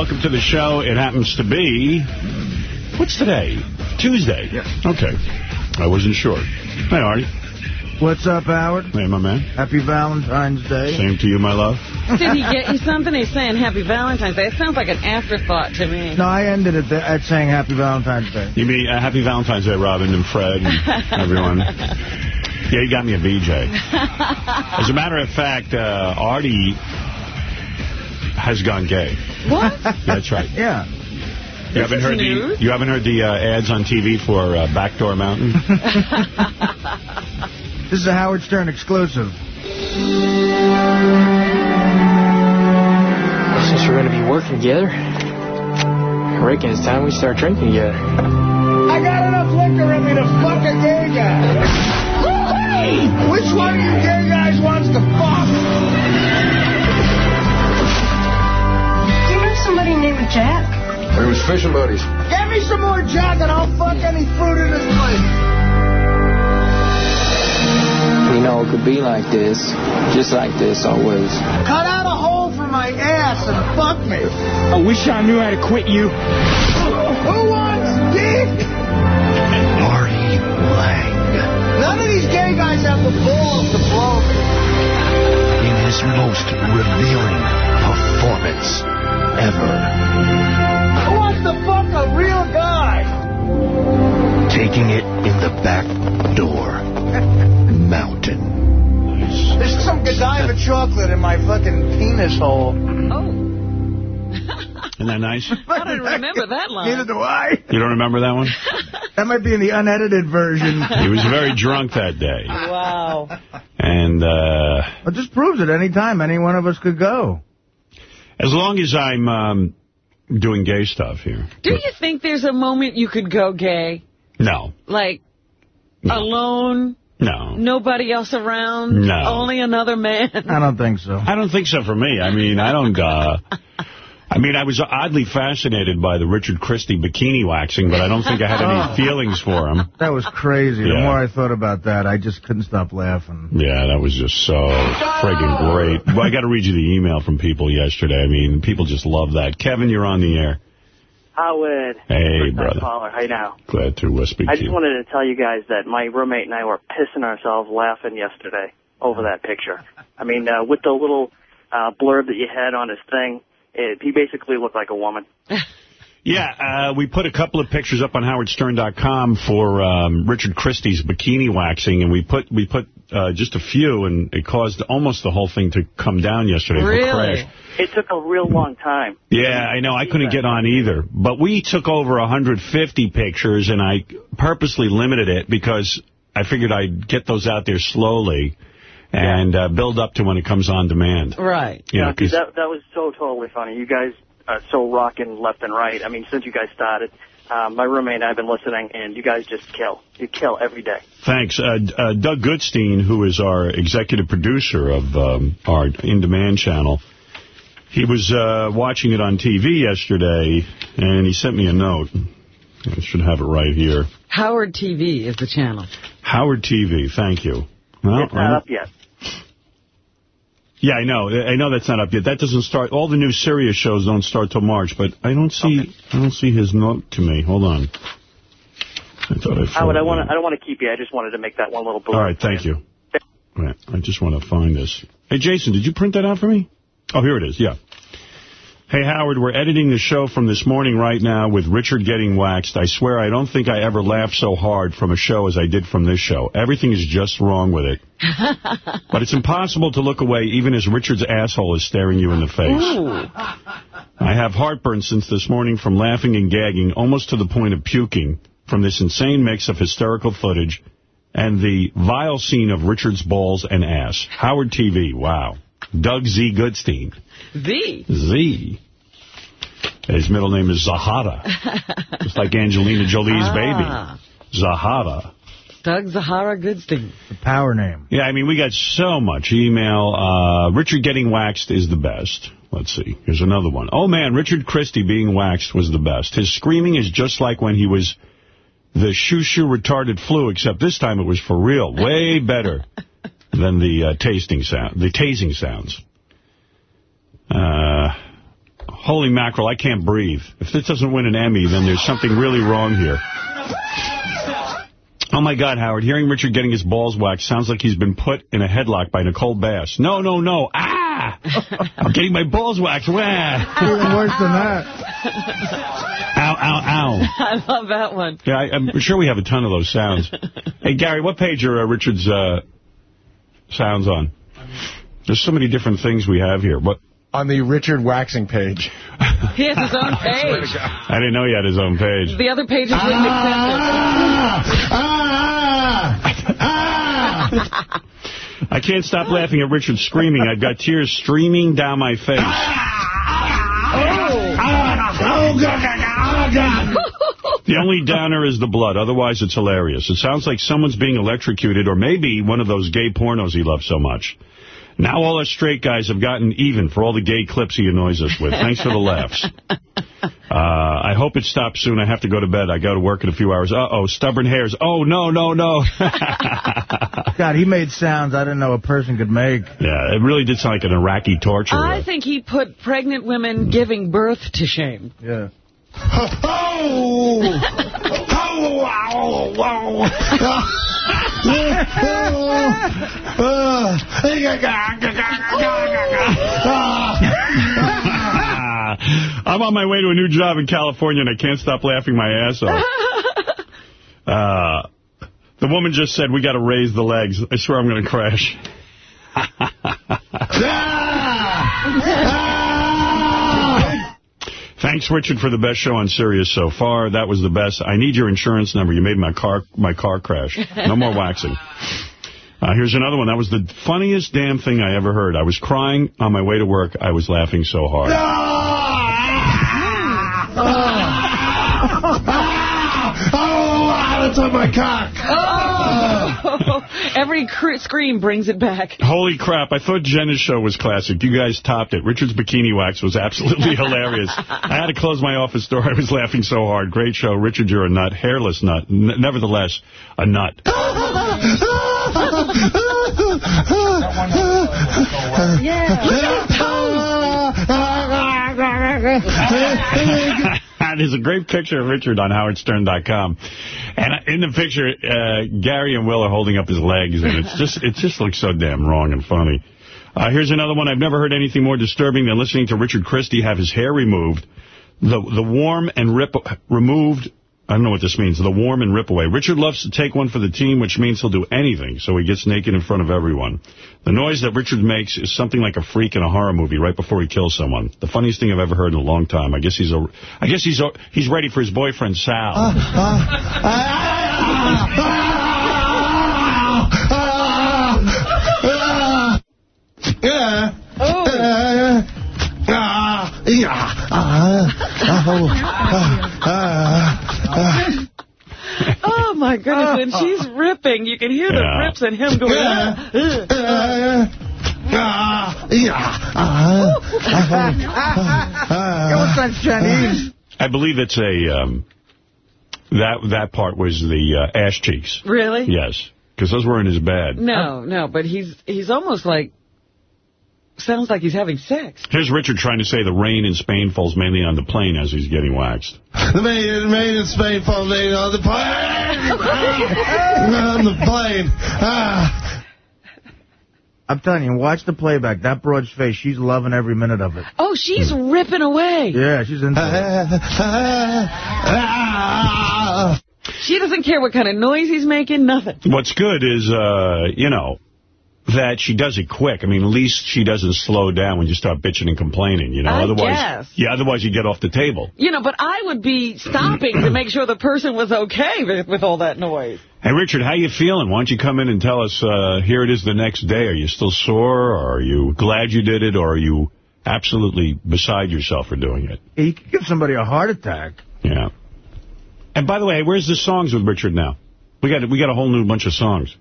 Welcome to the show. It happens to be... What's today? Tuesday? Yeah. Okay. I wasn't sure. Hey, Artie. What's up, Howard? Hey, my man. Happy Valentine's Day. Same to you, my love. Did he get you something? He's saying Happy Valentine's Day. It sounds like an afterthought to me. No, I ended it at saying Happy Valentine's Day. You mean uh, Happy Valentine's Day, Robin and Fred and everyone. Yeah, you got me a BJ. As a matter of fact, uh, Artie has gone gay. What? That's right. Yeah. You haven't heard the you haven't heard the uh, ads on TV for uh, Backdoor Mountain? This is a Howard Stern exclusive. Since we're going to be working together, I reckon it's time we start drinking together. I got enough liquor in me to fuck a gay guy. Which one of you gay guys wants to fuck? Somebody named Jack? We was fishing buddies. Get me some more Jack and I'll fuck any fruit in this place. You know, it could be like this, just like this always. Cut out a hole for my ass and fuck me. I wish I knew how to quit you. Who wants dick? Artie Lange. None of these gay guys have the balls to blow me. In his most revealing performance ever. Who wants to fuck a real guy? Taking it in the back door. Mountain. There's some Godiva chocolate in my fucking penis hole. Oh. Isn't that nice? I don't remember that line. Neither do I. You don't remember that one? That might be in the unedited version. He was very drunk that day. Wow. And uh, It just proves it any time any one of us could go. as long as I'm um, doing gay stuff here. Do you think there's a moment you could go gay? No. Like, No. alone, No. nobody else around? No. Only another man? I don't think so. I don't think so for me. I mean, I don't... Uh, I mean, I was oddly fascinated by the Richard Christie bikini waxing, but I don't think I had any feelings for him. That was crazy. The more I thought about that, I just couldn't stop laughing. Yeah, that was just so friggin' great. Well, I got to read you the email from people yesterday. I mean, people just love that. Kevin, you're on the air. Howard. Hey, First-time brother. Caller. How you now? Glad to uh, speak I to just wanted to tell you guys that my roommate and I were pissing ourselves laughing yesterday over that picture. I mean, uh, with the little uh, blurb that you had on his thing, it, he basically looked like a woman. Yeah, uh, we put a couple of pictures up on howardstern.com for um, Richard Christie's bikini waxing, and we put we put uh, just a few, and it caused almost the whole thing to come down yesterday. for Really? crash. It took a real long time. Yeah, I know. I couldn't get on either. But we took over 150 pictures, and I purposely limited it because I figured I'd get those out there slowly and uh, build up to when it comes on demand. Right. You know, Yeah, that, that was so totally funny. You guys are so rocking left and right. I mean, since you guys started, um, my roommate and I have been listening, and you guys just kill. You kill every day. Thanks. Uh, uh, Doug Goodstein, who is our executive producer of um, our In Demand channel, he was uh, watching it on TV yesterday, and he sent me a note. I should have it right here. Howard TV is the channel. Howard TV, thank you. Well, It's not up yet. Yeah, I know. I know that's not up yet. That doesn't start. All the new Sirius shows don't start till March, but I don't see. I don't see his note to me. Hold on. I thought I. Oh, Howard, I it want I don't want to keep you. I just wanted to make that one little. All right, thank you. Right, I just want to find this. Hey, Jason, did you print that out for me? Oh, here it is. Yeah. Hey, Howard, we're editing the show from this morning right now with Richard getting waxed. I swear I don't think I ever laughed so hard from a show as I did from this show. Everything is just wrong with it. but it's impossible to look away even as Richard's asshole is staring you in the face. Ooh. I have heartburn since this morning from laughing and gagging, almost to the point of puking, from this insane mix of hysterical footage and the vile scene of Richard's balls and ass. Howard TV, wow. Doug Z. Goodstein. Z. Z. His middle name is Zahara. Just like Angelina Jolie's Ah. baby. Zahara. Doug Zahara Goodstein. The power name. Yeah, I mean, we got so much email. Uh, Richard getting waxed is the best. Let's see. Here's another one. Oh, man, Richard Christie being waxed was the best. His screaming is just like when he was the shoo-shoo retarded flu, except this time it was for real. Way better than the uh, tasting sound, the tasing sounds. Uh, holy mackerel, I can't breathe. If this doesn't win an Emmy, then there's something really wrong here. Oh, my God, Howard, hearing Richard getting his balls waxed sounds like he's been put in a headlock by Nicole Bass. No, no, no. Ah! I'm getting my balls waxed. Wah! Even worse than that. Ow, ow, ow. I love that one. Yeah, I, I'm sure we have a ton of those sounds. hey, Gary, what page are uh, Richard's uh, sounds on? There's so many different things we have here. But On the Richard waxing page. He has his own page. I didn't know he had his own page. The other pages wouldn't accept Ah! I can't stop laughing at Richard screaming. I've got tears streaming down my face. Ah! Ah! Oh. Ah! Oh, God, oh, God, God. The only downer is the blood. Otherwise, it's hilarious. It sounds like someone's being electrocuted or maybe one of those gay pornos he loves so much. Now all us straight guys have gotten even for all the gay clips he annoys us with. Thanks for the laughs. Uh, I hope it stops soon. I have to go to bed. I go to work in a few hours. Uh-oh, stubborn hairs. Oh, no, no, no. God, he made sounds I didn't know a person could make. yeah, it really did sound like an Iraqi torture. I think he put pregnant women giving birth to shame. Yeah. Oh! Oh, wow, I'm on my way to a new job in California, and I can't stop laughing my ass off. Uh, the woman just said, we got to raise the legs. I swear I'm going to crash. Thanks, Richard, for the best show on Sirius so far. That was the best. I need your insurance number. You made my car my car crash. No more waxing. Uh, here's another one. That was the funniest damn thing I ever heard. I was crying on my way to work. I was laughing so hard. Oh, that's on my cock. Every scream brings it back. Holy crap, I thought Jenna's show was classic. You guys topped it. Richard's bikini wax was absolutely hilarious. I had to close my office door. I was laughing so hard. Great show. Richard, you're a nut. Hairless nut. N nevertheless, a nut. There's a great picture of Richard on howardstern.com. And in the picture, uh, Gary and Will are holding up his legs, and it's just it just looks so damn wrong and funny. Uh, here's another one. I've never heard anything more disturbing than listening to Richard Christie have his hair removed. The the warm and rip removed. I don't know what this means. The warm and rip away. Richard loves to take one for the team, which means he'll do anything, so he gets naked in front of everyone. The noise that Richard makes is something like a freak in a horror movie right before he kills someone. The funniest thing I've ever heard in a long time. I guess he's a, I guess he's a, he's ready for his boyfriend Sal. Yeah. Oh, ah, Oh, my goodness. When she's ripping, you can hear the Yeah. rips and him going, "Ah, ugh." ah, ah, yeah. Ah, ah, What's that Chinese? I believe it's a, um, that that part was the uh, ass cheeks. Really? Yes, because those weren't as bad. No, no, but he's he's almost like, sounds like he's having sex. Here's Richard trying to say the rain in Spain falls mainly on the plane as he's getting waxed. The maid, the maid in Spain falls mainly on the plane. on the plane. Ah. I'm telling you, watch the playback. That broad's face, she's loving every minute of it. Oh, she's ripping away. Yeah, she's into it. She doesn't care what kind of noise he's making, nothing. What's good is, uh, you know, that she does it quick. I mean, at least she doesn't slow down when you start bitching and complaining, you know. I otherwise, guess. Yeah, otherwise you get off the table. You know, but I would be stopping to make sure the person was okay with, with all that noise. Hey, Richard, how you feeling? Why don't you come in and tell us, uh, here it is the next day. Are you still sore, or are you glad you did it, or are you absolutely beside yourself for doing it? You could give somebody a heart attack. Yeah. And by the way, where's the songs with Richard now? We got we got a whole new bunch of songs.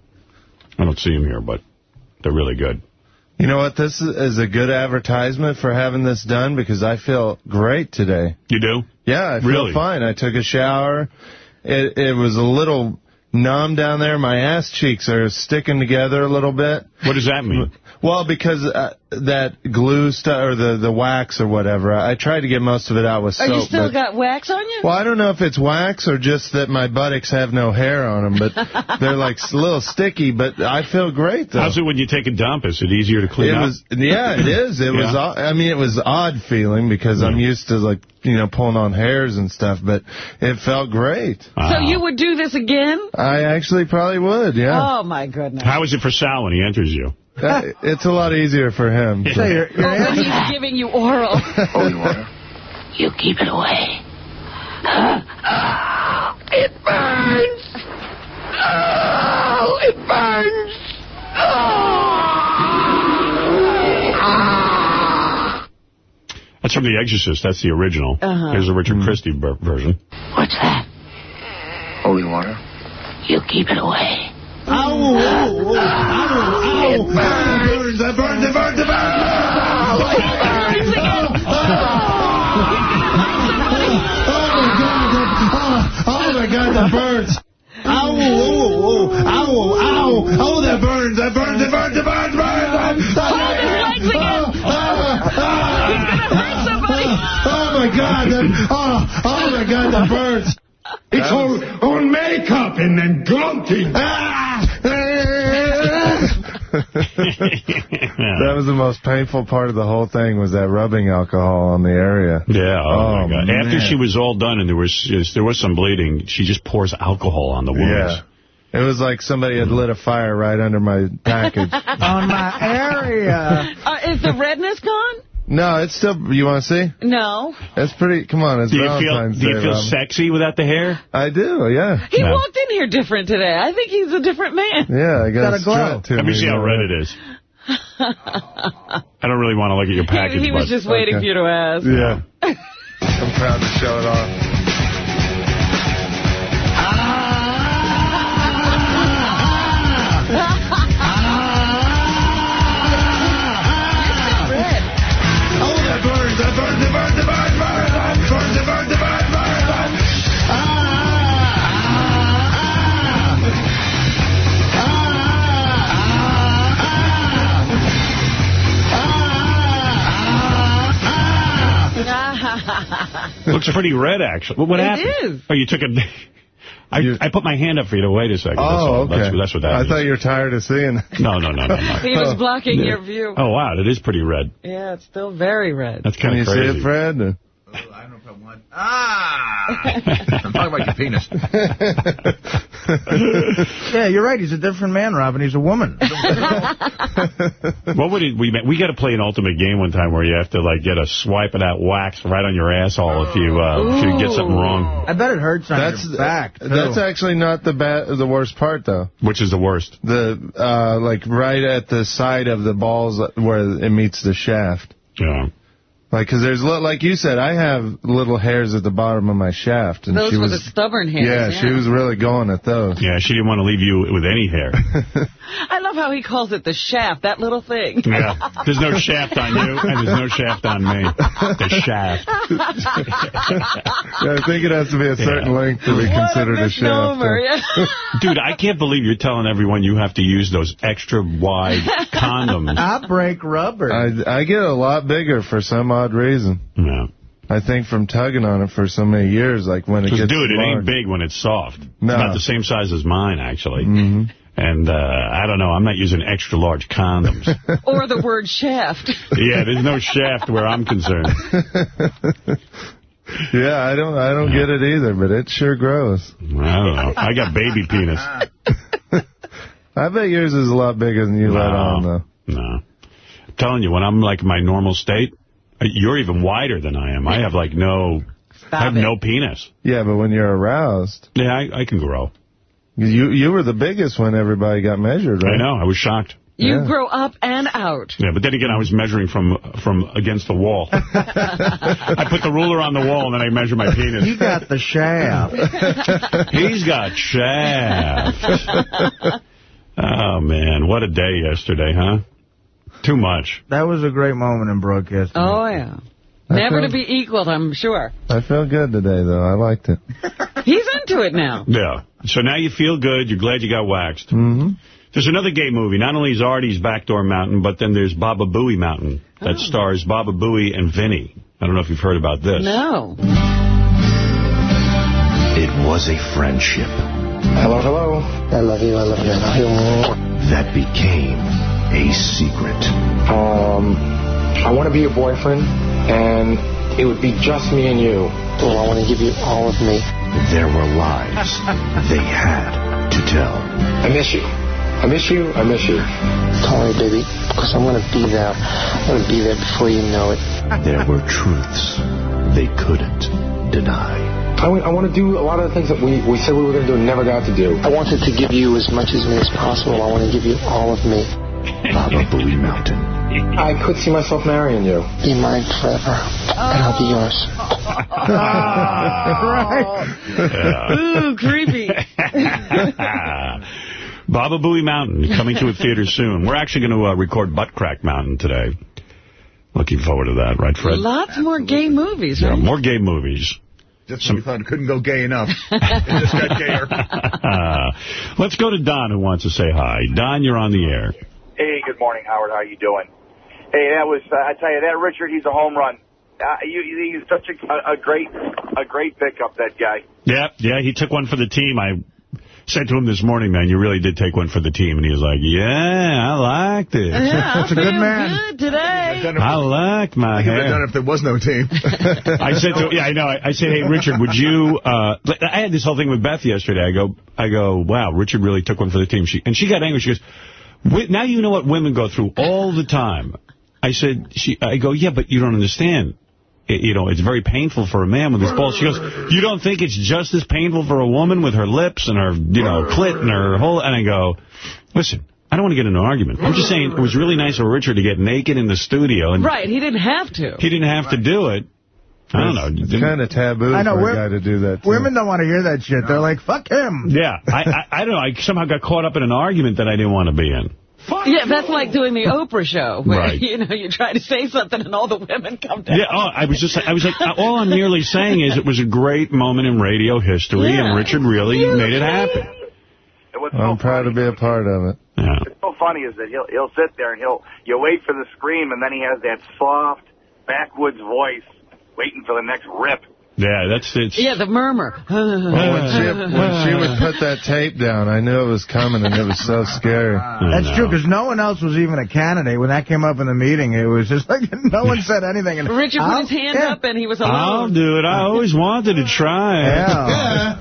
I don't see him here, but they're really good. You know what? This is a good advertisement for having this done because I feel great today. You do? Yeah, I feel Really? fine. I took a shower. It it was a little numb down there. My ass cheeks are sticking together a little bit. What does that mean? Well, because uh, that glue stuff or the the wax or whatever. I, I tried to get most of it out with oh, soap. Are soap. you still but- got wax on you? well, I don't know if it's wax or just that my buttocks have no hair on them, but they're like a little sticky. But I feel great though. How's it when you take a dump? Is it easier to clean It up? was, yeah, it is. It was. Yeah. odd- I mean, it was odd feeling because I'm used to like you know pulling on hairs and stuff, but it felt great. So you would do this again? I actually probably would. Yeah. Oh, my goodness. How is it for Sal when he enters you? That- it's a lot easier for him. So you're, you're Oh, when he's giving you oral. Holy water. You keep it away. It burns. Oh, it burns. That's from The Exorcist. That's the original. Uh-huh. Here's the Richard Christie version. What's that? Holy water. You keep it away. Ow, ow, ow, ow, It burns. It burns, it burns, it burns. Oh, my God, that burns. Ow, oh, oh, ow, ow, oh, that burns, that burns, it burns, it burns, burns. Hold his legs again. He's going to hurt somebody. Oh, my God, that, oh, oh, my God, that burns. It's all, all makeup and then gloating. that was the most painful part of the whole thing was that rubbing alcohol on the area. Yeah, oh, Oh, my God. man. After she was all done and there was yes, there was some bleeding, she just pours alcohol on the wounds. Yeah. It was like somebody had lit a fire right under my package. On my area. Uh, is the redness gone? No, it's still, you want to see? No. It's pretty, come on, it's Do you feel do you Day, feel Rob. sexy without the hair? I do, yeah. He No. walked in here different today. I think he's a different man. Yeah, I got, Got a a glow. strut to Let me me, see how red it is. I don't really want to look at your package. He, he was but- just waiting Okay. for you to ask. Yeah. I'm proud to show it off. It it it it. Ah, ah, ah, ah, Looks pretty red, actually. What, what It happened? is. Oh, you took a... I, You- I put my hand up for you to wait a second. that's Oh, all. okay. That's, that's what that I is. thought you were tired of seeing it. No, no, no, no, no. He was blocking your view. Oh, wow, it is pretty red. Yeah, it's still very red. That's Can you see it, Fred? I don't know if I want. Ah! I'm talking about your penis. yeah, you're right. He's a different man, Robin. He's a woman. What would it, we we got to play an ultimate game one time where you have to like get a swipe of that wax right on your asshole if you uh, if you get something wrong. I bet it hurts on That's your back. Too. That's actually not the bad, the worst part though. Which is the worst? The uh, like right at the side of the balls where it meets the shaft. Yeah. Like, cause there's li- like you said, I have little hairs at the bottom of my shaft, and Those she were was the stubborn hairs. yeah, she was really going at those. Yeah, she didn't want to leave you with any hair. I love how he calls it the shaft, that little thing. Yeah. There's no shaft on you, and there's no shaft on me. The shaft. Yeah, I think it has to be a certain length to be What considered a a shaft. misnomer. Yeah. Dude, I can't believe you're telling everyone you have to use those extra wide condoms. I break rubber. I I get a lot bigger for some odd reason. Yeah. I think from tugging on it for so many years, like when it 'Cause, gets dude, it ain't big when it's soft. It's No. about the same size as mine, actually. hmm And uh, I don't know. I'm not using extra large condoms. or the word shaft. yeah, there's no shaft where I'm concerned. yeah, I don't I don't get it either, but it sure grows. I don't know. I got baby penis. I bet yours is a lot bigger than you let on, though. No. I'm telling you, when I'm like my normal state, you're even wider than I am. I have like no, I have it. no penis. Yeah, but when you're aroused, Yeah, I, I can grow. you you were the biggest when everybody got measured, right? I know. I was shocked. You Yeah. grow up and out. Yeah, but then again, I was measuring from from against the wall. I put the ruler on the wall, and then I measure my penis. He got the shaft. He's got shaft. oh, man. What a day yesterday, huh? Too much. That was a great moment in broadcasting. Oh, yeah. Never to be equaled, I'm sure. I felt good today, though. I liked it. He's into it now. Yeah. So now you feel good. You're glad you got waxed. hmm There's another gay movie. Not only is Artie's Backdoor Mountain, but then there's Baba Booey Mountain that Oh. stars Baba Booey and Vinny. I don't know if you've heard about this. No. It was a friendship Hello, hello. I love you, I love you, I love you. that became a secret. Um, I want to be your boyfriend, and it would be just me and you. Well, I want to give you all of me. There were lies they had to tell. I miss you. I miss you. I miss you. Call me, baby, because I'm going to be there. I'm going to be there before you know it. There were truths they couldn't deny. I want, I want to do a lot of the things that we, we said we were going to do and never got to do. I wanted to give you as much as me as possible. I want to give you all of me. Baba Booey Mountain. I could see myself marrying you. Be mine forever, and I'll be yours. Ooh, creepy. Baba Booey Mountain, coming to a theater soon. We're actually going to uh, record Butt Crack Mountain today. Looking forward to that, right, Fred? Lots more gay movies, Yeah, right? more gay movies. Just when we thought it couldn't go gay enough. it just got gayer. Let's go to Don, who wants to say hi. Don, you're on the air. Hey, good morning, Howard. How are you doing? Hey, that was, uh, I tell you, that Richard, he's a home run. Uh, you, he's such a, a great, a great pickup, that guy. Yeah, yeah, he took one for the team. I said to him this morning, man, you really did take one for the team. And he was like, yeah, I liked it. Yeah, That's a good man. Good today. I liked my I could have done it if there was no team. I said to yeah, I know. I, I said, hey, Richard, would you? Uh, I had this whole thing with Beth yesterday. I go, I go, wow, Richard really took one for the team. She and she got angry. She goes, "Wi- now you know what women go through all the time. I said, she, I go, yeah, but you don't understand. It- you know, it's very painful for a man with his balls. She goes, you don't think it's just as painful for a woman with her lips and her, you know, clit and her whole, and I go, listen, I don't want to get into an argument. I'm just saying it was really nice of Richard to get naked in the studio and Right, he didn't have to. he didn't have to do it. I don't know. It's kind of taboo I know, for a we're- guy to do that. Too. Women don't want to hear that shit. They're like, fuck him. Yeah, I, I I don't know. I somehow got caught up in an argument that I didn't want to be in. Yeah, that's like doing the Oprah show, where, Right. you know, you try to say something and all the women come down. Yeah, oh, I was just, I was like, uh, all I'm merely saying is it was a great moment in radio history, and Richard really made it happen. And what's I'm proud funny, to be a part of it. Yeah. what's so funny is that he'll he'll sit there and he'll you wait for the scream, and then he has that soft backwoods voice, waiting for the next rip. Yeah, that's it. Yeah, the murmur. Well, when, she, when she would put that tape down, I knew it was coming, and it was so scary. That's true, because no one else was even a candidate. When that came up in the meeting, it was just like no one said anything. And Richard I'll- put his hand yeah. up and he was I'll alone. do it. I always wanted to try. Yeah.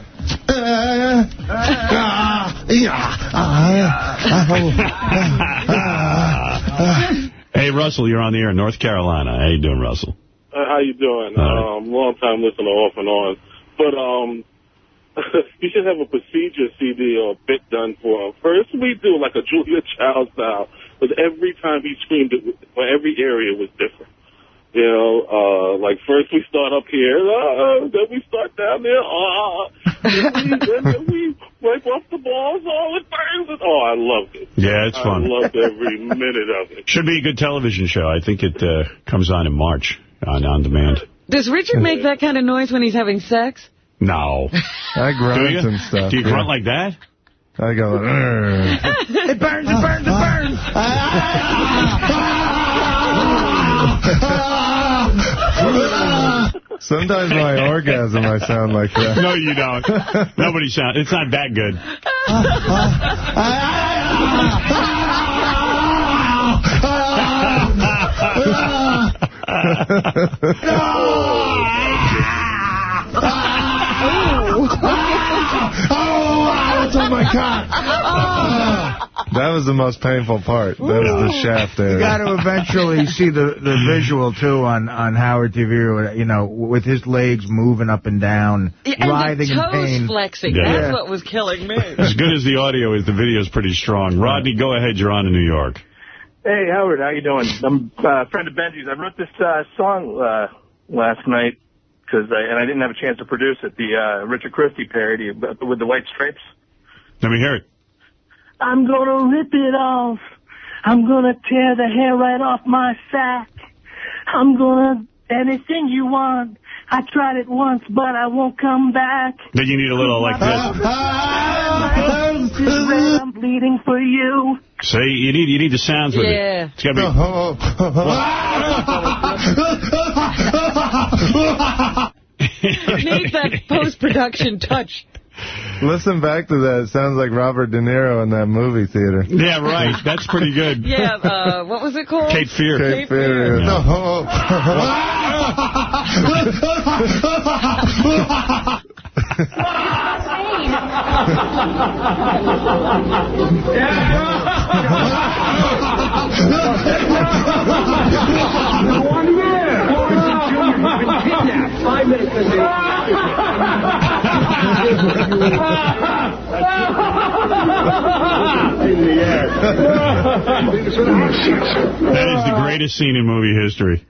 hey, Russell, you're on the air in North Carolina. How you doing, Russell? Uh, how you doing? All. Um, long time listener off and on. But um, you should have a procedure CD or bit done for him. First, we do like a Julia Child style, but every time he screamed, it, was- for every area was different. You know, uh, like first we start up here, uh, then we start down there, uh, then, we, then we wipe off the balls, it burns. It. Oh, I loved it. Yeah, it's fun. I loved every minute of it. Should be a good television show. I think it uh, comes on in March on on demand. Does Richard make that kind of noise when he's having sex? No. I grunt and stuff. Do you yeah. grunt like that? I go, It burns, it burns, it burns. Sometimes my orgasm, I sound like that. No, you don't. Nobody sound. It's not that good. Oh my God. That was the most painful part. That was the shaft there. You got to eventually see the, the visual, too, on, on Howard TV, you know, with his legs moving up and down, Yeah, and writhing the in pain. flexing. Yeah. That's Yeah. what was killing me. As good as the audio is, the video is pretty strong. Rodney, go ahead. You're on in New York. Hey, Howard, how you doing? I'm uh, a friend of Benji's. I wrote this uh, song uh, last night because I, and I didn't have a chance to produce it. The uh, Richard Christie parody with the white stripes. Let me hear it. I'm gonna rip it off. I'm gonna tear the hair right off my sack. I'm gonna anything you want. I tried it once, but I won't come back. Then you need a little like this. lips I'm bleeding for you. See, you need you need the sounds with Yeah. it. It's got to Need that post-production touch. Listen back to that. It sounds like Robert De Niro in that movie theater. Yeah, right. That's pretty good. Yeah, uh, what was it called? Cape Fear. Cape Fear. Five minutes, That is the greatest scene in movie history.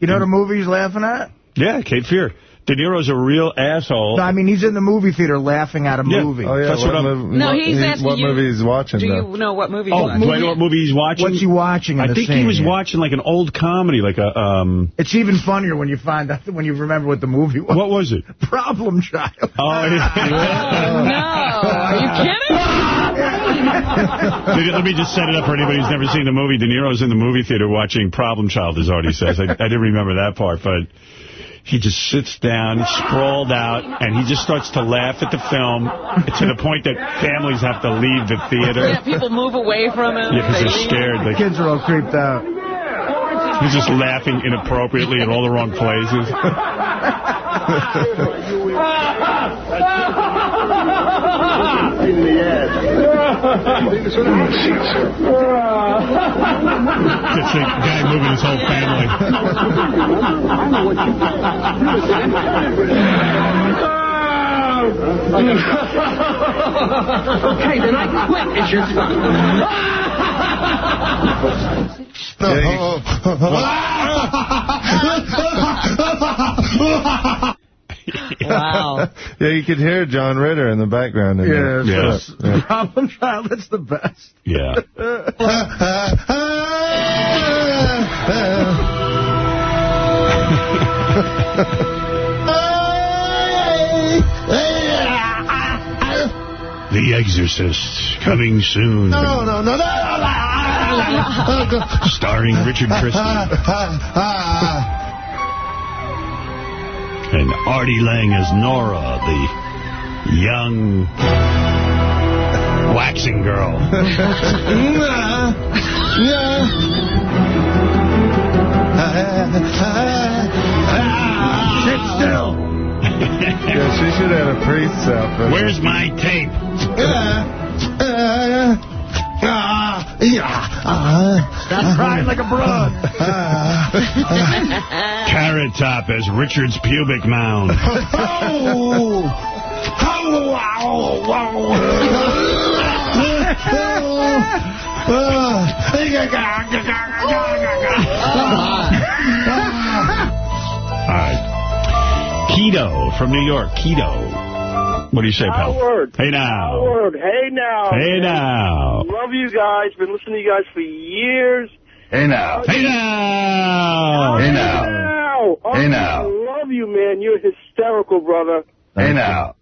You know the movie he's laughing at? Yeah, Cape Fear. De Niro's a real asshole. No, I mean, he's in the movie theater laughing at a Yeah. movie. Oh, yeah. That's what what I'm- No, what- he's he- asking What you, movie he's watching, Do though? you know what movie Oh, he's do I watching? know what movie he's watching? What's he watching in I the think he was yeah. watching like an old comedy, like a, um... It's even funnier when you find out, when you remember what the movie was. What was it? Problem Child. Oh, yeah. No, are you kidding? Let me just set it up for anybody who's never seen the movie. De Niro's in the movie theater watching Problem Child, as Artie says. I, I didn't remember that part, but he just sits down, sprawled out, and he just starts to laugh at the film to the point that families have to leave the theater. Yeah, people move away from him. Yeah, because They they're scared. Like, Kids are all creeped out. he's just laughing inappropriately in all the wrong places. Just a guy moving his whole family. okay, then I quit. It's your Wow. yeah, you could hear John Ritter in the background. In Yeah, there. Yes. so- Problem Child, that's the best. Yeah. The Exorcist, coming soon. No, no, no, no, Starring Richard Christie and Artie Lange as Nora, the young waxing girl. Sit still. yeah, she should have a priest's outfit. Where's my tape? Stop crying like a broad. Carrot Top as Richard's pubic mound. All right. Keto from New York. Keto. What do you say, pal? Howard. Hey now. Howard, hey now. Hey now. Love you guys. Been listening to you guys for years. Hey now. Hey now. Hey now. Oh, Hey now. I love you, man. You're hysterical, brother. Hey now.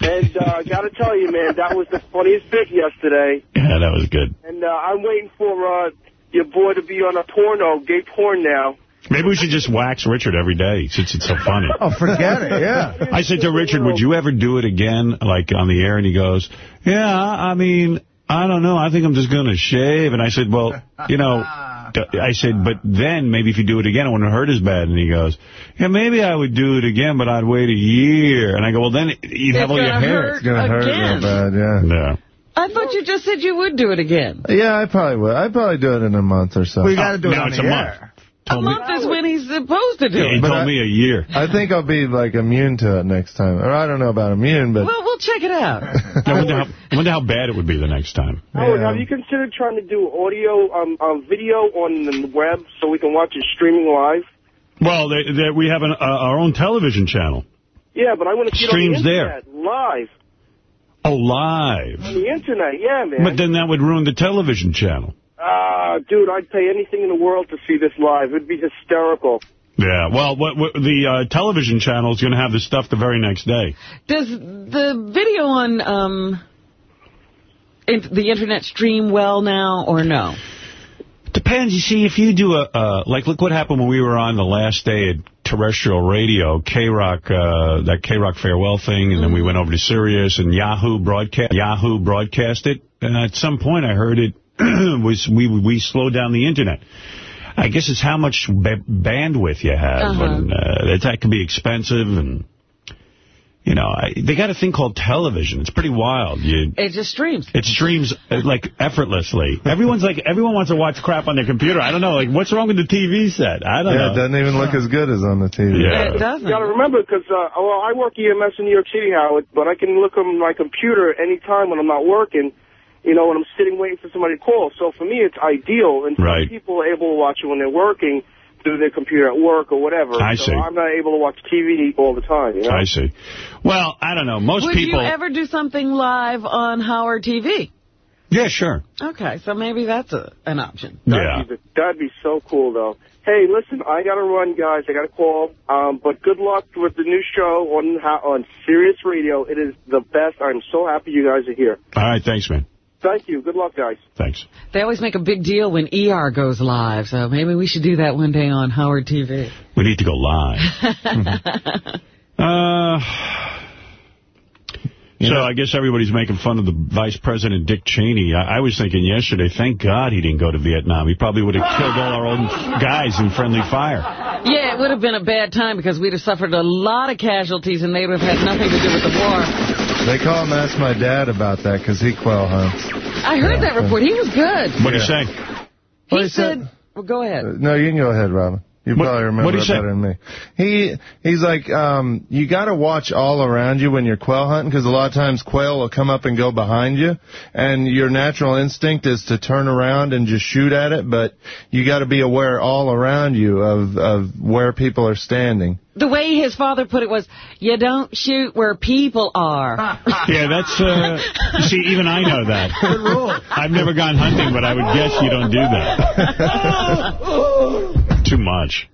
And uh, gotta tell you, man, that was the funniest bit yesterday. Yeah, that was good. And uh, I'm waiting for uh, your boy to be on a porno, gay porn now. Maybe we should just wax Richard every day since it's so funny. Oh, forget it, yeah. I said to Richard, would you ever do it again, like on the air? And he goes, yeah, I mean, I don't know. I think I'm just going to shave. And I said, well, you know, I said, but then maybe if you do it again, it wouldn't hurt as bad. And he goes, yeah, maybe I would do it again, but I'd wait a year. And I go, well, then you'd have all your hair. It's gonna hurt real bad, yeah. Yeah. I thought you just said you would do it again. Yeah, I probably would. I'd probably do it in a month or so. We got to do it now on it's a air. month. A month is when he's supposed to do Yeah, he it. told me a year. I think I'll be, like, immune to it next time. Or I don't know about immune, but... Well, we'll check it out. I wonder, how, I wonder how bad it would be the next time. Howard, have you considered trying to do audio, um, um, video on the web so we can watch it streaming live? Well, they, they, we have an, uh, our own television channel. Yeah, but I want to see it Streams on the there. live. Oh, live. On the internet, yeah, man. But then that would ruin the television channel. Ah, dude, I'd pay anything in the world to see this live. It'd be hysterical. Yeah, well, what, what, the uh, television channel is going to have this stuff the very next day. Does the video on um, in the Internet stream well now or no? Depends. You see, if you do a, uh, like, look what happened when we were on the last day at terrestrial radio, K-Rock, uh, that K-Rock farewell thing, and then we went over to Sirius, and Yahoo broadcast, Yahoo broadcast it. And at some point, I heard it was we we slowed down the Internet. I guess it's how much ba bandwidth you have, Uh-huh. and uh, that, that can be expensive, and you know, I, they got a thing called television. It's pretty wild. You It just streams. it streams, uh, like, effortlessly. Everyone's like, everyone wants to watch crap on their computer. I don't know, like, what's wrong with the TV set? I don't Yeah, know. it doesn't even look as good as on the TV. Yeah. It doesn't. You got to remember, because uh, well, I work EMS in New York City, Howard, but I can look on my computer anytime when I'm not working. You know, when I'm sitting waiting for somebody to call. So for me, it's ideal. And some Right. people are able to watch it when they're working through their computer at work or whatever. I so see. I'm not able to watch TV all the time. You know. I see. Well, I don't know. Most Would people... you ever do something live on Howard TV? Yeah, sure. Okay, so maybe that's a, an option. Yeah. That'd be, that'd be so cool, though. Hey, listen, I got to run, guys. I got to call. Um, but good luck with the new show on ho- on Sirius Radio. It is the best. I'm so happy you guys are here. All right, thanks, man. Thank you. Good luck, guys. Thanks. They always make a big deal when ER goes live, so maybe we should do that one day on Howard TV. We need to go live. uh, so I guess everybody's making fun of the Vice President Dick Cheney. I, I was thinking yesterday, thank God he didn't go to Vietnam. He probably would have killed all our own guys in friendly fire. Yeah, it would have been a bad time because we'd have suffered a lot of casualties and they would have had nothing to do with the war. They call and ask my dad about that because he quail hunts. I heard that report. He was good. What did he say? He Well, he said, said- well, go ahead. No, you can go ahead, Robin. You What- probably remember what'd he it say? better than me. He he's like, um, you got to watch all around you when you're quail hunting because a lot of times quail will come up and go behind you, and your natural instinct is to turn around and just shoot at it, but you got to be aware all around you of of where people are standing. The way his father put it was, you don't shoot where people are. Yeah, that's, uh, you see, even I know that. Good rule. I've never gone hunting, but I would guess you don't do that. Too much.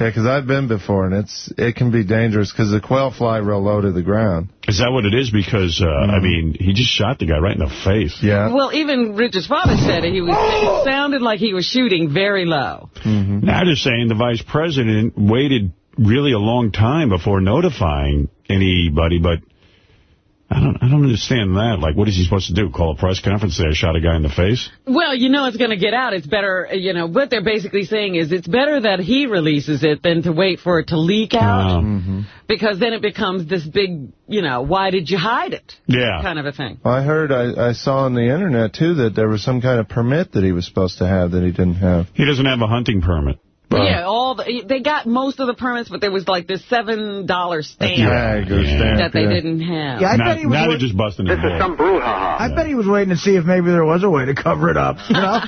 Yeah, because I've been before, and it's it can be dangerous because the quail fly real low to the ground. Is that what it is? Because, uh, I mean, he just shot the guy right in the face. Yeah. Well, even Richard's father said it. He was. It sounded like he was shooting very low. Now they're saying the vice president waited really a long time before notifying anybody, but I don't I don't understand that. Like, what is he supposed to do? Call a press conference and say I shot a guy in the face? Well, you know it's going to get out. It's better, you know, what they're basically saying is it's better that he releases it than to wait for it to leak out. Um, Because then it becomes this big, you know, why did you hide it yeah. kind of a thing. I heard, I, I saw on the internet too that there was some kind of permit that he was supposed to have that he didn't have. He doesn't have a hunting permit. Yeah, all the, they got most of the permits, but there was like this $7 stamp Tag or Yeah. stamp, that they yeah. didn't have. Yeah, I now bet he was. now they're just busting his balls. I bet he was waiting to see if maybe there was a way to cover it up. You know,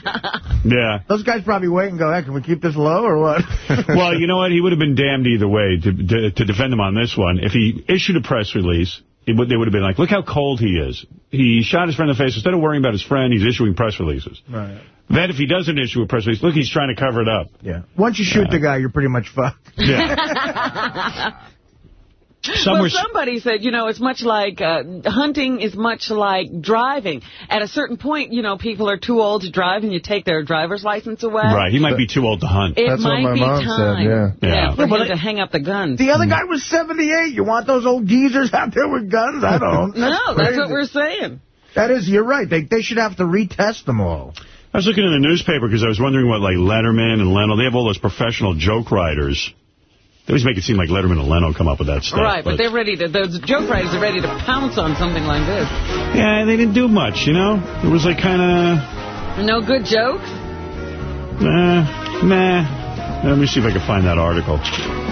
Yeah. those guys probably wait and go, "Hey, can we keep this low or what?" well, you know what? He would have been damned either way to, to to defend him on this one. If he issued a press release, it would, they would have been like, look how cold he is. He shot his friend in the face. Instead of worrying about his friend, he's issuing press releases. right. Then if he doesn't issue a press release, look, he's trying to cover it up. Yeah. Once you shoot the guy, you're pretty much fucked. Yeah. Some well, somebody said, you know, it's much like uh, hunting is much like driving. At a certain point, you know, people are too old to drive, and you take their driver's license away. Right, he might be too old to hunt. It That's what might my be mom time. said, yeah. Yeah. for Yeah, but him to hang up the guns. The other guy was 78. You want those old geezers out there with guns? I don't. no, that's crazy. what we're saying. That is, you're right. They they should have to retest them all. I was looking in the newspaper because I was wondering what, like, Letterman and Leno, they have all those professional joke writers. They always make it seem like Letterman and Leno come up with that stuff. right, but, they're ready to, those joke writers are ready to pounce on something like this. Yeah, they didn't do much, you know? It was like kind of, No good jokes? nah, nah. Let me see if I can find that article.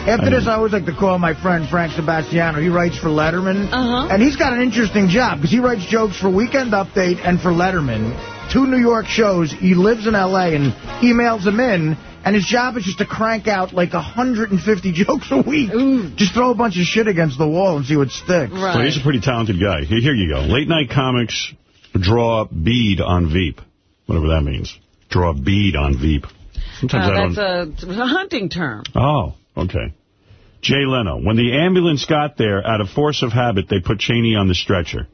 After this, I always like to call my friend Frank Sebastiano. He writes for Letterman. Uh-huh. And he's got an interesting job because he writes jokes for Weekend Update and for Letterman. Two New York shows. He lives in L.A. and emails them in. And his job is just to crank out like 150 jokes a week. Just throw a bunch of shit against the wall and see what sticks. Right. Well, he's a pretty talented guy. Here here you go. Late night comics draw bead on Veep. Whatever that means. Draw bead on Veep. Sometimes Uh, I don't... that's a, a hunting term. Oh, okay. Jay Leno. When the ambulance got there, out of force of habit, they put Cheney on the stretcher.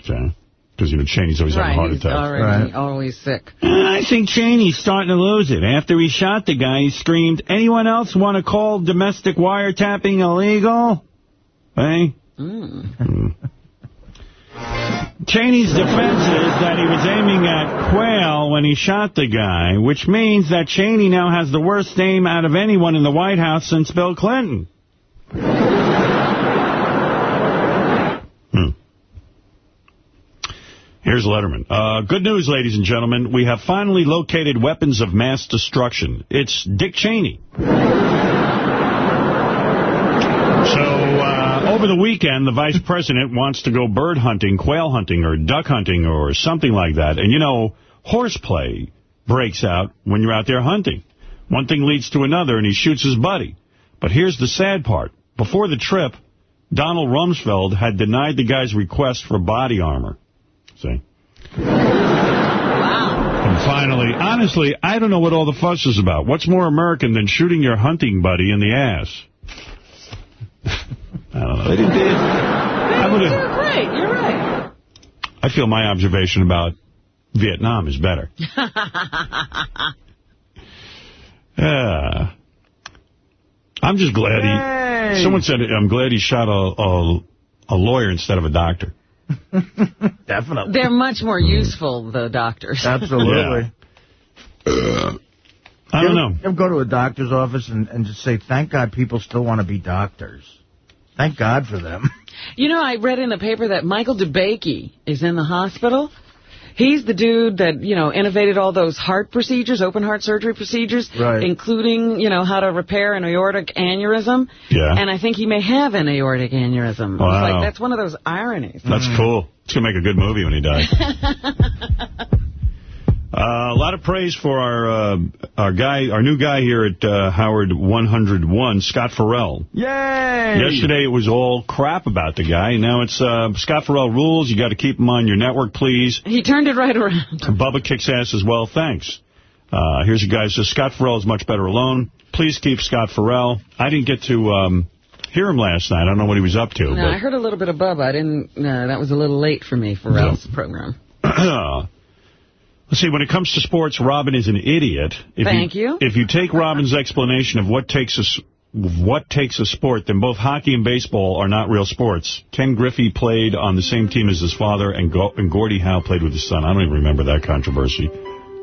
Okay. Because, you know, Cheney's always right, having heart attacks. already always sick. I think Cheney's starting to lose it. After he shot the guy, he screamed, anyone else want to call domestic wiretapping illegal? Hey? Mm. Cheney's defense is that he was aiming at Quayle when he shot the guy, which means that Cheney now has the worst aim out of anyone in the White House since Bill Clinton. Hmm. Here's Letterman. Uh, good news, ladies and gentlemen. We have finally located weapons of mass destruction. It's Dick Cheney. So, uh, over the weekend, the vice president wants to go bird hunting, quail hunting, or duck hunting, or something like that. And, you know, horseplay breaks out when you're out there hunting. One thing leads to another, and he shoots his buddy. But here's the sad part. Before the trip, Donald Rumsfeld had denied the guy's request for body armor. See? And finally, honestly, I don't know what all the fuss is about. What's more American than shooting your hunting buddy in the ass? I don't know. But he did. I would have. You're right. You're right. I feel my observation about Vietnam is better. Yeah. I'm just glad he... Someone said, I'm glad he shot a, a, a lawyer instead of a doctor. Definitely. They're much more useful, the doctors. Absolutely. Uh, I don't know. You ever go to a doctor's office and, and just say, thank God people still want to be doctors. Thank God for them. You know, I read in the paper that Michael DeBakey is in the hospital. He's the dude that, you know, innovated all those heart procedures, open heart surgery procedures, Right. including, you know, how to repair an aortic aneurysm. Yeah. And I think he may have an aortic aneurysm. I was Wow. like, that's one of those ironies. That's hmm. cool. It's going to make a good movie when he dies. Uh, a lot of praise for our uh, our guy, our new guy here at uh, Howard 101, Scott Ferrall. Yay! Yesterday it was all crap about the guy. Now it's uh, Scott Ferrall rules. You got to keep him on your network, please. He turned it right around. Bubba kicks ass as well. Thanks. Uh, here's a guy who says Scott Ferrall is much better alone. Please keep Scott Ferrall. I didn't get to um, hear him last night. I don't know what he was up to. No, I heard a little bit of Bubba. I didn't, no, that was a little late for me, Ferrall's program. see, when it comes to sports, Robin is an idiot. If Thank you. If you take Robin's explanation of what takes a, what takes a sport, then both hockey and baseball are not real sports. Ken Griffey played on the same team as his father, and, Go and Gordie Howe played with his son. I don't even remember that controversy.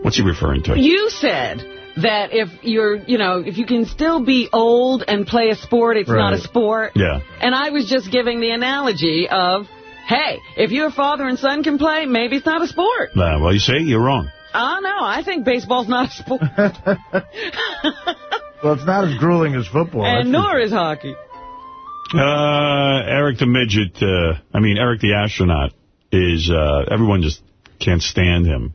What's he referring to? You said that if you're, you know, if you can still be old and play a sport, it's not a sport. Yeah. And I was just giving the analogy of, hey, if your father and son can play, maybe it's not a sport. Uh, well, you see, you're wrong. Oh, no, I think baseball's not a sport. Well, it's not as grueling as football. and that's for nor is hockey. Uh, Eric the Midget, uh, I mean, Eric the Astronaut is, uh, everyone just can't stand him.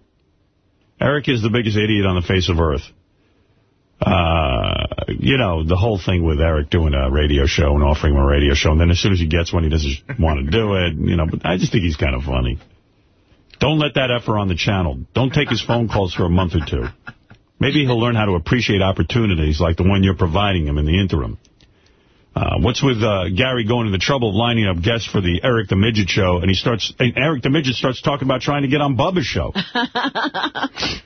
Eric is the biggest idiot on the face of Earth. Uh, you know, the whole thing with Eric doing a radio show and offering him a radio show, and then as soon as he gets one, he doesn't want to do it, you know, but I just think he's kind of funny. Don't let that effer on the channel. Don't take his phone calls for a month or two. Maybe he'll learn how to appreciate opportunities like the one you're providing him in the interim. Uh, what's with uh, Gary going to the trouble of lining up guests for the Eric the Midget show, and he starts, and Eric the Midget starts talking about trying to get on Bubba's show.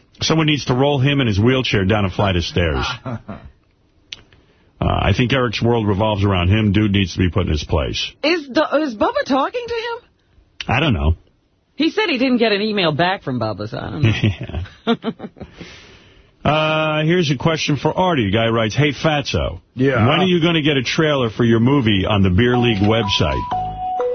Someone needs to roll him in his wheelchair down a flight of stairs. Uh, I think Eric's world revolves around him. Dude needs to be put in his place. Is, the, is Bubba talking to him? I don't know. He said he didn't get an email back from Bubba, so I don't know. Uh, here's a question for Artie. The guy writes, Hey, Fatso. Yeah. When are you going to get a trailer for your movie on the Beer League website?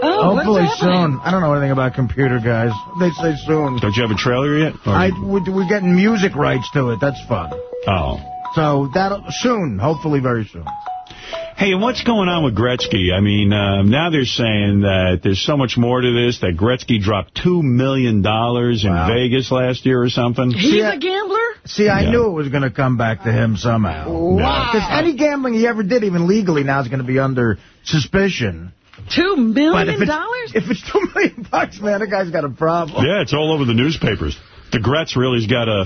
Oh, Hopefully soon. I don't know anything about computer guys. They say soon. Don't you have a trailer yet? Or- I, we- we're getting music rights to it. That's fun. Oh. So that'll soon. Hopefully very soon. Hey, and what's going on with Gretzky? I mean, uh, now they're saying that there's so much more to this, that Gretzky dropped $2 million in Wow. Vegas last year or something. He's a gambler? See, I Yeah. knew it was going to come back to him somehow. Wow. Because any gambling he ever did, even legally, now is going to be under suspicion. $2 million? If dollars? if it's two million bucks, man, the guy's got a problem. Yeah, it's all over the newspapers. The Gretz really's got a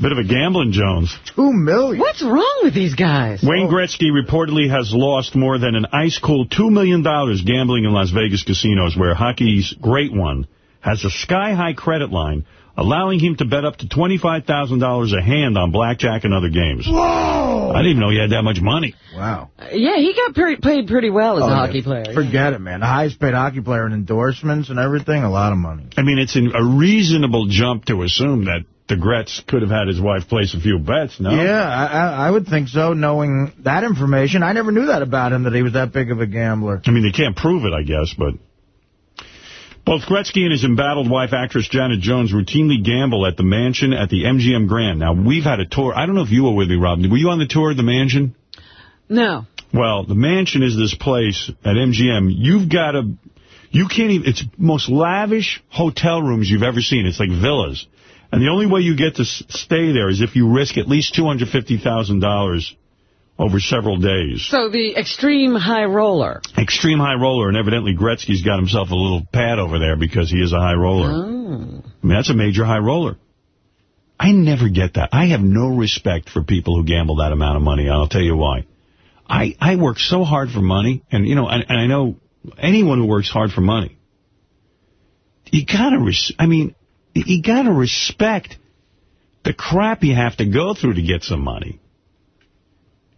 Bit of a gambling Jones. Two million. What's wrong with these guys? Wayne Gretzky reportedly has lost more than an ice-cool $2 million gambling in Las Vegas casinos, where hockey's great one has a sky-high credit line, allowing him to bet up to $25,000 a hand on blackjack and other games. Whoa! I didn't even know he had that much money. Wow. Uh, yeah, he got pre paid pretty well as Oh, a yeah. hockey player. Forget it, man. The highest paid hockey player in endorsements and everything, a lot of money. I mean, it's an, a reasonable jump to assume that the Gretz could have had his wife place a few bets, no? Yeah, I, I I would think so, knowing that information. I never knew that about him, that he was that big of a gambler. I mean, they can't prove it, I guess, but... Both Gretzky and his embattled wife, actress Janet Jones, routinely gamble at the mansion at the MGM Grand. Now, we've had a tour. I don't know if you were with me, Rob. Were you on the tour of the mansion? No. Well, the mansion is this place at MGM. You've got to... You can't even... It's most lavish hotel rooms you've ever seen. It's like villas. And the only way you get to stay there is if you risk at least $250,000 over several days. So the extreme high roller. Extreme high roller, and evidently Gretzky's got himself a little pad over there because he is a high roller. Oh. I mean, that's a major high roller. I never get that. I have no respect for people who gamble that amount of money, and I'll tell you why. I, I work so hard for money, and, you know, and, and I know anyone who works hard for money, you gotta, res I mean, you gotta respect the crap you have to go through to get some money.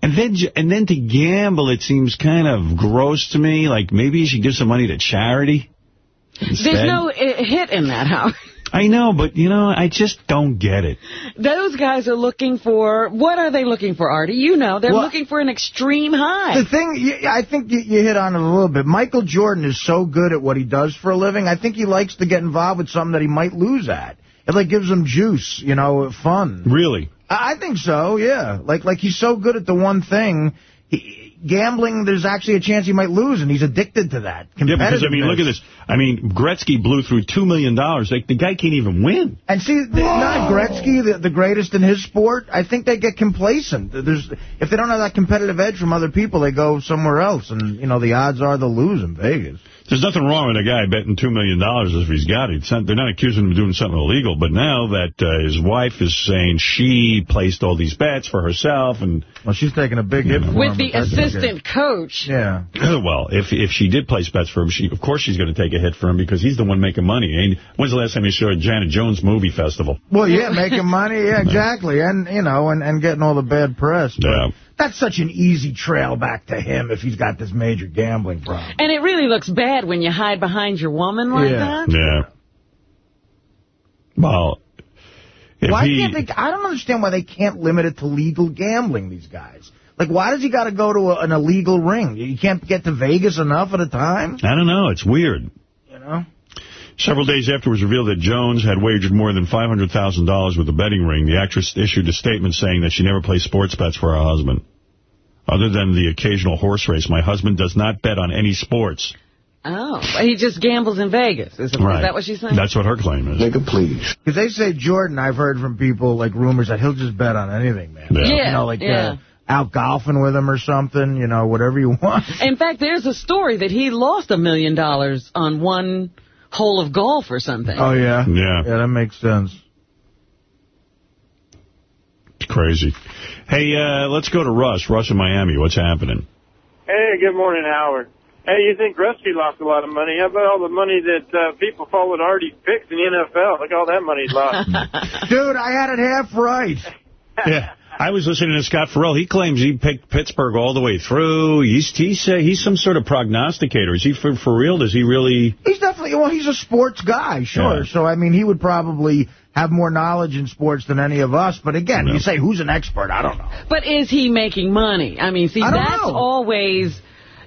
And then and then to gamble, it seems kind of gross to me. Like, maybe you should give some money to charity instead. There's no uh, hit in that, Howard. I know, but, you know, I just don't get it. Those guys are looking for, what are they looking for, Artie? You know, they're Well- looking for an extreme high. The thing, I think you, you hit on it a little bit. Michael Jordan is so good at what he does for a living. I think he likes to get involved with something that he might lose at. It like gives him juice, you know, fun. Really? I I think so, yeah. Like like he's so good at the one thing. He, gambling, there's actually a chance he might lose, and he's addicted to that. Yeah, because, I mean, look at this. I mean, Gretzky blew through 2 million. dollars. Like, the guy can't even win. And see, the, not Gretzky, the, the greatest in his sport. I think they get complacent. There's if they don't have that competitive edge from other people, they go somewhere else, and you know the odds are they'll lose in Vegas. There's nothing wrong with a guy betting $2 million if he's got it. Not, they're not accusing him of doing something illegal, but now that uh, his wife is saying she placed all these bets for herself and... Well, she's taking a big hit With the but that's okay. assistant coach. Yeah. well, if if she did place bets for him, she of course she's going to take a hit for him because he's the one making money. And when's the last time you saw a Janet Jones movie festival? Well, yeah, making money, yeah, exactly, and you know, and and getting all the bad press. But Yeah. That's such an easy trail back to him if he's got this major gambling problem. And it really looks bad when you hide behind your woman like Yeah. that. Yeah. Well, if why he... can't they? I don't understand why they can't limit it to legal gambling. These guys, like, why does he got to go to a, an illegal ring? You can't get to Vegas enough at a time. I don't know. It's weird. You know. Several days after it was revealed that Jones had wagered more than $500,000 with a betting ring, the actress issued a statement saying that she never plays sports bets for her husband. Other than the occasional horse race, my husband does not bet on any sports. Oh, he just gambles in Vegas. Is, is that what she's saying? That's what her claim is. Nigga, please. Because they say Jordan, I've heard from people, like rumors, that he'll just bet on anything, man. Yeah. Yeah, You know, like yeah. uh, out golfing with him or something, you know, whatever you want. In fact, there's a story that he lost a million dollars on one hole of golf or something. Oh, yeah? Yeah. Yeah, that makes sense. It's crazy. Hey, uh, let's go to Russ. Russ in Miami. What's happening? Hey, good morning, Howard. Hey, you think Gretzky lost a lot of money? How about all the money that uh, people followed Artie picked in the NFL? Look at all that money he lost. Dude, I had it half right. Yeah. I was listening to Scott Ferrall. He claims he picked Pittsburgh all the way through. He's he's, uh, he's some sort of prognosticator. Is he for, for real? Does he really... He's definitely, well, he's a sports guy, sure. Yeah. So, I mean, he would probably have more knowledge in sports than any of us. But again, you say, who's an expert? I don't know. But is he making money? I mean, see, I that's know. always...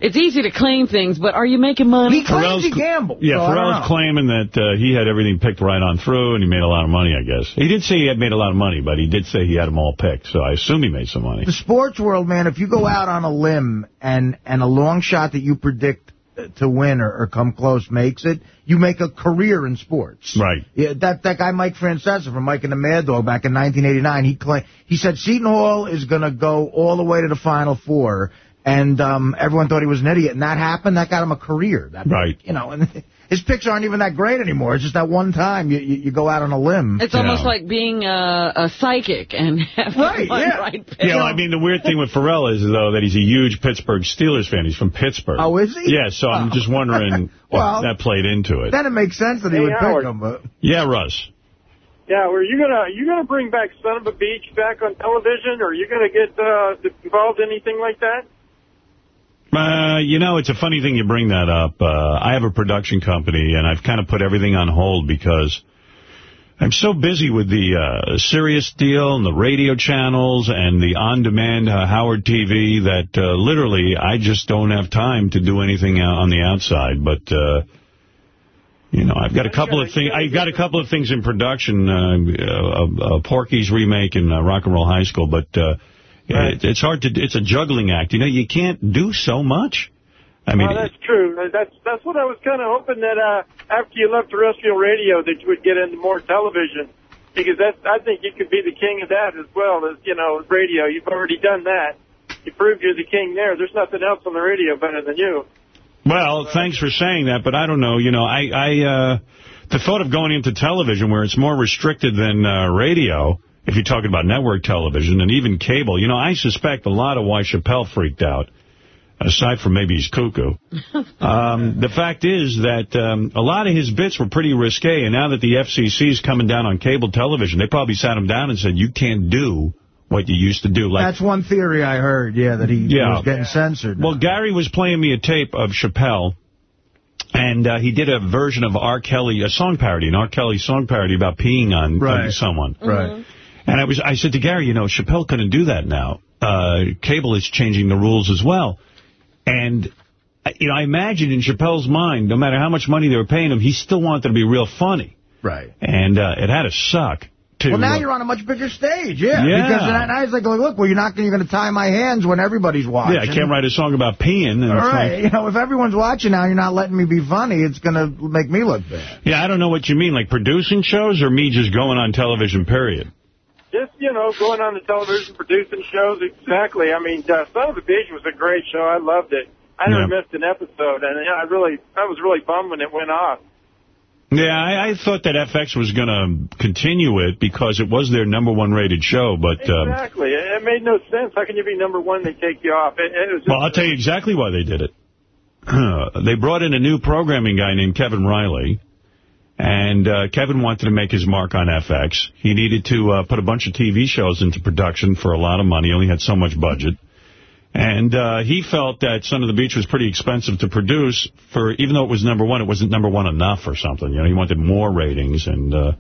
It's easy to claim things, but are you making money? He claims he gambled. Yeah, so I don't Ferrall's claiming that uh, he had everything picked right on through, and he made a lot of money, I guess. He did say he had made a lot of money, but he did say he had them all picked, so I assume he made some money. The sports world, man, if you go out on a limb and, and a long shot that you predict uh, to win or, or come close makes it, you make a career in sports. Right. Yeah, that that guy Mike Francesa from Mike and the Mad Dog back in 1989, he claimed he said Seton Hall is going to go all the way to the Final Four, and um, everyone thought he was an idiot. And that happened. That got him a career. That, Right. You know, and his picks aren't even that great anymore. It's just that one time you you, you go out on a limb. It's almost like being a, a psychic and having Right, one yeah. right pick. Yeah, well, I mean, the weird thing with Ferrall is, though, that he's a huge Pittsburgh Steelers fan. He's from Pittsburgh. Oh, is he? Yeah, so I'm just wondering Well, if that played into it. Then it makes sense that he Hey, would Howard. pick him. But Yeah, Russ. Yeah, were you gonna you gonna bring back Son of a Beach back on television, or are you gonna get uh, involved in anything like that? Uh, you know, it's a funny thing you bring that up. Uh, I have a production company, and I've kind of put everything on hold because I'm so busy with the uh, Sirius deal and the radio channels and the on-demand uh, Howard TV that uh, literally I just don't have time to do anything on the outside. But uh, you know, I've got a couple of things. I've got a couple of things in production. Uh, uh, uh, Porky's remake and uh, Rock and Roll High School, but. Uh, it, it's hard to. It's a juggling act. You know, you can't do so much. I mean, oh, that's true. That's that's what I was kind of hoping that uh, after you left terrestrial radio that you would get into more television, because that's I think you could be the king of that as well as you know radio. You've already done that. You proved you're the king there. There's nothing else on the radio better than you. Well, thanks for saying that, but I don't know. You know, I, I uh, the thought of going into television where it's more restricted than uh, radio, if you're talking about network television and even cable, you know, I suspect a lot of why Chappelle freaked out, aside from maybe he's cuckoo. um, the fact is that um, a lot of his bits were pretty risque, and now that the FCC is coming down on cable television, they probably sat him down and said, you can't do what you used to do. Like that's one theory I heard. Yeah, that he, he Yeah. was getting censored. Well, Gary was playing me a tape of Chappelle, and uh, he did a version of R. Kelly, a song parody, an R. Kelly song parody about peeing on, on Right. someone. Right. And I was, I said to Gary, you know, Chappelle couldn't do that now. Uh, cable is changing the rules as well. And, uh, you know, I imagine in Chappelle's mind, no matter how much money they were paying him, he still wanted to be real funny. Right. And uh, it had to suck. To, Well, now uh, you're on a much bigger stage, yeah. Yeah. Because now now he's like, look, well, you're not going to tie my hands when everybody's watching. yeah, I can't write a song about peeing. And All it's right, like- you know, if everyone's watching now, you're not letting me be funny. It's going to make me look bad. Yeah, I don't know what you mean, like producing shows or me just going on television, period. Just, you know, going on the television, producing shows, exactly. I mean, uh, Son of a Beach was a great show. I loved it. I never Yeah. missed an episode, and I really, I was really bummed when it went off. Yeah, I, I thought that FX was going to continue it because it was their number one rated show, but... Um, Exactly. It, it made no sense. How can you be number one? They take you off. It, it was well, I'll tell you exactly why they did it. they brought in a new programming guy named Kevin Reilly, and uh, Kevin wanted to make his mark on FX. He needed to uh, put a bunch of TV shows into production for a lot of money. He only had so much budget. And uh, he felt that Son of the Beach was pretty expensive to produce. For Even though it was number one, it wasn't number one enough or something. You know, he wanted more ratings. And uh,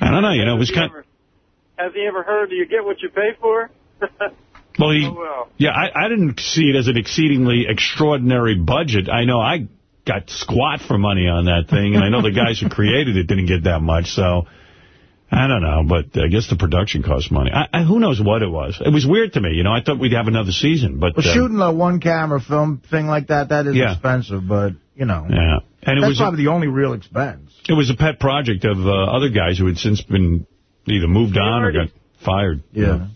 I don't know, you know, it was kind of... has he ever heard? Do you get what you pay for? Well, he, Oh, well. yeah, I, I didn't see it as an exceedingly extraordinary budget. I know I got squat for money on that thing, and I know the guys who created it didn't get that much, so I don't know, but I guess the production cost money. I, I, who knows what it was? It was weird to me, you know, I thought we'd have another season, but... Well, uh, shooting a one-camera film thing like that, that is Yeah. expensive, but, you know. Yeah, and it That's was probably the only real expense. it was a pet project of uh, other guys who had since been either moved on or got fired. Yeah.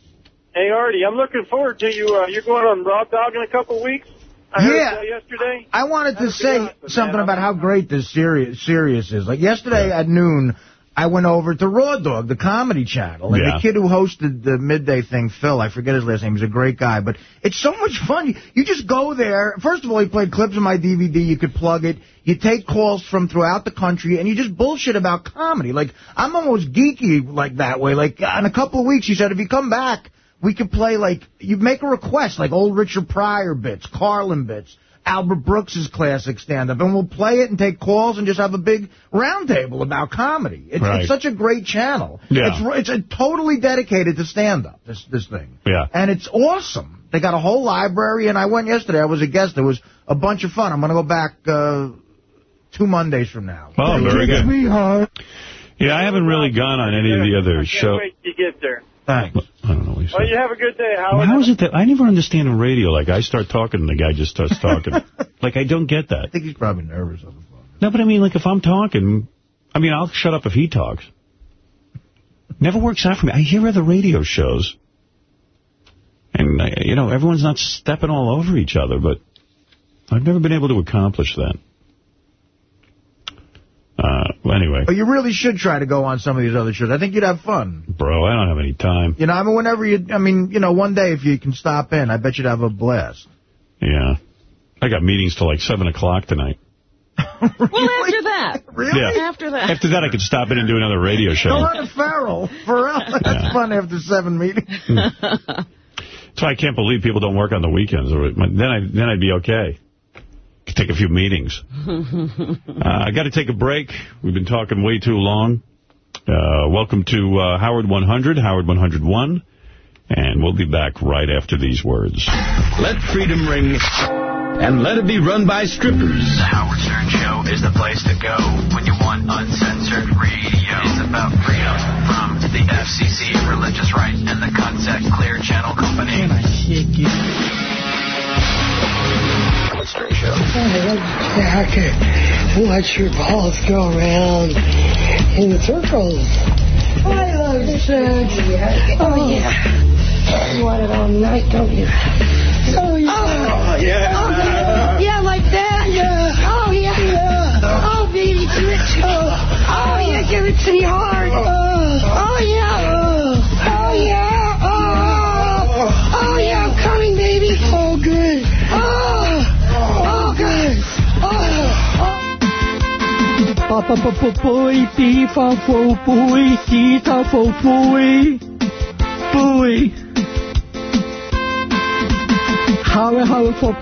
Hey, Artie, I'm looking forward to you. Uh, you're going on Raw Dog in a couple weeks. I Yeah. yesterday. I wanted to say something about how great this Sirius, Sirius is. Like yesterday at noon, I went over to Raw Dog, the comedy channel, and Yeah. the kid who hosted the midday thing, Phil, I forget his last name, he's a great guy, but it's so much fun. You, you just go there. First of all, he played clips of my DVD. You could plug it. You take calls from throughout the country, and you just bullshit about comedy. Like, I'm almost geeky like that way. Like, in a couple of weeks, he said, if you come back, we could play, like, you make a request, like old Richard Pryor bits, Carlin bits, Albert Brooks's classic stand-up, and we'll play it and take calls and just have a big roundtable about comedy. It's, Right. it's such a great channel. Yeah. It's, it's a totally dedicated to stand-up, this, this thing. Yeah. And it's awesome. They got a whole library, and I went yesterday. I was a guest. It was a bunch of fun. I'm going to go back uh, two Mondays from now. Oh, very good. Sweetheart. Yeah, I haven't really gone on any of the other Can't shows. wait till you get there. Thanks. I don't know what he said. Well, you have a good day, Well, Howard. how is it that I never understand on radio? Like I start talking and the guy just starts talking. like I don't get that. I think he's probably nervous on the phone. No, but I mean, like if I'm talking, I mean, I'll shut up if he talks. Never works out for me. I hear other radio shows, And, uh, you know, everyone's not stepping all over each other, but I've never been able to accomplish that. Uh, well, anyway. But you really should try to go on some of these other shows. I think you'd have fun. Bro, I don't have any time. You know, I mean, whenever you, I mean, you know, one day if you can stop in, I bet you'd have a blast. Yeah. I got meetings till like 7 o'clock tonight. Well, after that. Really? Yeah. After that. After that, I could stop in and do another radio show. Go on to Ferrall. For real. That's Yeah. fun after seven meetings. That's why I can't believe people don't work on the weekends. Then, I, then I'd be okay. Could take a few meetings. Uh, I got to take a break. We've been talking way too long. Uh, welcome to uh, Howard 100, Howard 101. And we'll be back right after these words. Let freedom ring, and let it be run by strippers. The Howard Stern Show is the place to go when you want uncensored radio. It's about freedom from the FCC, religious right, and the Contact Clear Channel Company. Howard Stern Show. I could watch your balls go around in circles. I love sex. Oh, oh, yeah. You want it all night, don't you? Oh, yeah. Oh, oh, yeah. Oh, yeah. Yeah, like that. Yeah. Oh, yeah. yeah. Oh, baby, do it too. Oh. oh, yeah, give it to me hard. Oh, oh Papa papa boy, beef off for boy, teeth off for boy, boy. How how for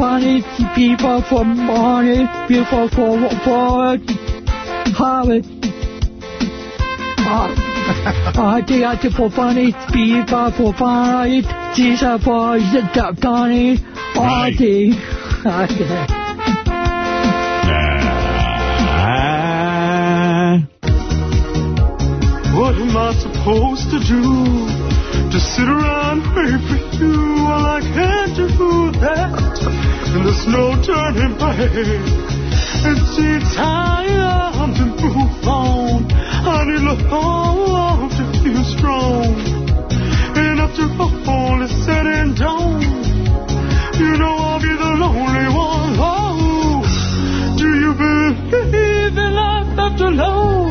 beef off for money, off for for how it. I think I for funny, beef off for funny, teeth off for the Donny, I think. What am I supposed to do? To sit around and wait for you? Well, I can't do that. And there's no turning back. It's time to move on. I need love to feel strong. And after all is said and done, you know I'll be the lonely one. Oh, do you believe in life after love?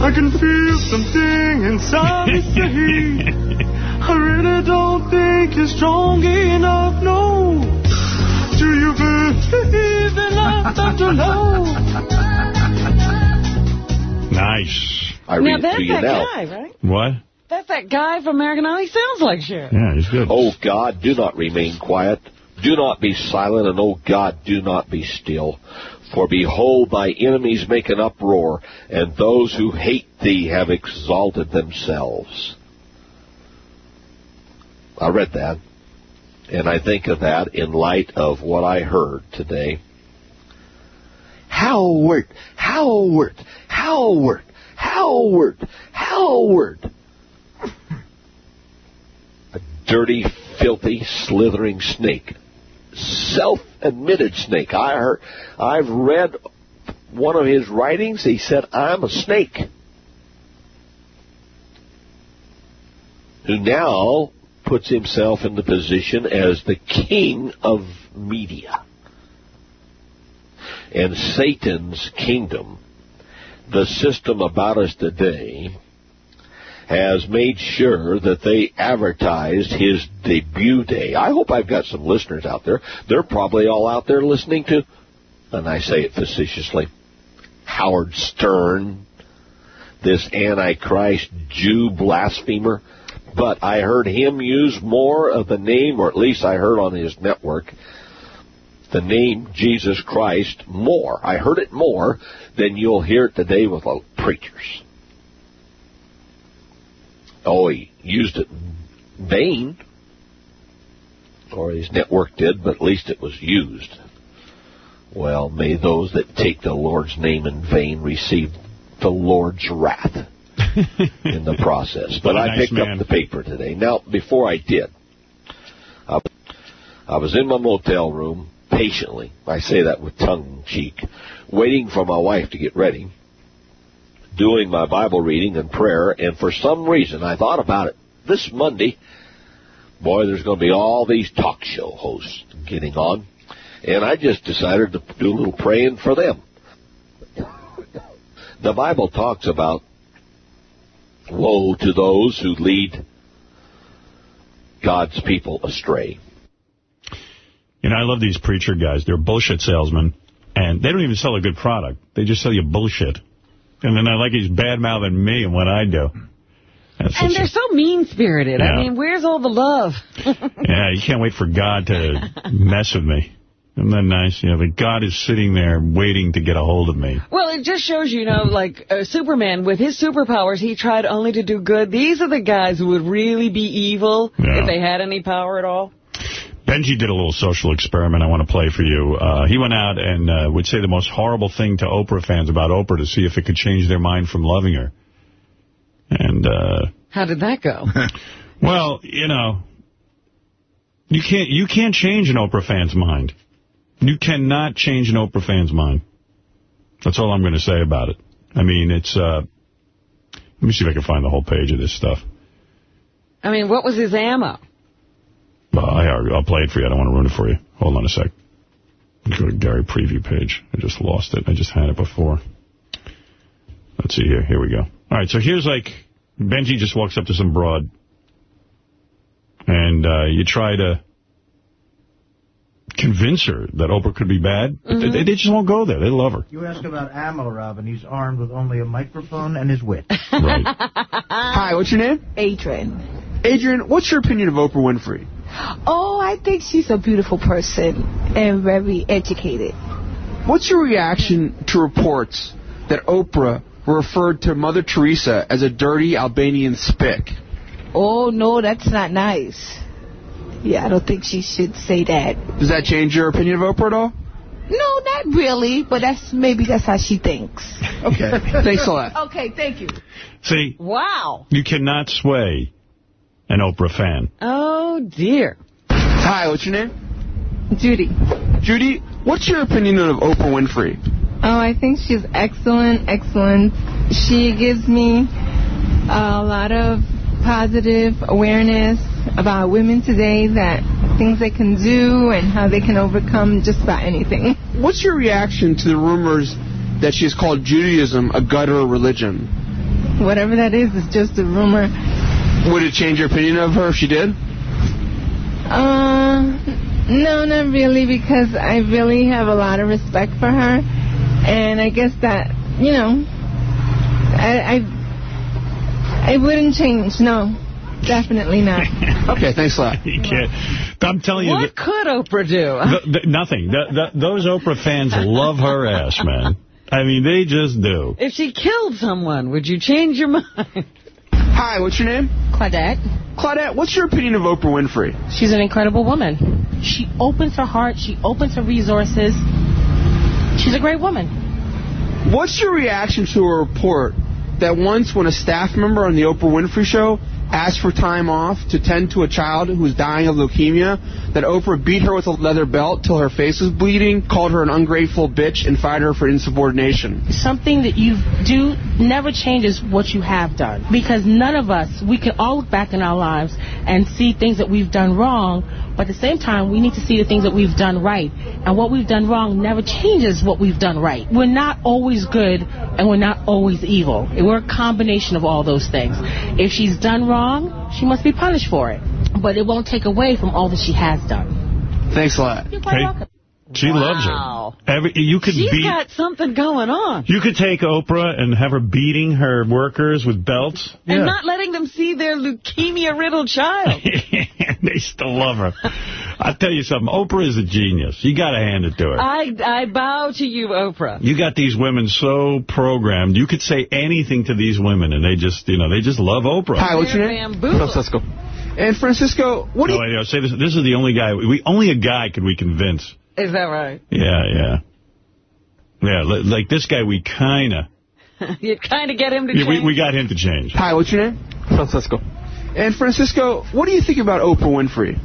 I can feel something inside me say I really don't think you're strong enough, no Do you believe in life after love? Nice. I now, read that's that now. guy, right? What? That's that guy from American Idol. He sounds like Cher. Yeah, he's good. Oh God, do not remain quiet. Do not be silent, and oh God, do not be still. For behold, thy enemies make an uproar, and those who hate thee have exalted themselves. I read that, and I think of that in light of what I heard today. Howard, Howard, Howard, Howard, Howard. A dirty, filthy, slithering snake. Self-admitted snake. I heard, I've read one of his writings. He said, I'm a snake. Who now puts himself in the position as the king of media. And Satan's kingdom, the system about us today, has made sure that they advertised his debut day. I hope I've got some listeners out there. They're probably all out there listening to, and I say it facetiously, Howard Stern, this Antichrist Jew blasphemer. But I heard him use more of the name, or at least I heard on his network, the name Jesus Christ more. I heard it more than you'll hear it today with preachers. Oh, he used it vain, or his network did, but at least it was used. Well, may those that take the Lord's name in vain receive the Lord's wrath in the process. But I nice picked man. up the paper today. Now, before I did, I, I was in my motel room patiently. I say that with tongue in cheek, waiting for my wife to get ready, doing my Bible reading and prayer, and for some reason I thought about it this Monday, boy, there's going to be all these talk show hosts getting on. And I just decided to do a little praying for them. The Bible talks about woe to those who lead God's people astray. You know, I love these preacher guys. They're bullshit salesmen, and they don't even sell a good product. They just sell you bullshit. And then I like he's bad-mouthing me and what I do. That's And they're a- so mean-spirited. Yeah. I mean, where's all the love? yeah, you can't wait for God to mess with me. Isn't that nice? You know, that God is sitting there waiting to get a hold of me. Well, it just shows, you know, like uh, Superman, with his superpowers, he tried only to do good. These are the guys who would really be evil Yeah. if they had any power at all. Benjy did a little social experiment I want to play for you. Uh, he went out and uh, would say the most horrible thing to Oprah fans about Oprah to see if it could change their mind from loving her. And, uh, How did that go? well, you know, you can't you can't change an Oprah fan's mind. You cannot change an Oprah fan's mind. That's all I'm going to say about it. I mean, it's, uh, let me see if I can find the whole page of this stuff. I mean, what was his ammo? Uh, I, I'll play it for you. I don't want to ruin it for you. Hold on a sec. Go to Gary preview page. I just lost it. I just had it before. Let's see here. Here we go. All right, so here's like, Benjy just walks up to some broad, and uh, you try to convince her that Oprah could be bad. but Mhm. They, they just won't go there. They love her. You ask about ammo, Robin. He's armed with only a microphone and his wit. Hi, what's your name? Adrian. Adrian, what's your opinion of Oprah Winfrey? Oh, I think she's a beautiful person and very educated. What's your reaction to reports that Oprah referred to Mother Teresa as a dirty Albanian spick? Oh, no, that's not nice. Yeah, I don't think she should say that. Does that change your opinion of Oprah at all? No, not really, but that's maybe that's how she thinks. Okay, thanks a lot. Okay, thank you. See, Wow. you cannot sway an Oprah fan. Oh, dear. Hi, what's your name? Judy. Judy, what's your opinion of Oprah Winfrey? Oh, I think she's excellent, excellent. She gives me a lot of positive awareness about women today that things they can do and how they can overcome just about anything. What's your reaction to the rumors that she has called Judaism a gutter religion? Whatever that is, it's just a rumor. Would it change your opinion of her if she did? Uh, no, not really, because I really have a lot of respect for her, and I guess that you know, I I, I wouldn't change. No, definitely not. Okay, thanks a lot. You can't. I'm telling you. What could Oprah do? Th th nothing. Th th those Oprah fans love her ass, man. I mean, they just do. If she killed someone, would you change your mind? Hi, what's your name? Claudette. Claudette, what's your opinion of Oprah Winfrey? She's an incredible woman. She opens her heart. She opens her resources. She's a great woman. What's your reaction to a report that once when a staff member on the Oprah Winfrey Show asked for time off to tend to a child who was dying of leukemia, that Oprah beat her with a leather belt till her face was bleeding, called her an ungrateful bitch, and fired her for insubordination? Something that you do never changes what you have done. Because none of us, we can all look back in our lives and see things that we've done wrong, but at the same time, we need to see the things that we've done right. And what we've done wrong never changes what we've done right. We're not always good, and we're not always evil. We're a combination of all those things. If she's done wrong, she must be punished for it. But it won't take away from all that she has done. Thanks a lot. You're quite welcome. She loves Wow. her. Every you could She's beat. got something going on. You could take Oprah and have her beating her workers with belts. And not letting them see their leukemia-riddled child. they still love her. I'll tell you something. Oprah is a genius. You got to hand it to her. I, I bow to you, Oprah. You got these women so programmed. You could say anything to these women, and they just, you know, they just love Oprah. Hi, what's your They're name? bamboozled. Francisco. And Francisco, what do no, you... wait, I'll say this. This is the only guy. We only a guy could we convince. Is that right? Yeah, yeah, yeah. li- Like this guy, we kind of. you kind of get him to Yeah, we, change. we got him to change. Hi, what's your name? Francisco. And Francisco, what do you think about Oprah Winfrey?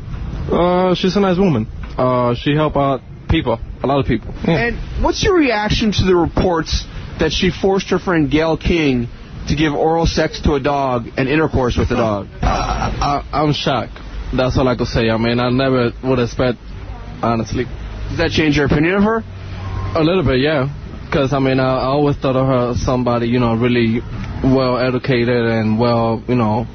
Uh, she's a nice woman. Uh, she help out people, a lot of people. Yeah. And what's your reaction to the reports that she forced her friend Gayle King to give oral sex to a dog and intercourse with a dog? I, I'm shocked. That's all I could say. I mean, I never would expect, honestly. Does that change your opinion of her? A little bit, yeah. Because, I mean, I, I always thought of her as somebody, you know, really well educated and well, you know,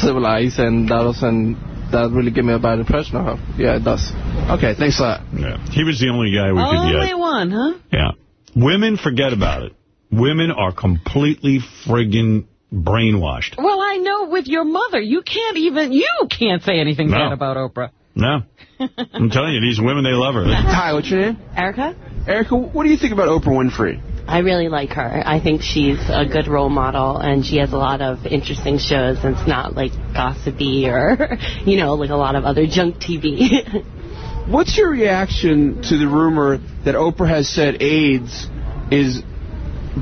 civilized, and that doesn't that really give me a bad impression of her. Yeah, it does. Okay, thanks a lot. Yeah. He was the only guy we could get. Only get. one, huh? Yeah. Women, forget about it. Women are completely friggin' brainwashed. Well, I know with your mother, you can't even, you can't say anything No. bad about Oprah. No. I'm telling you, these women, they love her. Hi, what's your name? Erica? Erica, what do you think about Oprah Winfrey? I really like her. I think she's a good role model, and she has a lot of interesting shows, and it's not like gossipy or, you know, like a lot of other junk TV. What's your reaction to the rumor that Oprah has said AIDS is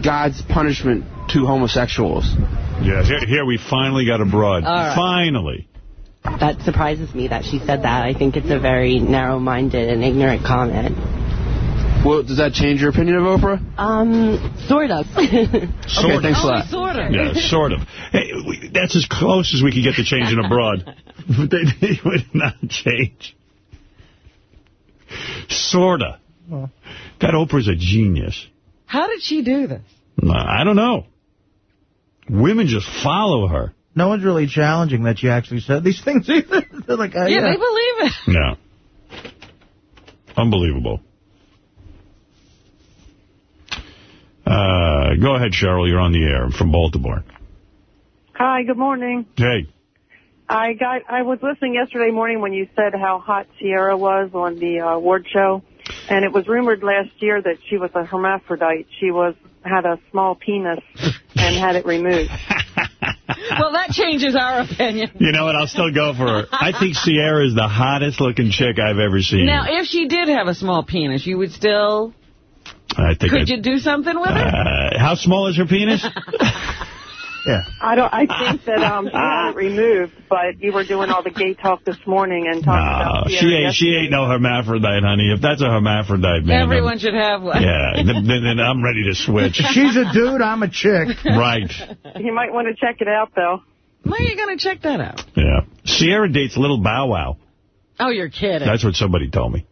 God's punishment to homosexuals? Yeah, here, here we finally got a broad. All right. Finally. That surprises me that she said that. I think it's a very narrow-minded and ignorant comment. Well, does that change your opinion of Oprah? Um, sort of. Sort okay, thanks a lot. Sort of. Yeah, sort of. Hey, we, that's as close as we could get to changing abroad. they, they would not change. Sorta. That Oprah's a genius. How did she do this? I don't know. Women just follow her. No one's really challenging that she actually said these things either. They're like, uh, yeah, they believe it. Yeah. Unbelievable. Uh, go ahead, Cheryl. You're on the air. I'm from Baltimore. Hi, good morning. Hey. I got I was listening yesterday morning when you said how hot Ciara was on the uh, award show, and it was rumored last year that she was a hermaphrodite. She was had a small penis and had it removed. well, that changes our opinion. You know what? I'll still go for her. I think Ciara is the hottest looking chick I've ever seen. Now, if she did have a small penis, you would still... I think Could I'd- you do something with her? Uh, how small is her penis? yeah. I don't. I think that um she had it removed, but you were doing all the gay talk this morning and talking No, about she Ciara ain't, she ain't no hermaphrodite, honey. If that's a hermaphrodite, man. Everyone I'm- should have one. Yeah, then, then, then I'm ready to switch. She's a dude, I'm a chick. Right. You might want to check it out, though. When are you going to check that out? Yeah. Ciara dates Little Bow Wow. Oh, you're kidding. That's what somebody told me.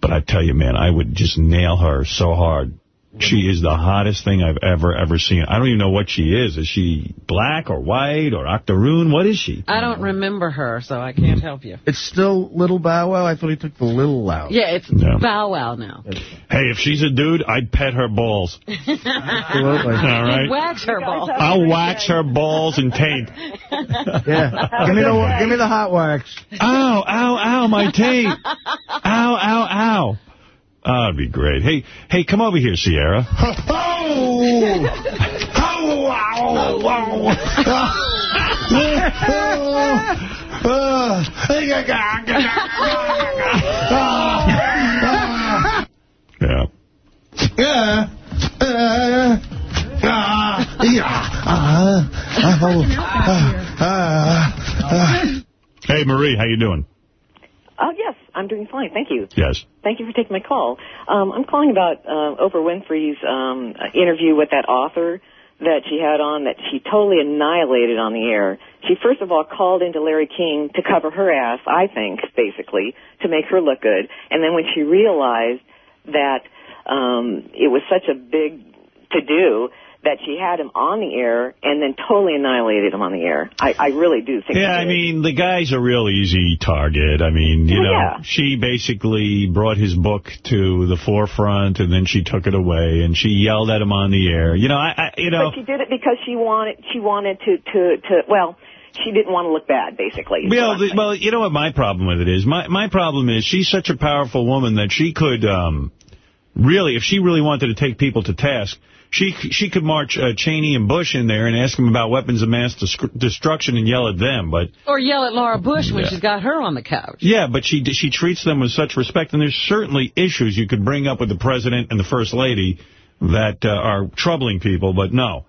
But I tell you, man, I would just nail her so hard. She is the hottest thing I've ever, ever seen. I don't even know what she is. Is she black or white or octoroon? What is she? I don't remember her, so I can't help you. It's still Little Bow Wow? I thought he took the Little out. Yeah, it's Yeah. Bow Wow now. Hey, if she's a dude, I'd pet her balls. Absolutely. All right. Wax her balls. I'll wax her balls and taint. Yeah. give me the give me the hot wax. Ow, ow, ow, my taint. Ow, ow, ow. Oh, that'd be great. Hey, hey, come over here, Ciara. Yeah. Yeah. Uh, ah, yeah. Hey, Marie, how you doing? I'm doing fine. Thank you. Yes. Thank you for taking my call. Um, I'm calling about uh, Oprah Winfrey's um, interview with that author that she had on that she totally annihilated on the air. She first of all called into Larry King to cover her ass, I think, basically, to make her look good. And then when she realized that um, it was such a big to do, that she had him on the air and then totally annihilated him on the air. I, I really do think. Yeah, I mean, the guy's a real easy target. I mean, you Well, know, yeah. she basically brought his book to the forefront, and then she took it away, and she yelled at him on the air. You know, I, I you know, But she did it because she wanted she wanted to to to well, she didn't want to look bad, basically. Well, the, well, you know what my problem with it is? My my problem is she's such a powerful woman that she could um, really, if she really wanted to take people to task, she she could march uh, Cheney and Bush in there and ask them about weapons of mass desc- destruction and yell at them. But Or yell at Laura Bush when Yeah. she's got her on the couch. yeah, but she she treats them with such respect, and there's certainly issues you could bring up with the president and the first lady that uh, are troubling people. But no,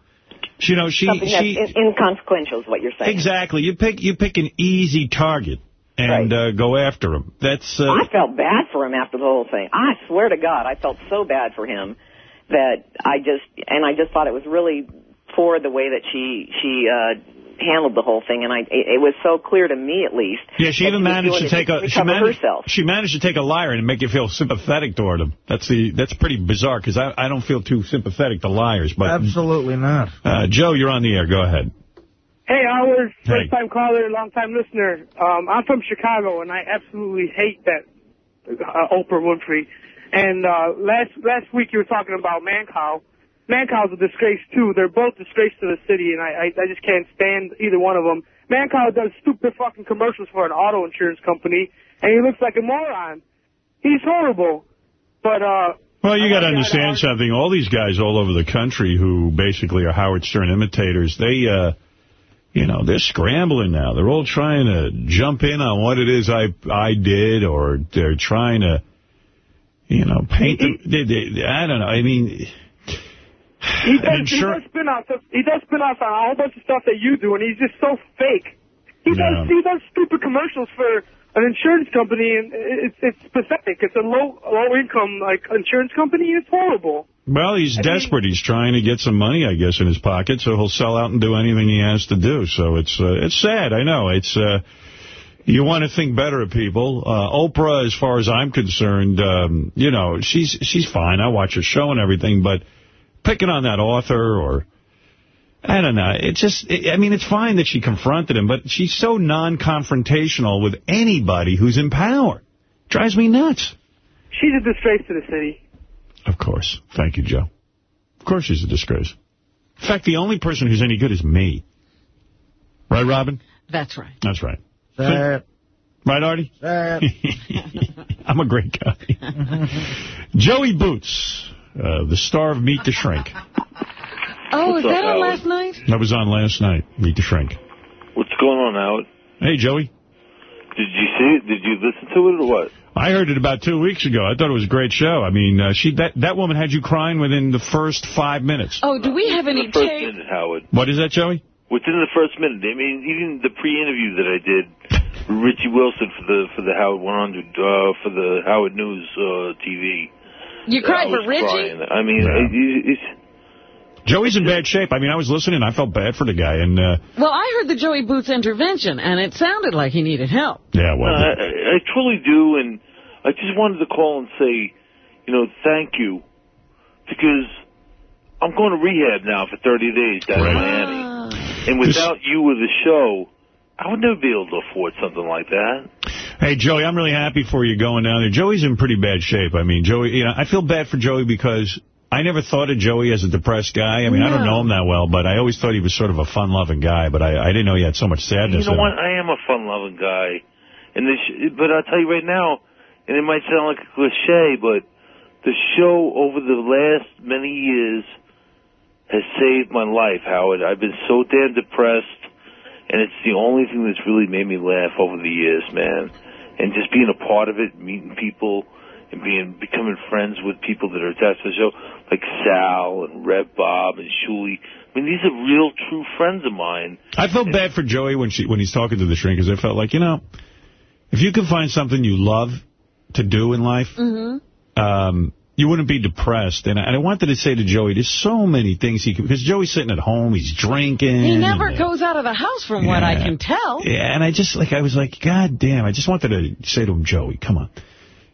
you know she Something she that's in, inconsequential is what you're saying. exactly you pick you pick an easy target and uh, go after him. That's uh, I felt bad for him after the whole thing. I swear to God, I felt so bad for him that I just and I just thought it was really for the way that she she uh, handled the whole thing, and I it, it was so clear to me at least. Yeah, she even was managed to take a she managed, herself. she managed to take a liar and make you feel sympathetic toward him. That's the that's pretty bizarre because I I don't feel too sympathetic to liars. But Absolutely not. uh, Joe, you're on the air. Go ahead. Hey, Howard, Hey. first time caller, long time listener. Um, I'm from Chicago, and I absolutely hate that uh, Oprah Winfrey. And uh, last last week you were talking about Mancow. Mancow's a disgrace too. They're both disgrace to the city, and I, I I just can't stand either one of them. Mancow does stupid fucking commercials for an auto insurance company, and he looks like a moron. He's horrible. But uh, Well, you got to understand something. All these guys all over the country who basically are Howard Stern imitators, they, uh, you know, they're scrambling now. They're all trying to jump in on what it is I I did, or they're trying to, you know, paint them. They, they, I don't know. I mean, He does, he does spin offs. He does spin offs on a whole bunch of stuff that you do, and he's just so fake. He Yeah. does he does stupid commercials for an insurance company, and it's it's pathetic. It's a low low income like insurance company. It's horrible. well, he's desperate. He's trying to get some money, I guess, in his pocket, so he'll sell out and do anything he has to do. So it's uh, it's sad. I know. It's. Uh, you want to think better of people. Uh, Oprah, as far as I'm concerned, um, you know, she's she's fine. I watch her show and everything, but picking on that author or, I don't know, it just, it, I mean, it's fine that she confronted him, but she's so non-confrontational with anybody who's in power. Drives me nuts. She's a disgrace to the city. Of course. Thank you, Joe. Of course she's a disgrace. In fact, the only person who's any good is me. Right, Robin? That's right. That's right. Sad. Right, Artie? I'm a great guy. Joey Boots, uh, the star of Meet the Shrink. Oh, What's is up, that on Howard? last night? That was on last night, Meet the Shrink. What's going on, Howard? Hey, Joey. Did you see it? Did you listen to it or what? I heard it about two weeks ago. I thought it was a great show. I mean, uh, she that, that woman had you crying within the first five minutes. Oh, do we have any the first tape? minute, Howard. What is that, Joey? Within the first minute. I mean, even the pre-interview that I did, with Richie Wilson for the for the Howard 100 uh, for the Howard News uh, TV. You cried for Richie? Crying. I mean, Yeah. it, it's, Joey's in bad shape. I mean, I was listening. I felt bad for the guy. And, uh, Well, I heard the Joey Boots intervention, and it sounded like he needed help. yeah, well, I, I I truly do, and I just wanted to call and say, you know, thank you, because I'm going to rehab now for 30 days down in Miami, and without you or the show, I would never be able to afford something like that. Hey, Joey, I'm really happy for you going down there. Joey's in pretty bad shape. I mean, Joey, you know, I feel bad for Joey because I never thought of Joey as a depressed guy. I mean, I don't know him that well, but I always thought he was sort of a fun-loving guy, but I, I didn't know he had so much sadness You know in him. what? I am a fun-loving guy, and this, but I'll tell you right now, and it might sound like a cliche, but the show over the last many years has saved my life, Howard. I've been so damn depressed, and it's the only thing that's really made me laugh over the years, man. And just being a part of it, meeting people, and being becoming friends with people that are attached to the show, like Sal and Red Bob and Shuli. I mean, these are real, true friends of mine. I felt bad for Joey when she when he's talking to the shrink, because I felt like, you know, if you can find something you love to do in life, Mm-hmm. um, you wouldn't be depressed. And I, and I wanted to say to Joey, there's so many things he can, because Joey's sitting at home, he's drinking. He never and, goes out of the house, from what I can tell. Yeah, and I just, like, I was like, God damn, I just wanted to say to him, Joey, come on.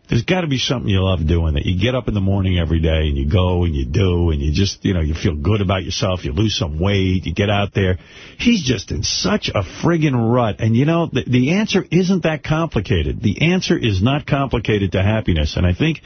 There's got to be something you love doing that you get up in the morning every day and you go and you do and you just, you know, you feel good about yourself. You lose some weight. You get out there. He's just in such a friggin' rut. And, you know, the, the answer isn't that complicated. The answer is not complicated to happiness. And I think,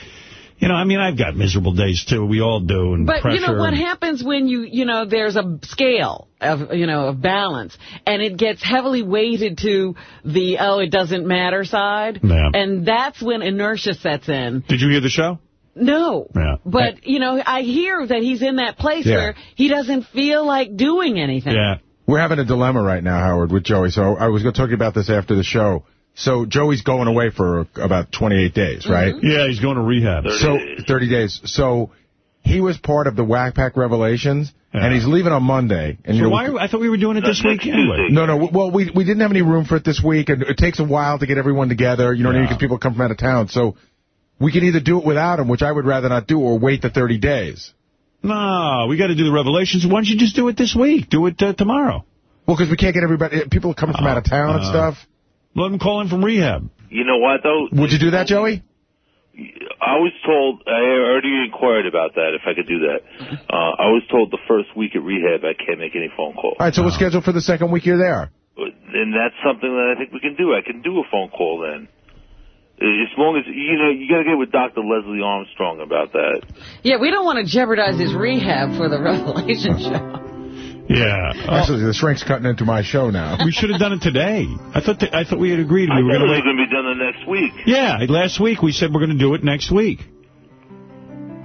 you know, I mean, I've got miserable days, too. We all do. And But pressure. you know what happens when you, you know, there's a scale of, you know, of balance, and it gets heavily weighted to the oh, it doesn't matter side, Yeah. and that's when inertia sets in. Did you hear the show? No, Yeah. but you know, I hear that he's in that place Yeah. where he doesn't feel like doing anything. Yeah. We're having a dilemma right now, Howard, with Joey. So I was going to talk about this after the show. So Joey's going away for about 28 days, right? Yeah, he's going to rehab. So 30 days. So he was part of the Whack Pack Revelations, and he's leaving on Monday. And So you know, why, I thought we were doing it this week anyway. No, no. Well, we we didn't have any room for it this week, and it takes a while to get everyone together. You know what I mean? Because people come from out of town. So we can either do it without him, which I would rather not do, or wait the 30 days. No, we got to do the revelations. Why don't you just do it this week? Do it uh, tomorrow. Well, because we can't get everybody. People are coming from out of town and Uh, stuff. Let him call in from rehab. You know what, though? Would you do that, Joey? I was told, I already inquired about that, if I could do that. Uh, I was told the first week at rehab I can't make any phone calls. All right, so we'll schedule for the second week you're there. And that's something that I think we can do. I can do a phone call then. As long as, you know, you got to get with Dr. Leslie Armstrong about that. Yeah, we don't want to jeopardize his rehab for the Revelation show. Yeah. Actually, the shrink's cutting into my show now. We should have done it today. I thought that, I thought we had agreed I we were thought going it to was wait. going to be done the next week. Yeah, last week we said we're going to do it next week.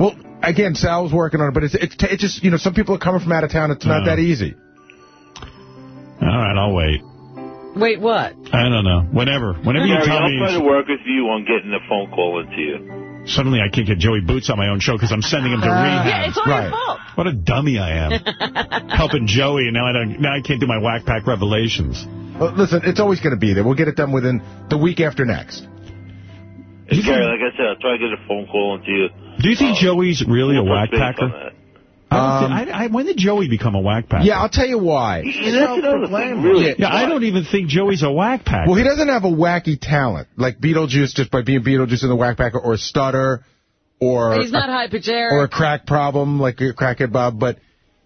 Well, again, Sal's working on it, but it's it's, it's just, you know, some people are coming from out of town. It's not Uh. that easy. All right, I'll wait. Wait, what? I don't know. Whenever. Whenever you Gary, tell I'll me, try to work with you on getting a phone call into you. Suddenly I can't get Joey Boots on my own show because I'm sending him to uh, rehab. Yeah, it's all your fault. What a dummy I am. Helping Joey, and now I don't. Now I can't do my whack pack revelations. Well, listen, it's always going to be there. We'll get it done within the week after next. Hey, Gary, like I said, I'll try to get a phone call into you. Do you think uh, Joey's really a we'll whack touch on packer? That. I Um, I, I, when did Joey become a whack packer? Yeah, I'll tell you why. And that's another thing, really. Yeah, I don't even think Joey's a whack packer. Well, he doesn't have a wacky talent like Beetlejuice just by being Beetlejuice in the whack packer or a stutter or He's not high pitch or a crack problem like a crackhead Bob, but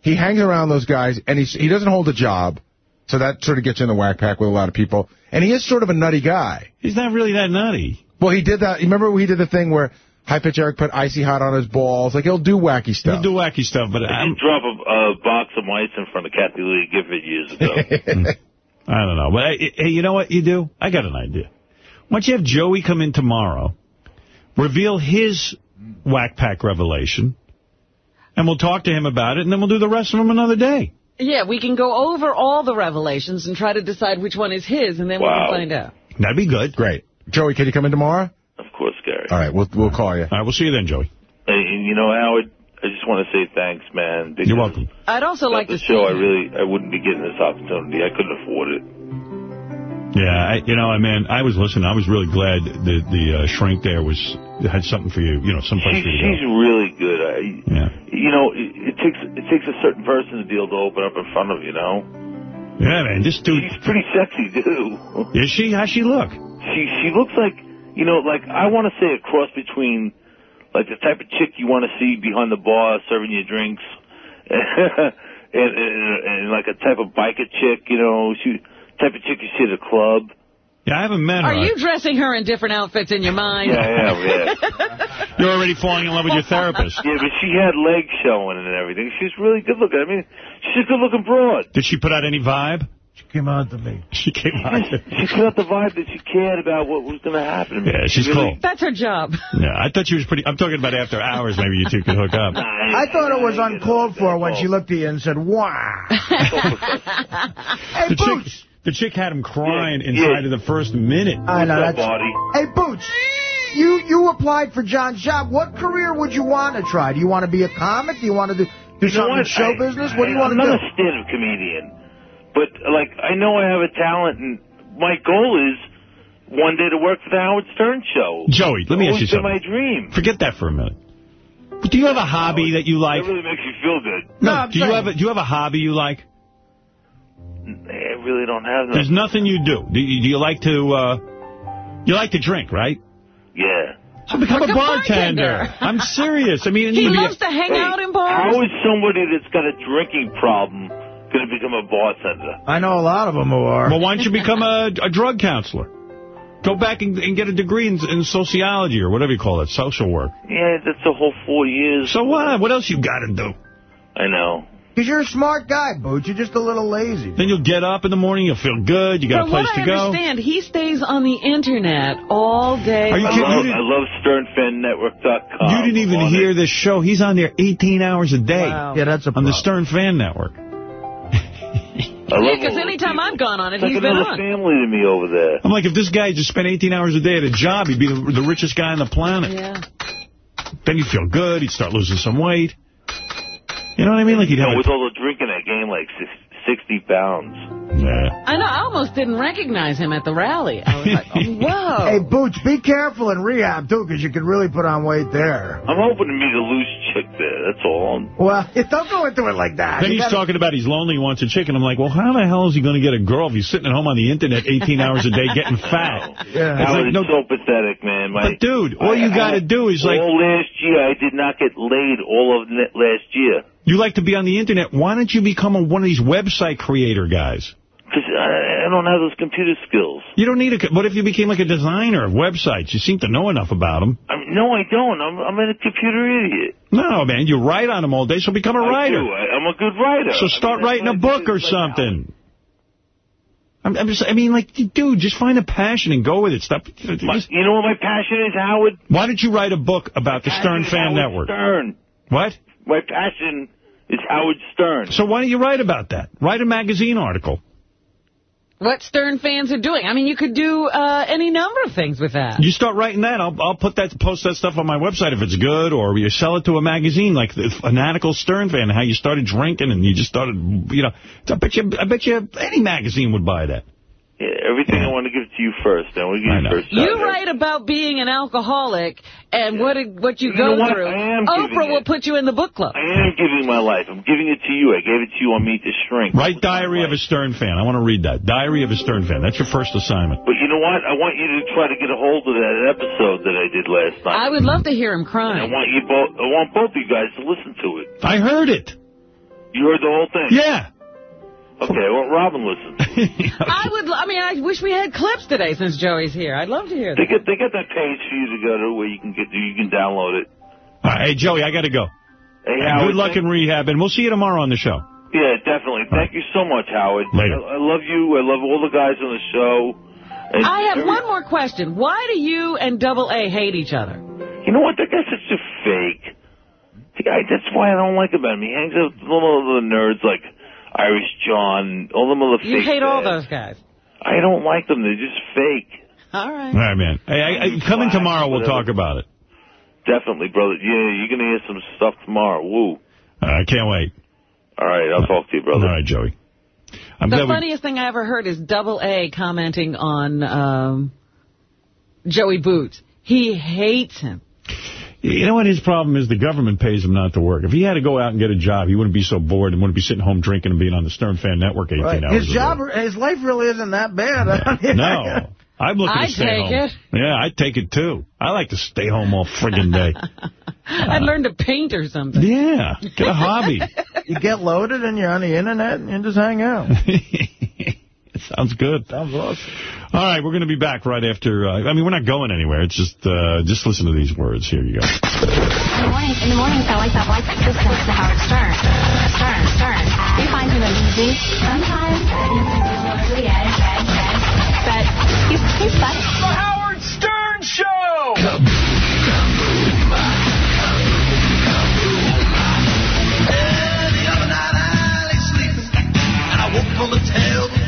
he hangs around those guys and he's, he doesn't hold a job. So that sort of gets you in the whack pack with a lot of people. And he is sort of a nutty guy. He's not really that nutty. Well, he did that. Remember he did the thing where High Pitch Eric put icy hot on his balls? Like, he'll do wacky stuff. He'll do wacky stuff, but I I'm, did drop a, a box of mice in front of Kathie Lee Gifford years ago. Hmm. I don't know. But hey, hey, you know what you do? I got an idea. Why don't you have Joey come in tomorrow, reveal his whack pack revelation, and we'll talk to him about it, and then we'll do the rest of them another day. Yeah, we can go over all the revelations and try to decide which one is his, and then we Wow. can find out. That'd be good. Great. Joey, can you come in tomorrow? Of course, Gary. All right, we'll we'll call you. All right, we'll see you then, Joey. Hey, and you know, Howard, I just want to say thanks, man. You're welcome. I'd also like the to show, I really, I wouldn't be getting this opportunity. I couldn't afford it. Yeah, I, you know, I mean, I was listening. I was really glad the the uh, shrink there was had something for you, you know, someplace She, for you to she's go. really good. I, Yeah. You know, it, it takes it takes a certain person to deal to open up in front of you. know, Yeah, man, this dude. she's pretty sexy too. Is she? How's she look? She she looks like you know, like I want to say a cross between like the type of chick you want to see behind the bar serving you drinks, and, and and like a type of biker chick, you know, she type of chick you see at a club. Yeah, I haven't met her. Are you dressing her in different outfits in your mind? Yeah, I am, yeah. You're already falling in love with your therapist. Yeah, but she had legs showing and everything. She's really good looking. I mean, she's a good looking broad. Did she put out any vibe? She came on to me. She came out. She put out the vibe that she cared about what was going to happen to me. Yeah, she's She really- cool. That's her job. Yeah, I thought she was pretty. I'm talking about after hours. Maybe you two could hook up. I thought it was uncalled for when she looked at you and said, wow. hey, The chick, Boots. the chick had him crying inside of the first minute. I know, What's up, that's... Marty? Hey, Boots, you, you applied for John's job. What career would you want to try? Do you want to be a comic? Do you want to do, do You something in show I- business? What do you I- want I'm to do? not a stand-up comedian, but like I know I have a talent, and my goal is one day to work for the Howard Stern show. Joey, let me ask you It's always something. my dream. Forget that for a minute. But do you have a hobby that you like? That really makes you feel good. No, do you have a, do you have a hobby you like? I really don't have that. There's nothing you do. Do you, do you like to uh you like to drink, right? Yeah. So become Like a a bartender. bartender. I'm serious. I mean, He you can a- loves to hang Hey, out in bars. How is somebody that's got a drinking problem going to become a bartender? I know a lot of them who are. Well, why don't you become a, a drug counselor? Go back and, and get a degree in, in sociology or whatever you call it, social work. Yeah, that's a whole four years. So what? What else you got to do? I know. Because you're a smart guy, Boots. You're just a little lazy. Then you'll get up in the morning, you'll feel good, you got From a place what I to go. understand, he stays on the internet all day. Are you I kidding? love, You I didn't, love SternFanNetwork.com. you didn't even hear it. this show. He's on there 18 hours a day Wow. Yeah, that's a on the. Stern Fan Network. I love Yeah, because anytime people. I've gone on it, It's like he's been another on. family to me over there. I'm like, if this guy just spent 18 hours a day at a job, he'd be the, the richest guy on the planet. Yeah. Then he'd feel good. He'd start losing some weight. You know what I mean? Like he'd You have know, with all the drinking, I gained like six, 60 pounds. Yeah. I know. I almost didn't recognize him at the rally. I was like, whoa. Hey, Boots, be careful in rehab, too, because you could really put on weight there. I'm hoping to meet a loose chick there. That's all. Well, don't go into it like that. Then You he's gotta- talking about he's lonely, he wants a chick, and I'm like, well, how the hell is he going to get a girl if he's sitting at home on the internet 18 hours a day getting fat? Yeah. It's Howard, like, no, so pathetic, man. My, but dude, all you got to do is like, All last year, I did not get laid all of last year. You like to be on the internet. Why don't you become a, one of these website creator guys? Because I, I don't have those computer skills. You don't need a. What if you became like a designer of websites? You seem to know enough about them. I mean, no, I don't. I'm, I'm a computer idiot. No, man, you write on them all day, so become a I writer. do. I, I'm a good writer. So start I mean, writing a that's why I book or right now. something. I'm, I'm just, I mean, like, dude, just find a passion and go with it. Stop. My, you know what my passion is, Howard? Why don't you write a book about the Stern Fan Network? Stern. What? My passion is Howard Stern. So why don't you write about that? Write a magazine article. What Stern fans are doing. I mean, you could do uh, any number of things with that. You start writing that, I'll I'll put that post that stuff on my website if it's good, or you sell it to a magazine like the Fanatical Stern Fan, how you started drinking and you just started, you know. I bet you, I bet you any magazine would buy that. Yeah, everything I want to give to you first. I want to give you first. You write about being an alcoholic and what it, what you You go what? through. I am giving Oprah it. will put you in the book club. I am giving my life. I'm giving it to you. I gave it to you on Meet the Shrink. Write Diary of a Stern Fan. I want to read that. Diary of a Stern Fan. That's your first assignment. But you know what? I want you to try to get a hold of that episode that I did last night. I would love to hear him crying. I want you both. I want both of you guys to listen to it. I heard it. You heard the whole thing. Yeah. Okay. Well, Robin listened. I would. I mean, I wish we had clips today since Joey's here. I'd love to hear They that. get they got that page for you to go to where you can get you can download it. All right, hey, Joey, I got to go. Hey, Howard, Good luck in rehab, and we'll see you tomorrow on the show. Yeah, definitely. Thank you so much, Howard. Later. I, I love you. I love all the guys on the show. And I have every- one more question. Why do you and Double A hate each other? You know what? That guy's such a fake. The guy, that's why I don't like about him. He hangs out with all the nerds like Irish John, all them other You fake hate all those guys. I don't like them. They're just fake. All right. All right, man. Hey, I, I, come in tomorrow. We'll talk about it. Definitely, brother. Yeah, you're gonna hear some stuff tomorrow. Woo. I can't wait. All right, I'll talk to you, brother. All right, Joey. I'm the glad we- funniest thing I ever heard is Double A commenting on um, Joey Boots. He hates him. You know what his problem is? The government pays him not to work. If he had to go out and get a job, he wouldn't be so bored and wouldn't be sitting home drinking and being on the Stern Fan Network 18 Right. hours His a job, day. his life really isn't that bad. No. I'm looking I'd to stay take home. it. Yeah, I'd take it, too. I like to stay home all friggin' day. Uh, I'd learn to paint or something. Yeah, get a hobby. you get loaded and you're on the internet and you just hang out. Sounds good. Sounds awesome. All right, we're going to be back right after. Uh, I mean, we're not going anywhere. It's just uh, just listen to these words. Here you go. In the morning, in the mornings, I like that white assistant to Howard Stern. Stern, Stern. We find him amusing. Sometimes. But he's, he's fun. The Howard Stern Show! Mayor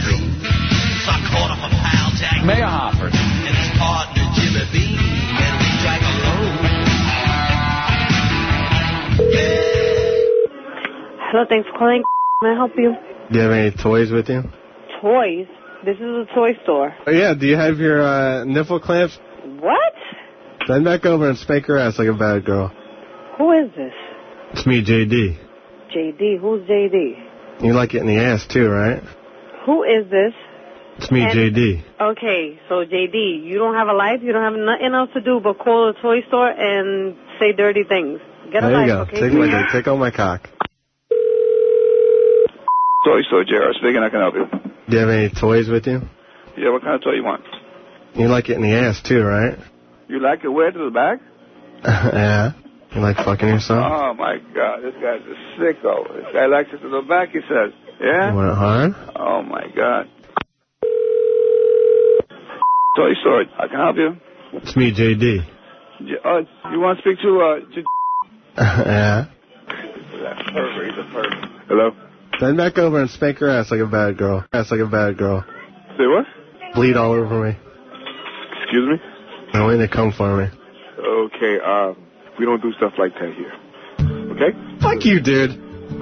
Hofford. And his partner, Jimmy Bean, and we drank alone. Hello, thanks for calling. Can I help you? Do you have any toys with you? Toys. This is a toy store. Oh, yeah, do you have your uh, nipple clamps? What? Bend back over and spank her ass like a bad girl. Who is this? It's me, JD. JD. Who's JD? You like it in the ass, too, right? Who is this? It's me, And- JD. Okay, so JD, you don't have a life. You don't have nothing else to do but call a toy store and say dirty things. Get a There you life, go. okay? Take my dick. Take all my cock. Toy store, JR speaking. I can help you. Do you have any toys with you? Yeah, what kind of toy you want? You like it in the ass, too, right? You like it where to the back? yeah. You like fucking yourself? Oh my God, this guy's a sicko. This guy likes it to the back. He says, Yeah? You want it hard? Oh my God. Toy store, I can help you. It's me, JD. J- Oh, you want to speak to uh? J- yeah. That's pervert. He's a. Hello. Bend back over and spank her ass like a bad girl. Ass like a bad girl. Say what? Bleed all over me. Excuse me. I want you to come for me. Okay. Uh, we don't do stuff like that here. Okay. Fuck you, dude.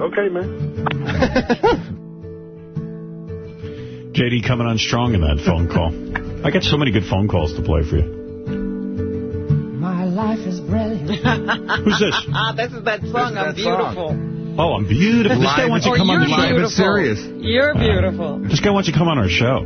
Okay, man. JD coming on strong in that phone call. I got so many good phone calls to play for you. My life is brilliant. Who's this? Ah, this is that song, I'm Beautiful. Oh, I'm beautiful. This guy wants to come on the you're show. beautiful. You're beautiful. This guy wants to come on our show.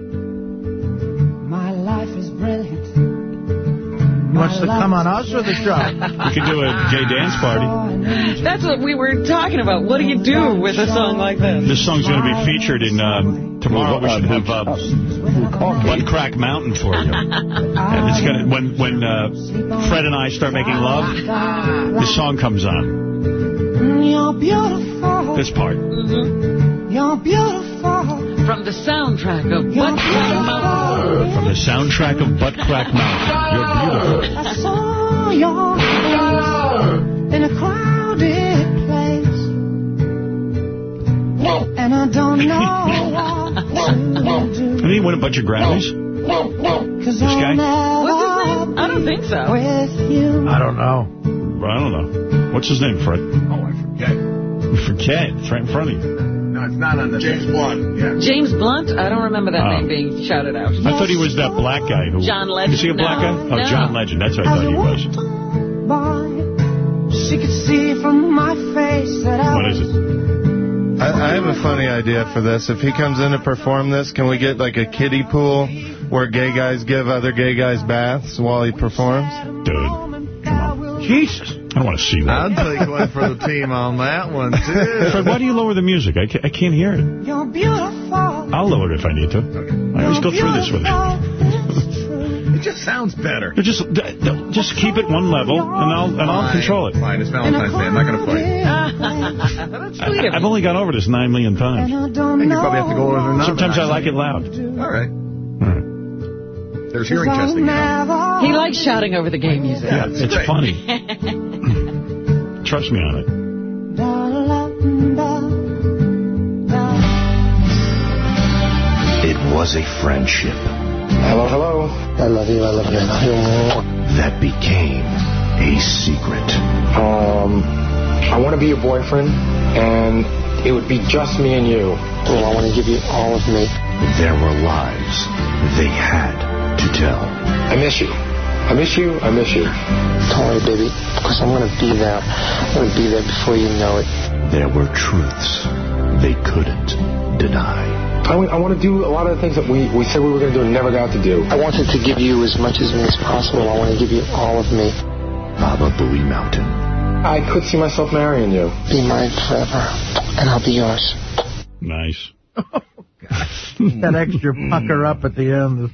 My life is brilliant. He wants to come on us or the show? We could do a gay dance party. That's what we were talking about. What do you do with a song like this? This song's going to be featured in um, tomorrow. We should have uh, Butt Crack Mountain for you. And it's gonna when when uh, Fred and I start making love, this song comes on. You're beautiful. This part. You're beautiful. From the soundtrack of Butt Crack Mountain. From the soundtrack of Butt Crack Mountain. You're beautiful. I saw your face in a crowded place. And I don't know what to. Did he win a bunch of Grammys? Cause This guy? What's his name? I don't think so. With you. I don't know. I don't know. What's his name, Fred? Oh, I forget. You forget. It's right in front of you. No, it's not on the James Blunt. Yeah. James Blunt? I don't remember that Oh. name being shouted out. I thought he was that black guy who. John Legend? Is he a black No. guy? Oh, No. John Legend. That's what I thought he was. Boy, she could see from my face that I What is it? I, I have a funny idea for this. If he comes in to perform this, can we get like a kiddie pool where gay guys give other gay guys baths while he performs? Dude, come on. Jesus. I don't want to see that. I'll take one for the team on that one, too. Fred, why do you lower the music? I can't, I can't hear it. You're beautiful. I'll lower it if I need to. I always go through this with you. It just sounds better. Just d- d- just keep it one level, and I'll and I'll Fine, control it. Fine, it's Valentine's Day. I'm not going to fight. That's I, sweet of I've only gone over this nine million times. And you probably have to go over another. Sometimes I like it loud. All right. There's hearing testing. You know. He likes shouting over the game music. Yeah, it's great. funny. Trust me on it. It was a friendship Hello, hello. I love you, I love you, I love you. that became a secret. Um, I want to be your boyfriend, and it would be just me and you. Oh, I want to give you all of me. There were lies they had to tell. I miss you. I miss you. I miss you. Don't worry, baby, because I'm going to be there. I'm going to be there before you know it. There were truths they couldn't deny. I, I want to do a lot of the things that we, we said we were going to do and never got to do. I wanted to give you as much as me as possible. I want to give you all of me. Baba Booey Mountain. I could see myself marrying you. Be mine forever, and I'll be yours. Nice. Oh, that extra pucker up at the end.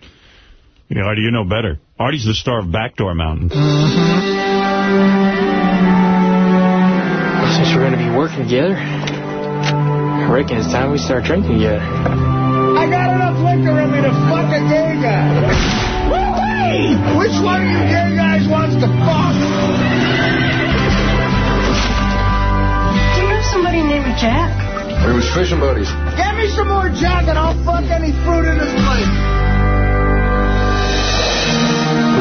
Yeah, Artie, you know better. Artie's the star of Backdoor Mountain. Mm-hmm. Since we're going to be working together, I reckon it's time we start drinking together. I got enough liquor in me to fuck a gay guy. Woo-wee! Which one of you gay guys wants to fuck? Do you know somebody named Jack? We was fishing buddies. Get me some more Jack and I'll fuck any fruit in this place.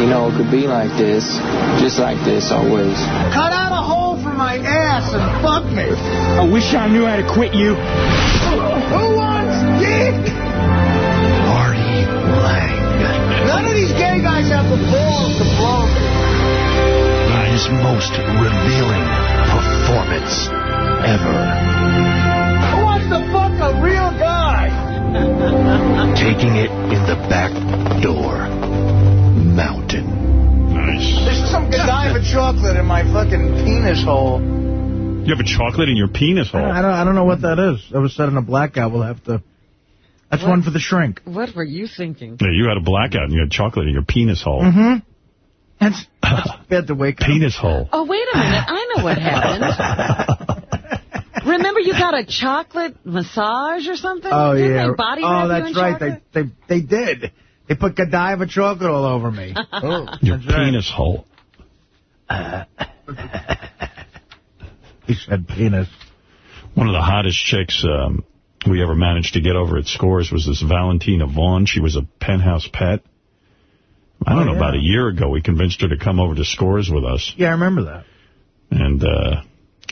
You know, it could be like this, just like this always. Cut out a hole for my ass and fuck me. I wish I knew how to quit you. Who wants dick? Artie Lange. None of these gay guys have the balls to blow me. His most revealing performance ever. Who wants to fuck a real guy? Taking it in the back door. Mountain. Nice. There's some Godiva chocolate in my fucking penis hole. You have a chocolate in your penis hole. I don't, I don't know what that is. That was said in a blackout. We'll have to... That's What? one for the shrink. What were you thinking? Yeah, you had a blackout and you had chocolate in your penis hole. Mm-hmm. That's, that's bad to wake up. Penis hole. Oh, wait a minute. I know what happened. Remember you got a chocolate massage or something? Oh, Didn't yeah. They body oh, that's right. chocolate? They, they they did. They put Godiva chocolate all over me. oh, Your that's right. penis hole. He said penis. One of the hottest chicks um, we ever managed to get over at Scores was this Valentina Vaughn. She was a penthouse pet. I don't Oh, know, yeah. about a year ago, we convinced her to come over to Scores with us. Yeah, I remember that. And uh,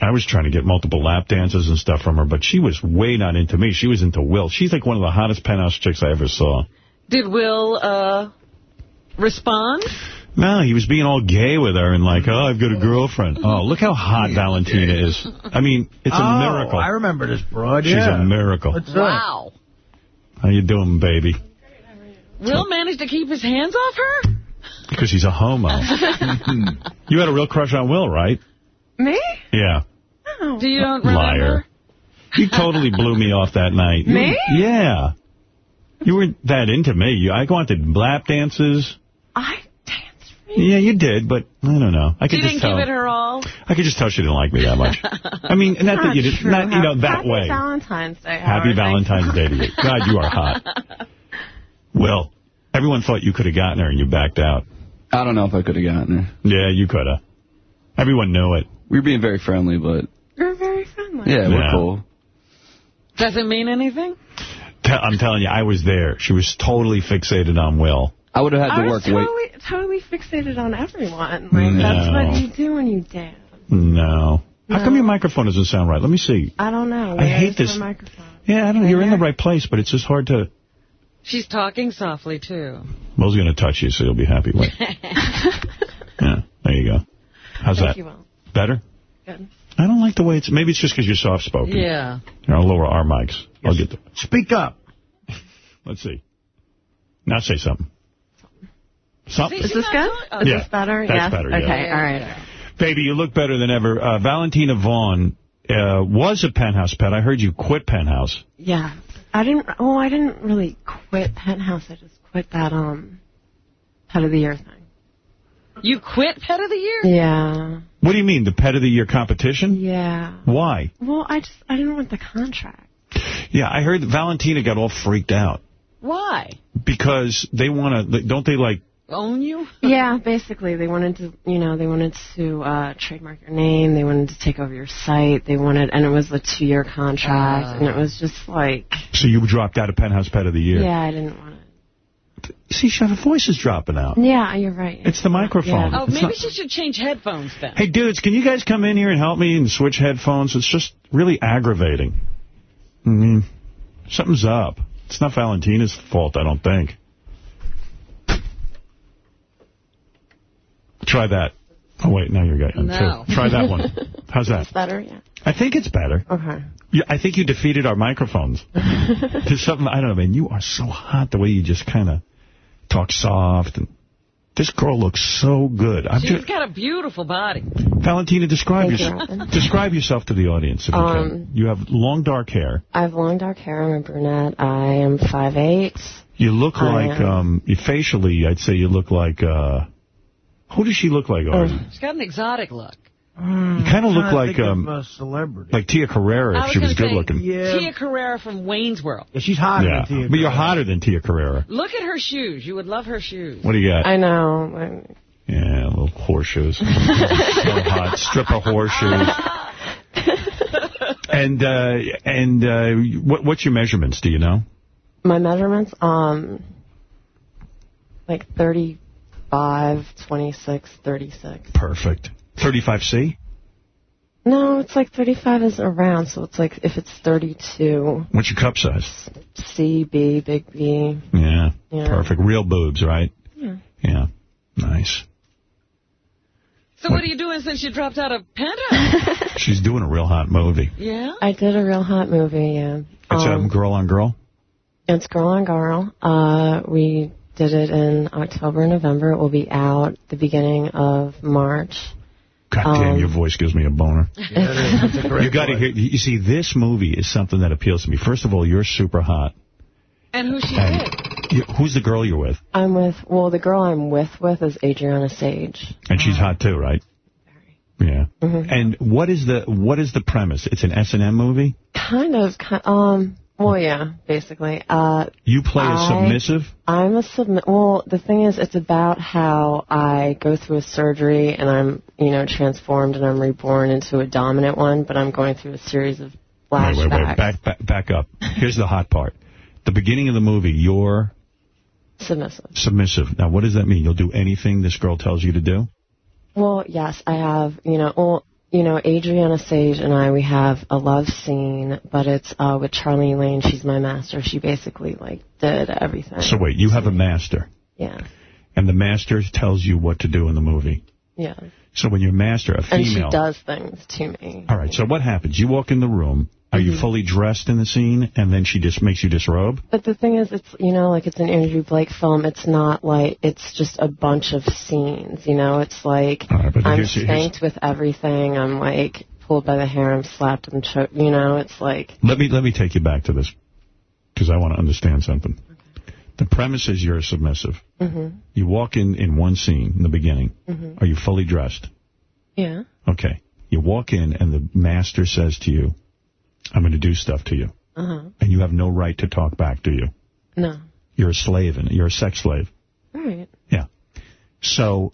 I I was trying to get multiple lap dances and stuff from her, but she was way not into me. She was into Will. She's like one of the hottest penthouse chicks I ever saw. Did Will uh, respond? No, he was being all gay with her and like, oh, I've got a girlfriend. Oh, look how hot Valentina is. I mean, it's a oh, miracle. I remember this broad, She's yeah. a miracle. What's up? Wow. How you doing, baby? Will managed to keep his hands off her? Because he's a homo. you had a real crush on Will, right? Me? Yeah. Oh. Do you don't remember? Liar. You totally blew me off that night. Me? Yeah. You weren't that into me. You, I wanted lap dances. I danced. Yeah, you did, but I don't know. I You could just didn't tell. give it her all? I could just tell she didn't like me that much. I mean, not that you did, true. not you know that Happy way. Valentine's Day. Happy Valentine's Day to you. God, you are hot. Well, everyone thought you could have gotten her and you backed out. I don't know if I could have gotten her. Yeah, you could have. Everyone knew it. We were being very friendly, but We're very friendly. yeah, we're Yeah. cool. Does it mean anything? Te- I'm telling you, I was there. She was totally fixated on Will. I would have had I to was work way. totally, totally fixated on everyone. Like, That's what you do when you dance. No. How come your microphone doesn't sound right? Let me see. I don't know. I hate this. microphone? Yeah, I don't know. You're in the right place, but it's just hard to... She's talking softly, too. Will's going to touch you, so you'll be happy with Yeah, there you go. How's Thank that? you, Will. Better? Good. I don't like the way it's... Maybe it's just because you're soft-spoken. Yeah. Here, I'll lower our mics. I'll get the... Speak up. Let's see. Now say something. Something. Is this good? Is Yeah, this better? that's yeah. better, yeah. Okay, all right. Baby, you look better than ever. Uh, Valentina Vaughn uh, was a penthouse pet. I heard you quit penthouse. Yeah. I didn't, oh, I didn't really quit Penthouse. I just quit that, um, Pet of the Year thing. You quit Pet of the Year? Yeah. What do you mean, the pet of the year competition? Yeah. Why? Well, I just, I didn't want the contract. Yeah, I heard that Valentina got all freaked out Why? because they want to, don't they like, Own you? Yeah, basically, they wanted to, you know, they wanted to uh, trademark your name. They wanted to take over your site. They wanted, and it was a two-year contract, and it was just like, so you dropped out of penthouse pet of the year? yeah, I didn't want See, your voice is dropping out. Yeah, you're right. It's the microphone. Oh, It's maybe not- she should change headphones then. Hey, dudes, can you guys come in here and help me and switch headphones? It's just really aggravating. I mean, something's up. It's not Valentina's fault, I don't think. Try that. Oh, wait, now you're getting No. too. Try that one. How's that? It's better, yeah. I think it's better. Okay. Yeah, I think you defeated our microphones. There's something, I don't know, man, you are so hot the way you just kind of talk soft. and This girl looks so good. I'm She's just, got a beautiful body. Valentina, describe Thank yourself. Robin. describe yourself to the audience if you Um, can. You have long dark hair. I have long dark hair. I'm a brunette. I am 5'8". You look I like, um, facially, I'd say you look like, uh, who does she look like, Arden? She's got an exotic look. You kind of look like, um, a celebrity. like Tia Carrera if she was gonna good looking. Yeah. Tia Carrera from Wayne's World. Yeah, she's hotter Yeah, than Tia but you're hotter than Tia Carrera. Look at her shoes. You would love her shoes. What do you got? I know. Yeah, little horseshoes. so hot. Stripper horseshoes. and uh, and uh, what, what's your measurements? Do you know? My measurements, um, like 35, 26, 36. Perfect. 35C? No, it's like 35 is around, so it's like if it's 32, What's your cup size? C, B, big B. Yeah. Yeah. Perfect. Real boobs, right? Yeah. Yeah. Nice. So what are you doing since you dropped out of Penthouse? She's doing a real hot movie. yeah? I did a real hot movie, yeah. It's Um, um, girl on girl. It's Girl on Girl. Uh, we did it in October and November. It will be out the beginning of March. God damn, um, your voice gives me a boner. you got to hear. You see, this movie is something that appeals to me. First of all, you're super hot. And who's she And with? you, who's the girl you're with? I'm with, well, the girl I'm with with is Adriana Sage. And she's hot too, right? Yeah. Mm-hmm. And what is the what is the premise? It's an S and M movie. Kind of, ki- um, well, yeah, basically. Uh, You play a I- submissive. I'm a submit. Well, the thing is, it's about how I go through a surgery and I'm, you know, transformed and I'm reborn into a dominant one, but I'm going through a series of Wait, flashbacks. wait, wait. Back, back, back up. Here's the hot part. The beginning of the movie, you're Submissive. submissive. Now, what does that mean? You'll do anything this girl tells you to do? Well, yes, I have, you know, well, you know, Adriana Sage and I, we have a love scene, but it's uh, with Charlie Laine. She's my master. She basically, like, did everything. So wait, you have a master, Yeah, and the master tells you what to do in the movie. yeah. So when your master, a female... And she does things to me. All right, so what happens? You walk in the room. Are Mm-hmm. you fully dressed in the scene, and then she just makes you disrobe? But the thing is, it's, you know, like it's an Andrew Blake film. It's not like, it's just a bunch of scenes, you know? It's like, but I'm here's- here's- spanked with everything. I'm like, pulled by the hair. I'm slapped and choked, you know? It's like, Let me let me take you back to this, because I want to understand something. The premise is you're submissive. hmm You walk in in one scene in the beginning. hmm Are you fully dressed? yeah. Okay. You walk in, and the master says to you, I'm going to do stuff to you. Uh-huh. And you have no right to talk back, do you? No. You're a slave, and you're a sex slave. All right. Yeah. So,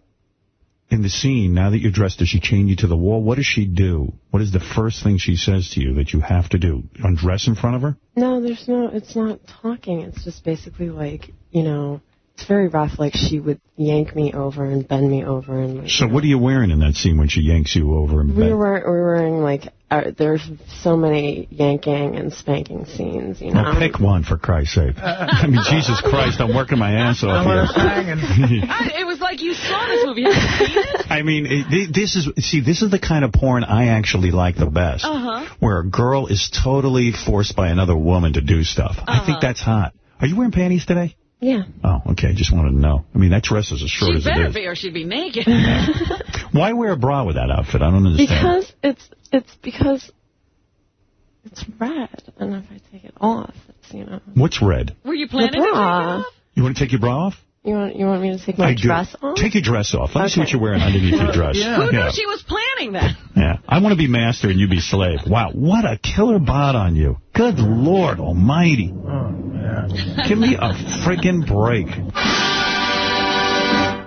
in the scene, now that you're dressed, does she chain you to the wall? What does she do? What is the first thing she says to you that you have to do? Undress in front of her? No, there's no, it's not talking. It's just basically like, you know, it's very rough. Like she would yank me over and bend me over and like, So what are you wearing in that scene when she yanks you over and we bend? were, we were wearing like, uh, there's so many yanking and spanking scenes, you know. Well, pick one, for Christ's sake. I mean, Jesus Christ, I'm working my ass off here. I, it was like you saw this movie. Have you seen it? I mean, it, this is, see, this is the kind of porn I actually like the best. Uh-huh. Where a girl is totally forced by another woman to do stuff. I Uh-huh. think that's hot. Are you wearing panties today? Yeah. Oh, okay. Just wanted to know. I mean, that dress is as short She as it better be or she'd be naked. Why wear a bra with that outfit? I don't understand. Because it's, it's because it's red. And if I take it off, it's, you know. What's red? Were you planning to take it off? You want to take your bra off? You want, you want me to take my I do. dress off? Take your dress off. Let me see what you're wearing underneath your dress. Yeah. Who knew she was planning that? Yeah. I want to be master and you be slave. Wow, what a killer bod on you. Good Lord almighty. Oh, Give me a freaking break.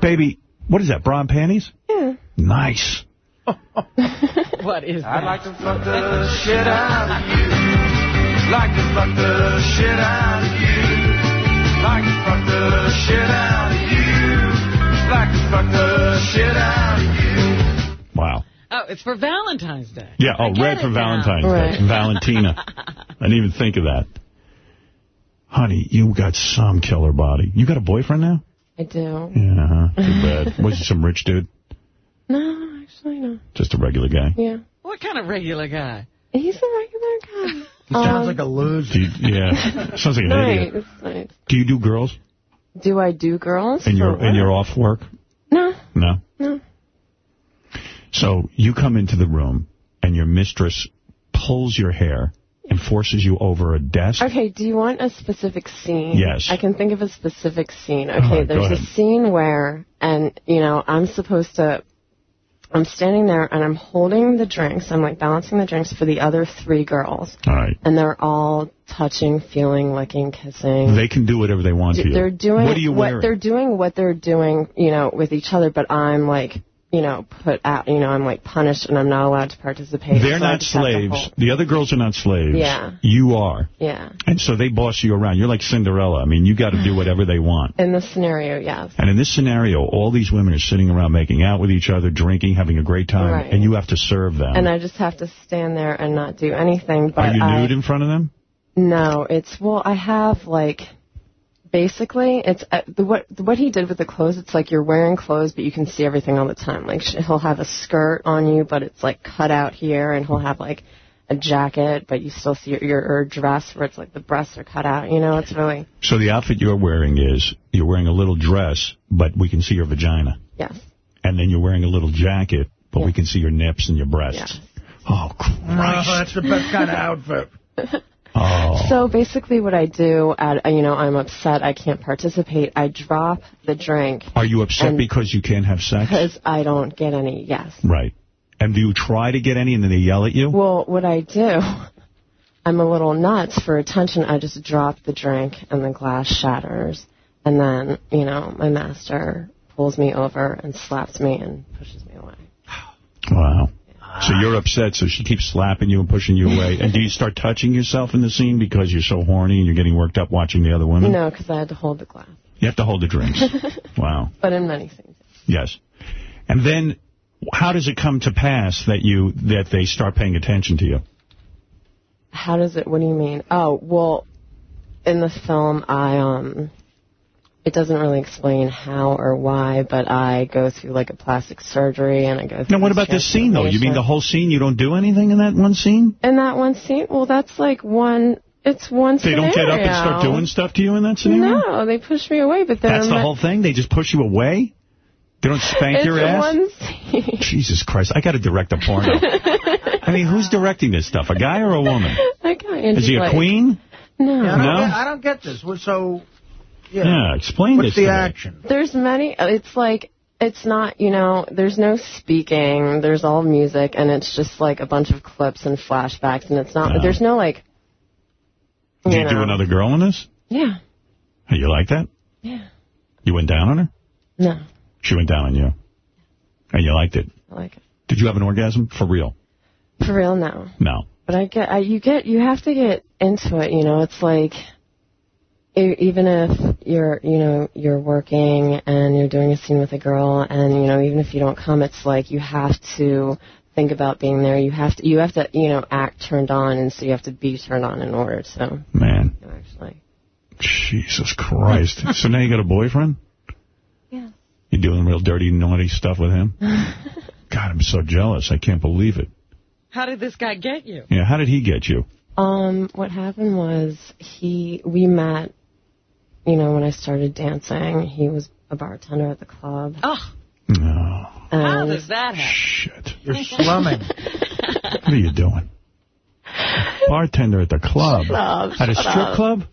Baby, what is that, bra and panties? Yeah. Nice. What is that? I'd like to fuck the shit out of you. Like to fuck the shit out of you. Like to fuck the shit out of you. Like to fuck the shit out of you. Wow. Oh, it's for Valentine's Day. Yeah, oh, red it for now. Valentine's Right. Day. Valentina. I didn't even think of that. Honey, you got some killer body. You got a boyfriend now? I do. Yeah, uh-huh. too bad. Was he some rich dude? No, actually, no. Just a regular guy? Yeah. What kind of regular guy? He's a regular guy. He sounds Um, like a loser. Do you, yeah, sounds like an idiot. Nice, nice. Do you do girls? Do I do girls? And For you're, and you're off work? No, No? no. So you come into the room and your mistress pulls your hair and forces you over a desk. Okay, do you want a specific scene? Yes. I can think of a specific scene. Okay, right, there's a scene where, and, you know, I'm supposed to, I'm standing there and I'm holding the drinks. I'm like balancing the drinks for the other three girls. All right. And they're all touching, feeling, licking, kissing. They can do whatever they want to you. They're doing What are you wearing? they're doing what they're doing, you know, with each other, but I'm like, you know, put out, you know, I'm like punished and I'm not allowed to participate. They're so not just have to slaves. The other girls are not slaves. Yeah. You are. Yeah. And so they boss you around. You're like Cinderella. I mean, you got to do whatever they want. In this scenario, yes. And in this scenario, all these women are sitting around making out with each other, drinking, having a great time, Right. and you have to serve them. And I just have to stand there and not do anything. But are you I, nude in front of them? No, it's well, I have like basically it's uh, the what what he did with the clothes. It's like you're wearing clothes, but you can see everything all the time. Like sh- he'll have a skirt on you, but it's like cut out here, and he'll have like a jacket, but you still see your, your or dress where it's like the breasts are cut out. You know, it's really So the outfit you're wearing is, you're wearing a little dress, but we can see your vagina. yes. And then you're wearing a little jacket, but we can see your nips and your breasts. Yes. Oh, No, that's the best kind of outfit. Oh. So basically, what I do, at you know, I'm upset. I can't participate. I drop the drink Are you upset because you can't have sex? because I don't get any. Yes. Right. And do you try to get any and then they yell at you? Well, what I do, I'm a little nuts for attention. I just drop the drink and the glass shatters. And then, you know, my master pulls me over and slaps me and pushes me away. Wow. So you're upset, so she keeps slapping you and pushing you away. And do you start touching yourself in the scene because you're so horny and you're getting worked up watching the other women? No, because I had to hold the glass. You have to hold the drinks. wow. But in many things. Yes. And then how does it come to pass that you that they start paying attention to you? How does it? What do you mean? Oh, well, in the film, I um, it doesn't really explain how or why, but I go through like a plastic surgery and I go. through Now, what about this scene, though? You mean the whole scene, you don't do anything in that one scene? In that one scene, well, that's like one. It's one. Scene. They don't get up and start doing stuff to you in that scenario? No, they push me away, but they're That's the whole thing? They just push you away? They don't spank it's your ass? one scene. Jesus Christ, I got to direct a porno. I mean, who's directing this stuff, a guy or a woman? That guy, Is he a Blake. queen? No. Yeah, I, No? get, I don't get this. Well, So, yeah. Yeah, explain What's this the to me. action? There's many. uh, It's like it's not. You know, there's no speaking. There's all music, and it's just like a bunch of clips and flashbacks, and it's not. Yeah. There's no like. Do you know. do another girl in this? Yeah. Hey, you like that? Yeah. You went down on her? No. She went down on you. And you liked it. I like it. Did you have an orgasm? For real? For real, no. No. But I get. I, you get. You have to get into it. You know, it's like. E- Even if you're, you know, you're working and you're doing a scene with a girl, and you know, even if you don't come, it's like you have to think about being there. You have to, you have to, you know, act turned on, and so you have to be turned on in order. So Man. actually, Jesus Christ. so now you got a boyfriend? Yeah. you're doing real dirty, naughty stuff with him? God, I'm so jealous. I can't believe it. How did this guy get you? Yeah, how did he get you? Um, what happened was he we met you know, when I started dancing, he was a bartender at the club. Oh, No. And how does that happen? Shit. You're slumming. What are you doing? Bartender at the club. Shut up, At a strip up. club?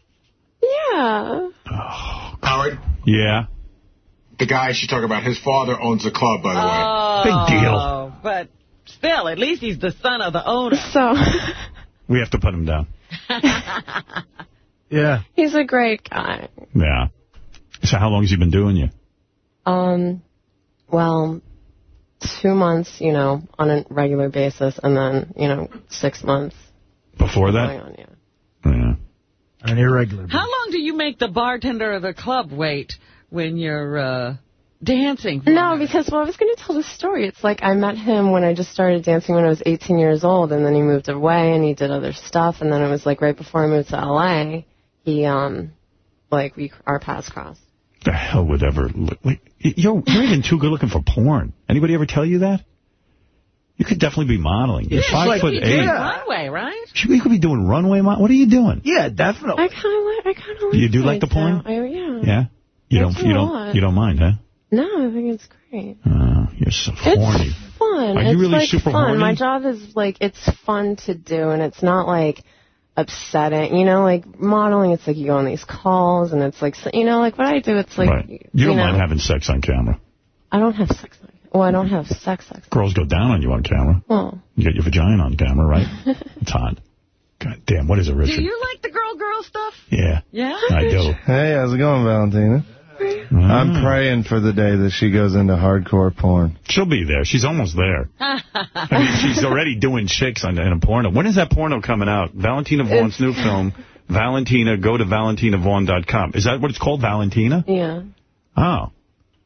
Yeah. Oh, Howard, Yeah. the guy she's talking about, his father owns the club, by the way. Oh, Big deal. But still, at least he's the son of the owner. So We have to put him down. Yeah. he's a great guy. Yeah. So how long has he been doing you? Um, well, two months, you know, on a regular basis, and then, you know, six months Before that? on, yeah. Yeah. An irregular. How long do you make the bartender of the club wait when you're uh, dancing? No, because well, I was going to tell the story. It's like I met him when I just started dancing when I was 18 years old, and then he moved away and he did other stuff, and then it was like right before I moved to LA, he um, like we our paths crossed. The hell would ever... Look, wait, you're, you're even too good looking for porn. Anybody ever tell you that? You could definitely be modeling. You're Yeah, five like- foot You eight. do Yeah. runway, right? You could be doing runway mod. What are you doing? Yeah, definitely. I kind of like. I kind of like. You do like the porn? though. I, yeah. Yeah. You I don't. do You don't. lot. You don't mind, huh? No, I think it's great. Oh, you're so horny. It's fun. Are you it's really like super fun. horny? My job is like it's fun to do, and it's not like upsetting. You know, like modeling, it's like you go on these calls, and it's like you know, like what I do, it's like right. You don't know, mind having sex on camera. I don't have sex. On, well, I don't have sex. Sex. Girls go down on you on camera. Well, You got your vagina on camera, right? it's hot. God damn, what is it, Richard? Do Richard? you like the girl girl stuff? Yeah, Yeah? I do. Hey, how's it going, Valentina? Mm. I'm praying for the day that she goes into hardcore porn. She'll be there. She's almost there. I mean, she's already doing chicks on, in a porno. When is that porno coming out? Valentina Vaughn's new film. Valentina, go to valentinavaughn.com. Is that what it's called, Valentina? yeah. Oh.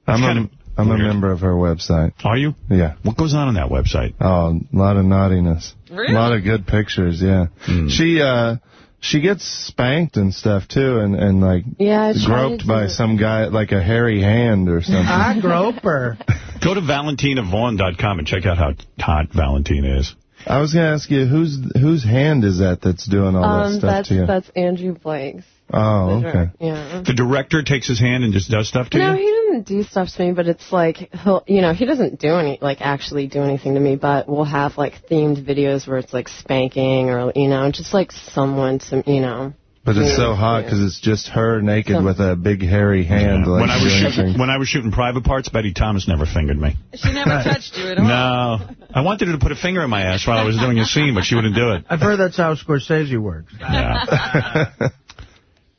I'm kind a, of I'm a member of her website. Are you? Yeah. What goes on on that website? Oh, a lot of naughtiness. Really? A lot of good pictures, yeah. Hmm. She uh she gets spanked and stuff too and and like Yeah, groped to- by some guy like a hairy hand or something. I grope her. Go to valentinavaughn.com and check out how hot Valentina is. I was going to ask you whose whose hand is that that's doing all that Um, stuff that's to you? that's Andrew Blake's. Oh, okay. Yeah. The director takes his hand and just does stuff to No, you? he doesn't do stuff to me, but it's like he'll, you know, he doesn't do any, like, actually do anything to me. But we'll have like themed videos where it's like spanking or you know, just like someone to, you know. But it's so hot because it's just her naked Some- with a big hairy hand. Yeah. Like when I was shooting things. when I was shooting private parts, Betty Thomas never fingered me. She never touched you at all. No. I wanted her to put a finger in my ass while I was doing a scene, but she wouldn't do it. I've heard that's how Scorsese works. Yeah.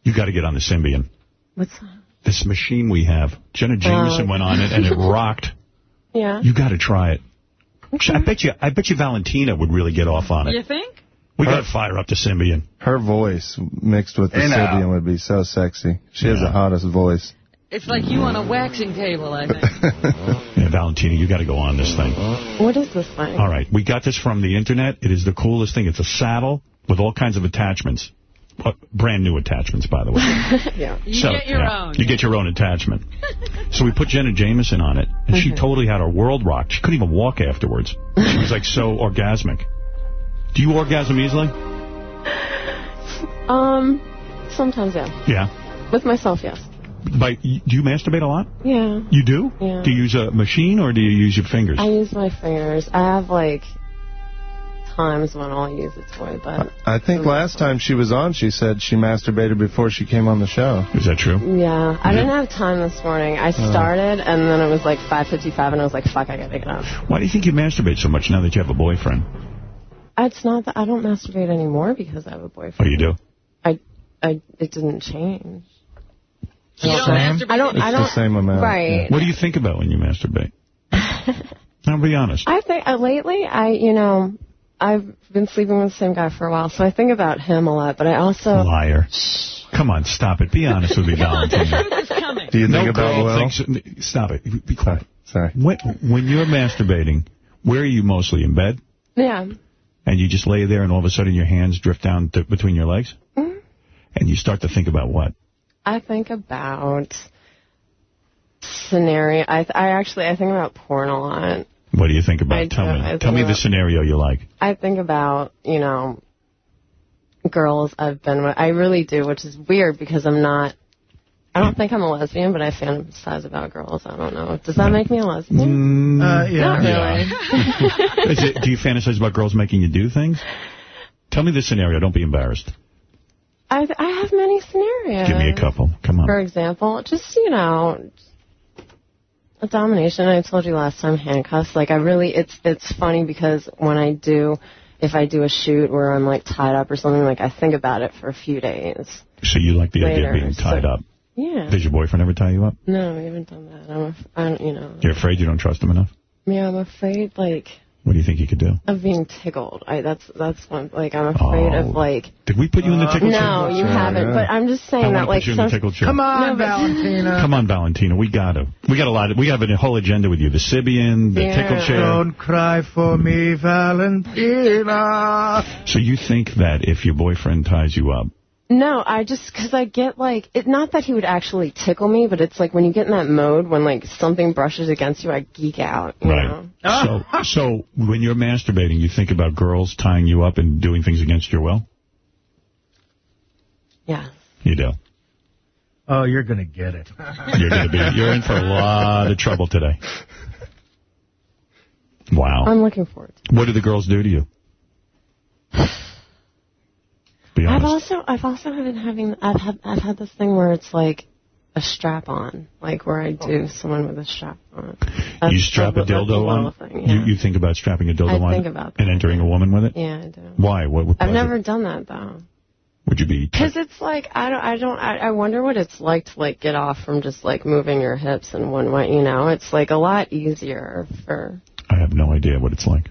you got to get on the Sybian. What's that? This machine we have. Jenna Jameson Oh. went on it and it rocked. Yeah. You got to try it. I bet you I bet you Valentina would really get off on it. You think? We got to fire up the Sybian. Her voice mixed with the Hey, now. Sybian would be so sexy. She has the hottest voice. It's like you on a waxing table, I think. Yeah, Valentina, you got to go on this thing. What is this thing? All right, we got this from the internet. It is the coolest thing. It's a saddle with all kinds of attachments. Uh, brand new attachments, by the way. yeah. You get your yeah, own. You get your own attachment. so we put Jenna Jameson on it, and she totally had her world rocked. She couldn't even walk afterwards. She was like so orgasmic. Do you orgasm easily? Um, sometimes, yeah. Yeah. With myself, yes. By, do you masturbate a lot? Yeah. You do? Yeah. Do you use a machine or do you use your fingers? I use my fingers. I have, like, times when I'll use a toy, but... I think last time she was on, she said she masturbated before she came on the show. Is that true? Yeah, I didn't have time this morning. I Oh. started, and then it was like 5.55, and I was like, fuck, I gotta get up. Why do you think you masturbate so much now that you have a boyfriend? It's not that I don't masturbate anymore because I have a boyfriend. Oh, you do? I, I, it didn't change. You don't I don't, I It's don't, the same amount. Right. What do you think about when you masturbate? I'll be honest. I think uh, lately, I, you know, I've been sleeping with the same guy for a while, so I think about him a lot, but I also... Liar. Come on, stop it. Be honest with me, Valentina. Do you no think about girl Will? thinks... Stop it. Be quiet. Sorry. When, when you're masturbating, where are you mostly? In bed? Yeah. And you just lay there and all of a sudden your hands drift down to, between your legs? Mhm. And you start to think about what? I think about scenario. I, th- I actually, I think about porn a lot. What do you think about? I Tell do. me. I Tell me think the scenario you like. I think about, you know, girls I've been with. I really do, which is weird because I'm not, I don't think I'm a lesbian, but I fantasize about girls. I don't know. Does that make me a lesbian? Uh, Not really. Is it, do you fantasize about girls making you do things? Tell me the scenario. Don't be embarrassed. I, I have many scenarios. Give me a couple. Come on. For example, just, you know, a domination. I told you last time, handcuffs. Like, I really, it's it's funny because when I do, if I do a shoot where I'm, like, tied up or something, like, I think about it for a few days. So you like the idea of being tied so- up. Yeah. Did your boyfriend ever tie you up? No, we haven't done that. I'm, I don't, you know, You're afraid you don't trust him enough? yeah, I'm afraid, like, What do you think he could do? of being tickled. I that's that's one. Like, I'm afraid of oh. like. Did we put you in the tickle chair? No, you haven't. But I'm just saying I that, like, put you in the tickle chair. Come on, Valentina. Come on, Valentina. We got to. We got a lot. Of, we have a whole agenda with you. The Sybian, the tickle chair. Don't cry for me, Valentina. So you think that if your boyfriend ties you up, No, I just because I get like it. Not that he would actually tickle me, but it's like when you get in that mode when like something brushes against you, I geek out. You right? Know? Ah. So, so when you're masturbating, you think about girls tying you up and doing things against your will. Yeah. You do. Oh, you're going to get it. You're going to be. You're in for a lot of trouble today. Wow. I'm looking forward. to What do the girls do to you? Be I've also I've also been having I've had I've had this thing where it's like a strap on, like where I do oh. someone with a strap on. That's you strap a dildo on. Thing, yeah. You you think about strapping a dildo I on think about and entering a woman with it. Yeah, I do. Why? What would I've never it? done that though. Would you be? Because it's like I don't I don't I, I wonder what it's like to like get off from just like moving your hips in one way. You know, it's like a lot easier for. I have no idea what it's like.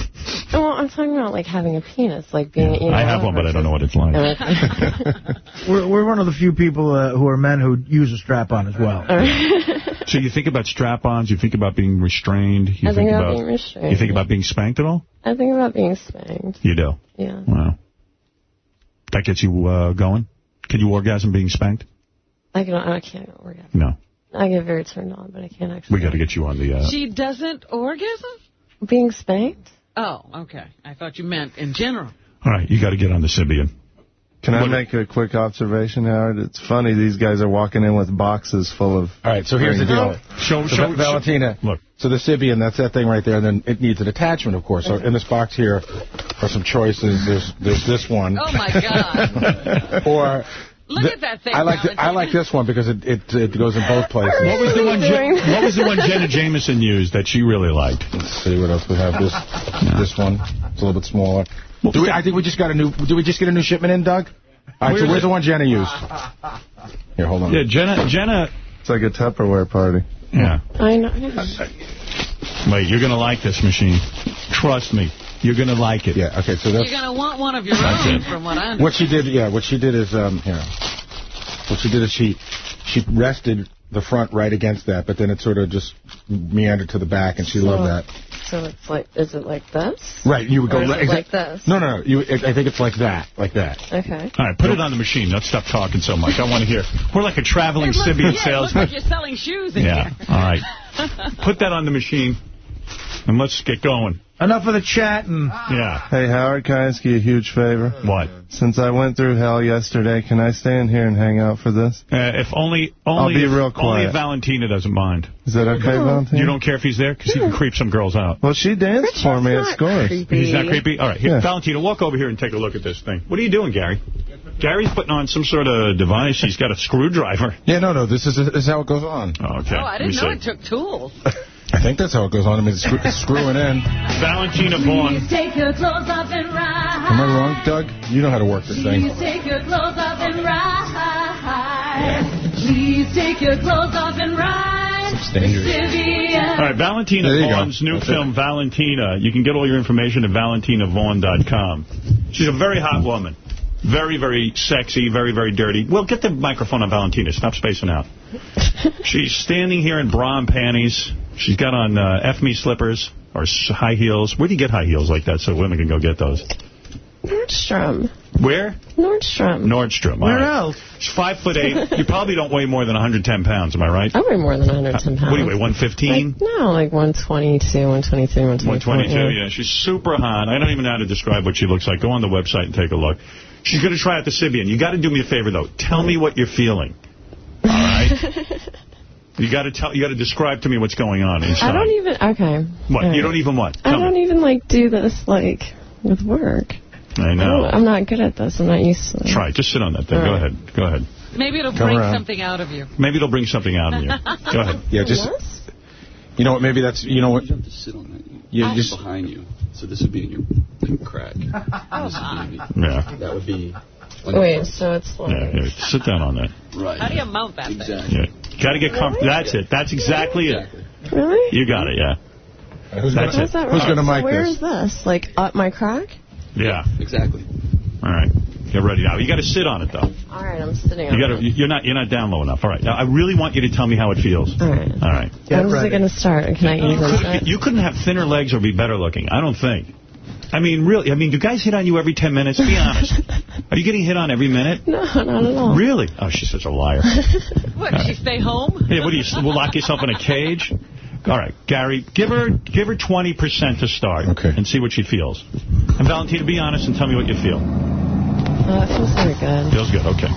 Well, I'm talking about like having a penis, like being. You know, I have one, but I don't know what it's like. We're, we're one of the few people uh, who are men who use a strap-on as well. So you think about strap-ons, you think about being restrained, you I think about being restrained. You think about being spanked at all? I think about being spanked. You do. Yeah. Wow. That gets you uh, going? Can you orgasm being spanked? I can I can't orgasm. No. I get very turned on, but I can't actually. We got to get you on the. Uh, She doesn't orgasm? Being spanked? Oh, okay. I thought you meant in general. all right, you got to get on the Sybian. Can I make a quick observation, Howard? It's funny, these guys are walking in with boxes full of... All right, so here's the deal. Show, So, show, Va- Valentina. Look. So the Sybian, that's that thing right there, and then it needs an attachment, of course. So in this box here are some choices. There's there's this one. Oh, my God. or Look the- at that thing, I like the, I like this one because it, it it goes in both places. What was the one? What was the one Jenna Jameson used that she really liked? Let's see what else we have. This this one. It's a little bit smaller. Do we, I think we just got a new. Do we just get a new shipment in, Doug? All right. Where's so where's it? the one Jenna used? Here, hold on. Yeah, Jenna. Jenna. It's like a Tupperware party. Yeah. I know. Wait, you're gonna like this machine. Trust me, you're gonna like it. Yeah. Okay. So You're going to want one of your own, it. from what I understand. what she did. Yeah. What she did is um here. What she did is she she rested the front right against that, but then it sort of just meandered to the back, and she So- loved that. So it's like, is it like this? Right, you would go Or is right- like this? No, no, no. You, I think it's like that, like that. Okay. All right, put it on the machine. Let's stop talking so much. I want to hear. We're like a traveling It looks- Sybian yeah, it looks salesman. like you're selling shoes in Yeah, here. all right. Put that on the machine, and let's get going. Enough of the chatting. Yeah. Hey, Howard, can I ask you a huge favor? What? Since I went through hell yesterday, can I stay in here and hang out for this? Uh, if only, only, I'll be if, real only if Valentina doesn't mind. Is that okay, Valentina? You don't care if he's there? Because he can creep some girls out. Well, she danced for me at Scores. He's not creepy? All right, here, Yeah. Valentina, walk over here and take a look at this thing. What are you doing, Gary? Gary's putting on some sort of device. He's got a screwdriver. Yeah, no, no. This is this is how it goes on. Okay. Oh, I didn't know it took tools. I think that's how it goes on. I mean, it's, screw, it's screwing in. Valentina Vaughn. Take your clothes off and ride. Am I wrong, Doug? You know how to work this thing. Please take your clothes off and ride. Please take your clothes off and ride. It's dangerous. All right, Valentina There you go. Vaughn's new That's film, it. Valentina. You can get all your information at valentinavaughn.com. She's a very hot woman. Very, very sexy, very, very dirty. Well, get the microphone on Valentina. Stop spacing out. She's standing here in bra and panties. She's got on uh, F-me slippers or high heels. Where do you get high heels like that so women can go get those? Nordstrom. Where? Nordstrom. Nordstrom. Where all right. else? She's five foot eight. You probably don't weigh more than 110 pounds. Am I right? I weigh more than 110 pounds. What do you weigh? 115? Like, no, like 122, 123, 124. 122, yeah. She's super hot. I don't even know how to describe what she looks like. Go on the website and take a look. She's going to try out the Sybian. You got to do me a favor, though. Tell me what you're feeling. All right? you got to tell. You got to describe to me what's going on inside. I don't even, okay. What? All You don't even what? I don't me. even, like, do this, like, with work. I I know. don't- I'm not good at this. I'm not used to it. Try. Just sit on that thing. All Go right. ahead. Go ahead. Maybe it'll Come bring around. something out of you. Maybe it'll bring something out of you. Go ahead. Yeah, just. You know what? Maybe that's. You know what? You have to sit on that. Yeah, It's just. behind you. So this would be in your, in your crack. Oh, This would be- Yeah. That would be... Wait, so it's like... Yeah, yeah. Sit down on that. Right. How do you mount that thing? Exactly. Yeah. Got to get comfortable. That's it. That's exactly it. Really? You got it, yeah. Who's That's How's it. that Who's right? gonna So mic where this? is this? Like, up my crack? Yeah. Exactly. All right. Get ready now. You got to sit on it, though. All right, I'm sitting on You got it. to. You're not. You're not down low enough. All right. Now, I really want you to tell me how it feels. All right. All right. When's it going to start? Can I You, could, start? you couldn't have thinner legs or be better looking. I don't think. I mean, really. I mean, do guys hit on you every 10 minutes? Be honest. Are you getting hit on every minute? No, not at all. Really? Oh, she's such a liar. What, did she stay home? Yeah, what do you? We'll lock yourself in a cage? All right, Gary, give her give her 20% to start okay. and see what she feels. And Valentina, be honest and tell me what you feel. Oh, it feels very good. Feels good, okay.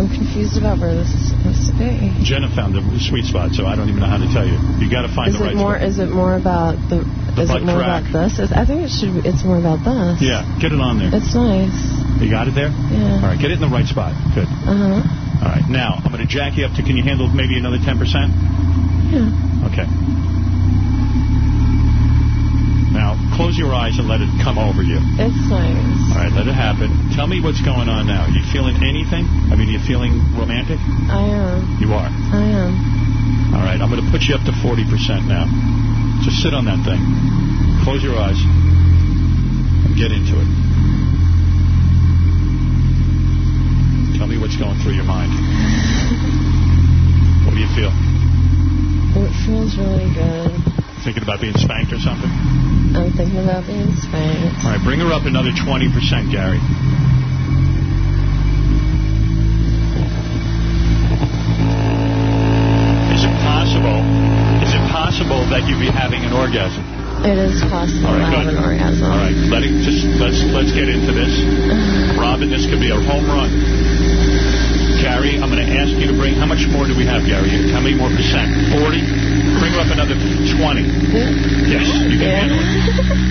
I'm confused about where this is supposed to be. Jenna found the sweet spot, so I don't even know how to tell you. You got to find Is the right it more? spot. Is it more about the? The is it more about this? Is, I think it should. Be, it's more about this. Yeah, get it on there. It's nice. You got it there? Yeah. All right, get it in the right spot. Good. Uh huh. All right, now I'm going to jack you up to. Can you handle maybe another 10%? Yeah. Okay. Now close your eyes and let it come over you. It's nice. All right, let it happen. Tell me what's going on now. Are you feeling anything? I mean, are you feeling romantic? I am. You are. I am. All right, I'm going to put you up to 40% now. Just sit on that thing. Close your eyes. And get into it. Tell me what's going through your mind. What do you feel? It feels really good. Thinking about being spanked or something? I'm thinking about being spanked. All right, bring her up another 20%, Gary. Is it possible? Is it possible that you'd be having an orgasm? It is possible All right, to have an orgasm. All right, let it just let's let's get into this. Robin, this could be a home run. Gary, I'm going to ask you to bring. How much more do we have, Gary? How many more percent? 40. Bring her up another 20. Yes, you can handle it.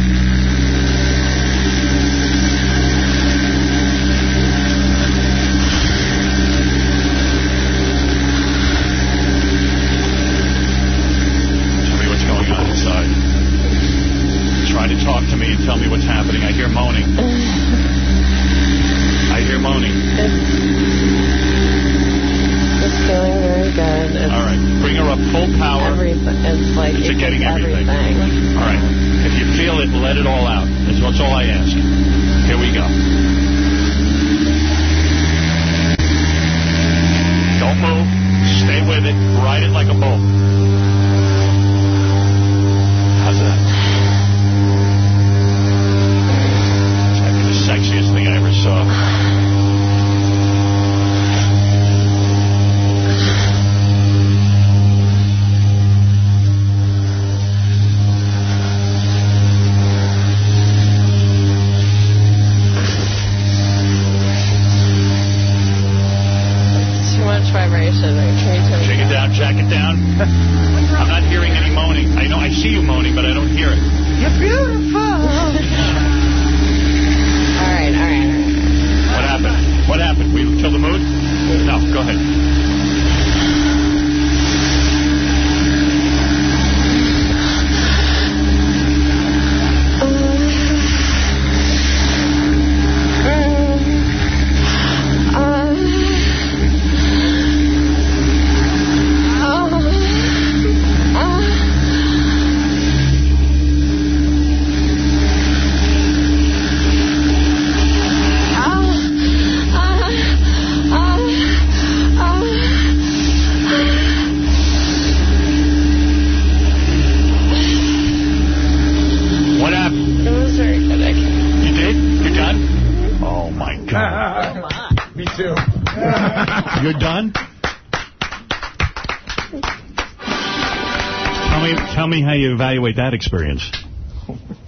Evaluate that experience.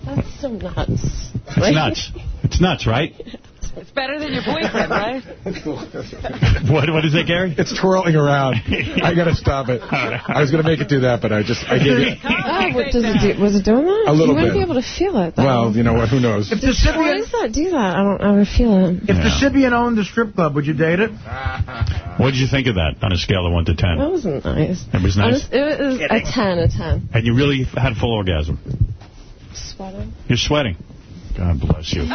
That's so nuts. It's nuts. It's nuts, right? It's better than your boyfriend, right? What, what is it, Gary? It's twirling around. I got to stop it. I was going to make it do that, but I just, I gave it. Oh, what does it do? Was it doing that? A little you bit. wouldn't be able to feel it, though. Well, you know what? Who knows? If the Why does that do that? I don't ever feel it. if the Sybian owned the strip club, would you date it? What did you think of that on a scale of 1 to 10? That wasn't nice. It was nice? Honest- It was a 10, a 10. And you really had full orgasm. Sweating. You're sweating. God bless you.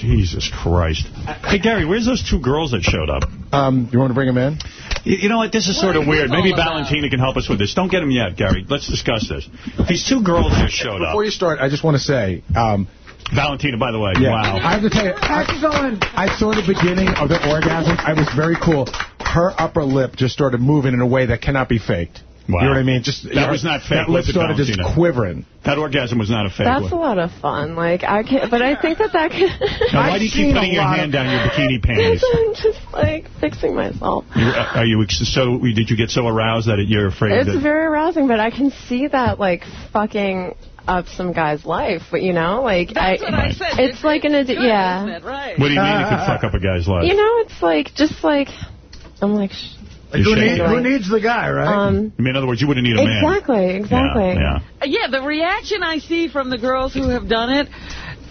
Jesus Christ. Hey, Gary, where's those two girls that showed up? Um, you want to bring them in? You, you know what? This is sort of weird. Maybe Valentina can help us with this. Don't get them yet, Gary. Let's discuss this. These two girls just showed up. Before you start, I just want to say, um, Valentina, by the way, yeah, wow. I have to tell you, I, I saw the beginning of the orgasm. I was very cool. Her upper lip just started moving in a way that cannot be faked. Wow. You know what I mean? Just That was not fake, That lip was it, started just quivering. That orgasm was not a fake That's a lot of fun. Like, I can't, but I think that that can... Now, why do you keep putting your hand down your bikini panties? I'm just, like, fixing myself. You, uh, are you so? Did you get so aroused that you're afraid It's that? very arousing, but I can see that, like, fucking up some guy's life. But, you know, like... That's I, what I said. It's like an... Addi- yeah. Isn't it? Right. What do you mean you could fuck up a guy's life? You know, it's like, just like... I'm like... Sh- Who, need, who needs the guy, right? um, I mean, in other words, you wouldn't need a man. exactly, exactly. Yeah, Uh, Yeah, the reaction I see from the girls who have done it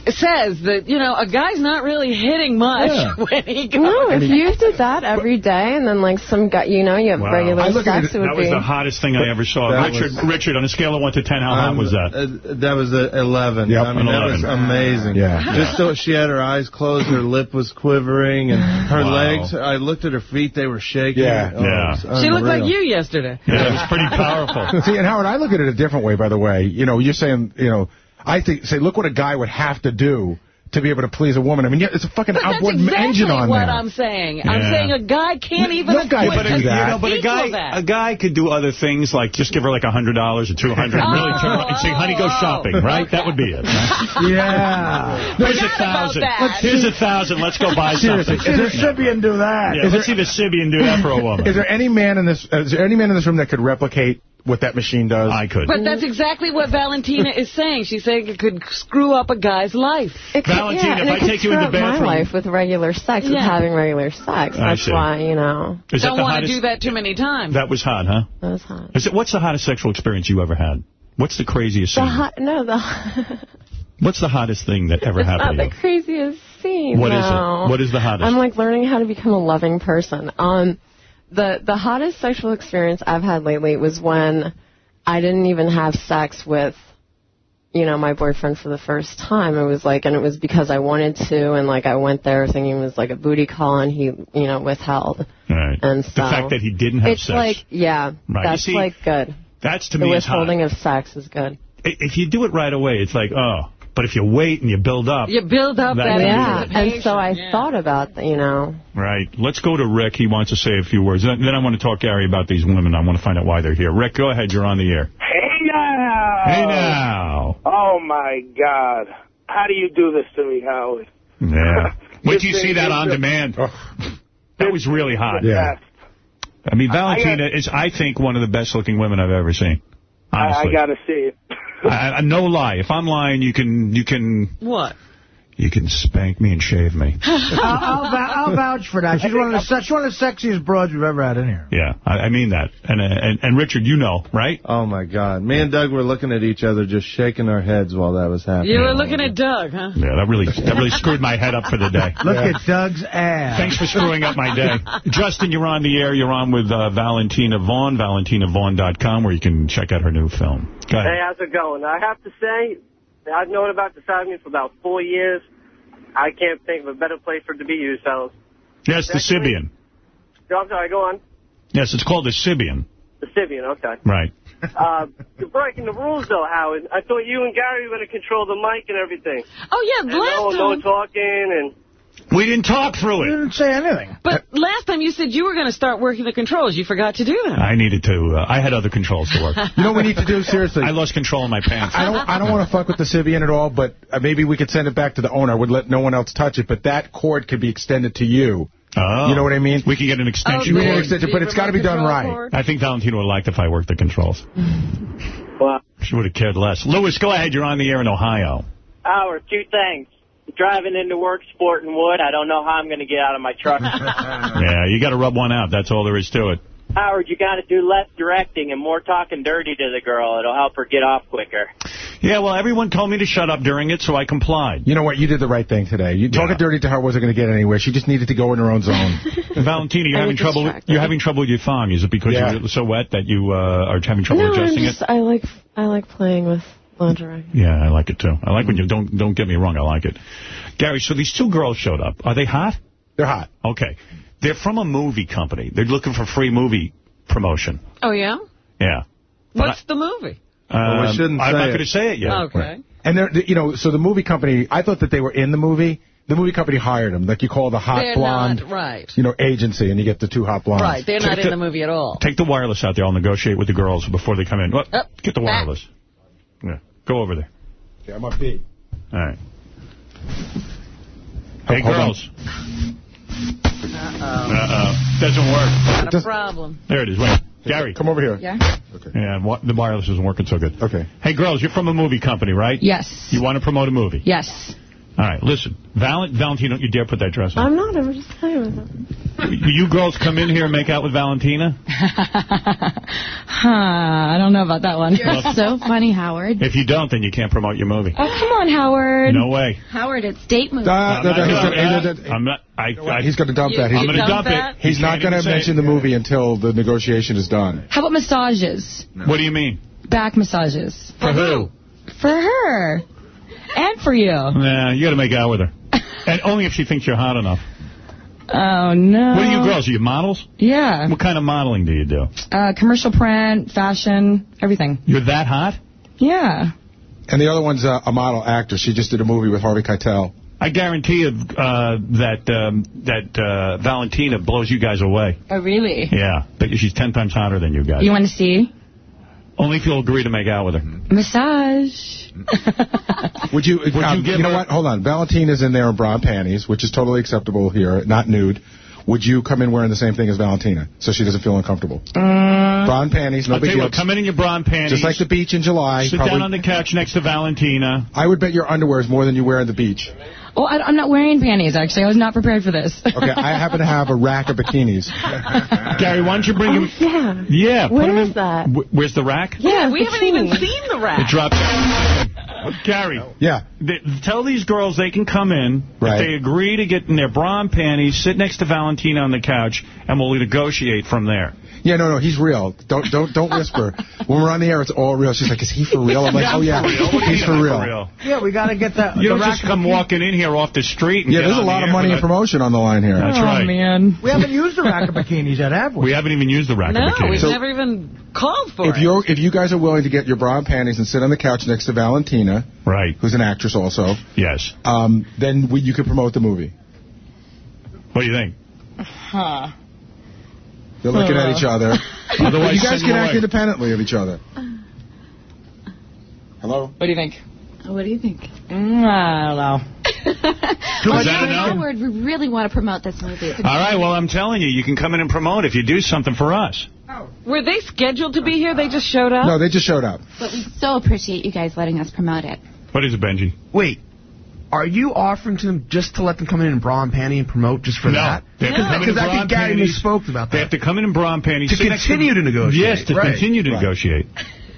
says that, you know, a guy's not really hitting much Yeah. when he goes. No, if you did that every day and then, like, some guy, you know, you have Wow. regular I sex, it, would That was be... the hottest thing I ever saw. That Richard, was- Richard, on a scale of 1 to 10, how hot Um, was that? uh, that was a 11. Yep, I mean, an that was 11. amazing. Yeah. Just so she had her eyes closed, her lip was quivering, and her Wow. legs, I looked at her feet, they were shaking. Yeah. Oh, Yeah. She looked like you yesterday. Yeah, it was pretty powerful. See, and Howard, I look at it a different way, by the way. You know, you're saying, you know, I think, say, look what a guy would have to do to be able to please a woman. I mean, yeah, it's a fucking But that's outboard exactly engine on what. I'm saying. I'm saying a guy can't even No guy afford would do that. You know, but a guy, that. a guy could do other things like just give her like a hundred dollars or two hundred, and really turn around and say, "Honey, go oh, shopping," right? That would be it. right? yeah. Here's a Forgot about thousand. Here's a thousand. Let's go buy Seriously, something. See the Sybian do that. Yeah, let's see the Sybian do that for a woman. Is there any man in this? Uh, is there any man in this room that could replicate what that machine does? I could. But that's exactly what Valentina is saying. She's saying it could screw up a guy's life. It could, Valentina, yeah, if it I take you in the screw up bathroom- my life with regular sex, with having regular sex. I That's see. why, you know, Is Don't want to do that too many times. That was hot, huh? that was hot. Is it? What's the hottest sexual experience you ever had? What's the craziest The scene? hot, no, the What's the hottest thing that ever it's not happened to the you? craziest scene. What is no. it? What is the hottest? I'm like learning how to become a loving person. Um, the the hottest sexual experience I've had lately was when I didn't even have sex with, you know, my boyfriend for the first time. It was like, and it was because I wanted to, and like I went there thinking it was like a booty call, and he, you know, withheld. Right. And the fact that he didn't have it's sex. like, yeah, Right. That's see, like good. that's to the me hot. withholding of sex is good. If you do it right away, it's like, oh, But if you wait and you build up... You build up That that, Yeah, and so I yeah. thought about, you know, Right. Let's go to Rick. He wants to say a few words. Then then I want to talk, Gary, about these women. I want to find out why they're here. Rick, go ahead. You're on the air. Hey now! Hey, now. Oh my God! How do you do this to me, Howard? Yeah. Wait till you see that on demand. That was really hot. Yeah. I mean, I- I Valentina is, I think, one of the best-looking women I've ever seen. I, I gotta see it. I, I, no lie. If I'm lying, you can you can What? You can spank me and shave me. I'll, I'll, I'll vouch for that. She's one of the she's one of the sexiest broads we've ever had in here. Yeah, I, I mean that. And, uh, and and Richard, you know, right? Oh, my God. Me and Doug were looking at each other, just shaking our heads while that was happening. You were looking at Doug, huh? Yeah, that really that really screwed my head up for the day. Look at Doug's ass. Thanks for screwing up my day. Justin, you're on the air. You're on with uh, Valentina Vaughn, valentinavaughn.com, where you can check out her new film. Go ahead. Hey, how's it going? I have to say, I've known about this avenue for about four years. I can't think of a better place for it to be used, fellas. Yes, the Sybian. No, I'm sorry, go on. Yes, it's called the Sybian. The Sybian, okay. Right. Uh, you're breaking the rules, though, Howard. I thought you and Gary were going to control the mic and everything. Oh, yeah, And last no, no talking and... We didn't talk through it. You didn't say anything. But last time you said you were going to start working the controls. You forgot to do that. I needed to. Uh, I had other controls to work. You know what we need to do, seriously? I lost control of my pants. I don't I don't want to fuck with the Sybian at all, but uh, maybe we could send it back to the owner. I would let no one else touch it, but that cord could be extended to you. Oh. You know what I mean? We can get an extension We need an cord. extension, but it's got to be done right. I think Valentina would like if I worked the controls. Well, She would have cared less. Lewis, go ahead. You're on the air in Ohio. Howard, two things. Driving into work sporting wood, I don't know how I'm going to get out of my truck. Yeah, you got to rub one out. That's all there is to it. Howard, you got to do less directing and more talking dirty to the girl. It'll help her get off quicker. Yeah, well, everyone told me to shut up during it, so I complied. You know what? You did the right thing today. You talking dirty to her wasn't going to get anywhere. She just needed to go in her own zone. Valentina, you're having trouble. distracted. You're having trouble with your thong. Is it because Yeah. you're so wet that you uh, are having trouble no, I'm adjusting just, it? I like, I like playing with lingerie. Yeah, I like it too. I like when you don't don't get me wrong. I like it. Gary, so these two girls showed up. Are they hot? They're hot. Okay, they're from a movie company. They're looking for free movie promotion. Oh, yeah? Yeah. But What's the movie? Well, we Um, shouldn't I'm say not it. going to say it yet. Okay. And they're, you know, so the movie company, I thought that they were in the movie. The movie company hired them. Like you call the hot They're blonde, not, right. you know, agency, and you get the two hot blondes. Right, they're not Take in the- the movie at all. Take the wireless out there. I'll negotiate with the girls before they come in. Well, Up, get the wireless. Yeah, go over there. Yeah, I'm up beat. All right. Hey, Hold girls. Uh-oh. Uh-oh. Doesn't work. Not a problem. There it is. Wait. Gary. Come over here. Yeah? Yeah, wa- the wireless isn't working so good. Okay. Hey, girls, you're from a movie company, right? Yes. You want to promote a movie? Yes. All right, listen. Val Valentina, don't you dare put that dress on. I'm not, I'm just playing with them. you girls come in here and make out with Valentina? Huh, I don't know about that one. You're so funny, Howard. If you don't, then you can't promote your movie. Oh, come on, Howard. No way. Howard, it's date movie. Uh, I'm no, not no, he's gonna- I'm not. I, I, He's going to dump that. He's, I'm going to dump that? it. he's not going to mention it. the movie until the negotiation is done. How about massages? What do you mean? Back massages. For who? For her. And for you. Nah, you got to make out with her. and only if she thinks you're hot enough. Oh, no. What are you girls? Are you models? Yeah. What kind of modeling do you do? Uh, commercial print, fashion, everything. You're that hot? Yeah. And the other one's uh, a model actor. She just did a movie with Harvey Keitel. I guarantee you uh, that um, that uh, Valentina blows you guys away. Oh, really? Yeah, but she's ten times hotter than you guys. You want to see? Only if you'll agree to make out with her. Massage. Would you? Would you give you know her- what? Hold on. Valentina's in there in bra and panties, which is totally acceptable here, not nude. Would you come in wearing the same thing as Valentina so she doesn't feel uncomfortable? Uh, bra and panties, no I'll big deal. come in in your bra and panties. Just like the beach in July. Sit probably- down on the couch next to Valentina. I would bet your underwear is more than you wear at the beach. Oh, I, I'm not wearing panties, actually. I was not prepared for this. Okay, I happen to have a rack of bikinis. Gary, why don't you bring oh, him? Yeah. Yeah, put Where him is in. that? Wh- Where's the rack? Yeah, we haven't even seen the rack. It rack. dropped. Gary, Yeah. th- tell these girls they can come in Right. if they agree to get in their bra and panties, sit next to Valentina on the couch, and we'll negotiate from there. Yeah, no, no, he's real. Don't don't don't whisper. when we're on the air, it's all real. She's like, is he for real? I'm like, Yeah, oh, yeah, for real. What do you he's for real. for real? Yeah, we got to get that. You the don't just come walking in here off the street and Yeah, there's a lot the of money and promotion on the line here. That's oh, right. man. We haven't used the rack of bikinis yet, have we? We haven't even used the rack No, of bikinis. we've So- never even called for If it. you're if you guys are willing to get your bra and panties and sit on the couch next to Valentina, right, who's an actress also, yes, um, then we, you could promote the movie. What do you think? Huh. They're looking at Uh. each other. Otherwise, you guys can act away. independently of each other. Hello? What do you think? What do you think? Mm, I don't know. Is that a no? Howard, we really want to promote this movie. It's a All right, well, I'm telling you, you can come in and promote if you do something for us. Were they scheduled to be here? They just showed up? No, they just showed up. But we so appreciate you guys letting us promote it. What is it, Benjy? Wait, are you offering to them just to let them come in in bra and panty and promote just for no. that? They have to come Because in I think Gary and panties. misspoke about They have to come in in bra and panties. To Sit continue to negotiate, Yes, to right. continue to Right. negotiate.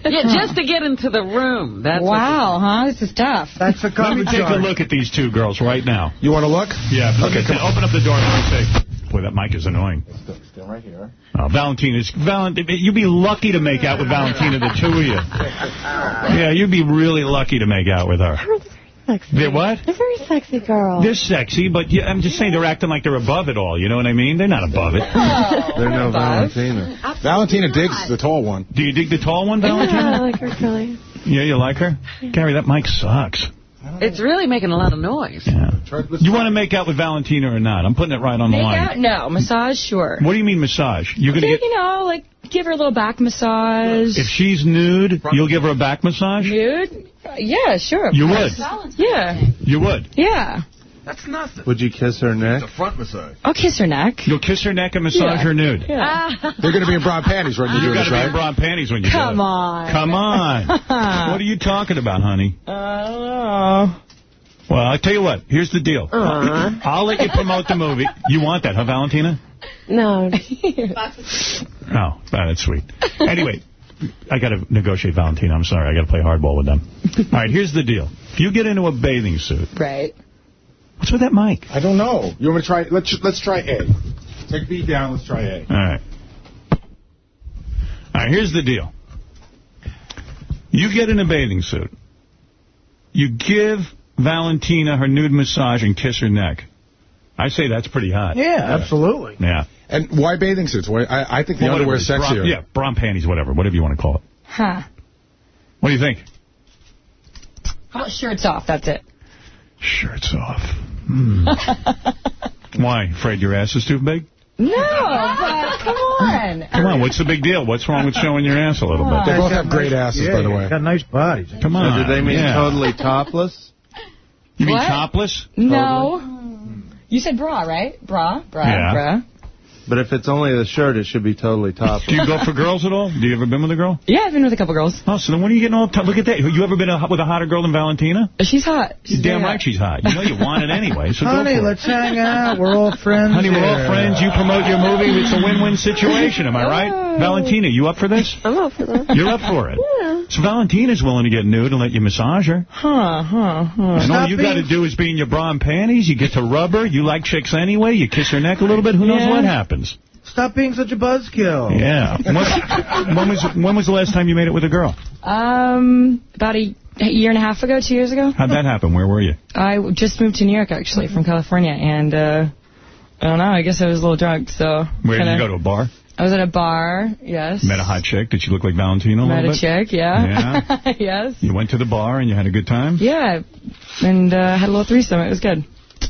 Yeah, just to get into the room. That's Wow, huh? This is tough. That's the Let me cover take a look at these two girls right now. You want to look? Yeah. Okay, Okay, come on. Open up the door and let me say. Boy, that mic is annoying. Stand right here. Oh, Valentina's, Valent, you'd be lucky to make out with Valentina, the two of you. Yeah, you'd be really lucky to make out with her. Sexy. They're what? They're very sexy girls. They're sexy, but yeah, I'm just saying they're acting like they're above it all. You know what I mean? They're not above it. They're no Valentina. Valentina digs the tall one. Do you dig the tall one, Valentina? Yeah, I Valentina? like her curly. Yeah, you like her? Gary, that mic sucks. It's really making a lot of noise. Yeah. You want to make out with Valentina or not? I'm putting it right on the line. Make line. out? No. Massage? Sure. What do you mean massage? You're going to get... you know, like, give her a little back massage. If she's nude, you'll give her a back massage? Nude? Yeah, sure. You would? Yeah. You would? Yeah. That's nothing. Would you kiss her neck? It's a front massage. I'll kiss her neck. You'll kiss her neck and massage Yeah. her nude? Yeah. They're going to be in bra panties when You you do got this, to be right? in bra panties when you Come do it. on. Come on. what are you talking about, honey? Uh, I don't know. Well, I'll tell you what. Here's the deal. Aw. I'll let you promote the movie. You want that, huh, Valentina? No. Oh, that's sweet. Anyway, I got to negotiate Valentina. I'm sorry. I got to play hardball with them. All right, here's the deal. If you get into a bathing suit, Right. what's with that mic? I don't know. You want me to try? Let's let's try A. Take B down. Let's try A. All right. All right, here's the deal. You get in a bathing suit. You give Valentina her nude massage and kiss her neck. I say that's pretty hot. Yeah, absolutely. Yeah. And why bathing suits? Why, I, I think the Well, underwear whatever is it Bra, sexier. yeah, bra and panties, whatever, whatever you want to call it. Huh. What do you think? How about shirts off? That's it. Shirts off. Hmm. Why? Afraid your ass is too big? No, but come on. Come on, what's the big deal? What's wrong with showing your ass a little bit? They both have great asses, yeah, by the way. Got nice bodies. Come So on. do they mean yeah. totally topless? You mean topless? No. You said bra, right? Bra, bra, Yeah. bra. But if it's only the shirt, it should be totally topless. Do you go for girls at all? Do you ever been with a girl? Yeah, I've been with a couple girls. Oh, so then when are you getting all... T- look at that. You ever been a, with a hotter girl than Valentina? She's hot. She's damn very right she's hot. You know you want it anyway, so Honey, go for let's hang out. We're all friends. it. Honey, we're all friends. You promote your movie. It's a win-win situation. Am I right? Oh. Valentina, you up for this? I'm up for that. You're up for it. Yeah. So Valentina's willing to get nude and let you massage her. Huh, huh, huh. And all Stop you got to do is be in your bra and panties. You get to rub her. You like chicks anyway. You kiss her neck a little bit. Who knows Yeah. what happens? Stop being such a buzzkill. Yeah. When, when was when was the last time you made it with a girl? Um, about a, a year and a half ago, two years ago. How'd that happen? Where were you? I just moved to New York, actually, from California, and uh, I don't know. I guess I was a little drunk, so. Where did kinda- you go to a bar? I was at a bar. Yes. Met a hot chick. Did she look like Valentina a Met little a bit? chick. Yeah. yes. You went to the bar and you had a good time? Yeah, and uh, had a little threesome. It was good.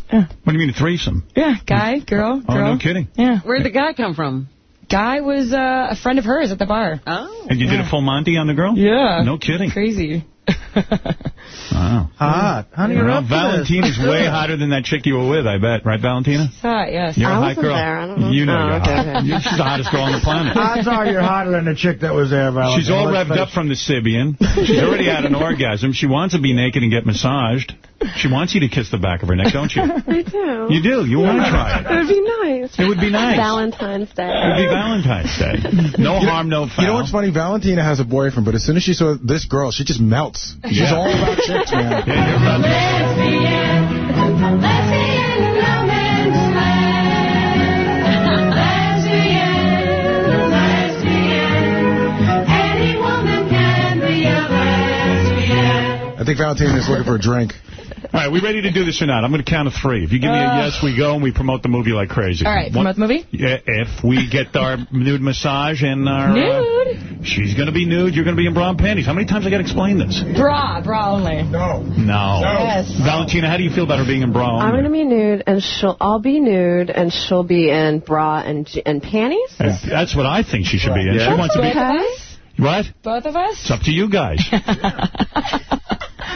What do you mean a threesome? Yeah, guy, girl, girl. Oh, girl. no kidding. Yeah. Where'd the guy come from? Guy was uh, a friend of hers at the bar. Oh. And you did a full Monty on the girl? Yeah. No kidding. Crazy. Wow. Hot. Honey, you're Well, up for this. Valentina's way hotter than that chick you were with, I bet. Right, Valentina? Hot, yes. You're a I hot girl. there. I don't know. You know Oh, you're okay, hot. okay. You- She's the hottest girl on the planet. Odds are you're hotter than the chick that was there, Valentine. She's all Let's revved up from the Sybian. She's already had an orgasm. She wants to be naked and get massaged. She wants you to kiss the back of her neck, don't you? I do. You do. You want to try It it. would be nice. It would be nice. Valentine's Day. It would be Valentine's Day. No harm, no foul. You know what's funny? Valentina has a boyfriend, but as soon as she saw this girl, she just melts. She's Yeah. all about chicks, man. Yeah, you're right. Think Valentina is looking for a drink. All right, we ready to do this or not? I'm going to count to three. If you give me a Uh. yes, we go and we promote the movie like crazy. All right, One- promote the movie? Yeah, if we get our nude massage and our... uh, Nude? she's going to be nude, you're going to be in bra and panties. How many times I got to explain this? Bra, bra only. No. No. Yes. Valentina, how do you feel about her being in bra I'm gonna be nude, and she'll. I'll be nude, and she'll be in bra and and panties. And That's what I think she should be in. She That's wants to be... Okay. What? Both of us? It's up to you guys.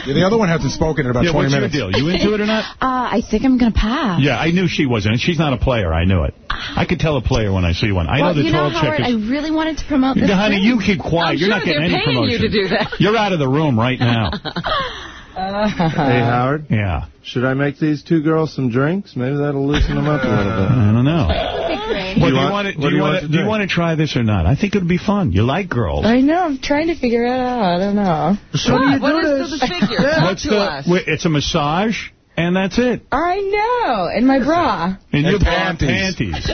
Yeah, the other one hasn't spoken in about yeah, 20 what's minutes. your deal? You into it or not? Uh, I think I'm going to pass. Yeah, I knew she wasn't. She's not a player. I knew it. I could tell a player when I see one. I well, know the you know, tall Howard, I really wanted to promote this. Honey, thing. you keep quiet. I'm You're sure not getting they're any paying promotion. you to do that. You're out of the room right now. Hey, Howard. Yeah. Should I make these two girls some drinks? Maybe that'll loosen them up a little bit. I don't know. That'd be What, great. do you want- want to do? You want to do? You want to try this or not? I think it would be fun. You like girls. I know. I'm trying to figure it out. I don't know. So What? do you What do is this? the figure? Talk What's to the? us. wait, It's a massage, and that's it. I know. In my bra. And, your bra panties. panties.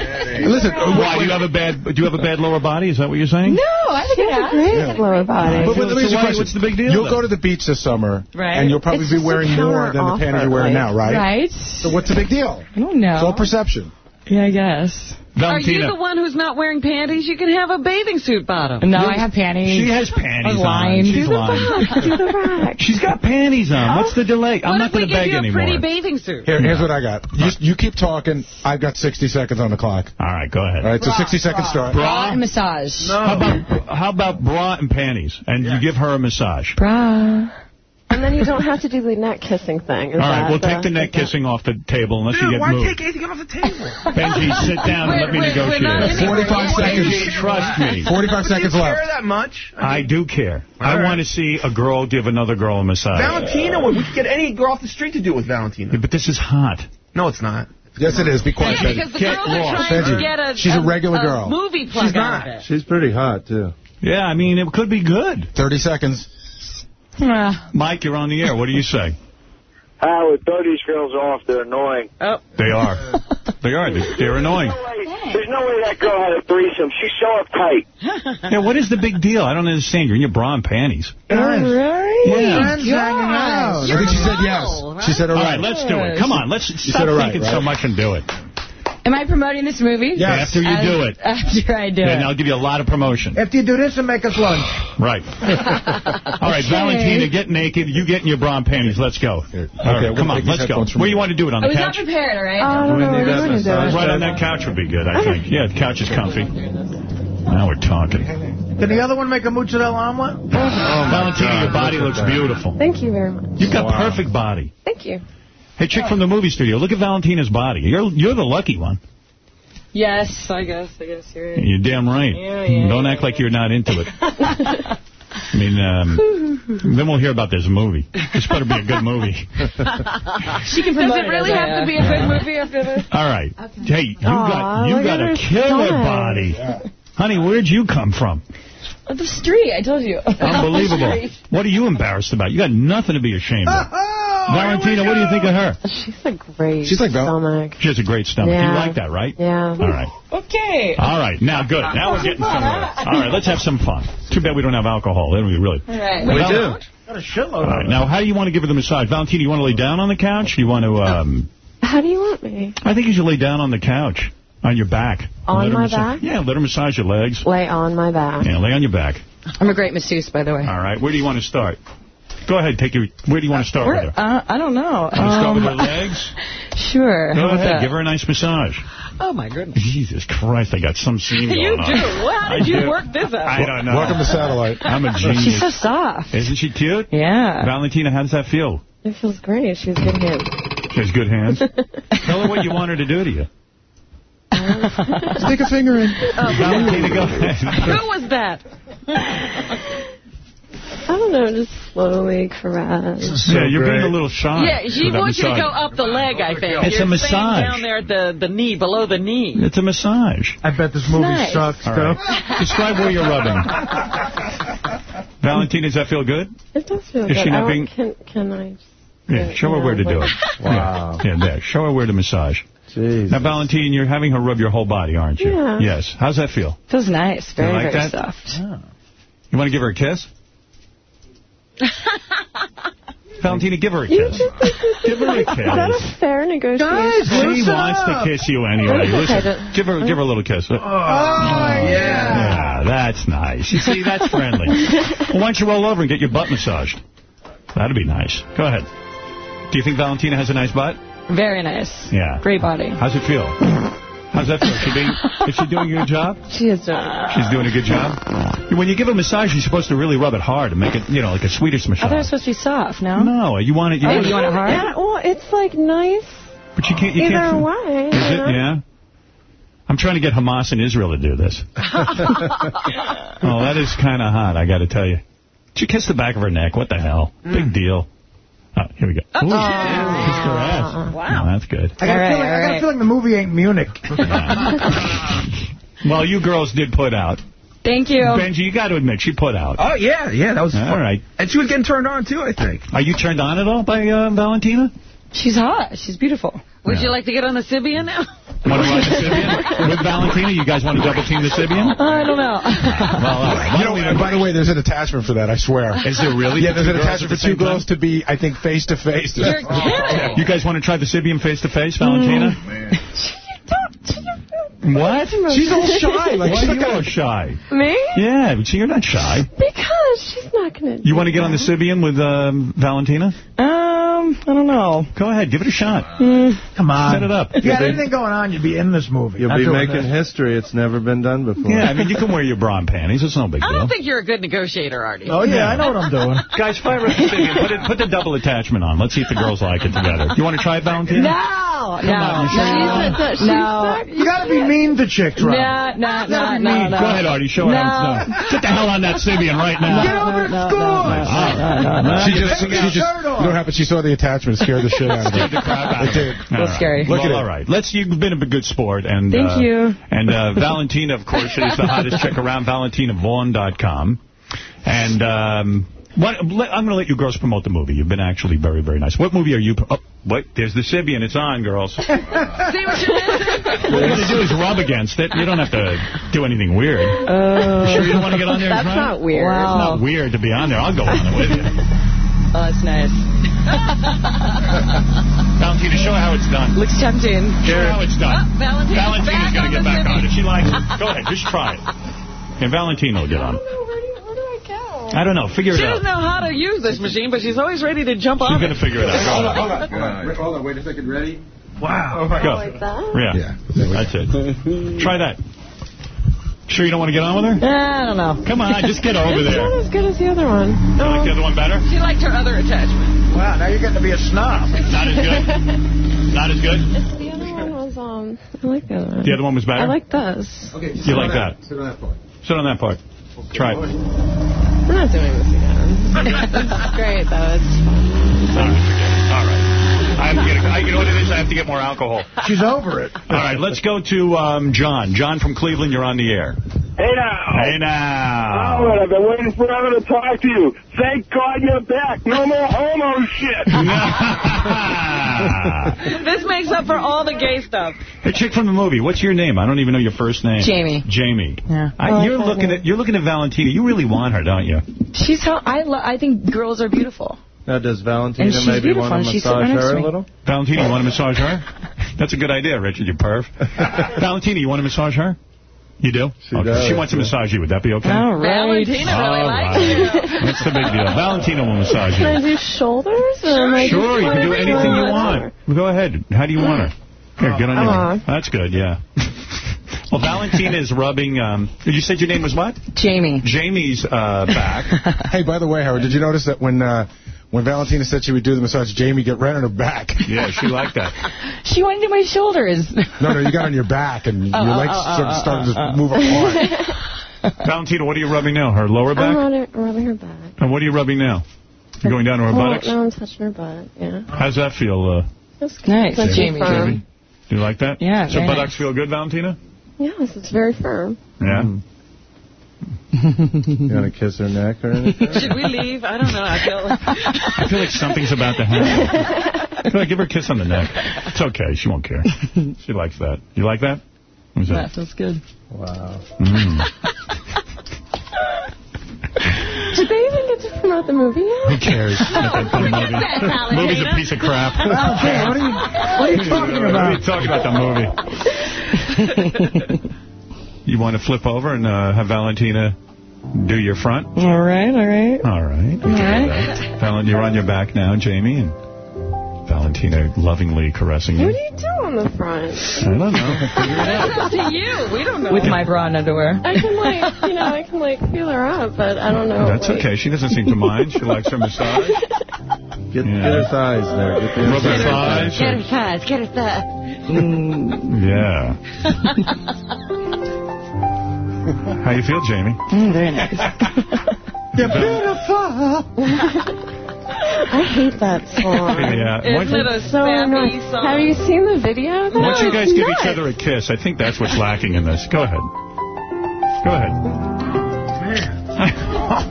Listen, Why do you have a bad? Do you have a bad lower body? Is that what you're saying? No, I She think has a I great lower body. But, but let me ask you a question. what's the big deal, You'll then? go to the beach this summer, Right. and you'll probably It's be wearing more than the panties you're wearing counter now, right? Right. So what's the big deal? I don't know. It's all perception. Yeah, I guess. Are you the one who's not wearing panties? You can have a bathing suit bottom. No, I have panties. She has panties I'm on. lying. She's Do lying. The rack. She's got panties on. What's the delay? I'm what not if we going to give beg you a anymore. pretty bathing suit? Here, here's what I got. You, you keep talking. I've got 60 seconds on the clock. All right, go ahead. All right, so 60 seconds start. Bra and massage. How about how about bra and panties, and you give her a massage? Bra. And then you don't have to do the neck kissing thing. Is All right, that we'll take the neck is that- kissing off the table unless you Dude, get why moved. take anything off the table? Benjy, sit down and let me We're- we're- we're negotiate. 45 seconds. Trust me. 45 seconds left. Do seconds you left. care that much? I do care. I want to see a girl give another girl a massage. Valentina, would- we could get any girl off the street to do it with Valentina. Yeah, but this is hot. No, it's not. Yes, it is. Be quiet, Yeah, Benjy. because the Get girls are lost. trying to Benjy, get a, she's a regular girl. movie plug She's not. She's pretty hot, too. Yeah, I mean, it could be good. 30 seconds. Ah. Mike, you're on the air. What do you say? Howard, throw these girls off. They're annoying. Oh, They are. They are. They- They're annoying. There's no way that girl had a threesome. She's so uptight. Yeah, what is the big deal? I don't understand. You're in your bra and panties. Really? Yeah. Friends hanging out. I think she said yes. You're She said all All right. right, let's do it. Come on, let's stop said all right, thinking right? so much and do it. Am I promoting this movie? Yes. After you As- do it. After I do Then it. I'll give you a lot of promotion. After you do this and make us lunch. Right. All right, Valentina, get naked. You get in your bra and panties. Let's go. All right, we'll come on, let's go. Where do you you. want to do it? On I the was not couch? prepared, all right? Oh, I don't know. we need We're that going to do it. Right on that couch would be good, I think. Yeah, the couch is comfy. Now we're talking. Can the other one make a mozzarella omelet? Oh, Valentina, your body looks beautiful. Thank you very much. You've got perfect body. Thank you. Hey, chick from the movie studio, look at Valentina's body. You're you're the lucky one. Yes, I guess. I guess you're right. You're damn right. Yeah, yeah, Don't act like you're not into it. I mean, um, then we'll hear about this movie. This better be a good movie. She can Does promote it really as have I, to be a good movie after this? All right. Hey, you Aw, got you look got a killer stomach. body. Honey, where'd you come from? The street, I told you. Unbelievable. What are you embarrassed about? You got nothing to be ashamed of. Oh, Valentina, what do you think of her? She's a great She's like Val- stomach. She has a great stomach. You like that, right? Yeah. All right. Okay. All right. Now, good. Now we're getting somewhere. All right, let's have some fun. Too bad we don't have alcohol. Then we really... All right. We Got a shitload All of right. it. Now, how do you want to give her the massage? Valentina, you want to lay down on the couch? You want to... Um, How do you want me? I think you should lay down on the couch, on your back. On my back? Yeah, let her massage your legs. Lay on my back. Yeah, lay on your back. I'm a great masseuse, by the way. All right. Where do you want to start? Go ahead. Take your. Where do you want to start Where, with her? uh, I don't know. Want to start with her Um, legs? Sure. Go How ahead. that? Give her a nice massage. Oh, my goodness. Jesus Christ, I got some scene going You on. do. Well, how did I you do. work this out? I don't know. Welcome to Satellite. I'm a genius. She's so soft. Isn't she cute? Yeah. Valentina, how does that feel? It feels great. She has good hands. She has good hands. Tell her what you want her to do to you. Stick a finger in. Valentina, go ahead. Who was that? I don't know, just slowly caress. yeah, you're being a little shy. Yeah, she with that wants you to go up the leg, I think. It's You're a massage. down there at the, the knee, below the knee. It's a massage. I bet this movie Nice. sucks, All though. Describe where you're rubbing. Valentina, does that feel good? It does feel Is good. she not being- Can, can I? just- Yeah, show her where to do it. Wow. Yeah, there. Show her where to massage. Jeez. Now, Valentine, you're having her rub your whole body, aren't you? Yeah. Yes. How's that feel? Feels nice. Very, like very that? soft. Ah. You want to give her a kiss? Valentina, give her a kiss. Give her a kiss. Is that a fair negotiation? She wants to kiss you anyway. Listen, give her, give her a little kiss. Oh, yeah. Yeah, that's nice. You see, that's friendly. Well, why don't you roll over and get your butt massaged? That'd be nice. Go ahead. Do you think Valentina has a nice butt? Very nice. Yeah. Great body. How's it feel? How's that feel? She being, is she doing a good job? She is doing. She's doing a good job. When you give a massage, you're supposed to really rub it hard and make it, you know, like a Swedish massage. I thought it was supposed to be soft, no? No, you want it. You Oh, want it, want it hard? Yeah, well, it's like nice but you can't. You either can't. way. Is it? Yeah. I'm trying to get Hamas in Israel to do this. oh, that is kind of hot, I got to tell you. She kissed the back of her neck. What the hell? Big deal. Oh, here we go. Ooh, kissed her ass. Wow. that's good. I got, All a right, feeling, I all got a feeling the movie ain't Munich. Well, you girls did put out. Thank you. Benjy, you got to admit, she put out. Oh, yeah, yeah, that was All fun. right. And she was getting turned on, too, I think. Are you turned on at all by uh, Valentina? She's hot. She's beautiful. Would you like to get on the Sybian now? Want to ride the Sybian? With Valentina, you guys want to double team the Sybian? Uh, I don't know. Well, all right. You know, we- by the way, there's an attachment for that, I swear. Is there really? Yeah, there's an attachment for two same time? girls to be, I think, face to face. You're kidding. You guys want to try the Sybian face to face, Valentina? Mm. Oh, What? She's all shy. Like, Why she's are you all shy? Me? Yeah, but you're not shy. Because she's not going to. You want to get on the Sybian with um, Valentina? Um, I don't know. Go ahead, give it a shot. Come on. Set it up. If you had anything going on, you'd be in this movie. You'll Not be making this. history. It's never been done before. Yeah, I mean, you can wear your bra and panties. It's no big deal. I don't think you're a good negotiator, Artie. Oh, yeah, I know what I'm doing. Guys, fire up the Sybian. Put, it, put the double attachment on. Let's see if the girls like it together. You want to try it, Valentina? No, Come on, you sure no, don't? She's no, You got to be mean to chicks, no, right? no, no, Gotta be no, no. Go ahead, Artie. Show her how it's done. Get the hell on that Sybian right now. Get over it, no, score! no, no, no, no, no. She just, she your just, shirt you off. know what happened? She saw the attachment, scared the shit out of Scared the her. crap out It of did. her. That's All right. scary. Look at well, it. all right. Let's. You've been a good sport, and Thank uh, you. And uh, Valentina, of course, is the hottest chick around. ValentinaVaughn.com, and um, what, let, I'm going to let you girls promote the movie. You've been actually very, very nice. What movie are you? Oh, wait, there's the Sybian. It's on, girls. See what you did? All you got to do is rub against it. You don't have to do anything weird. Uh, sure you don't want to get on there and That's not weird. Wow. It's not weird to be on there. I'll go on it with you. Oh, that's nice. Valentina, show her how it's done. Looks tempting. Show her how it's done. Oh, Valentina's Valentina's going to get the back on Sybian. it. She likes it. Go ahead, just try it. And Valentina will get on it. Where do, where do I? I don't know. Figure She it out. She doesn't know how to use this machine, but she's always ready to jump She's on going it. to figure it out. Hold on, on. hold on, hold on. Wait, hold on, wait a second. Ready? Wow. Go. Like that? Yeah. Yeah. There we That's it. Try that. Sure you don't want to get on with her? Yeah, I don't know. Come on, just get over It's there. not as good as the other one. You like the other one better? She liked her other attachment. Wow, now you're getting to be a snob. Not as good? Not as good? The other one was, um, I like the other one. The other one was better? I like this. Okay, You like that? Sit on that part. Sit on that part. Try it. We're not doing this again. it's great, though. It's fun. All right. All right. I have to get. A, I, you know what it is? I have to get more alcohol. She's over it. All right. Let's go to um, John. John from Cleveland. You're on the air. Hey now. Hey now. Howard, I've been waiting forever to talk to you. Thank God you're back. No more homo shit. This makes up for all the gay stuff. Hey, chick from the movie. What's your name? I don't even know your first name. Jamie. Jamie. Yeah. I, I you're that looking name. at you're looking at Valentina. You really want her, don't you? She's how I lo- I think girls are beautiful. Now, does Valentina And maybe beautiful, want to she's massage her a little? Valentina, you want to massage her? That's a good idea, Richard. You perv. Valentina, you want to massage her? You do? She Okay. does, She wants to massage you. Would that be okay? All right. Valentina All really right. likes you. What's the big deal? Valentina will massage you. Can I you. do shoulders? Or Sure, you can do anything you want? want. Go ahead. How do you want her? Here, get on your... Uh-huh. That's good, yeah. Well, Valentina is rubbing... Um, you said your name was what? Jamie. Jamie's uh, back. Hey, by the way, Howard, did you notice that when uh, when Valentina said she would do the massage, Jamie get right on her back? Yeah, she liked that. She wanted to do my shoulders. No, no, you got on your back and Oh, your oh, legs oh, sort of oh, started oh, to oh. move apart. Valentina, what are you rubbing now? Her lower back? I'm rubbing, rubbing her back. And what are you rubbing now? You're going down to her buttocks? no, I'm touching her butt. Yeah. How's that feel, uh, That's Nice, that's Jamie. firm. Jamie? Do you like that? Yeah, So very buttocks nice. feel good, Valentina? Yes, it's very firm. Yeah. You want to kiss her neck or anything? Should we leave? I don't know. I feel like... I feel like something's about to happen. Go I give her a kiss on the neck. It's okay. She won't care. She likes that. You like that? What's That that? feels good. Wow. Mm. Did they even get to promote the movie yet? Who cares? about the movie? that, Movie's a piece of crap. Okay, what are you- what are you talking What are you about? talking about the movie? You want to flip over and uh, have Valentina do your front? All right, all right. All right. All right. Valen, you're on your back now, Jamie, and Valentina lovingly caressing you. What do you do on the front? I don't know. Figure. It's up to you. We don't know. With my bra and underwear. I can like, you know, I can like feel her up, but I don't know. That's like- okay. She doesn't seem to mind. She likes her massage. Get, get her thighs there. Get Rub her thighs. Get her thighs, get her thighs. Yeah. How you feel, Jamie? Mm, very nice. You're beautiful. I hate that song. Yeah. Isn't it a so annoying. Have you seen the video? Why don't you guys give nuts. each other a kiss? I think that's what's lacking in this. Go ahead. Go ahead.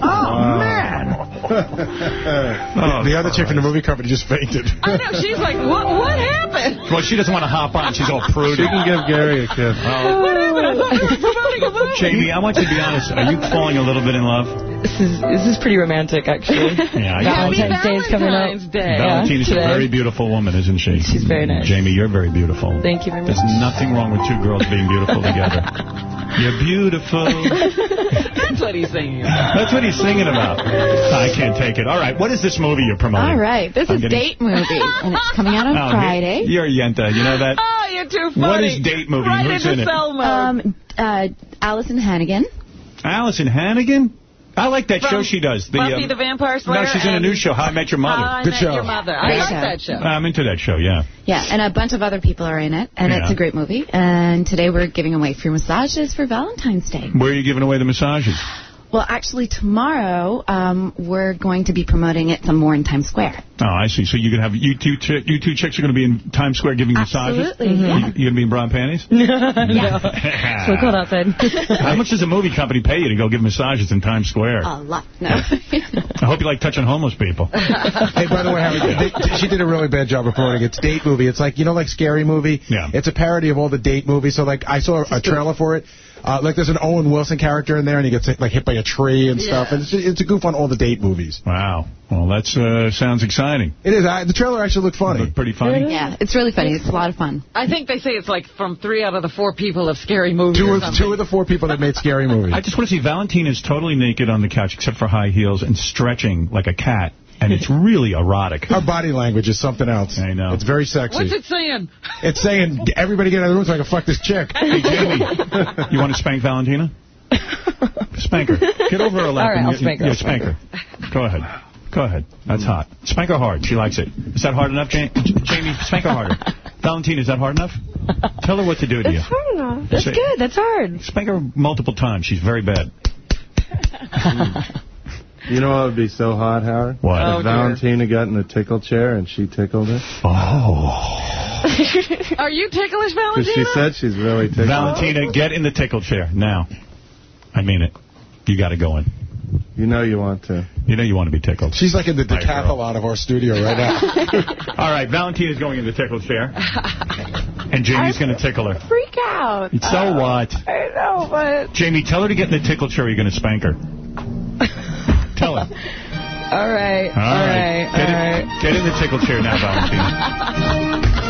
Oh, man. Oh, the other chick from the movie company just fainted. I know. She's like, what What happened? Well, she doesn't want to hop on. She's all prude. She can give Gary a kiss. What happened? I thought you were promoting a movie. Jamie, I want you to be honest. Are you falling a little bit in love? This is this is pretty romantic, actually. Yeah, I Valentine's Day is coming up. Valentine's Day. Valentina's Yeah, a very beautiful woman, isn't she? She's very nice. Jamie, you're very beautiful. Thank you very much. There's nothing wrong with two girls being beautiful together. You're beautiful. That's what he's singing about. That's what he's singing about. I can't take it. All right, what is this movie you're promoting? All right, this I'm is getting- Date Movie, and it's coming out on Oh, Friday. You're a Yenta. You know that? Oh, you're too funny. What is Date Movie? Right Who's into in it? Selma. Um, uh, Alyson Hannigan. Alyson Hannigan? I like that From show she does. The, Buffy um, the Vampire Slayer. No, she's in a new show, How I Met Your Mother. How I Good Met show. Your Mother. I Great like show. that show. I'm into that show, yeah. Yeah, and a bunch of other people are in it, and Yeah. it's a great movie. And today we're giving away free massages for Valentine's Day. Where are you giving away the massages? Well, actually, tomorrow um, we're going to be promoting it some more in Times Square. Oh, I see. So you could have you two chi- you two chicks are going to be in Times Square giving massages. Absolutely, yeah. You, you going to be in brown panties? no. It's so cold outside. How much does a movie company pay you to go give massages in Times Square? A lot. No. I hope you like touching homeless people. hey, by the way, Howard, they, she did a really bad job of promoting it. It's date movie. It's like, you know, like Scary Movie? Yeah. It's a parody of all the date movies. So, like, I saw a trailer for it. Uh, like, there's an Owen Wilson character in there, and he gets, like, hit by a tree and stuff. And it's, it's a goof on all the date movies. Wow. Well, that uh, sounds exciting. It is. I, the trailer actually looked funny. Looked pretty funny. Yeah, it's really funny. It's a lot of fun. I think they say it's like from three out of the four people of Scary movies. Two or of, two of the four people that made Scary movies. I just want to see Valentine is totally naked on the couch except for high heels and stretching like a cat. And it's really erotic. Her body language is something else. I know. It's very sexy. What's it saying? It's saying, everybody get out of the room so I can fuck this chick. Hey, Jamie, you want to spank Valentina? Spank her. Get over her lap. All right, and I'll spank her, Yeah, spank spank her. Go ahead. Go ahead. That's hot. Spank her hard. She likes it. Is that hard enough, Ja- Jamie? Spank her harder. Valentina, is that hard enough? Tell her what to do to you. It's hard enough. That's Say- good. That's hard. Spank her multiple times. She's very bad. You know what would be so hot, Howard? What? Oh, if dear. Valentina got in the tickle chair and she tickled her. Oh. Are you ticklish, Because Valentina? she said she's really tickled. Valentina, get in the tickle chair now. I mean it. You got to go in. You know you want to. You know you want to be tickled. She's like in the Hi, girl. decathlon of our studio right now. All right, Valentina's going in the tickle chair. And Jamie's going to tickle her. Freak out. So what? I know, but Jamie, tell her to get in the tickle chair. You're going to spank her. Tell her. All right. All right. All Get, right. in, get in the tickle chair now, Valentina.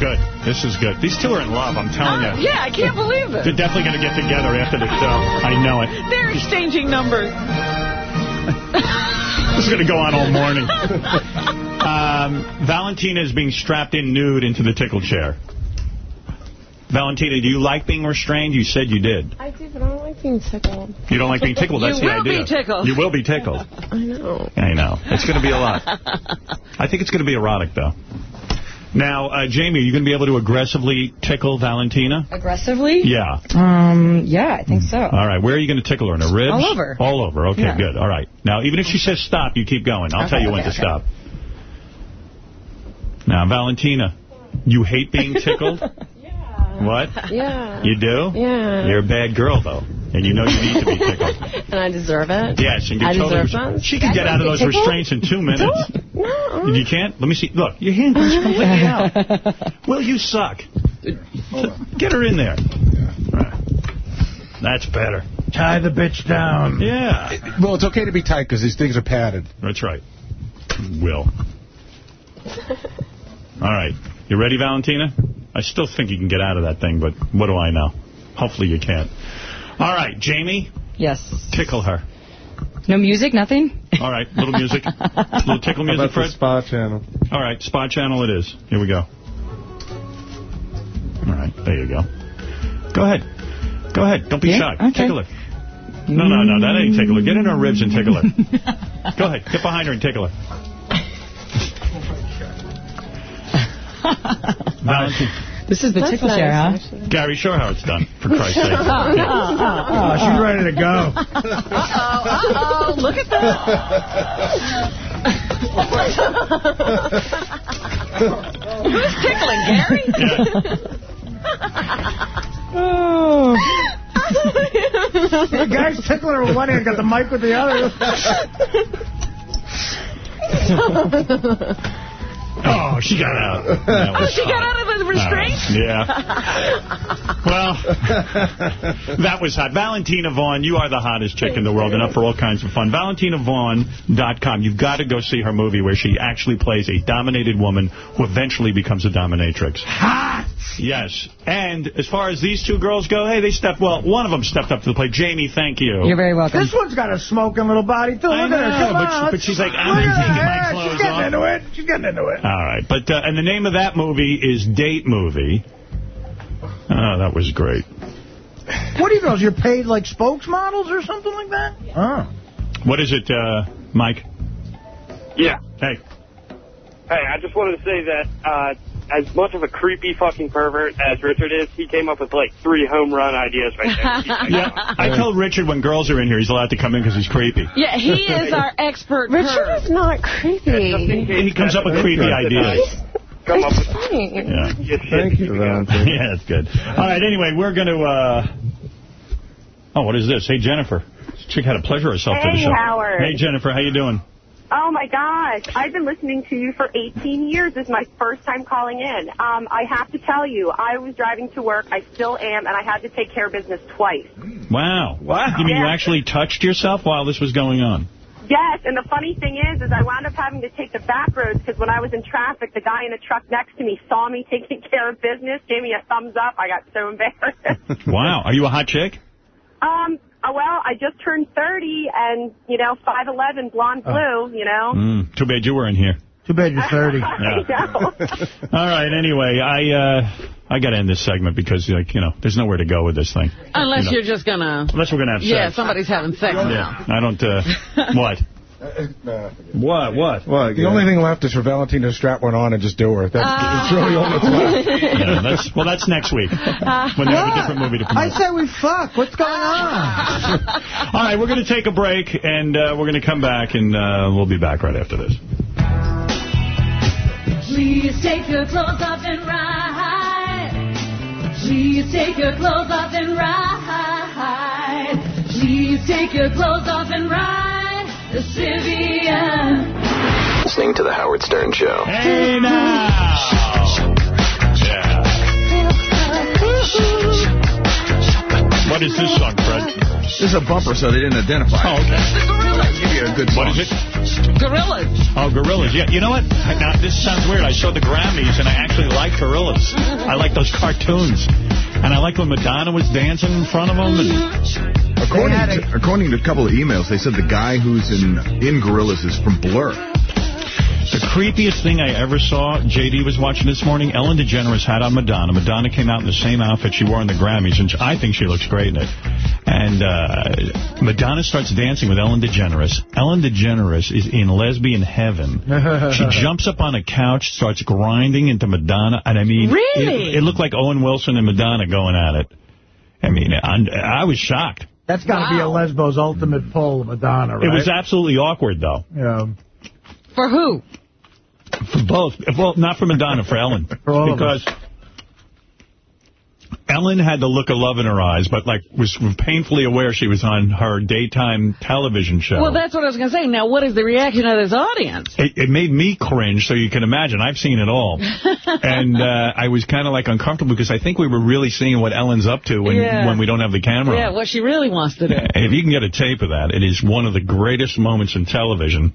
Good. This is good. These two are in love, I'm telling you. yeah, I can't believe it. They're definitely going to get together after the show. I know it. They're exchanging numbers. This is going to go on all morning. Um, Valentina is being strapped in nude into the tickle chair. Valentina, do you like being restrained? You said you did. I do, but I don't like being tickled. You don't like being tickled. That's the idea. You the will idea. be tickled. You will be tickled. I know. I know. It's going to be a lot. I think it's going to be erotic, though. Now, uh, Jamie, are you going to be able to aggressively tickle Valentina? Aggressively? Yeah. Um. Yeah, I think so. All right. Where are you going to tickle her? In her ribs? All over. All over. Okay, Yeah. good. All right. Now, even if she says stop, you keep going. I'll Okay, tell you when to okay. stop. Now, Valentina, you hate being tickled? What? Yeah. You do? Yeah. You're a bad girl, though. And you know you need to be tickled. And I deserve it. Yes, and you're I totally... deserve that. She can get out of those Tickled? restraints in two minutes. No. You can't? Let me see. Look, your hand goes completely out. Will, you suck. Get her in there. Right. That's better. Tie the bitch down. Yeah. Well, it's okay to be tight because these things are padded. That's right. Will. All right. You ready, Valentina? I still think you can get out of that thing, but what do I know? Hopefully you can't. All right, Jamie, Yes. tickle her. No music, nothing? All right, little music. little tickle music, about the Fred? spa channel? All right, Spa Channel it is. Here we go. All right, there you go. Go ahead. Go ahead. Don't be Yeah? shy. Okay. Tickle her. No, no, no, that ain't tickle her. Get in her ribs and tickle her. Go ahead. Get behind her and tickle her. This is the That's tickle nice, chair, huh? actually. Gary, show how it's done, for Christ's sake. Oh, oh, oh, she's ready to go. Uh-oh, look at that. Who's tickling, Gary? Oh. the guy's tickling her with one hand, got the mic with the other. Oh, she got out. Oh, was she got out of the restraint? Uh, yeah. Well, that was hot. Valentina Vaughn, you are the hottest chick in the world and up for all kinds of fun. ValentinaVaughn.com. You've got to go see her movie where she actually plays a dominated woman who eventually becomes a dominatrix. Hot! Yes. And as far as these two girls go, hey, they stepped, well, one of them stepped up to the plate. Jamie, thank you. You're very welcome. This one's got a smoking little body, too. I Look at her. know, Come but on. she- but she's like, I'm Look not at taking her. my Yeah, clothes She's getting off. into it. She's getting into it. All right. But uh, And the name of that movie is Date Movie. Oh, that was great. What are you girls? You're paid like spokesmodels or something like that? Oh. What is it, uh, Mike? Yeah. Hey. Hey, I just wanted to say that uh, as much of a creepy fucking pervert as Richard is, he came up with like three home run ideas right there. Yeah, I told Richard when girls are in here, he's allowed to come in because he's creepy. Yeah, he is our expert Richard perv. is not creepy. He comes up with creepy ideas. Come up with Funny. Yeah. Thank you, Valentine. yeah, that's good. All right, anyway, we're going to... Uh... Oh, what is this? Hey, Jennifer. This chick had a pleasure herself to the Hey, show. Howard. Hey, Jennifer, how you doing? Oh my gosh, I've been listening to you for 18 years. This is my first time calling in. Um, I have to tell you, I was driving to work, I still am, and I had to take care of business twice. Wow. Wow. You mean you actually touched yourself while this was going on? Yes, and the funny thing is, is I wound up having to take the back roads because when I was in traffic, the guy in the truck next to me saw me taking care of business, gave me a thumbs up. I got so embarrassed. Wow. Are you a hot chick? um, oh, well, I just turned 30 and, you know, 5'11", blonde blue, you know. Mm, too bad you were in here. Too bad you're 30. I know. All right, anyway, I uh, I got to end this segment because, like, you know, there's nowhere to go with this thing. Unless You know. you're just going to... Unless we're going to have sex. Yeah, somebody's having sex now. Yeah, I don't, uh, what? Uh, uh, what, what? What? The only thing left is for Valentina to strap one on and just do her. That's ah. it's really all that's left. Yeah, that's, well, that's next week uh, when they have a different movie to I say we fuck. What's going ah. on? All right, we're going to take a break, and uh, we're going to come back, and uh, we'll be back right after this. Please take your clothes off and ride. Please take your clothes off and ride. Please take your clothes off and ride the Sybian. Listening to The Howard Stern Show. Hey, now! Yeah. What is this song, Fred? This is a bumper, so they didn't identify. Oh, okay. Give you a good song. What is it? Gorillaz. Oh, Gorillaz. Yeah, you know what? Now, this sounds weird. I saw the Grammys, and I actually like Gorillaz. I like those cartoons. And I like when Madonna was dancing in front of them. And, According to, according to a couple of emails, they said the guy who's in in Gorillaz is from Blur. The creepiest thing I ever saw, JD was watching this morning, Ellen DeGeneres had on Madonna. Madonna came out in the same outfit she wore in the Grammys, and I think she looks great in it. And uh, Madonna starts dancing with Ellen DeGeneres. Ellen DeGeneres is in lesbian heaven. She jumps up on a couch, starts grinding into Madonna, and I mean, Really? it, it looked like Owen Wilson and Madonna going at it. I mean, I, I was shocked. That's got to be a Lesbo's ultimate pull, Madonna, right? It was absolutely awkward, though. Yeah. For who? For both. Well, not for Madonna, for Ellen. For all of because Ellen had the look of love in her eyes, but like was painfully aware she was on her daytime television show. Well, that's what I was going to say. Now, what is the reaction of this audience? It, it made me cringe, so you can imagine. I've seen it all. and uh, I was kind of like uncomfortable because I think we were really seeing what Ellen's up to when, Yeah. when we don't have the camera Yeah, on. what she really wants to do. And if you can get a tape of that, it is one of the greatest moments in television.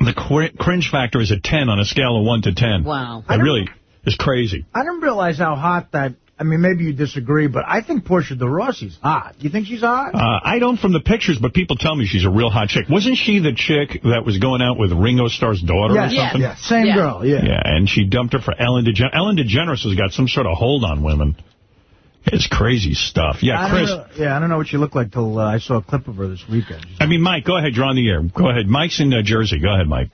The cr cringe factor is a 10 on a scale of 1 to 10. Wow. It really is crazy. I didn't realize how hot that... I mean, maybe you disagree, but I think Portia de Rossi's hot. Do you think she's hot? Uh, I don't from the pictures, but people tell me she's a real hot chick. Wasn't she the chick that was going out with Ringo Starr's daughter Yes, or something? yes, same Yeah. girl, yeah. Yeah, and she dumped her for Ellen DeGeneres. Ellen DeGeneres has got some sort of hold on women. It's crazy stuff. Yeah, I Chris. Don't know, yeah, I don't know what she looked like till uh, I saw a clip of her this weekend. I mean, Mike, go ahead. You're on the air. Go ahead. Mike's in uh, Jersey. Go ahead, Mike.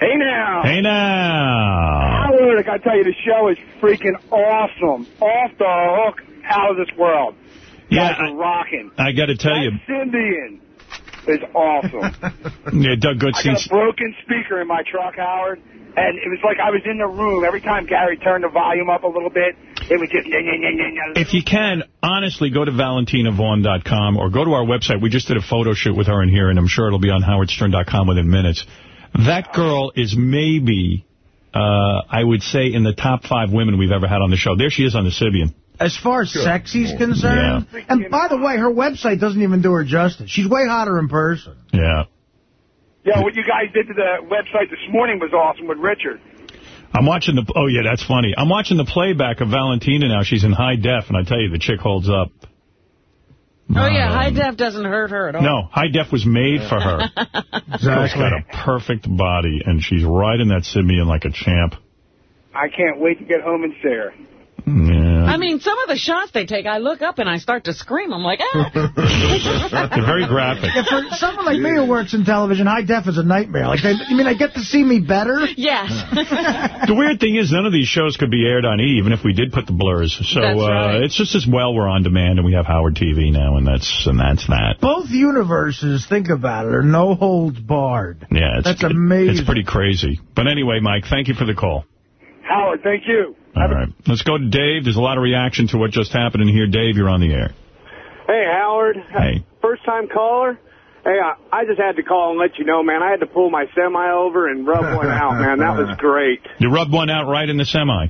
Hey now. Hey now. Howard, I gotta tell you, the show is freaking awesome. Off the hook, out of this world. Yeah, Guys are rocking. I got to tell you. Sybian is awesome. Yeah, Doug I got a broken speaker in my truck, Howard, and it was like I was in the room. Every time Gary turned the volume up a little bit, it would just... If you can, honestly, go to ValentinaVaughn.com or go to our website. We just did a photo shoot with her in here, and I'm sure it'll be on HowardStern.com within minutes. That girl is maybe, uh, I would say, in the top five women we've ever had on the show. There she is on the Sybian. As far as sexy's concerned, and by the way, her website doesn't even do her justice. She's way hotter in person. Yeah. Yeah, what you guys did to the website this morning was awesome with Richard. I'm watching the, oh yeah, that's funny. I'm watching the playback of Valentina now. She's in high def, and I tell you, the chick holds up. Oh, yeah, high def doesn't hurt her at all. No, high def was made for her. She's got a perfect body, and she's right in that Sybian like a champ. I can't wait to get home and see her. Yeah. I mean, some of the shots they take, I look up and I start to scream. I'm like, ah. They're very graphic. Yeah, for someone like me who works in television, high def is a nightmare. Like, they, you mean I get to see me better? Yes. The weird thing is, none of these shows could be aired on E, even if we did put the blurs. So That's uh, it's just as well we're on demand, and we have Howard TV now, and that's and that's that. Both universes, think about it, are no holds barred. Yeah, it's, That's amazing. It's pretty crazy. But anyway, Mike, thank you for the call. Howard, thank you. All right, let's go to Dave. There's a lot of reaction to what just happened in here. Dave, you're on the air. Hey, Howard. Hey. First time caller. Hey, I, I just had to call and let you know, man. I had to pull my semi over and rub one out, man. That was great. You rubbed one out right in the semi.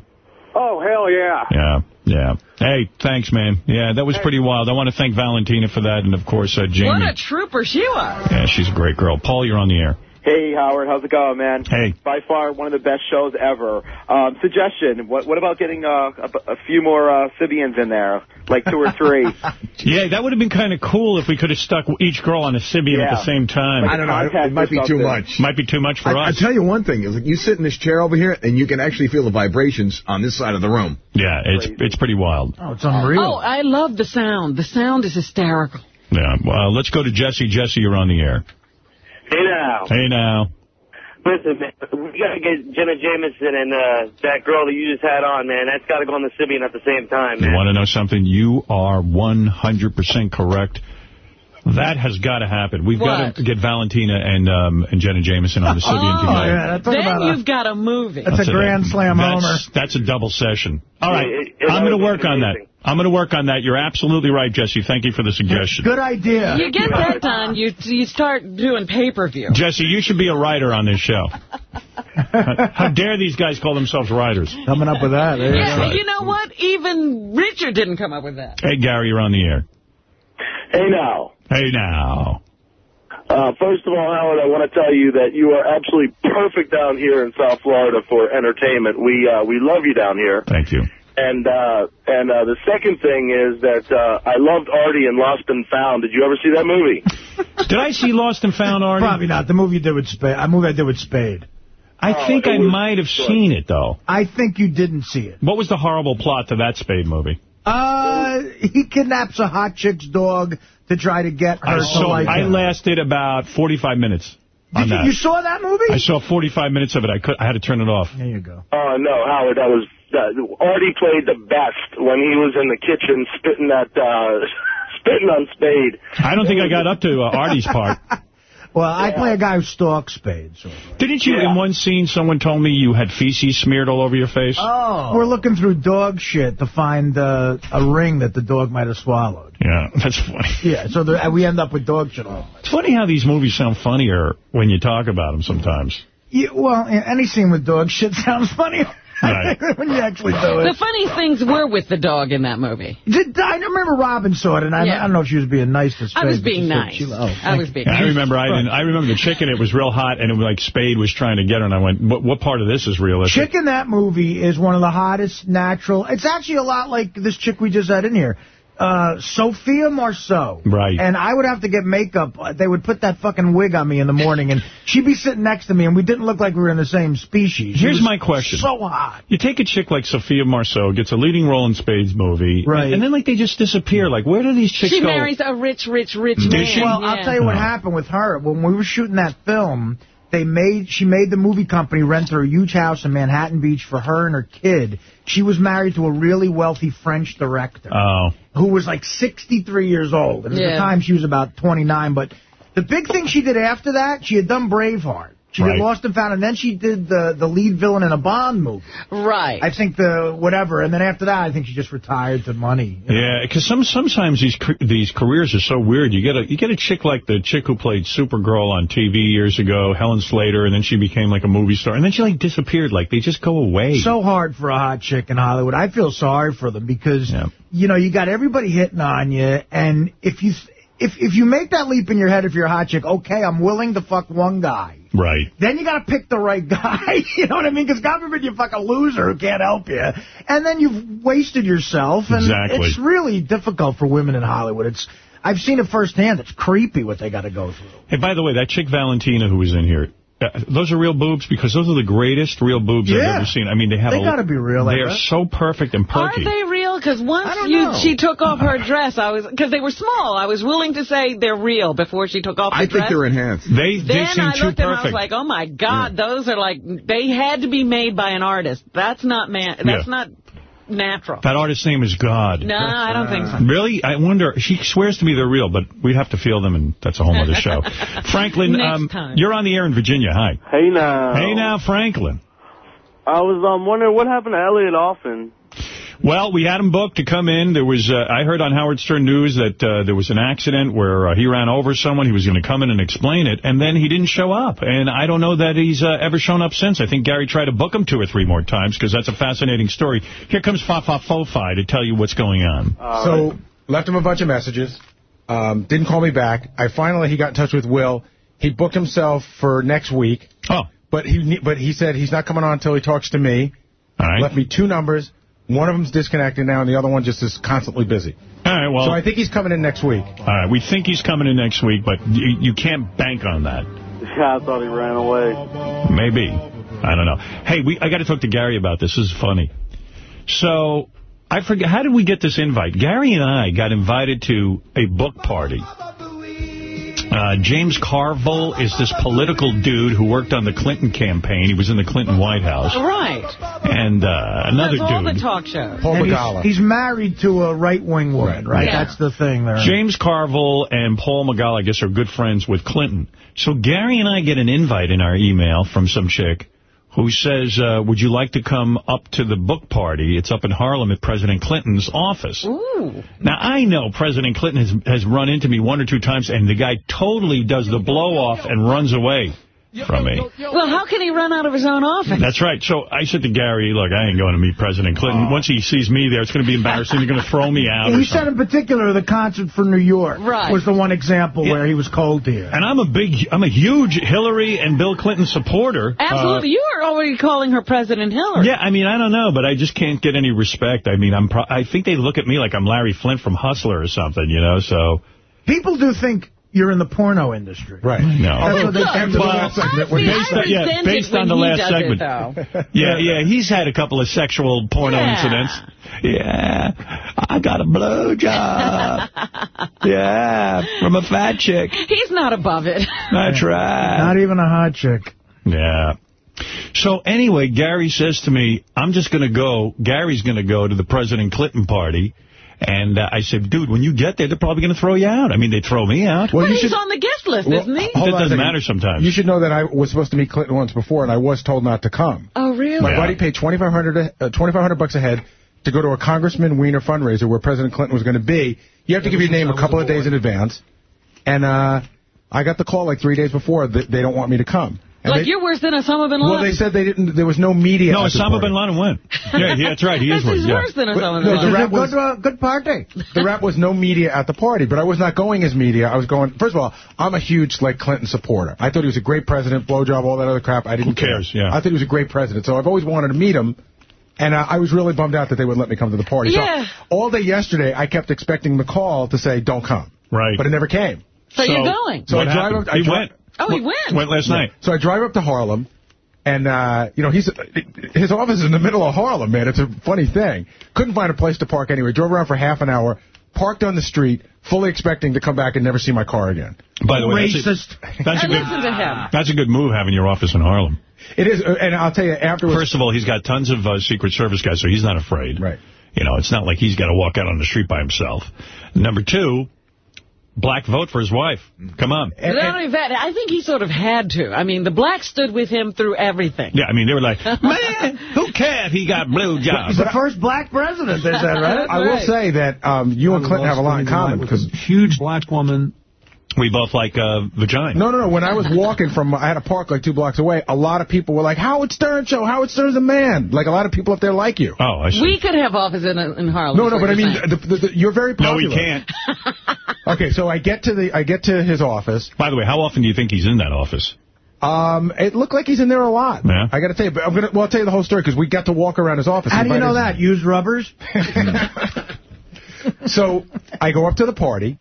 Oh, hell yeah. Yeah, yeah. Hey, thanks, man. Yeah, that was pretty wild. I want to thank Valentina for that, and of course, uh, Jamie. what a trooper she was. Yeah, she's a great girl. Paul, you're on the air. Hey, Howard, how's it going, man? Hey. By far, one of the best shows ever. Um, suggestion, what, what about getting uh, a, a few more uh, Sybians in there, like two or three? Yeah, that would have been kind of cool if we could have stuck each girl on a Sybian at the same time. I don't know. It might be too much. Might be too much for I, us. I tell you one thing. Is like you sit in this chair over here, and you can actually feel the vibrations on this side of the room. Yeah, it's it's pretty wild. Oh, it's unreal. Oh, I love the sound. The sound is hysterical. Yeah, well, let's go to Jesse. Jesse, you're on the air. Hey now. Hey now. Listen, man, we got to get Jenna Jameson and uh, that girl that you just had on, man. That's got to go on the Sybian at the same time, You want to know something? You are 100% correct. That has got to happen. We've got to get Valentina and um, and Jenna Jameson on the Sybian together. Oh, then you've got a movie. That's a grand slam that's, homer. That's a double session. All right, It- it- I'm going to was work on that. Amazing. I'm going to work on that. You're absolutely right, Jesse. Thank you for the suggestion. Good idea. You get that done, you you start doing pay-per-view. Jesse, you should be a writer on this show. How dare these guys call themselves writers? Coming up with that. There you Yeah, go. and you know what? Even Richard didn't come up with that. Hey, Gary, you're on the air. Hey now. Hey, now. Uh, first of all, Howard, I want to tell you that you are absolutely perfect down here in South Florida for entertainment. We uh, we love you down here. Thank you. And uh, and uh, the second thing is that uh, I loved Artie in Lost and Found. Did you ever see that movie? Did I see Lost and Found, Artie? Probably not. The movie you did with Spade. A movie I did with Spade. I think I might have seen it, though. I think you didn't see it. What was the horrible plot to that Spade movie? Uh, he kidnaps a hot chick's dog to try to get her I to saw. I him. lasted about 45 minutes Did you, you saw that movie? I saw 45 minutes of it. I could. I had to turn it off. There you go. Oh no, Howard, that was uh, Artie played the best when he was in the kitchen spitting that uh, spitting on Spade. I don't think I got up to uh, Artie's part. Well, I play a guy who stalks spades. So. Didn't you, in one scene, someone told me you had feces smeared all over your face? Oh. We're looking through dog shit to find uh, a ring that the dog might have swallowed. Yeah, that's funny. Yeah, so the, we end up with dog shit all It's funny how these movies sound funnier when you talk about them sometimes. Yeah, well, any scene with dog shit sounds funnier. Right. when you actually do it. The funny things were with the dog in that movie. Did, I remember Robin saw it, and I, Yeah. I don't know if she was being nice to Spade. I was being nice. she- oh, I was being Yeah, I remember I didn't. I remember the chicken. It was real hot, and it was like Spade was trying to get her, and I went, "What, what part of this is realistic?" Chicken, that movie is one of the hottest natural. It's actually a lot like this chick we just had in here. Uh, Sophia Marceau. Right. And I would have to get makeup. They would put that fucking wig on me in the morning, and she'd be sitting next to me, and we didn't look like we were in the same species. Here's my question. So hot. You take a chick like Sophia Marceau, gets a leading role in Spade's movie, Right. and then like they just disappear. Like, where do these chicks She go? She marries a rich, rich, rich Did man. she? Well, yeah. I'll tell you what happened with her. When we were shooting that film, they made she made the movie company rent her a huge house in Manhattan Beach for her and her kid. She was married to a really wealthy French director Oh, who was like 63 years old. And at Yeah. the time, she was about 29. But the big thing she did after that, she had done Braveheart. She Right. did Lost and Found, and then she did the the lead villain in a Bond movie. Right. I think the whatever, and then after that, I think she just retired to money. you know. yeah. Because some sometimes these these careers are so weird. You get a you get a chick like the chick who played Supergirl on TV years ago, Helen Slater, and then she became like a movie star, and then she like disappeared. Like they just go away. So hard for a hot chick in Hollywood. I feel sorry for them because, you know, you got everybody hitting on you, and if you if if you make that leap in your head if you're a hot chick, okay, I'm willing to fuck one guy. Right. Then you got to pick the right guy. you know what I mean? Because God forbid you fuck a loser who can't help you. And then you've wasted yourself. And Exactly. it's really difficult for women in Hollywood. It's I've seen it firsthand. It's creepy what they got to go through. Hey, by the way, that chick Valentina who was in here, uh, those are real boobs because those are the greatest real boobs I've ever seen. I mean, they have They a, gotta be real, I They are bet. so perfect and Are perky. they real? Because once you, she took off her dress, I was because they were small. I was willing to say they're real before she took off the I dress. think they're enhanced. They they then seem I too looked at them, I was like, oh my God, those are like, they had to be made by an artist. That's not man, that's Yeah. not natural. that artist's name is God. No, I don't think so. Really? I wonder. She swears to me they're real, but we'd have to feel them, and that's a whole other show. Franklin, Next um, time. you're on the air in Virginia. Hi. Hey now. Hey now, Franklin. I was um wondering what happened to Elliot Offen. Well, we had him booked to come in. There was, uh, I heard on Howard Stern News that uh, there was an accident where uh, he ran over someone. He was going to come in and explain it, and then he didn't show up. And I don't know that he's uh, ever shown up since. I think Gary tried to book him two or three more times because that's a fascinating story. Here comes Fa Fa Fo Fi to tell you what's going on. so left him a bunch of messages. Um, didn't call me back. I finally he got in touch with Will. He booked himself for next week. Oh, but he but he said he's not coming on until he talks to me. All right. Left me two numbers. One of them's disconnected now, and the other one just is constantly busy. All right, well. so I think he's coming in next week. All right, we think he's coming in next week, but you, you can't bank on that. Yeah, I thought he ran away. Maybe. I don't know. Hey, we I got to talk to Gary about this. This is funny. So, I forget, how did we get this invite? Gary and I got invited to a book party. Uh, James Carville is this political dude who worked on the Clinton campaign. He was in the Clinton White House. Right. And uh, another That's all dude. the talk shows. And he's, he's married to a right-wing woman, right? Yeah. That's the thing there. James Carville and Paul Begala, I guess, are good friends with Clinton. So Gary and I get an invite in our email from some chick who says, uh, would you like to come up to the book party? It's up in Harlem at President Clinton's office. Ooh. Now, I know President Clinton has, has run into me one or two times, and the guy totally does the blow-off and runs away from me. Well, how can he run out of his own office? That's right. So I said to Gary, look, I ain't going to meet President Clinton. Once he sees me there, it's going to be embarrassing. They're going to throw me out He said in particular the concert for New York Right. was the one example where he was cold to you. And I'm a big, I'm a huge Hillary and Bill Clinton supporter. Absolutely. Uh, you are already calling her President Hillary. yeah, I mean, I don't know, but I just can't get any respect. I mean, I'm. Pro I think they look at me like I'm Larry Flynt from Hustler or something, you know. So People do think you're in the porno industry. Right. no. That's what they After the last segment, based on, yeah, based on the last does it, segment. yeah, yeah, he's had a couple of sexual porno Yeah. incidents. Yeah, I got a blow job. yeah, from a fat chick. He's not above it. That's right. Not even a hot chick. Yeah. So anyway, Gary says to me, I'm just going to go, Gary's going to go to the President Clinton party. And uh, I said, dude, when you get there, they're probably going to throw you out. I mean, they throw me out. Well, but he's on the guest list, Well, isn't he? hold doesn't matter sometimes. You should know that I was supposed to meet Clinton once before, and I was told not to come. Oh, really? My buddy paid 2500 uh, 2500 bucks a head to go to a Congressman Weiner fundraiser where President Clinton was going to be. You have to give your name a couple of days in advance. And uh, I got the call like three days before that they don't want me to come. And Like they- you're worse than Osama bin Laden. well, they said they didn't. There was no media. No, Osama bin Laden went. Yeah, yeah, that's right. He is This worse. is yeah. worse than Osama bin No, Laden. the rap was Good, uh, good party. the rap was no media at the party, but I was not going as media. I was going. First of all, I'm a huge like Clinton supporter. I thought he was a great president, blowjob, all that other crap. I didn't. Who cares? care. Yeah. I thought he was a great president, so I've always wanted to meet him. And uh, I was really bummed out that they wouldn't let me come to the party. Yeah. So all day yesterday, I kept expecting the call to say, "Don't come," Right. but it never came. So, you're going. So What I drive happened? up. I He went. Oh, he went. Went last night. So I drive up to Harlem, and uh, you know he's his office is in the middle of Harlem, man. It's a funny thing. Couldn't find a place to park anyway. Drove around for half an hour, parked on the street, fully expecting to come back and never see my car again. By the way, that's a, Racist. that's a And listen good. to him. That's a good move having your office in Harlem. It is, uh, and I'll tell you afterwards. First of all, he's got tons of uh, Secret Service guys, so he's not afraid. Right. You know, it's not like he's got to walk out on the street by himself. Number two, black vote for his wife. Come on. But not only that, I think he sort of had to. I mean, the blacks stood with him through everything. Yeah, I mean, they were like, man, who cared if he got blue jobs? He's the first black president, they said, right? I will say that um, you and Clinton have a lot in common because huge black woman. We both like uh, vagina. no, no, no. When I was walking from, I had a park like two blocks away. A lot of people were like, "Howard Stern show. Howard Stern's a man." Like a lot of people up there like you. Oh, I see. We could have office in, in Harlem. No, no, but I mean, the, the, the, you're very popular. no, we can't. Okay, so I get to the I get to his office. By the way, how often do you think he's in that office? Um, it looked like he's in there a lot. Yeah. I got to tell you, but I'm gonna well, I'll tell you the whole story because we got to walk around his office. How do you know Invited- that? Use rubbers? So I go up to the party,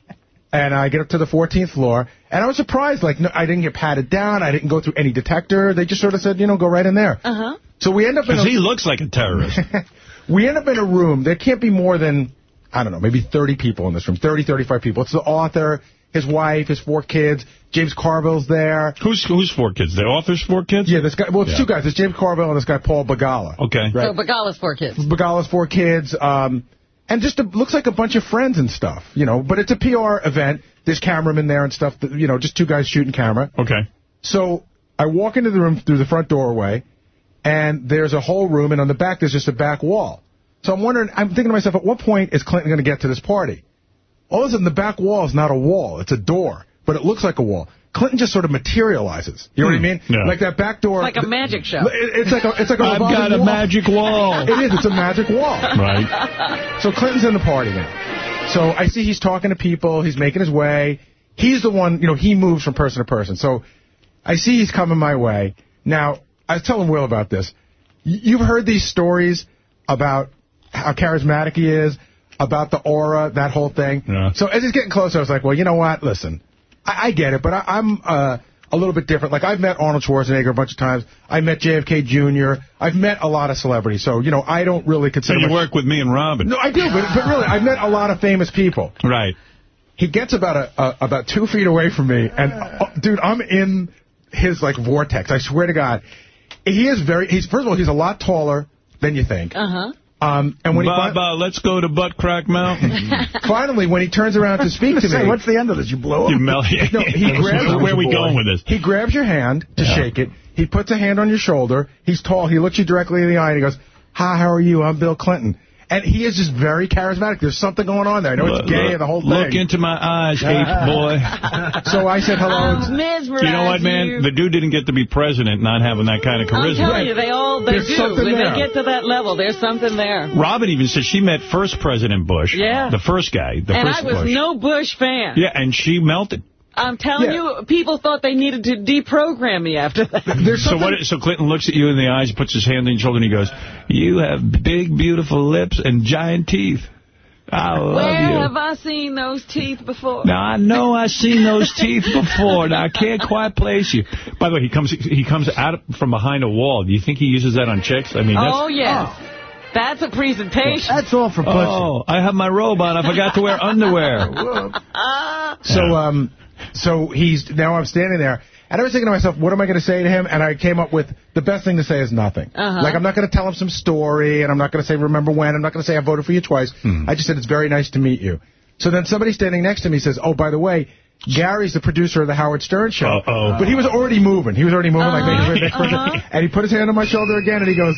and I get up to the 14th floor, and I was surprised. Like, no, I didn't get patted down. I didn't go through any detector. They just sort of said, you know, go right in there. Uh-huh. So we end up in Because a, he looks like a terrorist. we end up in a room. There can't be more than, I don't know, maybe 30 people in this room. 30, 35 people. It's the author, his wife, his four kids. James Carville's there. who's who's four kids? The author's four kids? Yeah, this guy. Well, it's Yeah. two guys. It's James Carville and this guy Paul Begala. Okay. Right. So Begala's four kids. Begala's four kids, um, and just a, looks like a bunch of friends and stuff, you know. But it's a PR event. There's cameramen there and stuff. That, you know, just two guys shooting camera. Okay. So I walk into the room through the front doorway, and there's a whole room, and on the back there's just a back wall. So I'm wondering, I'm thinking to myself, at what point is Clinton going to get to this party? All of a sudden, the back wall is not a wall; it's a door, but it looks like a wall. Clinton just sort of materializes. You know what I Hmm. mean? Yeah. Like that back door. It's like a magic show. It- It's like a, it's like a I've got a wall. magic wall. It is. It's a magic wall. Right. So Clinton's in the party now. So I see he's talking to people. He's making his way. He's the one, you know, he moves from person to person. So I see he's coming my way. Now, I was telling Will about this. You've heard these stories about how charismatic he is, about the aura, that whole thing. Yeah. So as he's getting closer, I was like, well, you know what? Listen, I, I get it, but I, I'm uh, a little bit different. Like, I've met Arnold Schwarzenegger a bunch of times. I met JFK Jr. I've met a lot of celebrities. So, you know, I don't really consider... So consider you my- work with me and Robin. no, I do, but, but really, I've met a lot of famous people. Right. He gets about a, a about two feet away from me, and uh, dude, I'm in his like vortex. I swear to God, he is very. He's first of all, he's a lot taller than you think. Uh-huh. Um, and when he Bob, let's go to Butt Crack Mountain. finally, when he turns around to speak to Say, me, what's the end of this? You blow you up? mel- no, he grabs. Where are we going with this? He grabs your hand to Yeah. shake it. He puts a hand on your shoulder. He's tall. He looks you directly in the eye and he goes, "Hi, how are you? I'm Bill Clinton." And he is just very charismatic. There's something going on there. I know it's gay look- and the whole thing. Look into my eyes, ape boy. so I said hello. I'm. You know what, man? you. The dude didn't get to be president not having that kind of charisma. I'm charisma. telling you, they all they There's do. When there. they get to that level, there's something there. Robin even said she met first President Bush. Yeah. The first guy. The and first I was Bush. no Bush fan. Yeah, and she melted. I'm telling Yeah. you, people thought they needed to deprogram me after that. There's So what? So Clinton looks at you in the eyes, puts his hand on your shoulder, and he goes, "You have big, beautiful lips and giant teeth. I love Where you." have I seen those teeth before? Now I know I've seen those teeth before. Now I can't quite place you. By the way, he comes he comes out from behind a wall. Do you think he uses that on chicks? I mean, that's, oh, yes. That's a presentation. That's all for pussy. Oh, I have my robe on. I forgot to wear underwear. So, um, so he's now I'm standing there, and I was thinking to myself, what am I going to say to him? And I came up with the best thing to say is nothing. Uh-huh. Like I'm not going to tell him some story, and I'm not going to say remember when. I'm not going to say I voted for you twice. Hmm. I just said it's very nice to meet you. So then somebody standing next to me says, oh, by the way, Gary's the producer of the Howard Stern show. Uh-oh. But he was already moving. He was already moving like Uh-huh, making the uh-huh. And he put his hand on my shoulder again and he goes,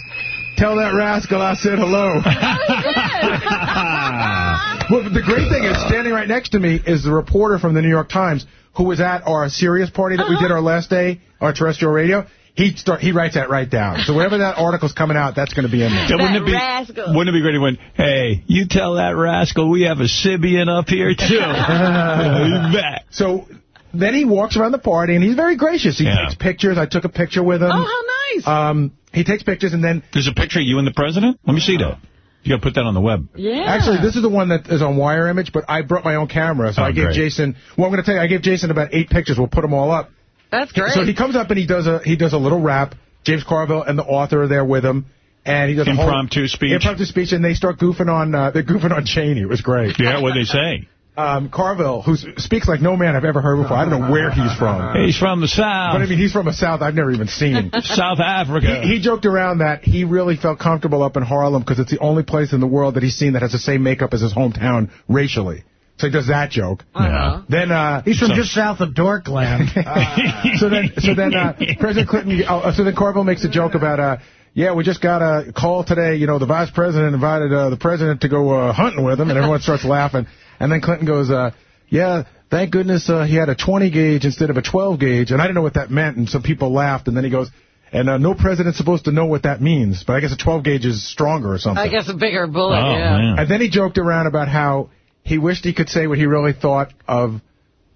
tell that rascal I said hello. well, the great thing is, standing right next to me is the reporter from the New York Times who was at our Sirius party that we did our last day, our terrestrial radio. He start, he writes that right down. So whenever that article's coming out, that's going to be in there. Yeah, wouldn't it be wouldn't it be great? He went, "Hey, you tell that rascal we have a Sybian up here too." Yeah, he's back. So then he walks around the party, and he's very gracious. He Yeah. takes pictures. I took a picture with him. Oh, how nice. Um, he takes pictures, and then... There's a picture of you and the president. Let me see that. You got to put that on the web. Yeah. Actually, this is the one that is on Wire Image, but I brought my own camera, so Oh, I gave great. Jason... Well, I'm going to tell you, I gave Jason about eight pictures. We'll put them all up. That's great. So he comes up and he does a he does a little rap. James Carville and the author are there with him. And he does a whole- Impromptu speech. Impromptu speech, and they start goofing on, uh, they're goofing on Cheney. It was great. Yeah, what they say? Um, Carville, who speaks like no man I've ever heard before. I don't know where he's from. He's from the South. But I mean, he's from a South I've never even seen. South Africa. He, he joked around that he really felt comfortable up in Harlem because it's the only place in the world that he's seen that has the same makeup as his hometown racially. So he does that joke. Yeah. Then uh, He's from so- just south of Dorkland. so then, so then uh, President Clinton, oh, so then Carville makes a joke about, uh, yeah, we just got a call today. You know, the vice president invited uh, the president to go uh, hunting with him, and everyone starts laughing. And then Clinton goes, uh, yeah, thank goodness uh, he had a 20 gauge instead of a 12 gauge. And I didn't know what that meant, and some people laughed. And then he goes, and uh, no president's supposed to know what that means, but I guess a 12 gauge is stronger or something. I guess a bigger bullet, Oh, yeah. And then he joked around about how he wished he could say what he really thought of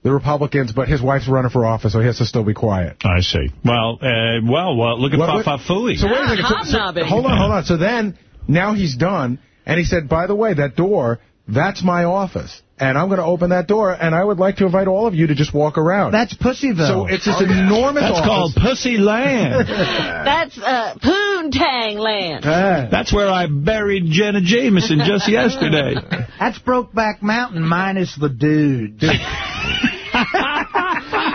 the Republicans, but his wife's running for office, so he has to still be quiet. I see. Well, uh, well, well, look at What- what- Fafa Fooey. So wait a second. So- so- hold on, hold on. So then, now he's done, and he said, by the way, that door, that's my office. And I'm going to open that door, and I would like to invite all of you to just walk around. That's Pussyville. so it's this enormous That's office. called Pussy Land. That's uh, Poontang Land. That's where I buried Jenna Jameson just yesterday. That's Brokeback Mountain minus the dude.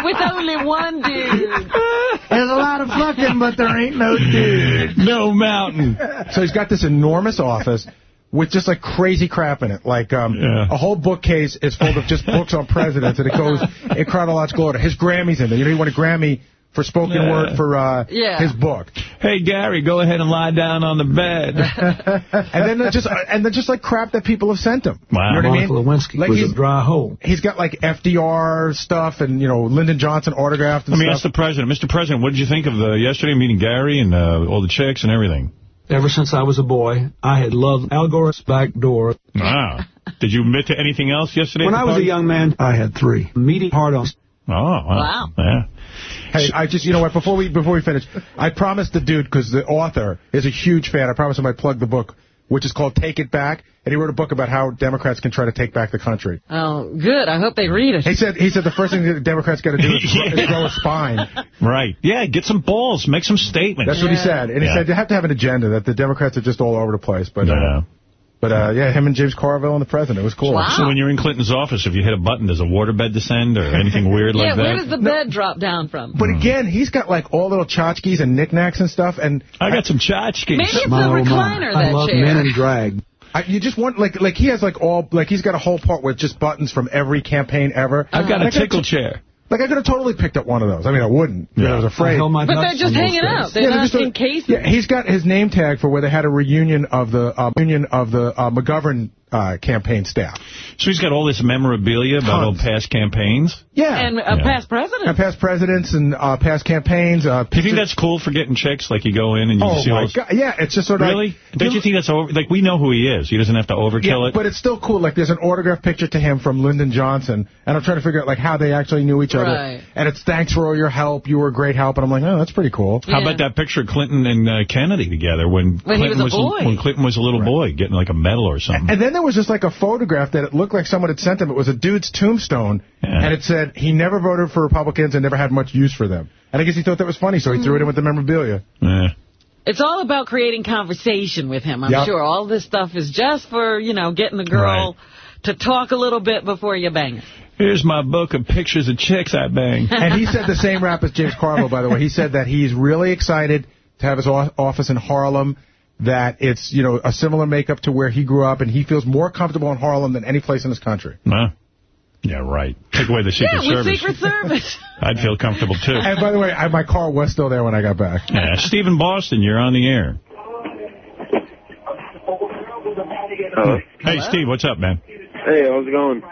With only one dude. There's a lot of fucking, but there ain't no dude. No mountain. So he's got this enormous office with just like crazy crap in it. Like um, Yeah. a whole bookcase is full of just books on presidents, and it goes in chronological order. His Grammys in there. You know, he won a Grammy for spoken Yeah. word for uh, Yeah. his book. Hey, Gary, go ahead and lie down on the bed. and then just and then just like crap that people have sent him. Wow. You know what I mean? Lewinsky Like was he's- a dry hole. He's got like FDR stuff and you know Lyndon Johnson autographed and Let me stuff. ask the president. Mr. President, what did you think of the yesterday meeting Gary and uh, all the chicks and everything? Ever since I was a boy, I had loved Al Gore's back door. Wow. Did you admit to anything else yesterday? When I was a young man, I had three. Meaty hard-ons. Oh, wow. Yeah. Hey, I just, you know what, before we before we finish, I promised the dude, because the author is a huge fan, I promised him I'd plug the book, which is called Take It Back, and he wrote a book about how Democrats can try to take back the country. Oh, good. I hope they read it. He said he said the first thing that Democrats got to do is, grow, is grow a spine. Right. Yeah, get some balls. Make some statements. That's what he said. And he Yeah. said they have to have an agenda, that the Democrats are just all over the place. But, uh, Yeah. But uh, yeah, him and James Carville and the president, it was cool. So when you're in Clinton's office, if you hit a button, does a waterbed descend or anything weird yeah, like where does the bed drop down from? But again, he's got like all little tchotchkes and knickknacks and stuff. And I got some tchotchkes. Maybe it's My, the oh, my. recliner, I that love chair. men and drag. I, you just want like like he has like all like he's got a whole part with just buttons from every campaign ever. I've got And I a could've tickle t- chair. Like I could have totally picked up one of those. I mean, I wouldn't. because I was afraid. held my But nuts they're just hanging out. They're Yeah, they're not just in cases. Yeah, he's got his name tag for where they had a reunion of the uh, reunion of the uh, McGovern uh, campaign staff. So he's got all this memorabilia about all Tons. past campaigns. Yeah, And a past president. and past presidents and uh, past campaigns. Uh, Do you think that's cool for getting chicks? Like you go in and you Oh see all my god! Yeah, it's just sort of Really? Like, Don't you think that's over? Like we know who he is. He doesn't have to overkill yeah, it. but it's still cool. Like there's an autograph picture to him from Lyndon Johnson, and I'm trying to figure out like how they actually knew each other. Right. And it's thanks for all your help. You were a great help. And I'm like, oh, that's pretty cool. How about that picture of Clinton and uh, Kennedy together when, When he Clinton was a boy. when Clinton was a little boy getting like a medal or something? And then there was just like a photograph that it looked like someone had sent him. It was a dude's tombstone, Yeah. and it said he never voted for Republicans and never had much use for them. And I guess he thought that was funny, so he threw it in with the memorabilia. Yeah. It's all about creating conversation with him, I'm Yep. sure. All this stuff is just for, you know, getting the girl to talk a little bit before you bang her. Here's my book of pictures of chicks I bang. And he said the same rap as James Carville, by the way. He said that he's really excited to have his office in Harlem, that it's, you know, a similar makeup to where he grew up, and he feels more comfortable in Harlem than any place in this country. Huh? Yeah, right. Take away the Secret yeah, with Service. Secret Service. I'd feel comfortable, too. And by the way, I, my car was still there when I got back. Yeah, Steve in Boston, you're on the air. Hey, Steve, what's up, man? Hey, how's it going?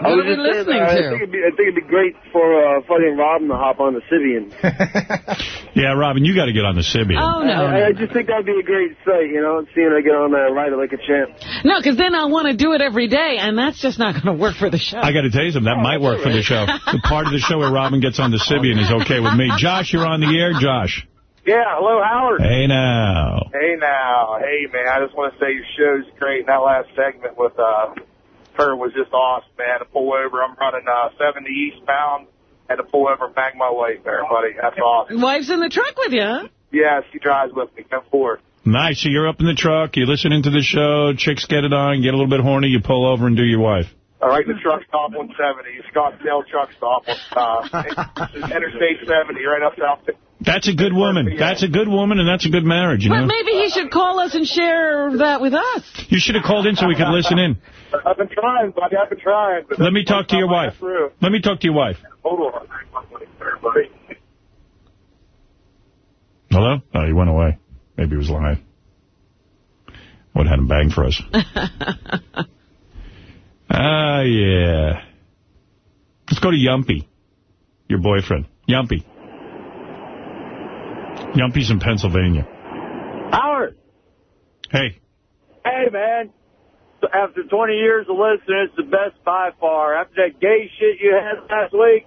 I was are we saying listening that I think, it'd be, I think it'd be great for uh, fucking Robin to hop on the Sybian. Yeah, Robin, you got to get on the Sybian. Oh, no. I, I just think that'd be a great sight, you know, seeing her get on there and ride it like a champ. No, because then I'll want to do it every day, and that's just not going to work for the show. I got to tell you something. That might work for the show. The part of the show where Robin gets on the Sybian is okay with me. Josh, you're on the air. Josh. Yeah, hello, Howard. Hey, now. Hey, now. Hey, man, I just want to say your show's great. And that last segment with uh, her was just awesome, man. To pull over, I'm running uh, 70 eastbound. Had to pull over and bang my wife there, buddy. That's awesome. Wife's in the truck with you, huh? Yeah, she drives with me. Come forward. Nice. So you're up in the truck. You're listening to the show. Chicks get it on. Get a little bit horny. You pull over and do your wife. All right, the truck stop 170. Scottsdale truck stop on uh, Interstate 70, right up south. That's a good woman. That's a good woman, and that's a good marriage, you But know? maybe he should call us and share that with us. You should have called in so we could listen in. I've been trying, buddy. I've been trying. But Let me talk to your wife. Let me talk to your wife. Hold on. Hello? Oh, he went away. Maybe he was lying. Would have had him bang for us. Ah, yeah. Let's go to Yumpy, your boyfriend. Yumpy. Yumpy's in Pennsylvania. Howard. Hey. Hey, man. After 20 years of listening, it's the best by far. After that gay shit you had last week,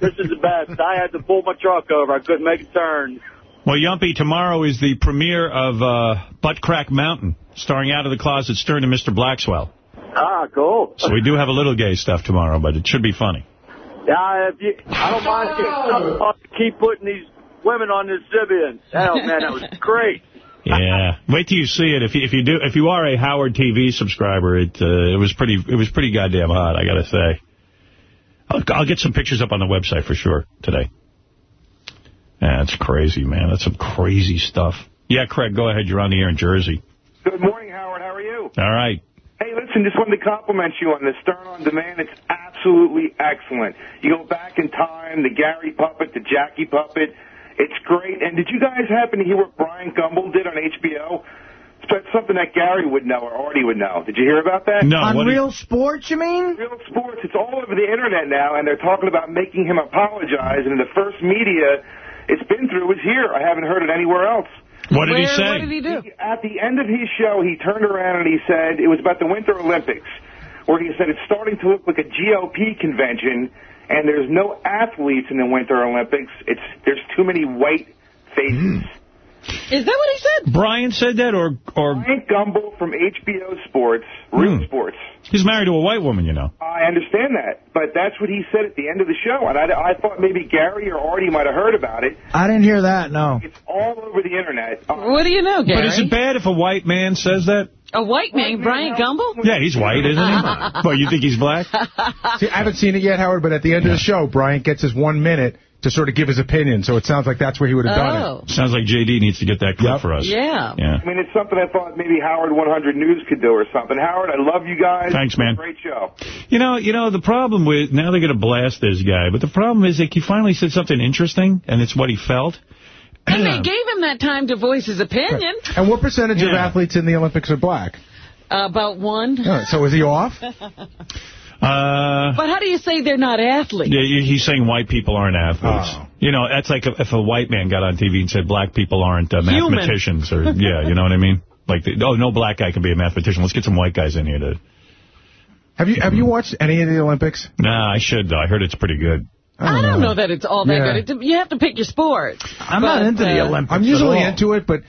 this is the best. I had to pull my truck over. I couldn't make a turn. Well, Yumpy, tomorrow is the premiere of uh, Butt Crack Mountain, starring Out of the Closet Stern and Mr. Blackswell. Ah, cool. So we do have a little gay stuff tomorrow, but it should be funny. Yeah, if you, I don't mind if you keep putting these women on this Sybian. Hell, man, that was great. Yeah, wait till you see it. If you, if you do, if you are a Howard TV subscriber, it uh, it was pretty it was pretty goddamn hot. I gotta say. I'll, I'll get some pictures up on the website for sure today. That's crazy, man. That's some crazy stuff. Yeah, Craig, go ahead. You're on the air in Jersey. Good morning, Howard. How are you? All right. Hey, listen, just wanted to compliment you on the Stern on Demand. It's absolutely excellent. You go back in time, the Gary puppet, the Jackie puppet. It's great. And did you guys happen to hear what Bryant Gumbel did on HBO? It's something that Gary would know or Artie would know. Did you hear about that? No. On Real Sports, you mean? Real Sports. It's all over the Internet now, and they're talking about making him apologize. And the first media it's been through is here. I haven't heard it anywhere else. What did he say? What did he do? At the end of his show, he turned around and he said it was about the Winter Olympics, where he said it's starting to look like a GOP convention, and there's no athletes in the Winter Olympics. It's there's too many white faces. Hmm. Is that what he said? Brian said that, or or Frank Gumbel from HBO Sports, Real Hmm. Sports. he's married to a white woman, you know. I understand that, but that's what he said at the end of the show, and I, I thought maybe Gary or Artie might have heard about it. I didn't hear that, no. It's all over the Internet. Uh, What do you know, Gary? But is it bad if a white man says that? A white man, Bryant Gumbel? Yeah, he's white, isn't he? well, you think he's black? See, I haven't seen it yet, Howard, but at the end of the show, Bryant gets his one minute to sort of give his opinion, so it sounds like that's where he would have done Oh. it. Sounds like J.D. needs to get that clip for us. Yeah. Yeah. I mean, it's something I thought maybe Howard 100 News could do or something. Howard, I love you guys. Thanks, man. Great show. You know, you know, the problem with, now they're going to blast this guy, but the problem is like he finally said something interesting, and it's what he felt. And they gave him that time to voice his opinion. And what percentage of athletes in the Olympics are black? About one. All right, so is he off? Uh, But how do you say they're not athletes? yeah, he's saying white people aren't athletes. Oh. You know, that's like if, if a white man got on TV and said black people aren't uh, Human. mathematicians, or yeah, you know what I mean? Like, the, oh, no black guy can be a mathematician. Let's get some white guys in here to. Have you have you watched any of the Olympics? Nah, I should. though. I heard it's pretty good. I don't know that it's all that Yeah. good. It, you have to pick your sport. I'm not But, into the uh, Olympics I'm at usually all. into it, but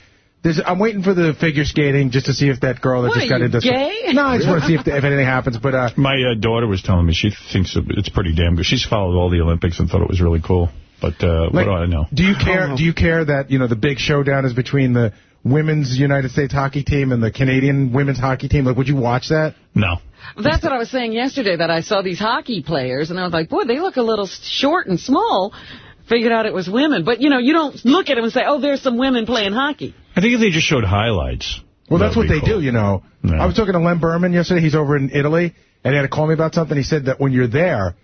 there's, I'm waiting for the figure skating just to see if that girl that What, just are got you into gay? No, I just want to see if, if anything happens. But uh, My uh, daughter was telling me she thinks it's pretty damn good. She's followed all the Olympics and thought it was really cool. But uh, what do I know? do you care? Do you care that you know the big showdown is between the women's United States hockey team and the Canadian women's hockey team? Like, would you watch that? No. That's what I was saying yesterday, that I saw these hockey players, and I was like, boy, they look a little short and small. Figured out it was women. But, you know, you don't look at them and say, oh, there's some women playing hockey. I think if they just showed highlights. Well, that's what they cool. do, you know. Yeah. I was talking to Len Berman yesterday. He's over in Italy, and he had to call me about something. He said that when you're there,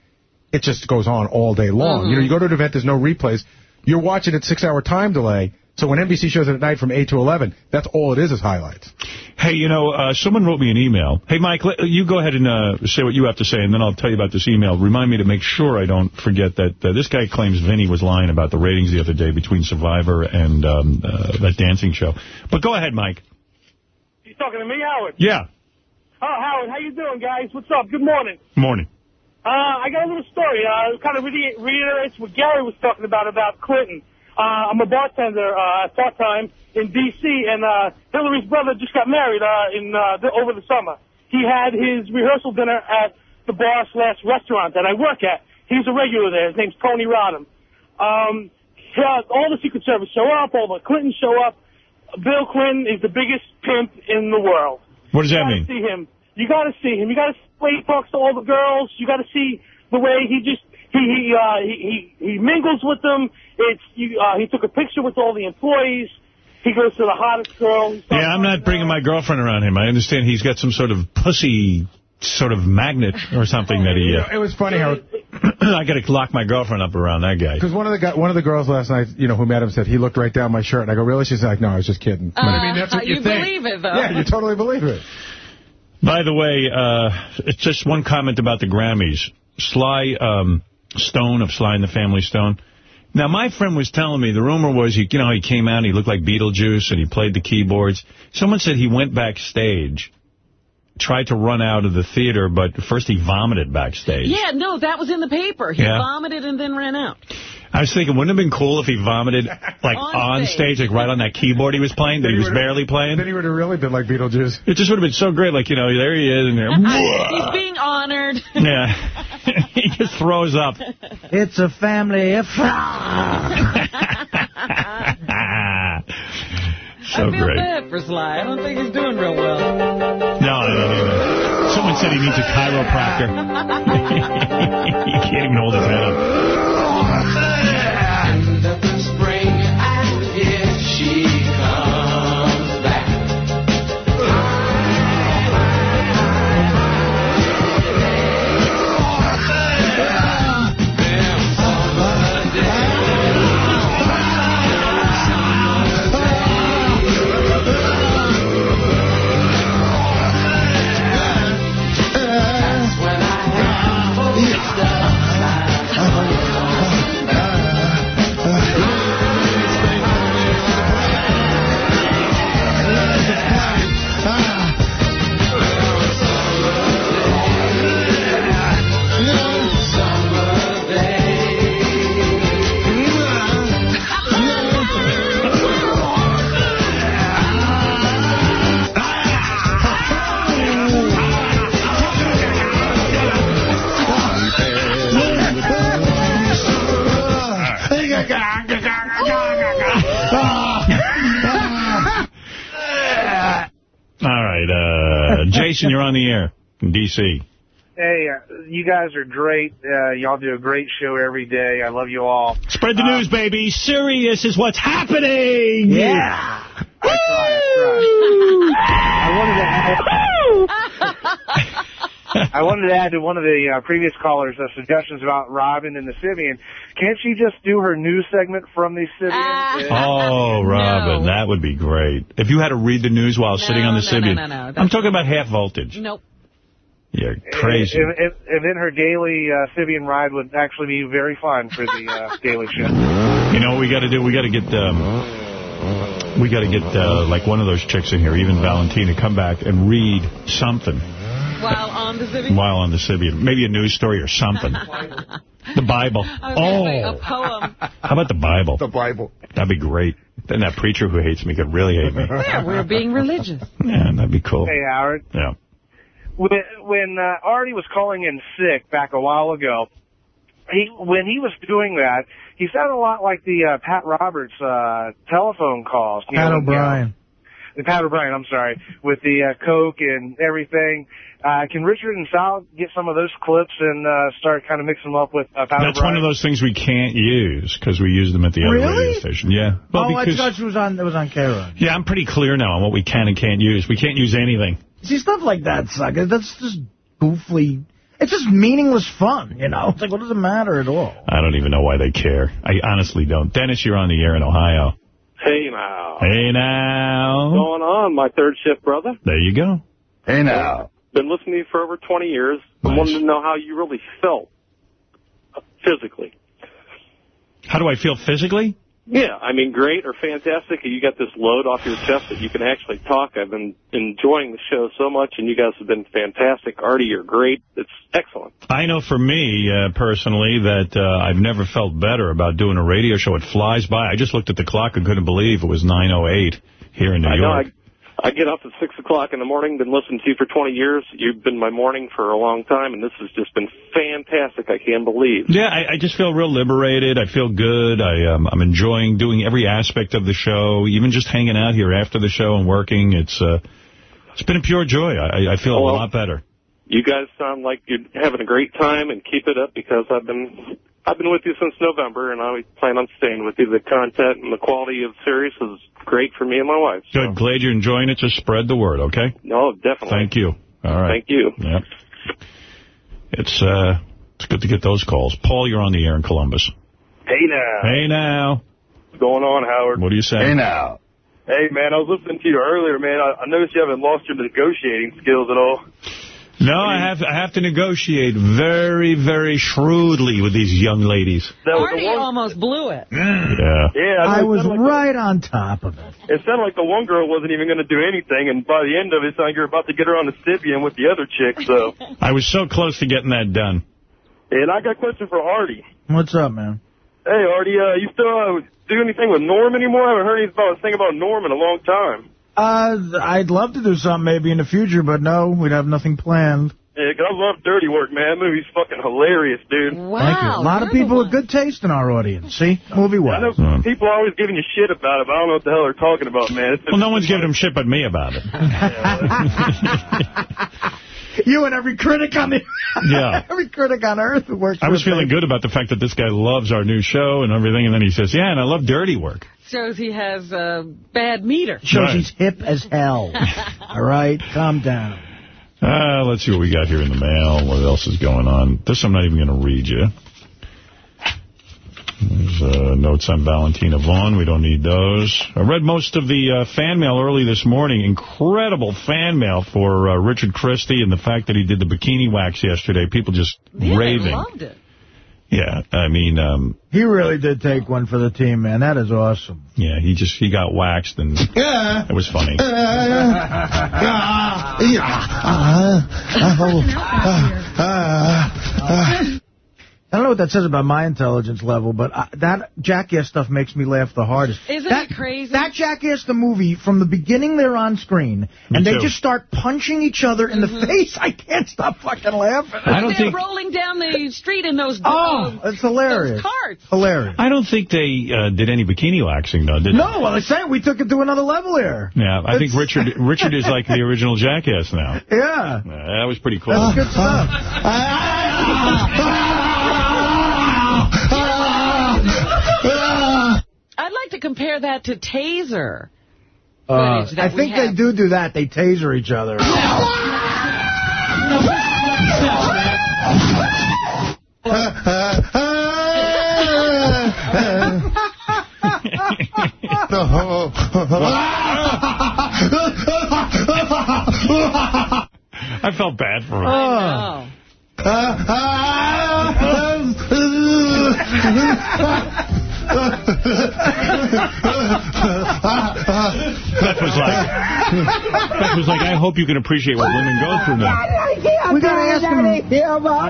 it just goes on all day long. Mm-hmm. You know, you go to an event, there's no replays. You're watching at six-hour time delay. So when NBC shows it at night from 8 to 11, that's all it is is highlights. Hey, you know, uh, someone wrote me an email. Hey, Mike, let, you go ahead and uh, say what you have to say, and then I'll tell you about this email. Remind me to make sure I don't forget that uh, this guy claims Vinny was lying about the ratings the other day between Survivor and um, uh, that dancing show. But go ahead, Mike. You talking to me, Howard? Yeah. Oh, Howard, how you doing, guys? What's up? Good morning. Morning. Uh, I got a little story. Uh, it kind of re- reiterates what Gary was talking about, about Clinton. Uh, I'm a bartender, uh, part-time in D.C., and, uh, Hillary's brother just got married, uh, in, uh, the, over the summer. He had his rehearsal dinner at the bar slash restaurant that I work at. He's a regular there. His name's Tony Rodham. Um, all the Secret Service show up, all the Clintons show up. Bill Clinton is the biggest pimp in the world. What does that you mean? gotta see him. You got to see him. You got to see the way he talks to all the girls. You got to see the way he just he he uh, he, he he mingles with them. It's you, uh, he took a picture with all the employees. He goes to the hottest girl. Yeah, I'm not bringing my girlfriend around him. I understand he's got some sort of pussy sort of magnet or something that he... Uh, It was funny how... I got to lock my girlfriend up around that guy. Because one of the guy, one of the girls last night, you know, who met him said he looked right down my shirt, and I go, really? She's like, no, I was just kidding. But I mean, that's what Uh, you, you think. believe it, though. Yeah, you totally believe it. By the way, uh, it's just one comment about the Grammys. Sly um, Stone of Sly and the Family Stone. Now, my friend was telling me, the rumor was, he, you know, he came out, he looked like Beetlejuice, and he played the keyboards. Someone said he went backstage, tried to run out of the theater, but first he vomited backstage. Yeah, no, that was in the paper. He Yeah. vomited and then ran out. I was thinking, wouldn't it have been cool if he vomited, like, On on, stage. stage. like, right on that keyboard he was playing, that he was barely playing? Then he would have really been like Beetlejuice. It just would have been so great, like, you know, there he is, and there, He's being honored. yeah. he just throws up. It's a family affair. so I feel great. bad for Sly. I don't think he's doing real well. No, I don't either. Someone said he needs a chiropractor. he can't even hold his head up. Jason, you're on the air in D.C. Hey, uh, you guys are great. Uh, y'all do a great show every day. I love you all. Spread the news, baby. Sirius is what's happening. Yeah. I try, I try. I wanted to add to one of the uh, previous callers' uh, suggestions about Robin and the Sybian. Can't she just do her news segment from the Sybian? Oh, Robin, that would be great. If you had to read the news while sitting on the no, no, Sybian. no, no, that's- I'm talking about half voltage. Nope. You're crazy. And, and, and then her daily uh, Sybian ride would actually be very fun for the uh, daily show. You know what we got to do? We got to get... Um, we got to get, uh, like, one of those chicks in here, even Valentina, come back and read something While on the Civic? while on the Sybian. Maybe a news story or something. the Bible. I was gonna say Oh, a poem. how about the Bible? The Bible. That'd be great. Then that preacher who hates me could really hate me. Yeah, we're being religious. Yeah, that'd be cool. Hey, Howard. Yeah. When, when uh, Artie was calling in sick back a while ago, he when he was doing that, he sounded a lot like the uh, Pat Roberts uh, telephone calls. you Pat know, O'Brien. The Pat O'Brien, I'm sorry, with the uh, Coke and everything. Uh, can Richard and Sal get some of those clips and uh, start kind of mixing them up with uh, Pat That's O'Brien? one of those things we can't use because we use them at the other Really? radio station. Yeah. Well, oh, I because thought she was on. It was on K-Rock. yeah, I'm pretty clear now on what we can and can't use. We can't use anything. See, stuff like that sucks. That's just goofly. It's just meaningless fun, you know? It's like, what does it matter at all? I don't even know why they care. I honestly don't. Dennis, you're on the air in Ohio. Hey now. Hey now. What's going on, my third shift brother? There you go. Hey now. Been listening to you for over 20 years. I wanted to know how you really felt uh, physically. How do I feel physically? Yeah, I mean, great or fantastic. You got this load off your chest that you can actually talk. I've been enjoying the show so much, and you guys have been fantastic. Artie, you're great. It's excellent. I know for me, uh, personally, that uh, I've never felt better about doing a radio show. It flies by. I just looked at the clock and couldn't believe it was 9.08 here in New I know. York. I, I get up at 6 o'clock in the morning, been listening to you for 20 years. You've been my morning for a long time, and this has just been fantastic. I can't believe. Yeah, I, I just feel real liberated. I feel good. I, um, I'm enjoying doing every aspect of the show, even just hanging out here after the show and working. It's uh, It's been a pure joy. I, I feel a lot better. You guys sound like you're having a great time, and keep it up because I've been I've been with you since November, and I plan on staying with you. The content and the quality of Sirius is great for me and my wife. Good. Glad you're enjoying it. Just spread the word, okay? No, definitely. Thank you. All right. Thank you. Yep. It's uh, it's good to get those calls. Paul, you're on the air in Columbus. Hey now. Hey now. What's going on, Howard? What do you say? Hey now. Hey man, I was listening to you earlier, man. I, I noticed you haven't lost your negotiating skills at all. No, I have I have to negotiate very, very shrewdly with these young ladies. Artie almost blew it. Yeah. Yeah, I know, it was like right on top of it. It sounded like the one girl wasn't even going to do anything, and by the end of it, it sounded like you're about to get her on the Sybian with the other chick. So, I was so close to getting that done. and I got a question for Artie. What's up, man? Hey, Artie, uh, you still uh, do anything with Norm anymore? I haven't heard anything about, thing about Norm in a long time. Uh, I'd love to do something maybe in the future, but no, we'd have nothing planned. Yeah, 'cause I love Dirty Work, man. That movie's fucking hilarious, dude. Thank you. A lot of people with good taste in our audience. See? Movie I know wise. people are always giving you shit about it, but I don't know what the hell they're talking about, man. Well, no one's giving them shit but me about it. You and every critic on the Yeah. every critic on earth who works. I was a feeling good about the fact that this guy loves our new show and everything, and then he says, yeah, and I love dirty work. Shows he has a bad meter. Shows Right. he's hip as hell. All right, calm down. Uh, let's see what we got here in the mail. What else is going on? This I'm not even going to read you. There's uh, notes on Valentina Vaughn. We don't need those. I read most of the uh, fan mail early this morning. Incredible fan mail for uh, Richard Christie and the fact that he did the bikini wax yesterday. People just Yeah, raving. they loved it. Yeah, I mean, um, He really did take one for the team, man. That is awesome. yeah, he just he got waxed and Yeah. it was funny. I don't know what that says about my intelligence level, but I, that Jackass stuff makes me laugh the hardest. Isn't that, it crazy? That Jackass, the movie, from the beginning they're on screen, and they too. just start punching each other in the face. I can't stop fucking laughing. I don't They're think rolling down the street in those, Oh, uh, it's hilarious. those carts. Hilarious. I don't think they uh, did any bikini waxing though, did No, well, I say we took it to another level here. Yeah, I think Richard Richard is like the original Jackass now. Yeah. Uh, that was pretty cool. That's good stuff. I'd like to compare that to Taser. Uh, that I we think they do do that. They taser each other. I felt bad for him. I That was like, that was like, I hope you can appreciate what women go through now. we gotta ask him.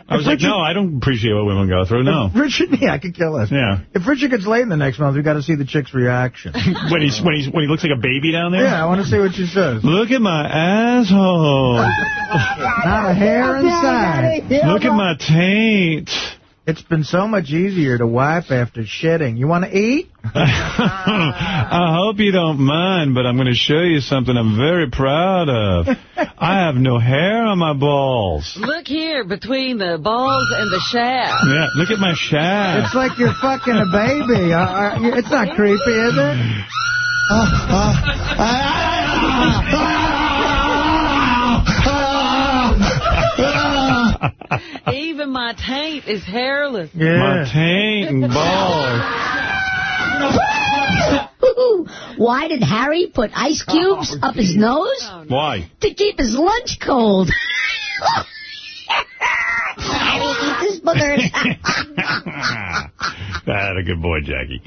I was like, no, I don't appreciate what women go through. No. Richard, yeah, I could kill us. Yeah. If Richard gets laid in the next month, we got to see the chick's reaction. When he's when he's when he looks like a baby down there. yeah, I want to see what she says. Look at my asshole. Not a hair inside. Look at my taint. It's been so much easier to wipe after shitting. You want to eat? I hope you don't mind, but I'm going to show you something I'm very proud of. I have no hair on my balls. Look here, between the balls and the shaft. Yeah, look at my shaft. It's like you're fucking a baby. Uh, uh, it's not creepy, is it? my taint is hairless. My taint and balls. Why did Harry put ice cubes up his nose? Oh, Why? To keep his lunch cold. Harry, eat this booger. That a good boy, Jackie.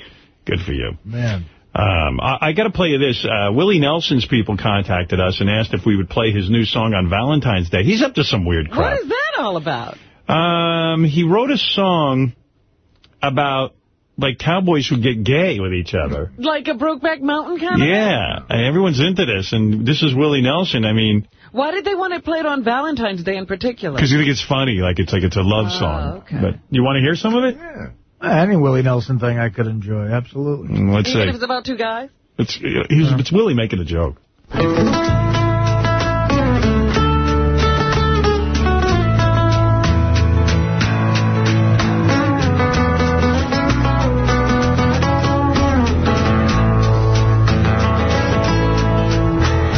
Good for you. Man. Um, I, I got to play you this. Uh, Willie Nelson's people contacted us and asked if we would play his new song on Valentine's Day. He's up to some weird crap. What is that all about? Um, he wrote a song about like cowboys who get gay with each other. Like a Brokeback Mountain kind of Yeah, and everyone's into this, and this is Willie Nelson. I mean, Why did they want to play it on Valentine's Day in particular? because you think it's funny, like it's like it's a love Oh, song. okay. But you want to hear some of it? Any Willie Nelson thing I could enjoy, absolutely. Mm, Let's Even see. if it's about two guys? It's he's, it's Willie making a joke.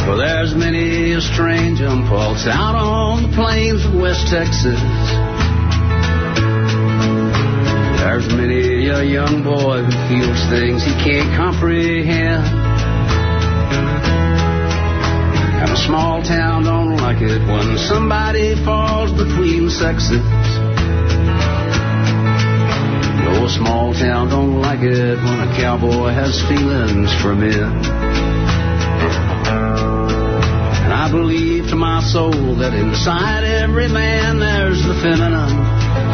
Well, there's many a strange impulse out on the plains of West Texas. A young boy who feels things he can't comprehend. And a small town don't like it when somebody falls between sexes. No small town don't like it when a cowboy has feelings for men. And I believe to my soul that inside every man there's the feminine.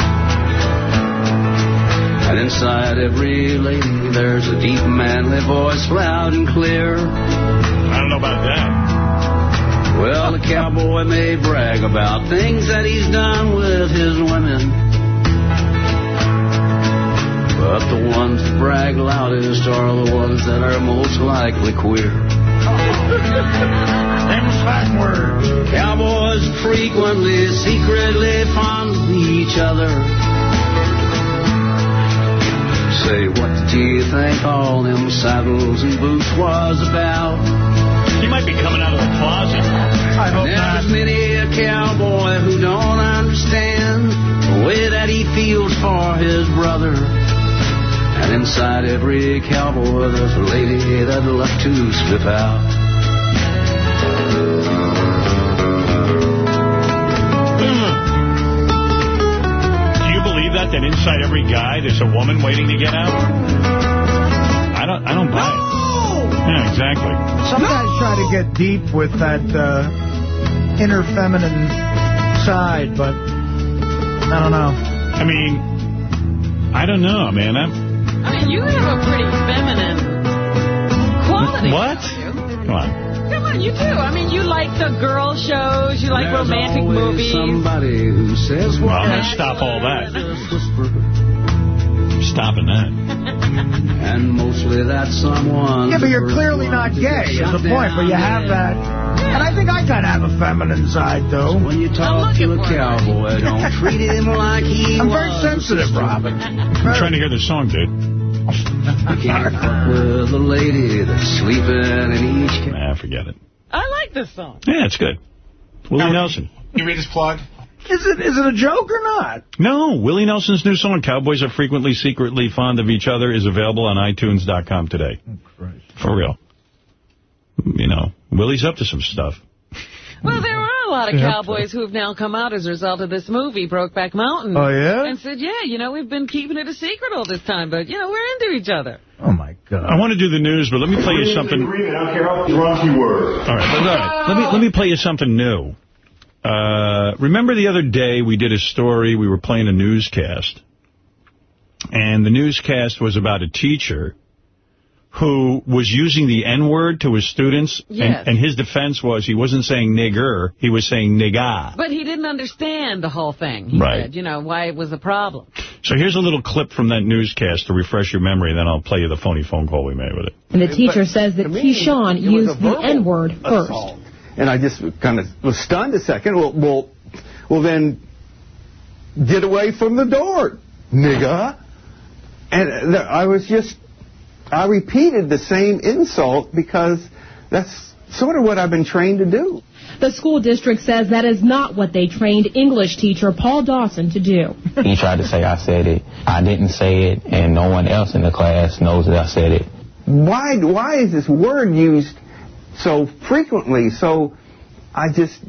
And inside every lady there's a deep manly voice loud and clear. I don't know about that. Well, the cowboy may brag about things that he's done with his women. But the ones that brag loudest are the ones that are most likely queer. Them fat words. Cowboys frequently secretly fond of each other. Say, what did you think all them saddles and boots was about? He might be coming out of the closet. I hope There's many a cowboy who don't understand the way that he feels for his brother. And inside every cowboy there's a lady that'd love to slip out. That that inside every guy there's a woman waiting to get out? I don't. I don't buy it. Yeah, exactly. Some guys try to get deep with that uh, inner feminine side, but I don't know. I mean, I don't know, man. I'm, I mean, you have a pretty feminine quality. what? don't? Come on. Come on, you do. I mean, you like the girl shows, you like There's romantic movies. Somebody who says Well, I'm going to stop all that. I'm Stopping that. And mostly that someone. Yeah, but you're clearly not gay, is the point. But you have that. And I think I kind of have a feminine side, though. When you talk to a cowboy, don't treat him like he I'm very sensitive, Robin. I'm trying to hear the song, dude. You can't fuck with a lady that's sleeping in each cage. Nah, forget it. I like this song. Yeah, it's good. Willie Nelson. You read his plug? Is it is it a joke or not? No, Willie Nelson's new song, Cowboys Are Frequently Secretly Fond of Each Other, is available on iTunes.com today. Oh, For real. You know, Willie's up to some stuff. Well, there are a lot of Yeah. cowboys who have now come out as a result of this movie, Brokeback Mountain. Oh, yeah? And said, yeah, you know, we've been keeping it a secret all this time, but, you know, we're into each other. Oh, my God. I want to do the news, but let me play you something. I don't care how drunk you were. All right, all right. Let me let me play you something new. Uh, remember the other day we did a story, we were playing a newscast, and the newscast was about a teacher who was using the N-word to his students, Yes. and, and his defense was he wasn't saying nigger, he was saying nigga. But he didn't understand the whole thing. He Right. said, you know, why it was a problem. So here's a little clip from that newscast to refresh your memory, then I'll play you the phony phone call we made with it. And the teacher says that Keyshawn used the N-word first. And I just kind of was stunned a second. Well, well, well, then get away from the door, nigga. And uh, I was just, I repeated the same insult because that's sort of what I've been trained to do. The school district says that is not what they trained English teacher Paul Dawson to do. He tried to say I said it. I didn't say it, and no one else in the class knows that I said it. Why, why is this word used so frequently? So I just,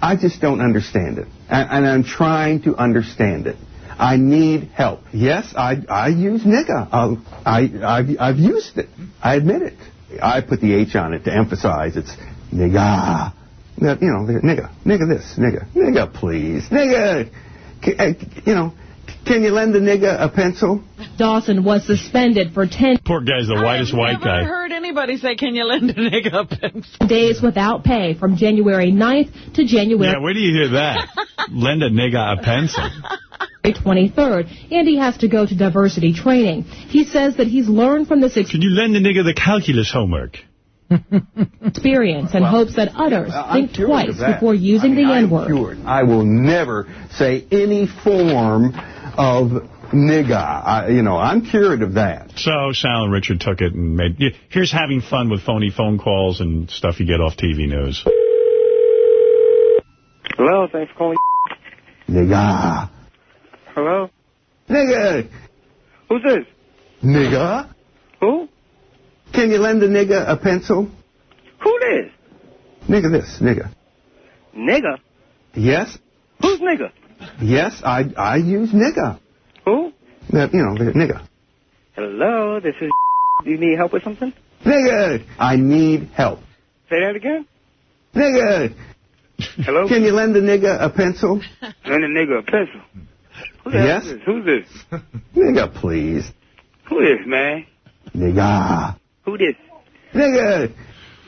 I just don't understand it. And, and I'm trying to understand it. I need help. Yes, I, I use nigga. Uh, I, I've, used it. I admit it. I put the H on it to emphasize it's nigga. You know, nigga, nigga this, nigga, nigga please, nigga. Uh, You know, can you lend the nigga a pencil? Dawson was suspended for 10 Poor guy's the whitest white guy. I've Never heard anybody say, can you lend a nigga a pencil? days without pay from January 9th to January Yeah, where do you hear that? Lend a nigga a pencil. 23rd, and he has to go to diversity training. He says that he's learned from this Can you lend a nigga the calculus homework? experience and hopes that others I'm think twice before using I mean, the I'm N-word. cured. I will never say any form of nigga. I, you know, I'm cured of that. So Sal and Richard took it and made... Here's having fun with phony phone calls and stuff you get off TV news. Hello, thanks for calling. Nigga. Hello? Nigga. Who's this? Nigga. Who? Can you lend a nigga a pencil? Who this? Nigga this, nigga. Nigga? Yes, Who's nigga? Yes, I I use nigga. Who? That, you know, the nigga. Hello, this is... Do you need help with something? Nigga. I need help. Say that again? Nigga. Hello? Can you lend a nigga a pencil? Lend a nigga a pencil. Who Yes. is this? Who's this? Nigga, please. Who this, man? Nigga. Who this? Nigga.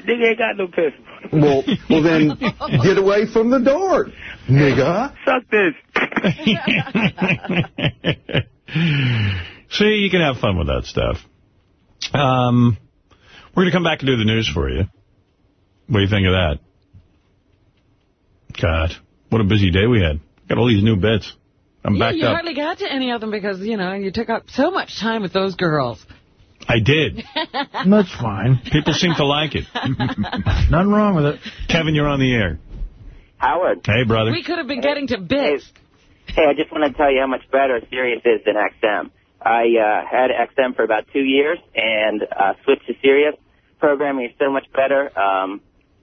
Nigga ain't got no pencil. Well, well then, get away from the door, nigga. Suck this. See, you can have fun with that stuff. Um, we're going to come back and do the news for you. What do you think of that? God, what a busy day we had. Got all these new bits. I'm Yeah, backed you up. hardly got to any of them because, you know, you took up so much time with those girls. I did. That's fine. People seem to like it. Nothing wrong with it. Kevin, you're on the air. Howard. Hey, brother. We could have been getting to bits. Hey, I just want to tell you how much better Sirius is than XM. I uh, had XM for about two years and uh, switched to Sirius. Programming is so much better. Um,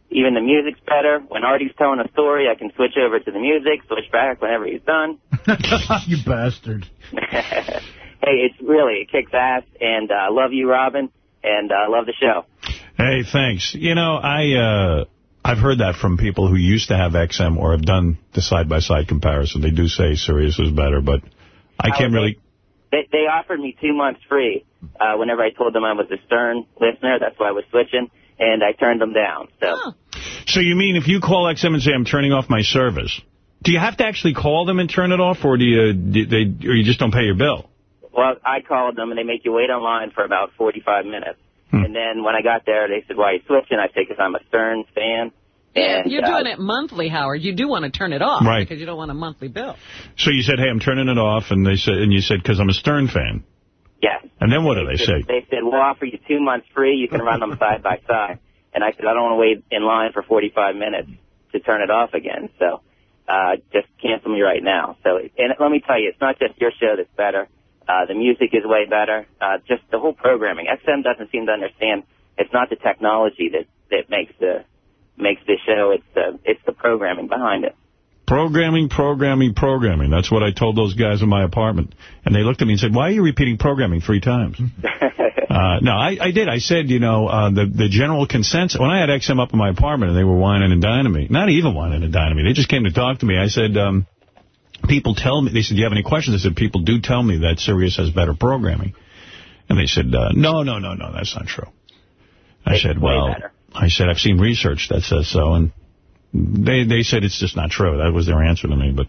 even the music's better. When Artie's telling a story, I can switch over to the music, switch back whenever he's done. you bastard. hey, it's really, it kicks ass, and I uh, love you, Robin, and I uh, love the show. Hey, thanks. You know, I, uh, I've heard that from people who used to have XM or have done the side-by-side comparison. They do say Sirius is better, but I can't really... They, they offered me two months free uh, whenever I told them I was a Stern listener. That's why I was switching, and I turned them down. So. So you mean if you call XM and say, I'm turning off my service, do you have to actually call them and turn it off, or do you, do they, or you just don't pay your bill? Well, I called them, and they make you wait online for about 45 minutes. Hmm. And then when I got there, they said, why are you switching? I said, because I'm a Stern fan. Yeah, And, you're uh, doing it monthly, Howard. You do want to turn it off Right. because you don't want a monthly bill. So you said, hey, I'm turning it off, and they said, and you said, because I'm a Stern fan. Yes. And then what do they say? They said, we'll offer you two months free. You can run them side by side. And I said, I don't want to wait in line for 45 minutes to turn it off again. So uh, just cancel me right now. So, and let me tell you, it's not just your show that's better. Uh, the music is way better. Uh, just the whole programming. XM doesn't seem to understand. It's not the technology that that makes the makes the show. It's the it's the programming behind it. Programming, programming, programming. That's what I told those guys in my apartment. And they looked at me and said, why are you repeating programming three times? uh, no, I, I did. I said, you know, uh, the, the general consensus, when I had XM up in my apartment and they were whining and dining me, not even whining and dining me, they just came to talk to me. I said, um, people tell me, they said, do you have any questions? I said, people do tell me that Sirius has better programming. And they said, uh, no, no, no, no, that's not true. I said, well, I said, I've seen research that says so. And they they said it's just not true. That was their answer to me. But,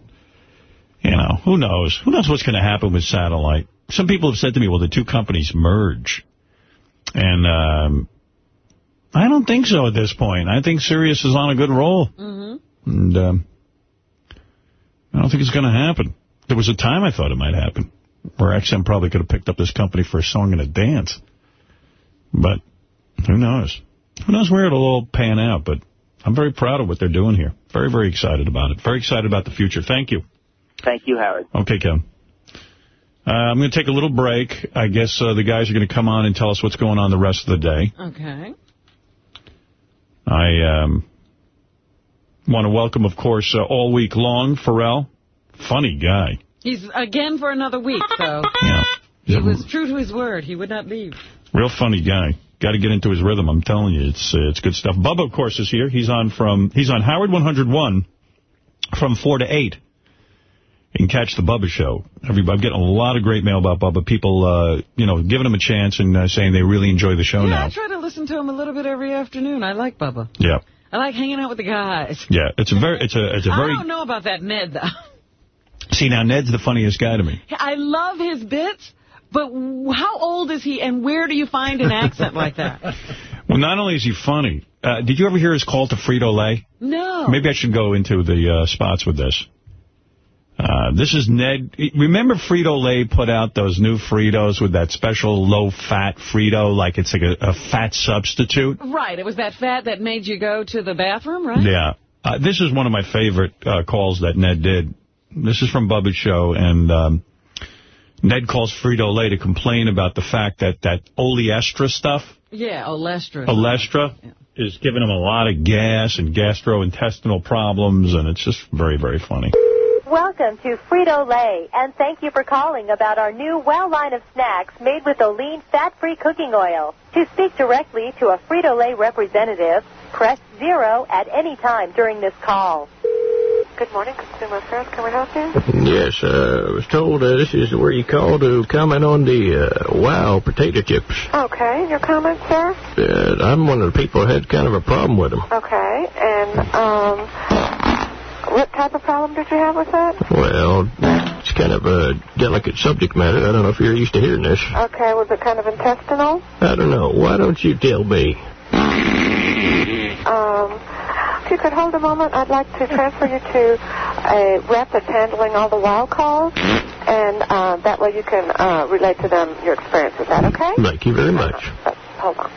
you know, who knows? Who knows what's going to happen with satellite? Some people have said to me, well, the two companies merge. And um, I don't think so at this point. I think Sirius is on a good roll. Mm-hmm. And um, I don't think it's going to happen. There was a time I thought it might happen where XM probably could have picked up this company for a song and a dance. But who knows? Who knows where it'll all pan out, but I'm very proud of what they're doing here. Very, very excited about it. Very excited about the future. Thank you. Thank you, Howard. Okay, Ken. Uh, I'm going to take a little break. I guess uh, the guys are going to come on and tell us what's going on the rest of the day. Okay. I um, want to welcome, of course, uh, all week long, Ferrall. Funny guy. He's again for another week, so Yeah. he was true to his word. He would not leave. Real funny guy. Got to get into his rhythm. I'm telling you, it's uh, it's good stuff. Bubba, of course, is here. He's on from he's on Howard 101 from 4 to 8. You can catch the Bubba Show. Everybody, I'm getting a lot of great mail about Bubba. People, uh, you know, giving him a chance and uh, saying they really enjoy the show yeah, now. I try to listen to him a little bit every afternoon. I like Bubba. Yeah, I like hanging out with the guys. yeah. It's a very, it's a, it's a very. I don't know about that Ned, though. See, now Ned's the funniest guy to me. I love his bits, but how old is he, and where do you find an accent like that? Well, not only is he funny, uh, did you ever hear his call to Frito-Lay? No. Maybe I should go into the uh, spots with this. Uh, this is Ned. Remember Frito-Lay put out those new Fritos with that special low-fat Frito, like it's like a, a fat substitute? Right, it was that fat that made you go to the bathroom, right? Yeah. Uh, this is one of my favorite uh, calls that Ned did. This is from Bubba's show, and um, Ned calls Frito-Lay to complain about the fact that that Olestra stuff, Yeah, Olestra. Olestra, is giving him a lot of gas and gastrointestinal problems, and it's just very, very funny. Welcome to Frito-Lay, and thank you for calling about our new well line of snacks made with Olean fat-free cooking oil. To speak directly to a Frito-Lay representative, press zero at any time during this call. Good morning, Consumer Affairs. Can we help you? Yes, uh, I was told uh, this is where you call to comment on the uh, Wow potato chips. Okay, your comment, sir? Uh, I'm one of the people who had kind of a problem with them. Okay, and um, what type of problem did you have with that? Well, it's kind of a delicate subject matter. I don't know if you're used to hearing this. Okay, was it kind of intestinal? I don't know. Why don't you tell me? Um, if you could hold a moment, I'd like to transfer you to a rep that's handling all the WOW calls, and uh, that way you can uh, relate to them your experience. Is that okay? Thank you very much. Hold on.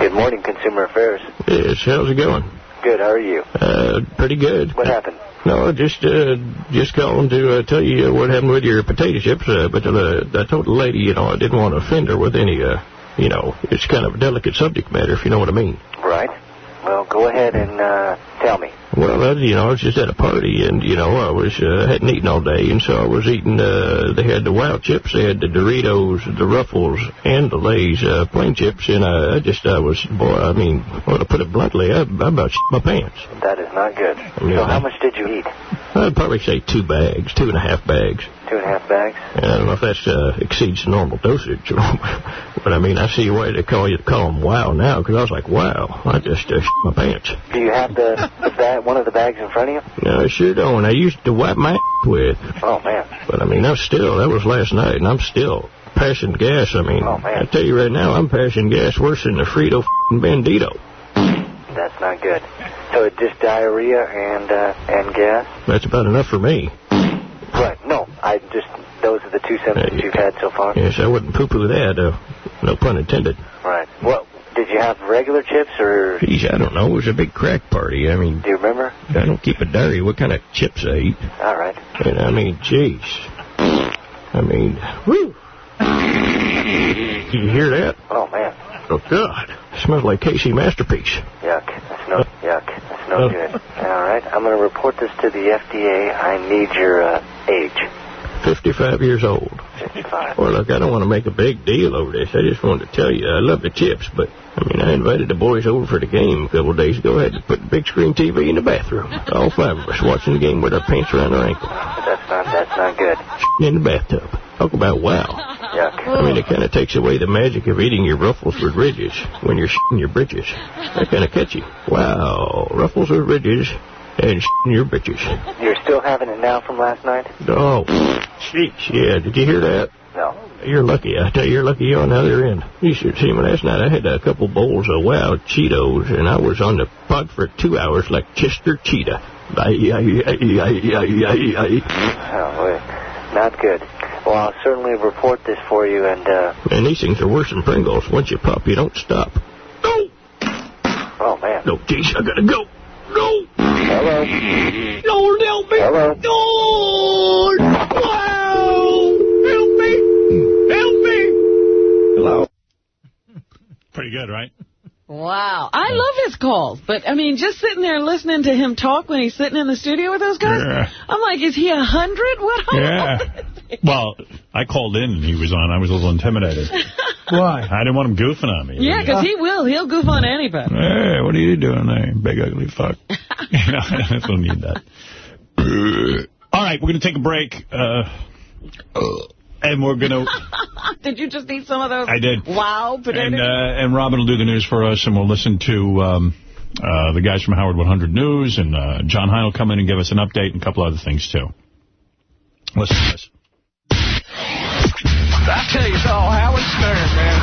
Good morning, Consumer Affairs. Yes, how's it going? Good, how are you? Uh, pretty good. What happened? No, just uh, just calling to uh, tell you what happened with your potato chips. Uh, but uh, I told the lady, you know, I didn't want to offend her with any, uh, you know, it's kind of a delicate subject matter, if you know what I mean. Right. Well, go ahead and uh, tell me. Well, uh, you know, I was just at a party, and, you know, I was uh, hadn't eaten all day, and so I was eating, uh, they had the Wow chips, they had the Doritos, the Ruffles, and the Lay's uh, plain chips, and I, I just, I was, boy, I mean, well, to put it bluntly, I, I about shit my pants. That is not good. Yeah. So how much did you eat? I'd probably say two bags, two and a half bags. Two and a half bags? I don't know if that uh, exceeds the normal dosage, but I mean, I see why they call you call them wow now, because I was like, wow, I just uh, my pants. Do you have the, the bag, one of the bags in front of you? No, I sure don't. I used to wipe my with. Oh, man. But I mean, I'm still, that was last night, and I'm still passing gas. I mean, Oh, man. I tell you right now, I'm passing gas worse than the Frito f***ing Bandito. That's not good. So it's just diarrhea and uh, and gas? That's about enough for me. Right. No, I just those are the two symptoms you've had so far. Yes, I wouldn't poo-poo that, uh, no pun intended. Right. What did you have regular chips or Geez, I don't know. It was a big crack party. I mean, do you remember? I don't keep a diary what kind of chips I eat. All right. And I mean, jeez. I mean, whew. You hear that? Oh man. Oh, God. It smells like KC Masterpiece. Yuck. That's no yuck. That's no Uh. good. All right. I'm going to report this to the FDA. I need your uh, age. 55 years old. 55. Well, look, I don't want to make a big deal over this. I just wanted to tell you I love the chips, but, I mean, I invited the boys over for the game a couple of days ago. I had to put the big screen TV in the bathroom. All five of us watching the game with our pants around our ankles. That's not that's not good. In the bathtub. Talk about wow. Yuck. I mean, it kind of takes away the magic of eating your ruffles with ridges when you're shitting your britches. That kind of catchy. Wow, ruffles with ridges and shitting your britches. You're still having it now from last night? Oh, sheesh, yeah. Did you hear that? No. You're lucky. I tell you, you're lucky you're on the other end. You should see me last night. I had a couple bowls of Wow Cheetos, and I was on the pod for two hours like Chester Cheetah. Aye, aye, aye, aye, aye, aye, aye. Oh, wait. not good. Well, I'll certainly report this for you, and uh, Man, these things are worse than Pringles. Once you pop, you don't stop. Oh, man. No, Keisha, I gotta go. No. Hello. Lord, help me. Hello. Lord. Wow. Help me. Help me. Hello. Pretty good, right? Wow. I love his calls. But, I mean, just sitting there listening to him talk when he's sitting in the studio with those guys, Yeah. I'm like, is he a hundred? What? Yeah. Well, I called in and he was on. I was a little intimidated. Why? I didn't want him goofing on me. Yeah, because he will. He'll goof on anybody. Hey, what are you doing there, big ugly fuck? you know, I don't need that. All right, we're going to take a break. Uh, and we're going to... Did you just eat some of those? I did. Wow, potatoes. And, uh, and Robin will do the news for us, and we'll listen to um, uh, the guys from Howard 100 News, and uh, Jon Hein will come in and give us an update and a couple other things, too. Listen to this. Tell you, all Howard Stern, man.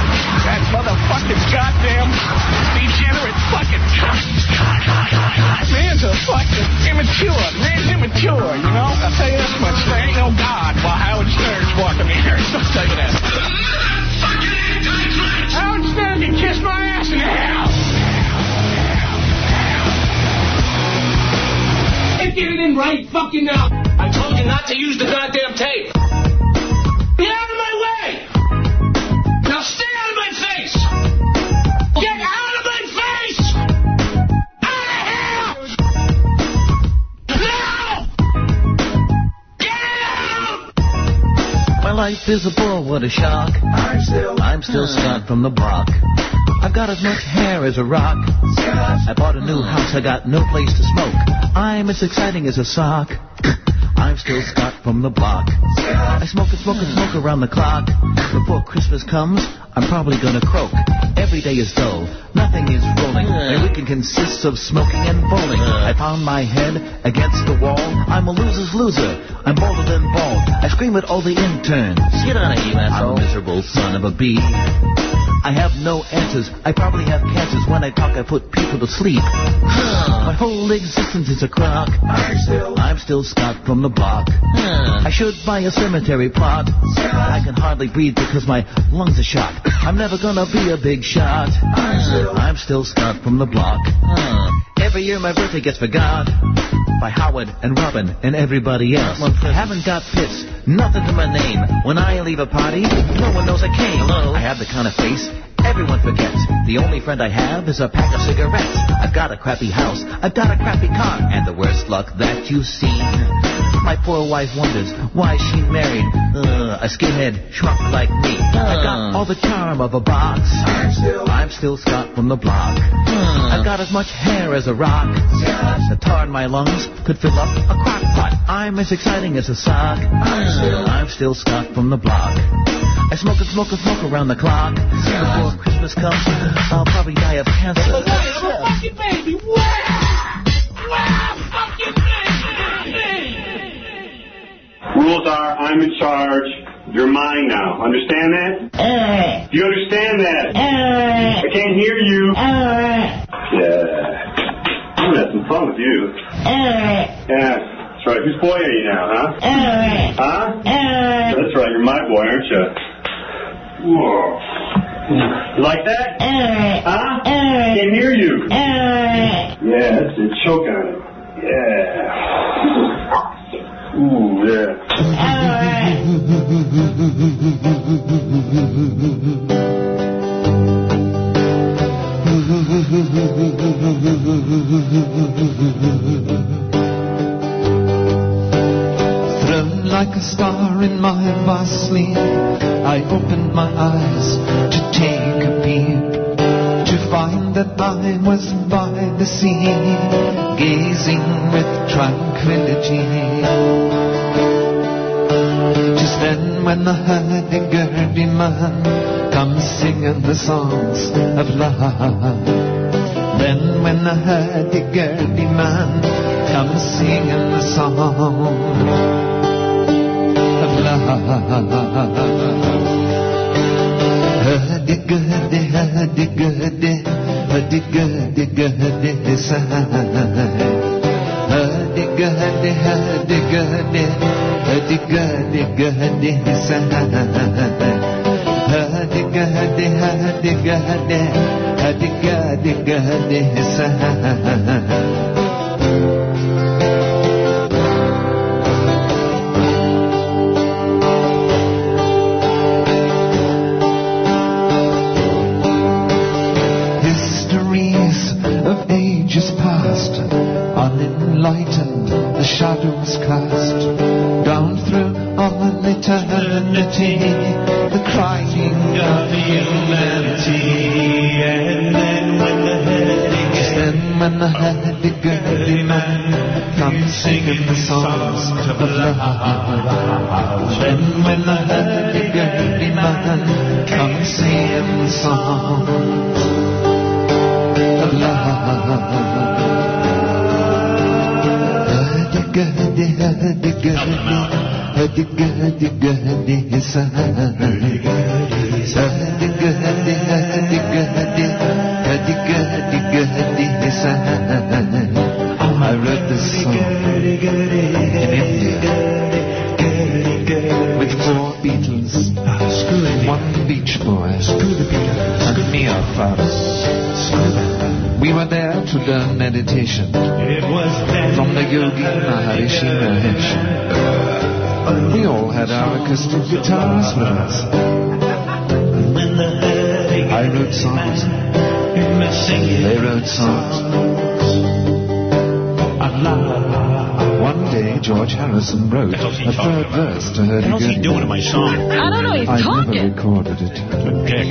That motherfucking goddamn degenerate fucking... Man's a fucking immature. Man's immature, you know? I'll tell you this much. There ain't no God while Howard Stern's walking the earth. I'll tell you that. Howard Stern can kiss my ass in hell. Get it in right fucking now. I told you not to use the goddamn tape. My life is a bore, what a shock. I'm still, I'm still hmm. Scott from the block. I've got as much hair as a rock. I bought a new hmm. house, I got no place to smoke. I'm as exciting as a sock. I'm still Scott from the block. I smoke and smoke and smoke around the clock. Before Christmas comes, I'm probably gonna croak. Every day is dull, nothing is rolling. My weekend consists of smoking and bowling. I pound my head against the wall. I'm a loser's loser. I'm bolder than bald. I scream at all the interns. Get out of here, asshole. I'm a miserable son of a bee. I have no answers. I probably have cancers. When I talk, I put people to sleep. My whole existence is a crock. I'm still, I'm still Scott from the block. I should buy a cemetery plot. I can hardly breathe because my lungs are shot. I'm never gonna be a big shot. I'm still I'm still Scott from the block. Every year my birthday gets forgot by Howard and Robin and everybody else. I haven't got pits, nothing to my name. When I leave a party, no one knows I came. I have the kind of face everyone forgets. The only friend I have is a pack of cigarettes. I've got a crappy house, I've got a crappy car, and the worst luck that you've seen. My poor wife wonders why she married uh, a skinhead shrunk like me. I got all the charm of a box. I'm still, I'm still Scott from the block. I've got as much hair as a rock. The tar in my lungs could fill up a crock pot. I'm as exciting as a sock. I'm still, I'm still Scott from the block. I smoke and smoke and smoke around the clock. Before Christmas comes, I'll probably die of cancer. fucking baby. Wow! Wow! Fucking Rules are, I'm in charge. You're mine now. Understand that? Eh. Do you understand that? Eh. I can't hear you. Eh. Yeah. I'm gonna have some fun with you. Yeah. That's right. Whose boy are you now, huh? Huh? That's right. You're my boy, aren't you? Whoa. You like that? Uh, huh? Can't hear you. Yeah, that's it. Choke on it. Yeah. Ooh, yeah. Like a star in my vast sleep, I opened my eyes to take a peep, to find that I was by the sea, gazing with tranquility. Just then when the hurdy-gurdy man comes singing the songs of love, then when the hurdy-gurdy man comes singing the song of love. Hurdy-gurdy, hurdy-gurdy, hurdy-gurdy, gurdy side. Hurdy-gurdy, hurdy-gurdy, hurdy-gurdy, gurdy side. Hurdy-gurdy, hurdy-gurdy, digga, digga, digga, Histories shadows cast down through all eternity, the crying of humanity. And then when the hurdy then when the hurdy-gurdy man comes singing the songs of love, then when the hurdy-gurdy man comes singing the songs of love. Hurdy-gurdy, hurdy-gurdy, hurdy-gurdy, gurdy, sigh. Hurdy-gurdy, hurdy-gurdy, had our acoustic guitars with us. I wrote songs. They wrote songs. One day, George Harrison wrote a third verse to Hurdy What's he doing to my song? I don't know, he's I talking. never recorded it. Dick.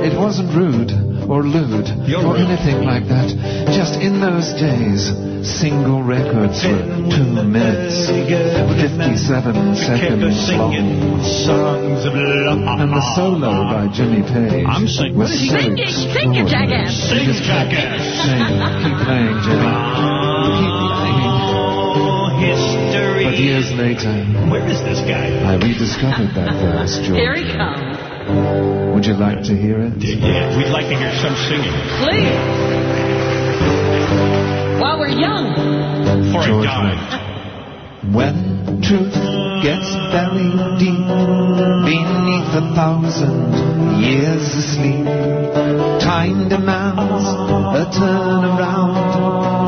It wasn't rude or lewd or anything like that. Just in those days, single records were two minutes, 57 seconds long. And the solo by Jimmy Page I'm singing. was What is he so singing? Sing it, jackass. Sing, Just jackass. Sing. Keep playing, Jimmy. Keep playing. History. But years later, Where is this guy? I rediscovered that verse, Here he comes. Would you like to hear it? Yeah, we'd like to hear some singing. Please. While we're young. Before George I die. When truth gets buried deep beneath a thousand years of sleep, time demands a turnaround,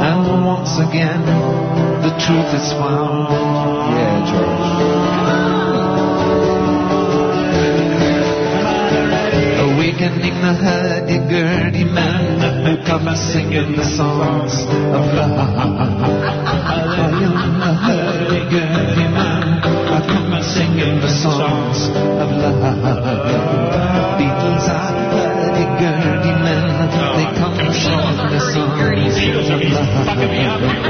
and once again the truth is found. Yeah, George. Awakening the hurdy-gurdy man who comes singing the songs of love. I am the hurdy-gurdy man I come singing the songs of love. Beatles are hurdy-gurdy men They come singing the songs of love.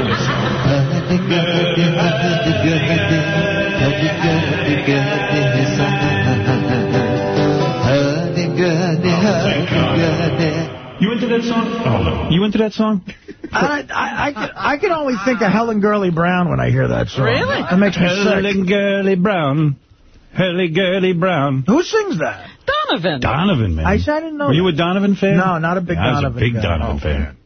You into that song? I, I, I, can, I can only think of Helen Gurley Brown when I hear that song. Really? It makes me sick. Helen Gurley Brown. Helen Gurley Brown. Who sings that? Donovan. Donovan, man. I, I didn't know Were you that. a Donovan fan? No, not a big Yeah, I was a big guy. Donovan Oh, fan.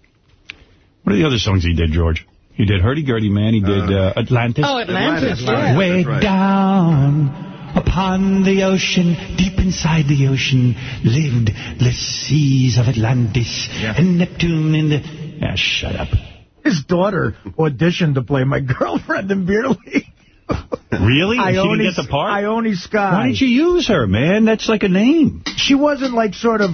What are the other songs he did, George? He did Hurdy Gurdy Man. He did uh, Atlantis. Oh, Atlantis, yeah. Way down upon the ocean, deep inside the ocean, lived the seas of Atlantis and Neptune and the... Ah, shut up. His daughter auditioned to play my girlfriend in Beer League. Really? she didn't get the part? Ione Skye. Why didn't you use her, man? That's like a name. She wasn't like sort of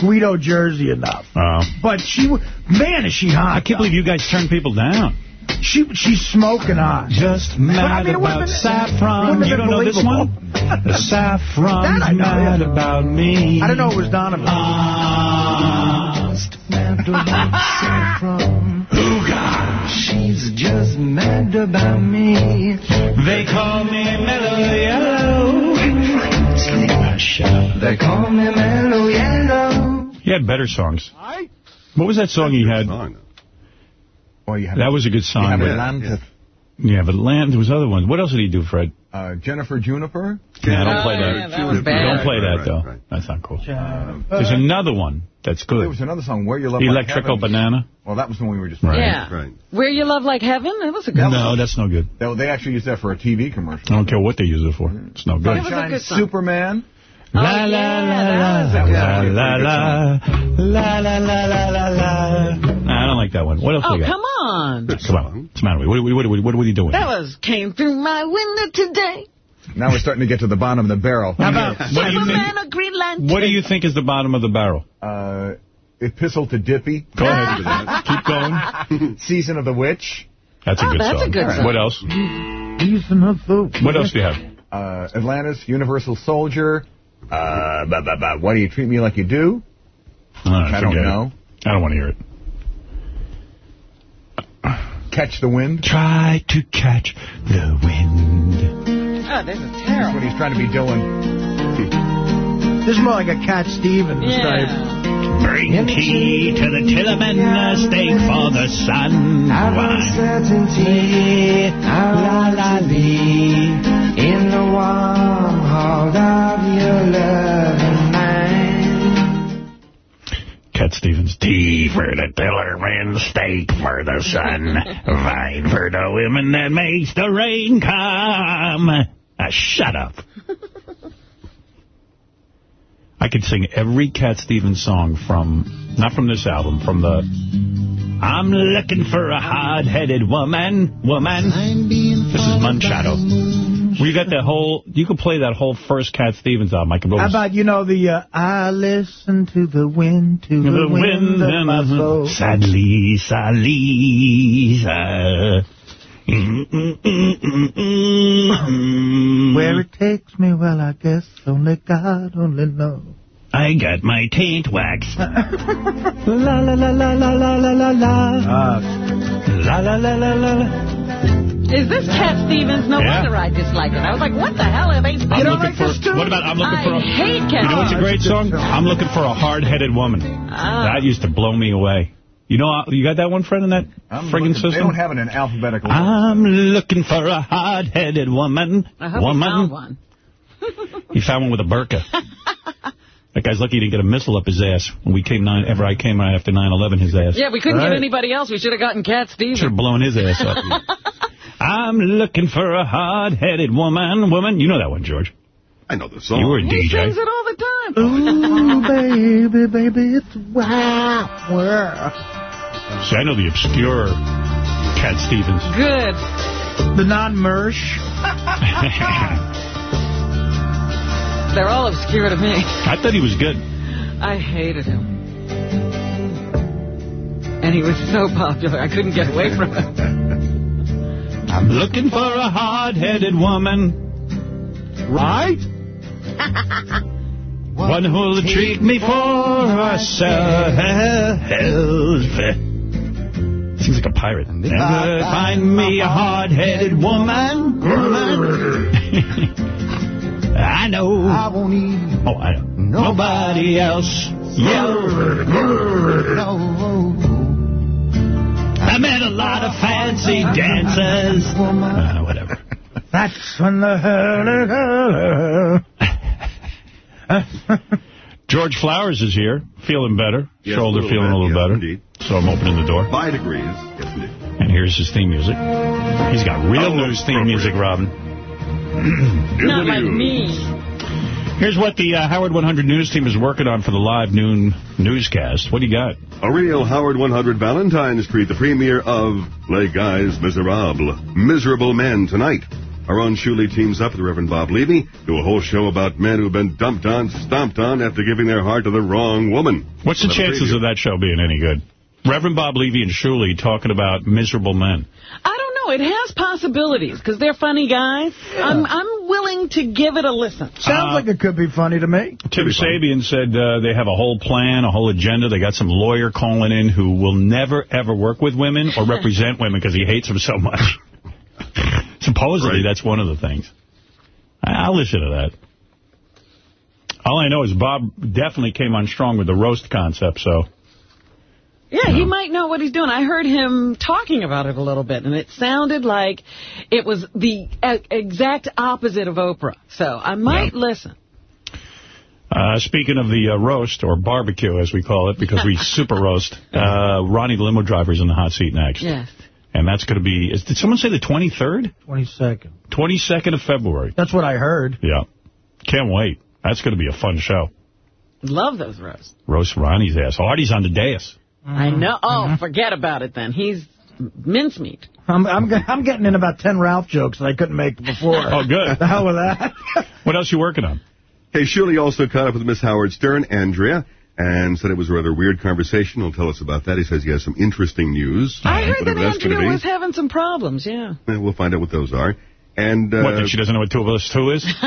Guido Jersey enough. Oh. But she, w- man, is she hot. I can't believe you guys turn people down. She she's smoking hot. Just But, I mad mean, about wouldn't saffron. You don't know this one? The saffron's That know, mad yeah. about me. I don't know it was Donovan. Just mad about saffron. She's just mad about me. They call me Mellow Yellow. Ah, shut up. They call me Mellow Yellow. He had better songs. What was that song he had? Well, you have, That was a good you song. have Atlantis. Yeah, but Land, there was other ones. What else did he do, Fred? Uh, Jennifer Juniper. Yeah, don't play Oh, that. yeah, that was bad. Don't play that, Right, though. right, right. That's not cool. There's another one that's good. There was another song, Where You Love Like Electrical Heaven. Banana. Well, that was the one we were just Right. Yeah. Right. Where You Love Like Heaven? That was a good No, one. that's no good. They, they actually used that for a TV commercial. I don't care what they use it for. It's no good. was a Sunshine good song. Superman. La la la la la la la la la la la la la. Nah, I don't like that one. What else Oh, we got? come on. Come on. What's the matter with you? What, what, what, what are you doing? That was came through my window today. Now we're starting to get to the bottom of the barrel. How about, what, do you Superman think, of Green Lantern. what do you think is the bottom of the barrel? Uh, Epistle to Dippy. Go ahead. Keep going. Season of the Witch. That's a Oh, good that's a song. good song. What else? Season of the What else do you have? Uh, Atlantis, Universal Soldier. Uh, bah, bah, bah, why do you treat me like you do? Uh, I don't forget it. know. I don't want to hear it. Catch the Wind. Try to catch the wind. Oh, this is That's terrible. what he's trying to be doing. This is more like a Cat Stevens type. Yeah. Bring tea to the Tillerman, a steak for the sun. uncertainty, la la lee, in the warm heart of your loving mind. Cat Stevens. Tea for the Tillerman, steak for the sun. Vine for the women that makes the rain come. Ah, shut up. I could sing every Cat Stevens song from, not from this album, from the I'm looking for a hard-headed woman, woman. This is Munchato. We got that whole, you could play that whole first Cat Stevens album. I could How about, you know, the, uh, I listen to the wind, to the, the wind, wind of my soul. Sadly, sadly, sad. Where it takes me, well, I guess only God only knows. I got my taint waxed. la la la la la la la la la. La la la la la la. Is this Cat Stevens? No Yeah. wonder I dislike it. I was like, what the hell are they? You I'm don't looking like for, this too? what about, I'm looking I for a, hate Cat you know what's a great song? I'm looking for a hard-headed woman. Ah. That used to blow me away. You know, uh, you got that one, friend, in that I'm friggin' looking- system? They don't have it in alphabetical order. I'm looking for a hard-headed woman. I hope you woman. found one. He found one with a burqa. that guy's lucky he didn't get a missile up his ass when we came nine. Ever I came right after 9/11, his ass. Yeah, we couldn't Right. get anybody else. We should have gotten Cat Stevens. Should have blown his ass up. I'm looking for a hard-headed woman. Woman, you know that one, George. I know the song. You were a He DJ. sings it all the time. Ooh, baby, baby, it's wow, wow. See, I know the obscure Cat Stevens. Good. The non-mersh. They're all obscure to me. I thought he was good. I hated him. And he was so popular, I couldn't get away from him. I'm looking for a hard-headed woman. Right? One who'll treat me for herself. Seems like a pirate. Never find me a hard-headed woman. woman. I know. I won't even Oh, I know. Nobody else. Yeah. know. I met a lot of fancy dancers. Uh, whatever. That's when the hell. George Flowers is here, feeling better. Yes, Shoulder a little feeling a little yes, better. indeed. So I'm opening the door. Five degrees. Yes, indeed. And here's his theme music. He's got real Oh, news theme music, Robin. Not like me. Here's what the uh, Howard 100 News team is working on for the live noon newscast. What do you got? A real Howard 100 Valentine's treat, the premiere of Les Guys Miserables, Miserable Men, tonight. Our own Shuli teams up with Reverend Bob Levy, do a whole show about men who've been dumped on, stomped on after giving their heart to the wrong woman. What's the We'll have a chances preview. of that show being any good? Reverend Bob Levy and Shuli talking about miserable men. I don't know. It has possibilities because they're funny guys. I'm I'm willing to give it a listen. Sounds like it could be funny to me. Tim Sabean said uh, they have a whole plan, a whole agenda. They got some lawyer calling in who will never, ever work with women or represent women because he hates them so much. Supposedly, that's one of the things. I- I'll listen to that. All I know is Bob definitely came on strong with the roast concept, so... Yeah, he might know what he's doing. I heard him talking about it a little bit, and it sounded like it was the e- exact opposite of Oprah. So I might listen. Uh, speaking of the uh, roast, or barbecue as we call it, because we super roast, uh, Ronnie the limo driver's in the hot seat next. Yes. And that's going to be, is, did someone say the 23rd? 22nd. 22nd of February. That's what I heard. Yeah. Can't wait. That's going to be a fun show. Love those roasts. Roast Ronnie's ass. Artie's on the dais. I know. Oh, Mm-hmm. forget about it then. He's mincemeat. I'm, I'm, g- I'm getting in about 10 Ralph jokes that I couldn't make before. Oh, good. The hell with that. What else you working on? Hey, Shirley also caught up with Miss Howard Stern, Andrea, and said it was a rather weird conversation. He'll tell us about that. He says he has some interesting news. I heard that Andrea was having some problems, yeah. Eh, We'll find out what those are. And uh, what, that she doesn't know what two of us two is?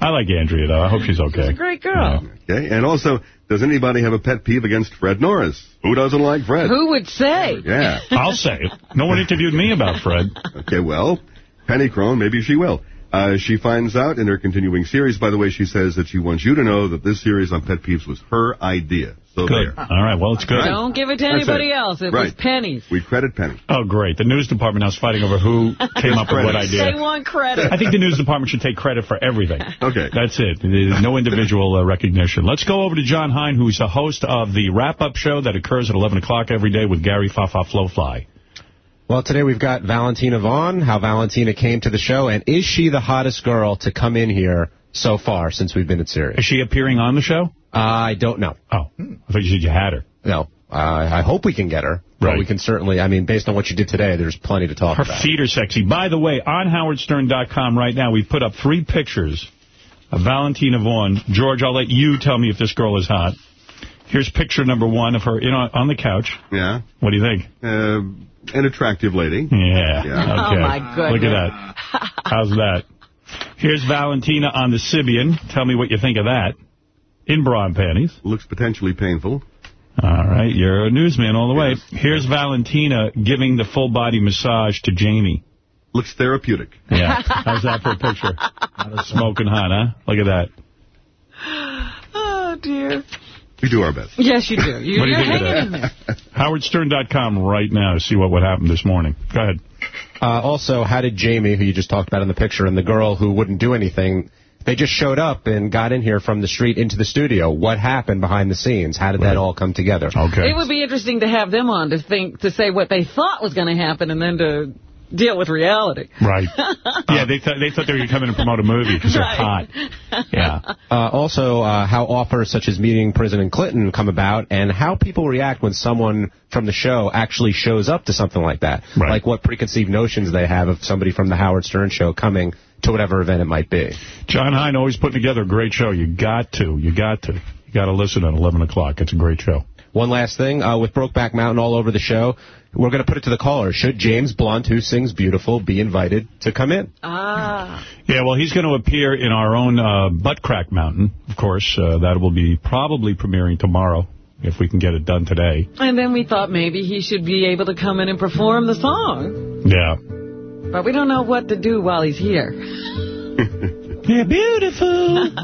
I like Andrea, though. I hope she's okay. She's a great girl. Okay, and also, does anybody have a pet peeve against Fred Norris? Who doesn't like Fred? Who would say? Yeah. I'll say. No one interviewed me about Fred. Okay, well, Penny Crone, maybe she will. Uh, she finds out in her continuing series, by the way, she says that she wants you to know that this series on pet peeves was her idea. So Good. there. All right, well, it's good. Don't give it to That's anybody it. else. It was pennies. We credit Penny. Oh, great. The news department now is fighting over who came up with what idea. They want credit. I think the news department should take credit for everything. Okay. That's it. There's no individual uh, recognition. Let's go over to Jon Hein, who's the host of the wrap-up show that occurs at 11 o'clock every day with Gary Fafa Flowfly. Well, today we've got Valentina Vaughn, how Valentina came to the show, and is she the hottest girl to come in here so far since we've been at Sirius? Is she appearing on the show? I don't know. Oh, I thought you said you had her. No. Uh, I hope we can get her. But Right. we can certainly, I mean, based on what you did today, there's plenty to talk Her about. feet are sexy. By the way, on howardstern.com right now, we've put up three pictures of Valentina Vaughn. George, I'll let you tell me if this girl is hot. Here's picture number one of her in on, on the couch. Yeah. What do you think? Uh, an attractive lady. Yeah. Yeah. Okay. Oh, my goodness. Look at that. How's that? Here's Valentina on the Sybian. Tell me what you think of that. In bra and panties. Looks potentially painful. All right. You're a newsman all the way. Here's Valentina giving the full body massage to Jamie. Looks therapeutic. Yeah. How's that for a picture? Smoking hot, huh? Look at that. Oh, dear. We do our best. Yes, you do. You, What do you you're think of hanging in that? there. HowardStern.com right now to see what would happen this morning. Go ahead. Uh, also, how did Jamie, who you just talked about in the picture, and the girl who wouldn't do anything, they just showed up and got in here from the street into the studio. What happened behind the scenes? How did that all come together? Okay. It would be interesting to have them on to think, to say what they thought was going to happen and then to deal with reality. Right. yeah, they thought they thought they were going to come in and promote a movie because they're Right. hot. Yeah. Uh, also, uh, how offers such as meeting President Clinton come about, and how people react when someone from the show actually shows up to something like that. Right. Like what preconceived notions they have of somebody from the Howard Stern show coming to whatever event it might be. Jon Hein always putting together a great show. You got to. You got to. You got to listen at 11 o'clock. It's a great show. One last thing, uh, with Brokeback Mountain all over the show, we're going to put it to the caller. Should James Blunt, who sings beautiful, be invited to come in? Ah. Yeah, well, he's going to appear in our own uh, Butt Crack Mountain, of course. Uh, that will be probably premiering tomorrow, if we can get it done today. And then we thought maybe he should be able to come in and perform the song. Yeah. But we don't know what to do while he's here. You're beautiful.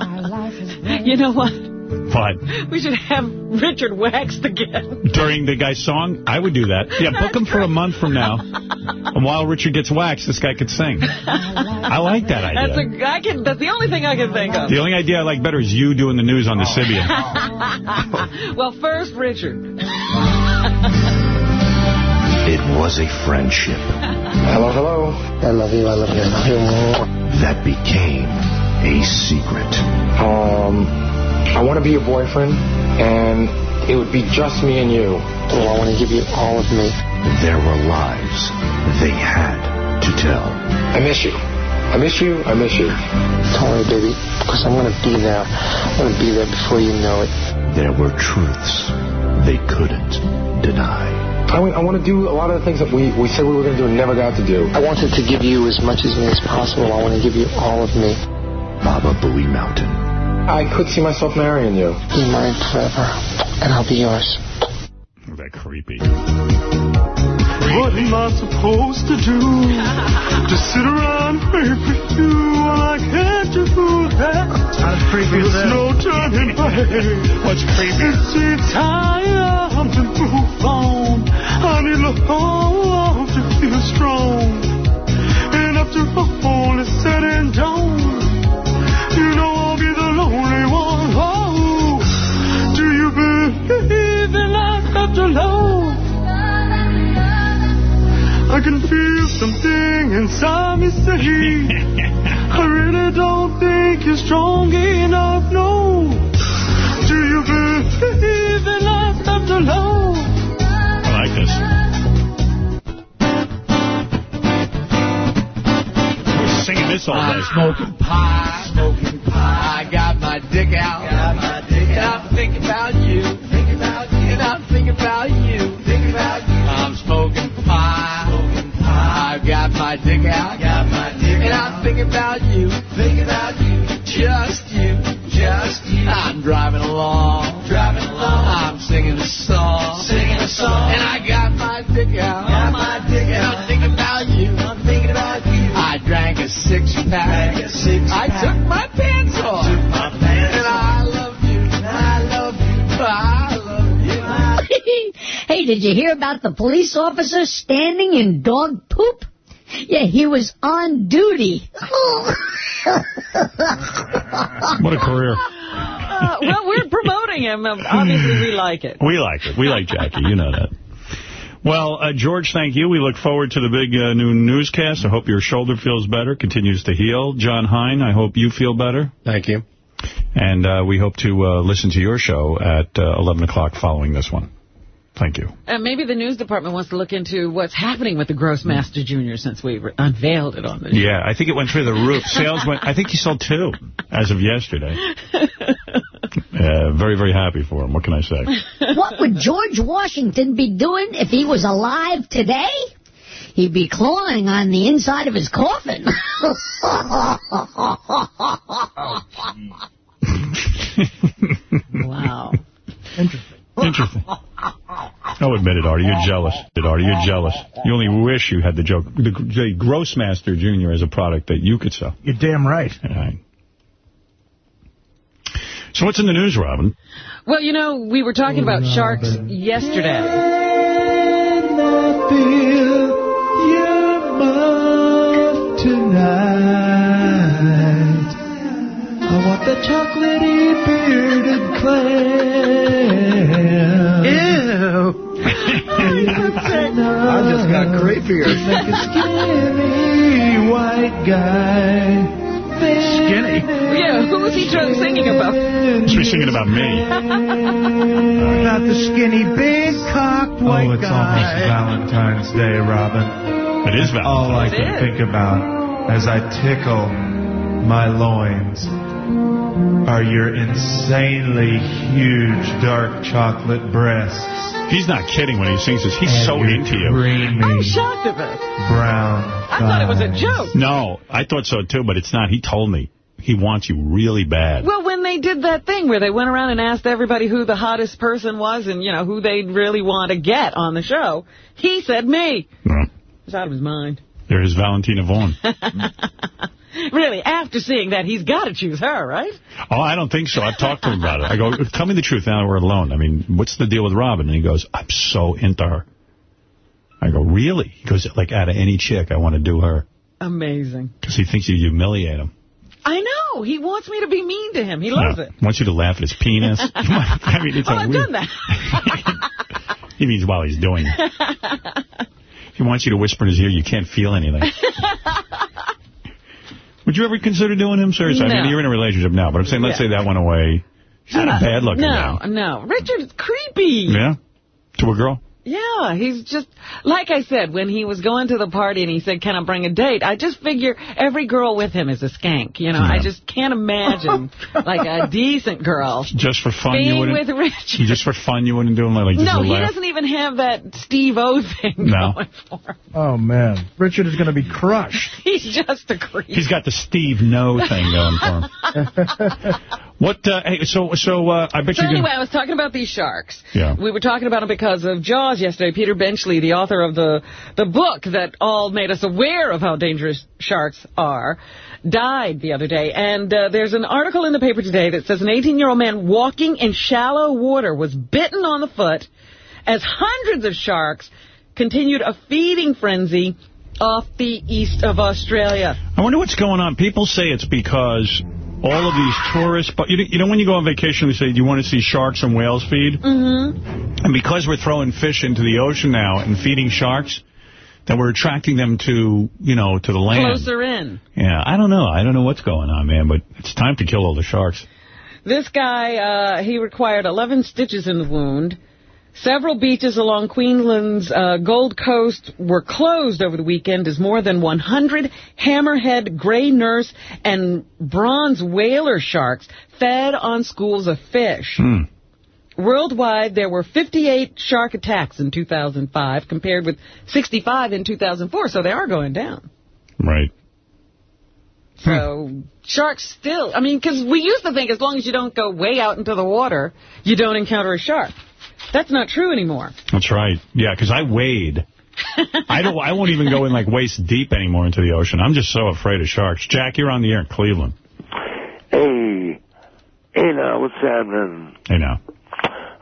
You know what? What? We should have Richard waxed again. during the guy's song, I would do that. Yeah, book him for a month from now. And while Richard gets waxed, this guy could sing. I like that idea. That's, a, I can, that's the only thing I can think of. The only idea I like better is you doing the news on the Sybian. well, first, Richard. It was a friendship Hello, hello. I love you, I love you, I love you that became a secret. Um, I want to be your boyfriend, and it would be just me and you. Oh, I want to give you all of me. There were lies they had to tell. I miss you. I miss you. I miss you. Tell me, baby, because I'm going to be there. I'm going to be there before you know it. There were truths they couldn't deny. I want, I want to do a lot of the things that we, we said we were going to do and never got to do. I wanted to give you as much of me as possible. I want to give you all of me. Baba Booey Mountain. I could see myself marrying you. Be mine forever, and I'll be yours. That creepy. What am I supposed to do? Just sit around and wait for you while I can't do that. That's creepy as There's no turning back. What's creepy? It's time to move on. I need love to feel strong. And after all is said and done, I can feel something inside me say, I really don't think you're strong enough, no. Do you believe in life after love? I like this. We're singing this all day. Smoking pie, about the police officer standing in dog poop? Yeah, he was on duty. What a career. Uh, well, we're promoting him. Um, Obviously, we like it. We like it. We like Jackie. You know that. Well, uh, George, thank you. We look forward to the big uh, new newscast. I hope your shoulder feels better, continues to heal. Jon Hein, I hope you feel better. Thank you. And uh, we hope to uh, listen to your show at uh, 11 o'clock following this one. Thank you. And maybe the news department wants to look into what's happening with the Grossmaster Jr. since we unveiled it on the show. Yeah, I think it went through the roof. Sales went, I think he sold two as of yesterday. Uh, very, very happy for him. What can I say? what would George Washington be doing if he was alive today? He'd be clawing on the inside of his coffin. wow. Interesting. Interesting. Oh, admit it, Artie. You're jealous. Artie, you're jealous. You only wish you had the joke. The, the Grossmaster Jr. as a product that you could sell. You're damn right. All right. So what's in the news, Robin? Well, you know, we were talking about sharks yesterday. tonight. I want the chocolatey bearded clam. Ew. I just got creepier. Like a skinny white guy. Skinny? Yeah, who was he trying singing about? Must be singing about me. Not the skinny, big cock oh, white oh, it's guy. almost Valentine's Day, Robin. It is oh, Valentine's All I Day. can think about as I tickle my loins are your insanely huge dark chocolate breasts. He's not kidding when he sings this. He's And so into you. creamy I'm shocked at this. brown I thought it was a joke. No, I thought so too, but it's not. He told me. He wants you really bad. Well, when they did that thing where they went around and asked everybody who the hottest person was and, you know, who they'd really want to get on the show, he said me. No. He's out of his mind. There's Valentina Vaughn. Really, after seeing that, he's got to choose her, right? Oh, I don't think so. I've talked to him about it. I go, tell me the truth now we're alone. I mean, what's the deal with Robin? And he goes, I'm so into her. I go, really? He goes, like, out of any chick, I want to do her. Amazing. Because he thinks you humiliate him. I know. He wants me to be mean to him. He loves No. it. Wants you to laugh at his penis. I mean, it's oh, a I've weird... done that. He means while he's doing it. He wants you to whisper in his ear, you can't feel anything. Would you ever consider doing him? Seriously, I mean, you're in a relationship now, but I'm saying, let's Yeah. say that went away. He's not a uh, bad looking no, guy. no. Richard's creepy. Yeah? To a girl? Yeah, he's just, like I said, when he was going to the party and he said, can I bring a date? I just figure every girl with him is a skank. You know, I just can't imagine, like, a decent girl Just for fun, you being wouldn't... with Richard. Just for fun, you wouldn't do him like just No, he laugh? doesn't even have that Steve-O thing No. going for him. Oh, man. Richard is going to be crushed. He's just a creep. He's got the Steve No thing going for him. what, uh, hey, so, so, uh, I bet So you anyway, I was talking about these sharks. Yeah. We were talking about them because of Jaws yesterday. Peter Benchley, the author of the, the book that all made us aware of how dangerous sharks are, died the other day. And uh, there's an article in the paper today that says an 18-year-old man walking in shallow water was bitten on the foot as hundreds of sharks continued a feeding frenzy off the east of Australia. I wonder what's going on. People say it's because all of these tourists... But you know- you know when you go on vacation, they say, do you want to see sharks and whales feed? Mm-hmm. And because we're throwing fish into the ocean now and feeding sharks, that we're attracting them to, you know, to the land. Closer in. Yeah, I don't know. I don't know what's going on, man, but it's time to kill all the sharks. This guy, uh, he required 11 stitches in the wound. Several beaches along Queensland's uh, Gold Coast were closed over the weekend as more than 100 hammerhead, gray nurse, and bronze whaler sharks fed on schools of fish. Hmm. Worldwide, there were 58 shark attacks in 2005, compared with 65 in 2004, so they are going down. Right. So sharks still, I mean, because we used to think as long as you don't go way out into the water, you don't encounter a shark. That's not true anymore. That's right. Yeah, because I wade. I don't. I won't even go in like waist deep anymore into the ocean. I'm just so afraid of sharks. Jack, you're on the air in Cleveland. Hey, hey now, what's happening? Hey now.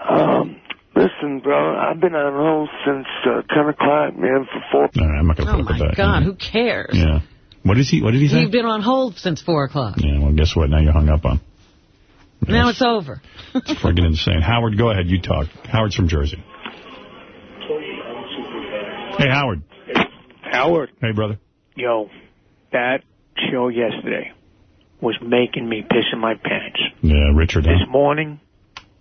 Um, listen, bro, I've been on hold since uh, 10 o'clock, man, for four... All right, I'm not going to Oh, put up with that. Oh my that. God, who cares? Yeah. What is he? What did he say? You've been on hold since 4 o'clock. Yeah, well, guess what? Now you're hung up on. Now it's over. It's friggin' insane. Howard, go ahead. You talk. Howard's from Jersey. Hey, Howard. Howard, Hey, brother. yo, that show yesterday was making me piss in my pants. Yeah, Richard. huh? This morning,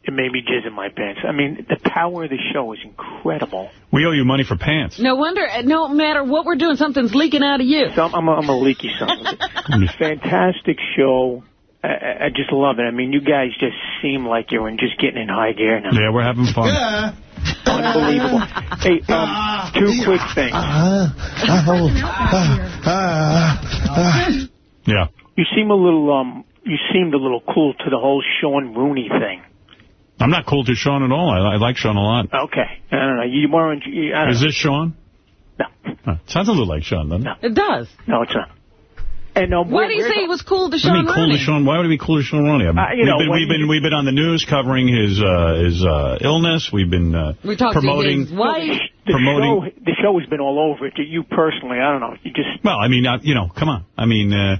it made me jizz in my pants. I mean, the power of the show is incredible. We owe you money for pants. No wonder, uh, no matter what we're doing, something's leaking out of you. So I'm, I'm, a, I'm a leaky son. of a- Fantastic show. I, I I just love it. I mean, you guys just seem like you're in, just getting in high gear now. Yeah, we're having fun. Unbelievable. Hey, um, two quick things. Uh, uh, uh, Yeah. You seem a little, um, you seemed a little cool to the whole Sean Rooney thing. I'm not cool to Sean at all. I, I like Sean a lot. Okay. I don't know. You weren't, you, I don't Is know. this Sean? No. Huh. Sounds a little like Sean, doesn't it? It does. No, it's not. And um, Why do you say he was cool to What Sean you mean cool Rooney? to Sean? Why would it be cool to Sean Rooney? I mean, Uh, you we've know, been we've been we've been on the news covering his uh, his uh, illness. We've been uh, We talked promoting to his wife. the promoting. show, the show has been all over it. You personally, I don't know. You just Well, I mean, uh, you know, come on. I mean, uh,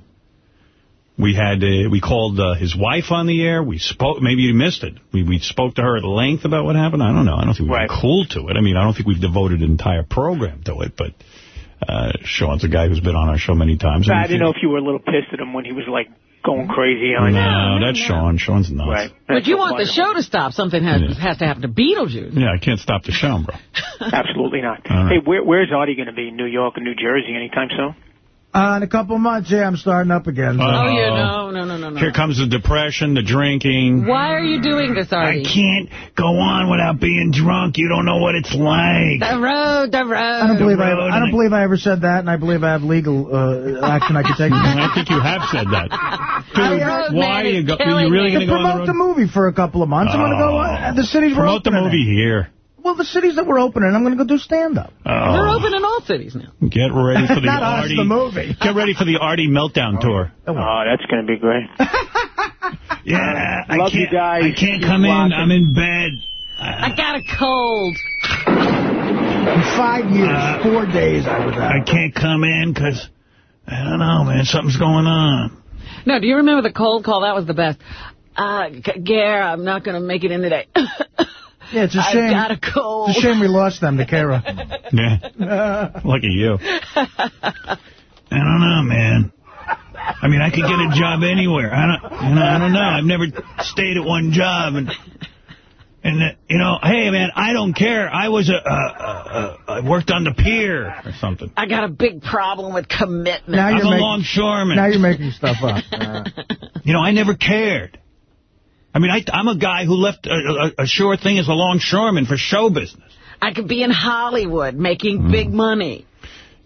we had uh, we called uh, his wife on the air. We spoke. Maybe you missed it. We we spoke to her at length about what happened. I don't know. I don't think we were cool to it. I mean, I don't think we've devoted an entire program to it. But uh, Sean's a guy who's been on our show many times. I didn't know if you were a little pissed at him when he was like going crazy on you. No, that's Sean. Sean's nuts. Right. But you want the show to stop. Something has, has to happen to Beetlejuice. Yeah, I can't stop the show, bro. Absolutely not. All right. Hey, where, where's Artie going to be? In New York or New Jersey anytime soon? Uh, in a couple of months, yeah, I'm starting up again. so- Uh-oh. Oh, yeah, no, no, no, no, no. Here comes the depression, the drinking. Why are you doing this, Artie? I can't go on without being drunk. You don't know what it's like. The road, the road. I don't believe I, I don't believe I ever said that, and I believe I have legal uh, action I can take. I think you have said that. Dude, I- why are you, go, are you really going to go on promote the the movie for a couple of months. I'm going to go. Uh, the cities we're Promote the movie here. Well, the cities that we're opening, I'm going to go do stand-up. Oh. We're open in all cities now. Get ready for the Not us, Artie. the movie. Get ready for the Artie meltdown tour. Oh, that's going to be great. Yeah, I Love you can't. guys. I can't Keep come in. rocking. I'm in bed. I got a cold. In five years, four days, I was out. I can't come in because I don't know, man. Something's going on. No, do you remember the cold call? That was the best. Uh, Gare, I'm not going to make it in today. Yeah, it's a I've shame. got a cold. It's a shame we lost them to Kara. Yeah. Look at you. I don't know, man. I mean, I could get a job anywhere. I don't, you know, I don't know. I've never stayed at one job, and and uh, you know, hey, man, I don't care. I was a, uh, uh, uh, I worked on the pier or something. I got a big problem with commitment. Now I'm you're a making- longshoreman. Now you're making stuff up. Uh, You know, I never cared. I mean, I, I'm a guy who left a, a, a sure thing as a longshoreman for show business. I could be in Hollywood making Hmm. big money.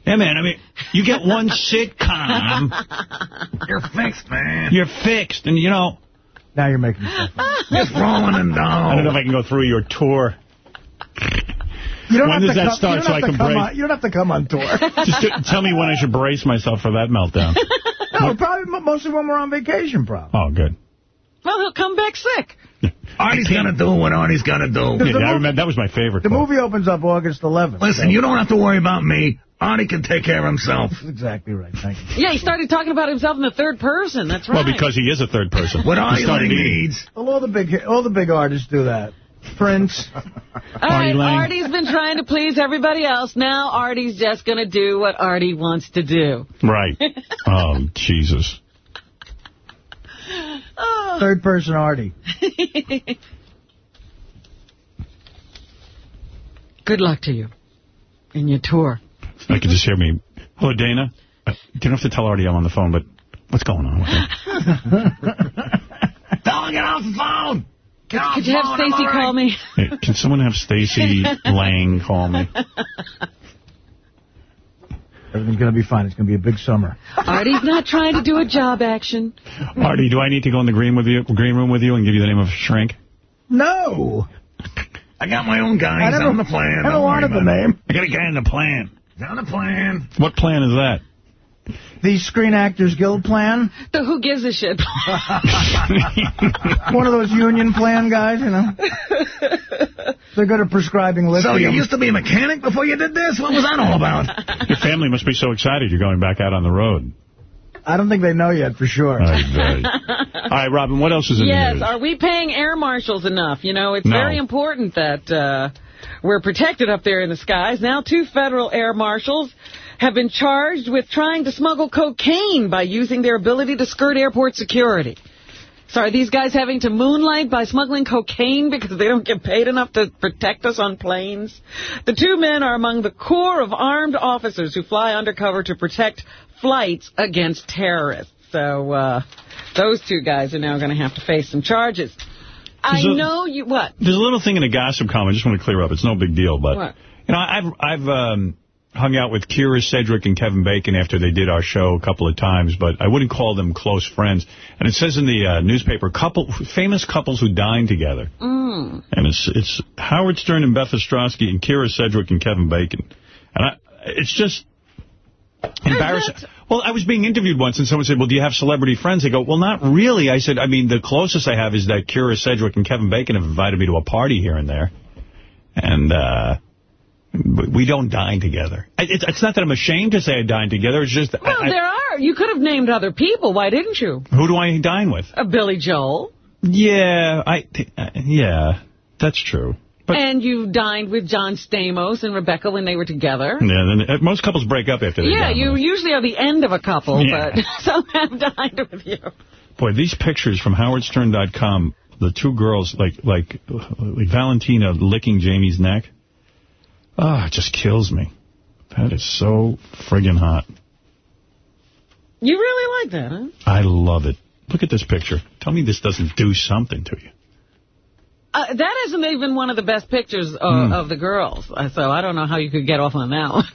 Yeah, man, I mean, you get one sitcom, you're fixed, man. you're fixed, and, you know, Now you're making stuff up. Just rolling them down. I don't know if I can go through your tour. You don't When have does to that come, start so I can come brace? on, You don't have to come on tour. Just t- tell me when I should brace myself for that meltdown. no, probably mo- mostly when we're on vacation, probably. Oh, good. Well, he'll come back sick. Artie's going to do what Artie's going to do. Yeah, I remember, that was my favorite The quote. movie opens up August 11th. Listen, you don't have to worry about me. Artie can take care of himself. That's exactly right. Thank you. Yeah, he started talking about himself in the third person. That's right. Well, because he is a third person. What He started eating- Well, all the big all the big artists do that. Prince. All right, Artie's been trying to please everybody else. Now Artie's just going to do what Artie wants to do. Right. oh, Jesus. Oh. Third person Artie. Good luck to you in your tour. I can just hear me. Hello, Dana. Uh, you don't have to tell Artie I'm on the phone, but what's going on with him? Tell him get off the phone. Get off Could the you have phone, I'm Stacy all call me? Hey, can someone have Stacy Lange call me? Everything's going to be fine. It's going to be a big summer. Artie's not trying to do a job action. Artie, do I need to go in the green with you, green room with you and give you the name of a shrink? No. I got my own guys I never- on the plan. I never Don't worry wanted the name. I got a guy in the plan. It's on the plan. What plan is that? The Screen Actors Guild plan. The who gives a shit. One of those union plan guys, you know. They're good at prescribing lithium. So you used to be a mechanic before you did this? What was that all about? Your family must be so excited you're going back out on the road. I don't think they know yet for sure. All right, Robin, what else is in the news? yes, are we paying air marshals enough? You know, it's No. very important that uh, we're protected up there in the skies. Now two federal air marshals have been charged with trying to smuggle cocaine by using their ability to skirt airport security. So are these guys having to moonlight by smuggling cocaine because they don't get paid enough to protect us on planes? The two men are among the core of armed officers who fly undercover to protect flights against terrorists. So uh, those two guys are now going to have to face some charges. I There's a- know you... What? There's a little thing in a gossip column I just want to clear up. It's no big deal, but What? you know, I've I've um, hung out with Kyra Sedgwick and Kevin Bacon after they did our show a couple of times, but I wouldn't call them close friends. And it says in the uh, newspaper, couple famous couples who dine together. Mm. And it's it's Howard Stern and Beth Ostrowski and Kyra Sedgwick and Kevin Bacon. And I, it's just embarrassing. Well, I was being interviewed once, and someone said, well, do you have celebrity friends? I go, well, not really. I said, I mean, the closest I have is that Kyra Sedgwick and Kevin Bacon have invited me to a party here and there. And uh, we don't dine together. It's, it's not that I'm ashamed to say I dine together. It's just, Well, I- there are. You could have named other people. Why didn't you? who do I dine with? Uh, Billy Joel. Yeah, I, uh, yeah, that's true. But and you dined with John Stamos and Rebecca when they were together. Yeah, then uh, most couples break up after they Yeah, you usually are the end of a couple, Yeah. but some have dined with you. Boy, these pictures from howardstern.com, the two girls, like like like Valentina licking Jamie's neck, ah, it just kills me. That is so friggin' hot. You really like that, huh? I love it. Look at this picture. Tell me this doesn't do something to you. Uh, that isn't even one of the best pictures uh, Hmm. of the girls, uh, so I don't know how you could get off on that one.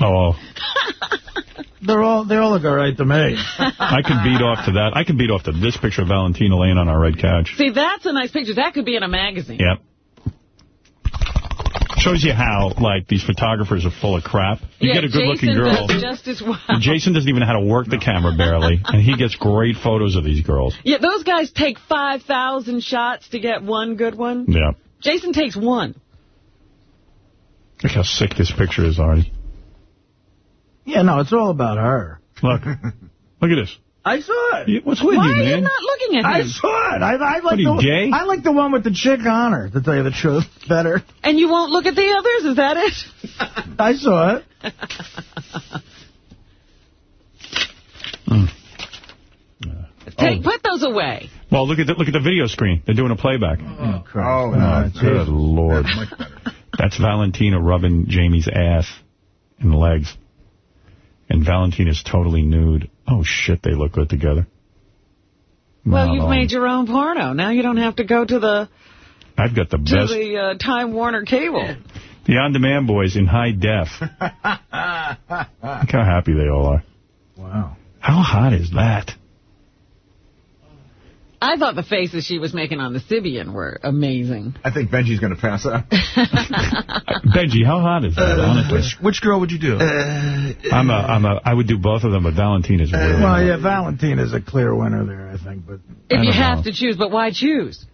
Oh, They're all they all look all right to me. I could beat off to that. I could beat off to this picture of Valentina laying on our red couch. See, that's a nice picture. That could be in a magazine. Yep. Shows you how, like, these photographers are full of crap. You yeah, get a good-looking girl. does just as well. Jason doesn't even know how to work the camera barely, and he gets great photos of these girls. Yeah, those guys take 5,000 shots to get one good one. Yeah. Jason takes one. Look how sick this picture is, Artie. Yeah, no, it's all about her. Look. Look at this. I saw it. You- What's with Why you, are you not looking at I saw it. I, I like What are you, the gay? I like the one with the chick on her. To tell you the truth, better. And you won't look at the others? Is that it? I saw it. Hmm. Take, oh. Put those away. Well, look at the, look at the video screen. They're doing a playback. Oh, Oh, Oh, good lord. That's Valentina rubbing Jamie's ass and legs. And Valentina's totally nude. Oh, shit, they look good together. Well, Not you've on. made your own porno. Now you don't have to go to the I've got the to best. the uh, Time Warner cable. The on-demand boys in high def. Look how happy they all are. Wow. How hot is that? I thought the faces she was making on the Sybian were amazing. I think Benjy's going to pass out. Benjy, how hot is that, honestly? Which, which girl would you do? I'm a, I'm a, I would do both of them, but Valentina's really Well, hot. yeah, Valentina's a clear winner there, I think. But If I you have know. to choose, but why choose?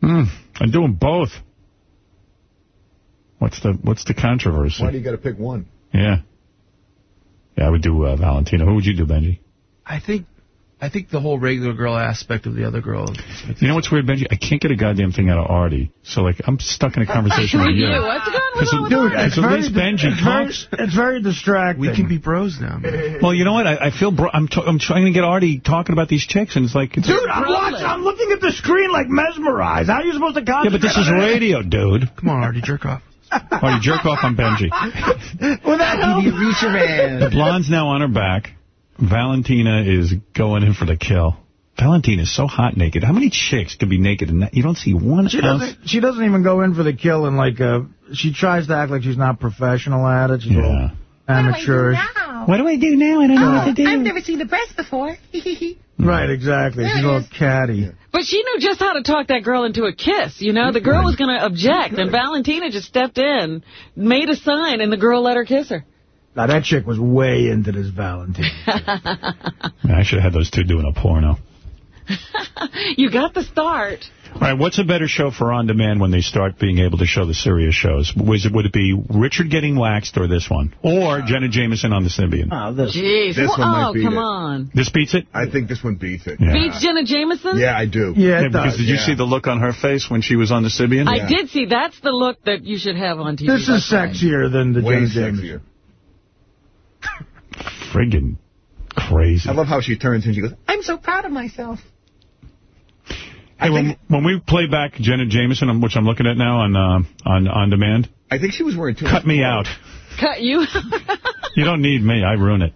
Hmm, I'm doing both. What's the What's the controversy? Why do you got to pick one? Yeah. Yeah, I would do uh, Valentina. Who would you do, Benjy? I think I think the whole regular girl aspect of the other girl. You know what's weird, Benjy? I can't get a goddamn thing out of Artie. So, like, I'm stuck in a conversation with you. What's going Because on? Dude, at it's very, least Benjy it's very, talks. it's very distracting. We can be bros now. Man. Well, you know what? I, I feel bro I'm, t I'm trying to get Artie talking about these chicks, and it's like... It's Dude, I'm watching. I'm looking at the screen like mesmerized. How are you supposed to yeah, but this is radio, dude. Come on, Artie, jerk off. Artie, jerk off on Benjy. Will that help? reach around. The blonde's now on her back. Valentina is going in for the kill. Valentina is so hot naked. How many chicks could be naked and you don't see one She ounce? doesn't. She doesn't even go in for the kill, and like, uh, she tries to act like she's not professional at it. She's a little amateurish. What do I do now? I don't know what to do. I've never seen the breast before. Right, exactly. She's a little catty. But she knew just how to talk that girl into a kiss, you know? The girl was going to object, and Valentina just stepped in, made a sign, and the girl let her kiss her. Now, that chick was way into this Valentine. I should have had those two doing a porno. you got the start. All right, what's a better show for On Demand when they start being able to show the Sirius shows? Was it, would it be Richard getting waxed or this one? Or Jenna Jameson on the Sybian? Oh, ah, this. Jeez. This Well, one oh, might oh, beat come it. on. This beats it? I think this one beats it. Yeah. Beats Jenna Jameson? Yeah, I do. Yeah, it because does. did you yeah. see the look on her face when she was on the Sybian? I did see. That's the look that you should have on TV. This is That's right. sexier than the Way Jenna sexier. Jameson. Friggin' crazy. I love how she turns and she goes, I'm so proud of myself. Hey, when, when we play back Jenna Jameson, which I'm looking at now on uh, on on demand, I think she was wearing too cut much me clothes. out. Cut you? You don't need me. I ruin it.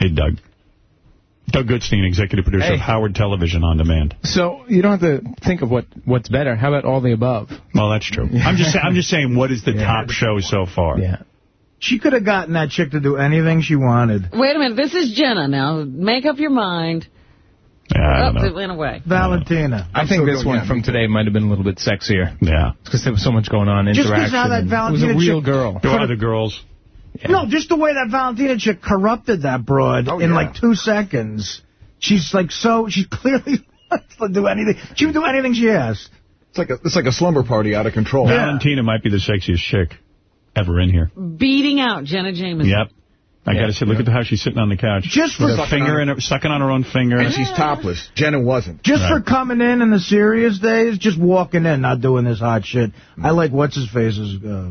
Hey, Doug. Doug Goodstein, executive producer Hey. of Howard Television on Demand. So you don't have to think of what what's better. How about all the above? Well, that's true. I'm just I'm just saying, what is the Yeah. top show so far? Yeah. She could have gotten that chick to do anything she wanted. Wait a minute. This is Jenna now. Make up your mind. Yeah, I Oh, don't know. it went away. Valentina. I think this one from me today might have been a little bit sexier. Yeah. Because there was so much going on, Just 'cause interaction. how that Valentina it was a real chick- girl. There were other girls. No, just the way that Valentina chick corrupted that broad Oh, in yeah. like two seconds. She's like so, she clearly wants to do anything. She would do anything she asked. It's like a, it's like a slumber party out of control. Valentina might be the sexiest chick ever in here. Beating out Jenna Jameson. Yep. I Yeah, got to say, look at how she's sitting on the couch. Just with for- her finger in her, sucking on her own finger. And she's topless. Jenna wasn't. Just Right. for coming in in the Sirius days, just walking in, not doing this hot shit. I like what's-his-face's uh,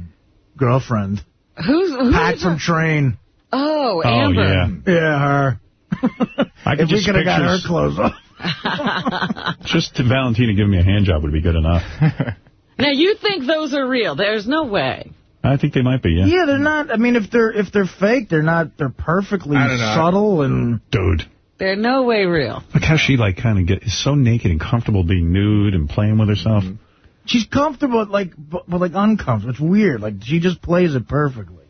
girlfriend. Who's, who's Pat from Train. Oh, Amber. Oh, Amber. yeah. Yeah, her. I if could we just could have got her clothes off. Just to Valentina giving me a hand job would be good enough. Now, you think those are real. There's no way. I think they might be, yeah. Yeah, they're not. I mean, if they're if they're fake, they're not. They're perfectly I don't know. subtle and. Dude. They're no way real. Look how she, like, kind of get is so naked and comfortable being nude and playing with herself. Mm-hmm. She's comfortable, like, but, but like uncomfortable. It's weird. Like she just plays it perfectly.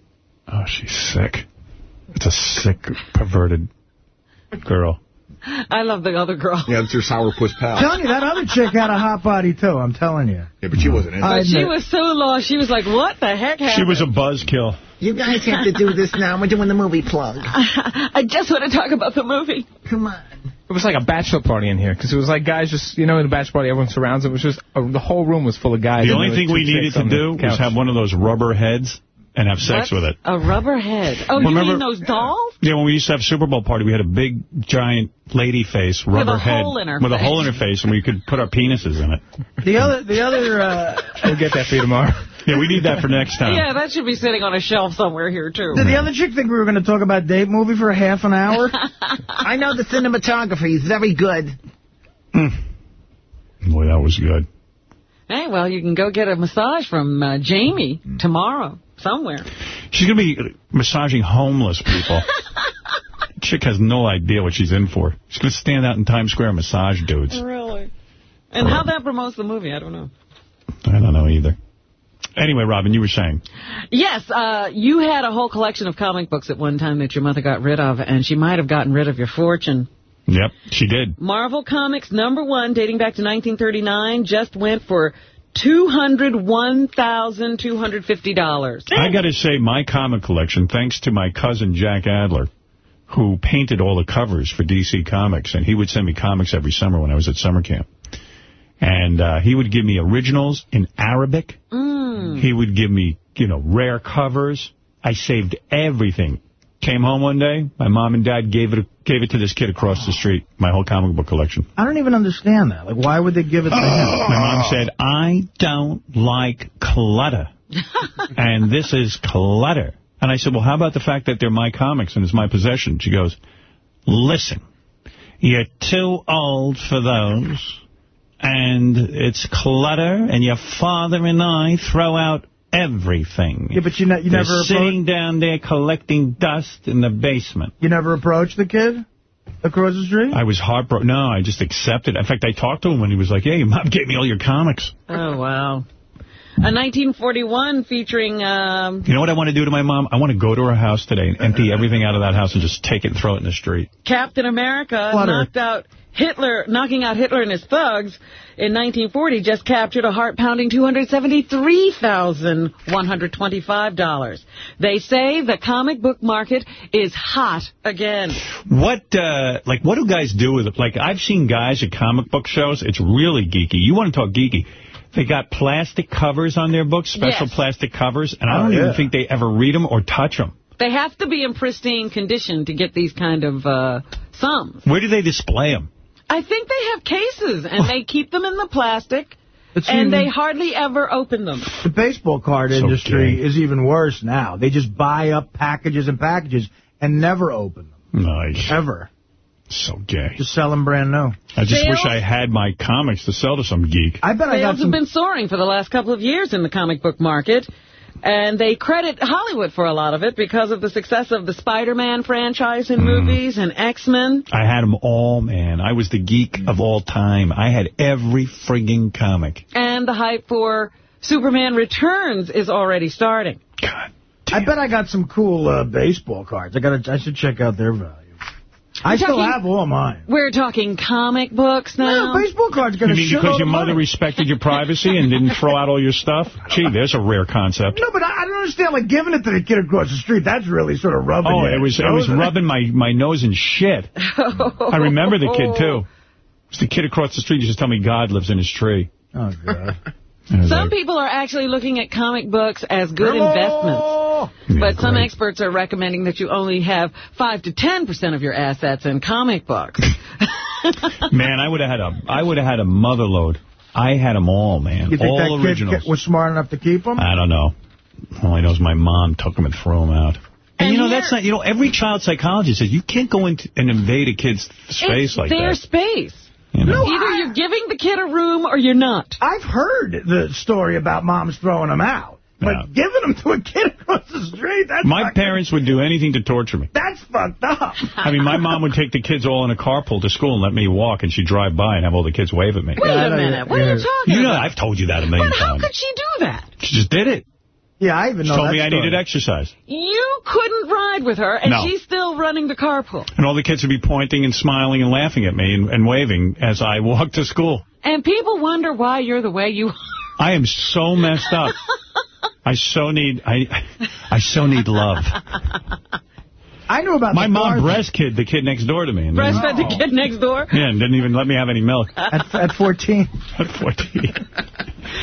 Oh, she's sick. It's a sick, perverted girl. I love the other girl. Yeah, it's her sourpuss pal. telling you, that other chick had a hot body too. I'm telling you. Yeah, but she wasn't in I But she was so lost. She was like, what the heck happened? She was a buzzkill. You guys have to do this now. We're doing the movie plug. I just want to talk about the movie. Come on. It was like a bachelor party in here because it was like guys just, you know, in the bachelor party, everyone surrounds it. It was just, uh, the whole room was full of guys. The only thing we needed to do was have one of those rubber heads and have sex What? with it. A rubber head. Oh, you Remember- mean those dolls? Yeah, when we used to have Super Bowl party, we had a big, giant lady face, With a rubber head. hole in her With a face. hole in her face, and we could put our penises in it. The other, the other. Uh, We'll get that for you tomorrow. Yeah, we need that for next time. Yeah, that should be sitting on a shelf somewhere here, too. did the other chick think we were going to talk about date movie for half an hour? I know the cinematography is very good. Boy, that was good. Hey, well, you can go get a massage from uh, Jamie tomorrow somewhere. She's going to be massaging homeless people. Chick has no idea what she's in for. She's going to stand out in Times Square and massage dudes. Really? And how that promotes the movie, I don't know. I don't know either. Anyway, Robin, you were saying. Yes, uh, you had a whole collection of comic books at one time that your mother got rid of, and she might have gotten rid of your fortune. Yep, she did. Marvel Comics number one, dating back to 1939, just went for $201,250. I got to say, my comic collection, thanks to my cousin Jack Adler, who painted all the covers for DC Comics, and he would send me comics every summer when I was at summer camp. And uh, he would give me originals in Arabic. Mm. He would give me, you know, rare covers. I saved everything. Came home one day. My mom and dad gave it gave it to this kid across the street, my whole comic book collection. I don't even understand that. Like, why would they give it to him? My mom said, I don't like clutter. and this is clutter. And I said, well, how about the fact that they're my comics and it's my possession? She goes, listen, you're too old for those. And it's clutter, and your father and I throw out everything. Yeah, but you, ne you They're never sitting down there collecting dust in the basement. You never approached the kid across the street? I was heartbroken. No, I just accepted. In fact, I talked to him when he was like, hey, your mom gave me all your comics. Oh, wow. A 1941 featuring... Um, You know what I want to do to my mom? I want to go to her house today and empty everything out of that house and just take it and throw it in the street. Captain America Clutter. knocked out Hitler, knocking out Hitler and his thugs in 1940 just captured a heart-pounding $273,125. They say the comic book market is hot again. What, uh, like, what do guys do with it? Like, I've seen guys at comic book shows. It's really geeky. You want to talk geeky. They got plastic covers on their books, special Yes. plastic covers, and I Oh, don't even yeah. think they ever read them or touch them. They have to be in pristine condition to get these kind of uh, sums. Where do they display them? I think they have cases, and they keep them in the plastic, It's and even- they hardly ever open them. The baseball card So industry gay. is even worse now. They just buy up packages and packages and never open them. Nice. Ever. So gay. Just sell them brand new. I just wish I had my comics to sell to some geek. I bet I got Sales some... have been soaring for the last couple of years in the comic book market. And they credit Hollywood for a lot of it because of the success of the Spider-Man franchise in movies and X-Men. I had them all, man. I was the geek of all time. I had every frigging comic. And the hype for Superman Returns is already starting. God, I bet I got some cool uh, baseball cards. I got. I should check out their value. I still talking- have all mine. We're talking comic books now. No, baseball cards got You a mean because your mother money. respected your privacy and didn't throw out all your stuff? Gee, there's a rare concept. No, but I, I don't understand. Like giving it to the kid across the street. That's really sort of rubbing. Oh, you. it was it was rubbing my, my nose in shit. I remember the kid, too. It was the kid across the street used to tell me God lives in his tree. Oh, God. Some people are actually looking at comic books as good investments. But some experts are recommending that you only have 5 to 10% of your assets in comic books. Man, I would have had a I would have had a mother load. I had them all, man. You think all that originals. kid was smart enough to keep them? I don't know. All I know is my mom took them and threw them out. And, you know, that's not, you know, every child psychologist says you can't go in and invade a kid's space it's like their space. You know? Either you're giving the kid a room or you're not. I've heard the story about moms throwing them out. But Yeah. giving them to a kid across the street, that's My fucking- parents would do anything to torture me. That's fucked up. I mean, my mom would take the kids all in a carpool to school and let me walk, and she'd drive by and have all the kids wave at me. Wait a minute. What are you talking You know, about? I've told you that a million times. But how times. could she do that? She just did it. Yeah, I even She told that me I story. needed exercise. You couldn't ride with her, and No. she's still running the carpool. And all the kids would be pointing and smiling and laughing at me and, and waving as I walked to school. And people wonder why you're the way you are. I am so messed up. I so need I I so need love. I knew about My the mom cars breastfed the kid next door to me. And then- Breastfed the kid next door. Yeah, and didn't even let me have any milk at, at 14. at 14.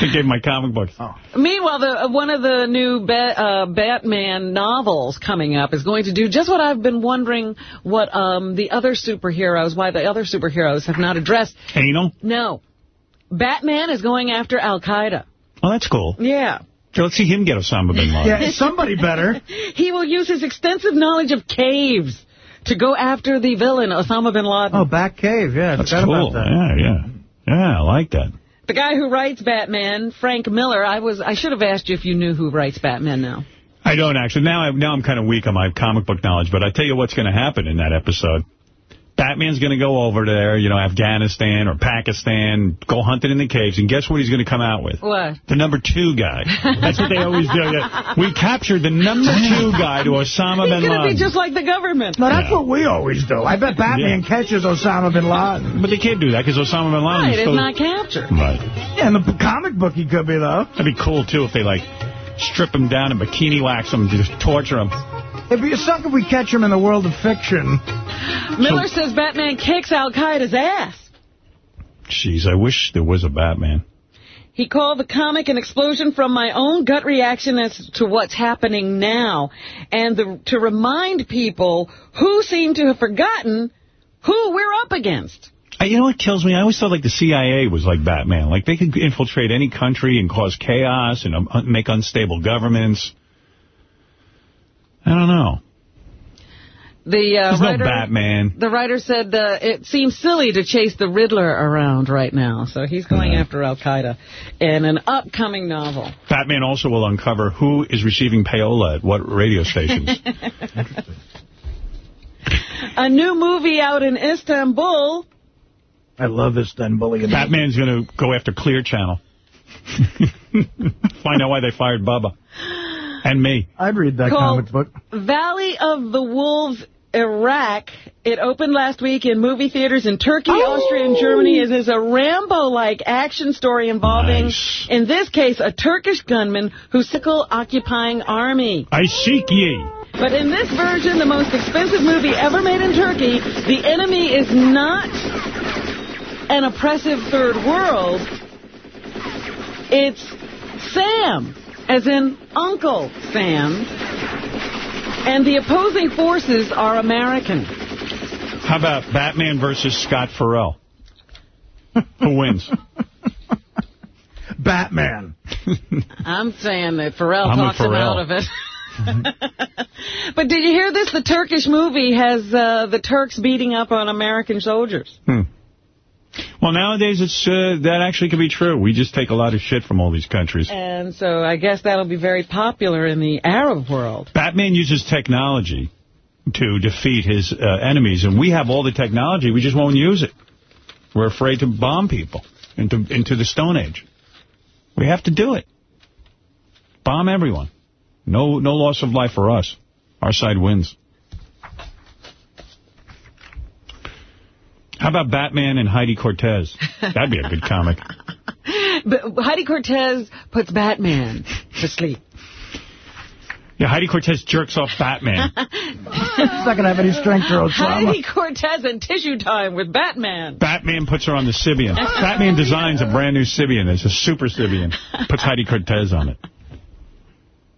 they gave my comic books. Meanwhile, the uh, one of the new ba uh, Batman novels coming up is going to do just what I've been wondering what um, the other superheroes, why the other superheroes have not addressed. Anal? No. Batman is going after Al-Qaeda. Oh, that's cool. Yeah. So let's see him get Osama bin Laden. Yeah, somebody better. He will use his extensive knowledge of caves to go after the villain, Osama bin Laden. Oh, Bat Cave, yeah. That's cool. about that. Yeah, yeah. Yeah, I like that. The guy who writes Batman, Frank Miller, I was I should have asked you if you knew who writes Batman now. I don't actually. Now, I, now I'm kind of weak on my comic book knowledge, but I tell you what's going to happen in that episode. Batman's going to go over there, you know, Afghanistan or Pakistan, go hunting in the caves, and guess what he's going to come out with? What? The number two guy. That's what they always do. Yeah. We captured the number two guy to Osama He's bin going to be Laden. just like the government. No, that's what we always do. I bet Batman catches Osama bin Laden. But they can't do that because Osama bin Laden Right, is it's still... not captured. Right. Yeah, in the comic book he could be, though. That'd be cool, too, if they, like, strip him down and bikini wax him, just torture him. It'd be a suck if we catch him in the world of fiction. Miller says Batman kicks Al-Qaeda's ass. Jeez, I wish there was a Batman. He called the comic an explosion from my own gut reaction as to what's happening now, and the, to remind people who seem to have forgotten who we're up against. Uh, You know what kills me? I always thought like the CIA was like Batman. Like they could infiltrate any country and cause chaos and um, make unstable governments. I don't know. The uh, There's writer, no Batman. The writer said uh, it seems silly to chase the Riddler around right now, so he's going after Al-Qaeda in an upcoming novel. Batman also will uncover who is receiving payola at what radio stations. A new movie out in Istanbul. I love this then, bully. Batman's going to go after Clear Channel. Find out why they fired Bubba. And me. I'd read that comic book. Valley of the Wolves, Iraq. It opened last week in movie theaters in Turkey, oh! Austria, and Germany. It is a Rambo-like action story involving, in this case, a Turkish gunman who's sickle occupying army. I seek ye. But in this version, the most expensive movie ever made in Turkey, the enemy is not an oppressive third world. It's Sam, as in Uncle Sam. And the opposing forces are American. How about Batman versus Scott Ferrall? Who wins? Batman. I'm saying that Ferrall I'm with talks him out of it. but did you hear this? The Turkish movie has uh, the Turks beating up on American soldiers. Hmm. Well, nowadays, it's uh, that actually could be true. We just take a lot of shit from all these countries. And so I guess that'll be very popular in the Arab world. Batman uses technology to defeat his uh, enemies, and we have all the technology. We just won't use it. We're afraid to bomb people into into the Stone Age. We have to do it. Bomb everyone. No no loss of life for us. Our side wins. How about Batman and Heidi Cortez? That'd be a good comic. But Heidi Cortez puts Batman to sleep. Yeah, Heidi Cortez jerks off Batman. He's not going to have any strength or trauma. Heidi Cortez and Tissue Time with Batman. Batman puts her on the Sybian. Batman designs a brand new Sybian. It's a super Sybian. Puts Heidi Cortez on it.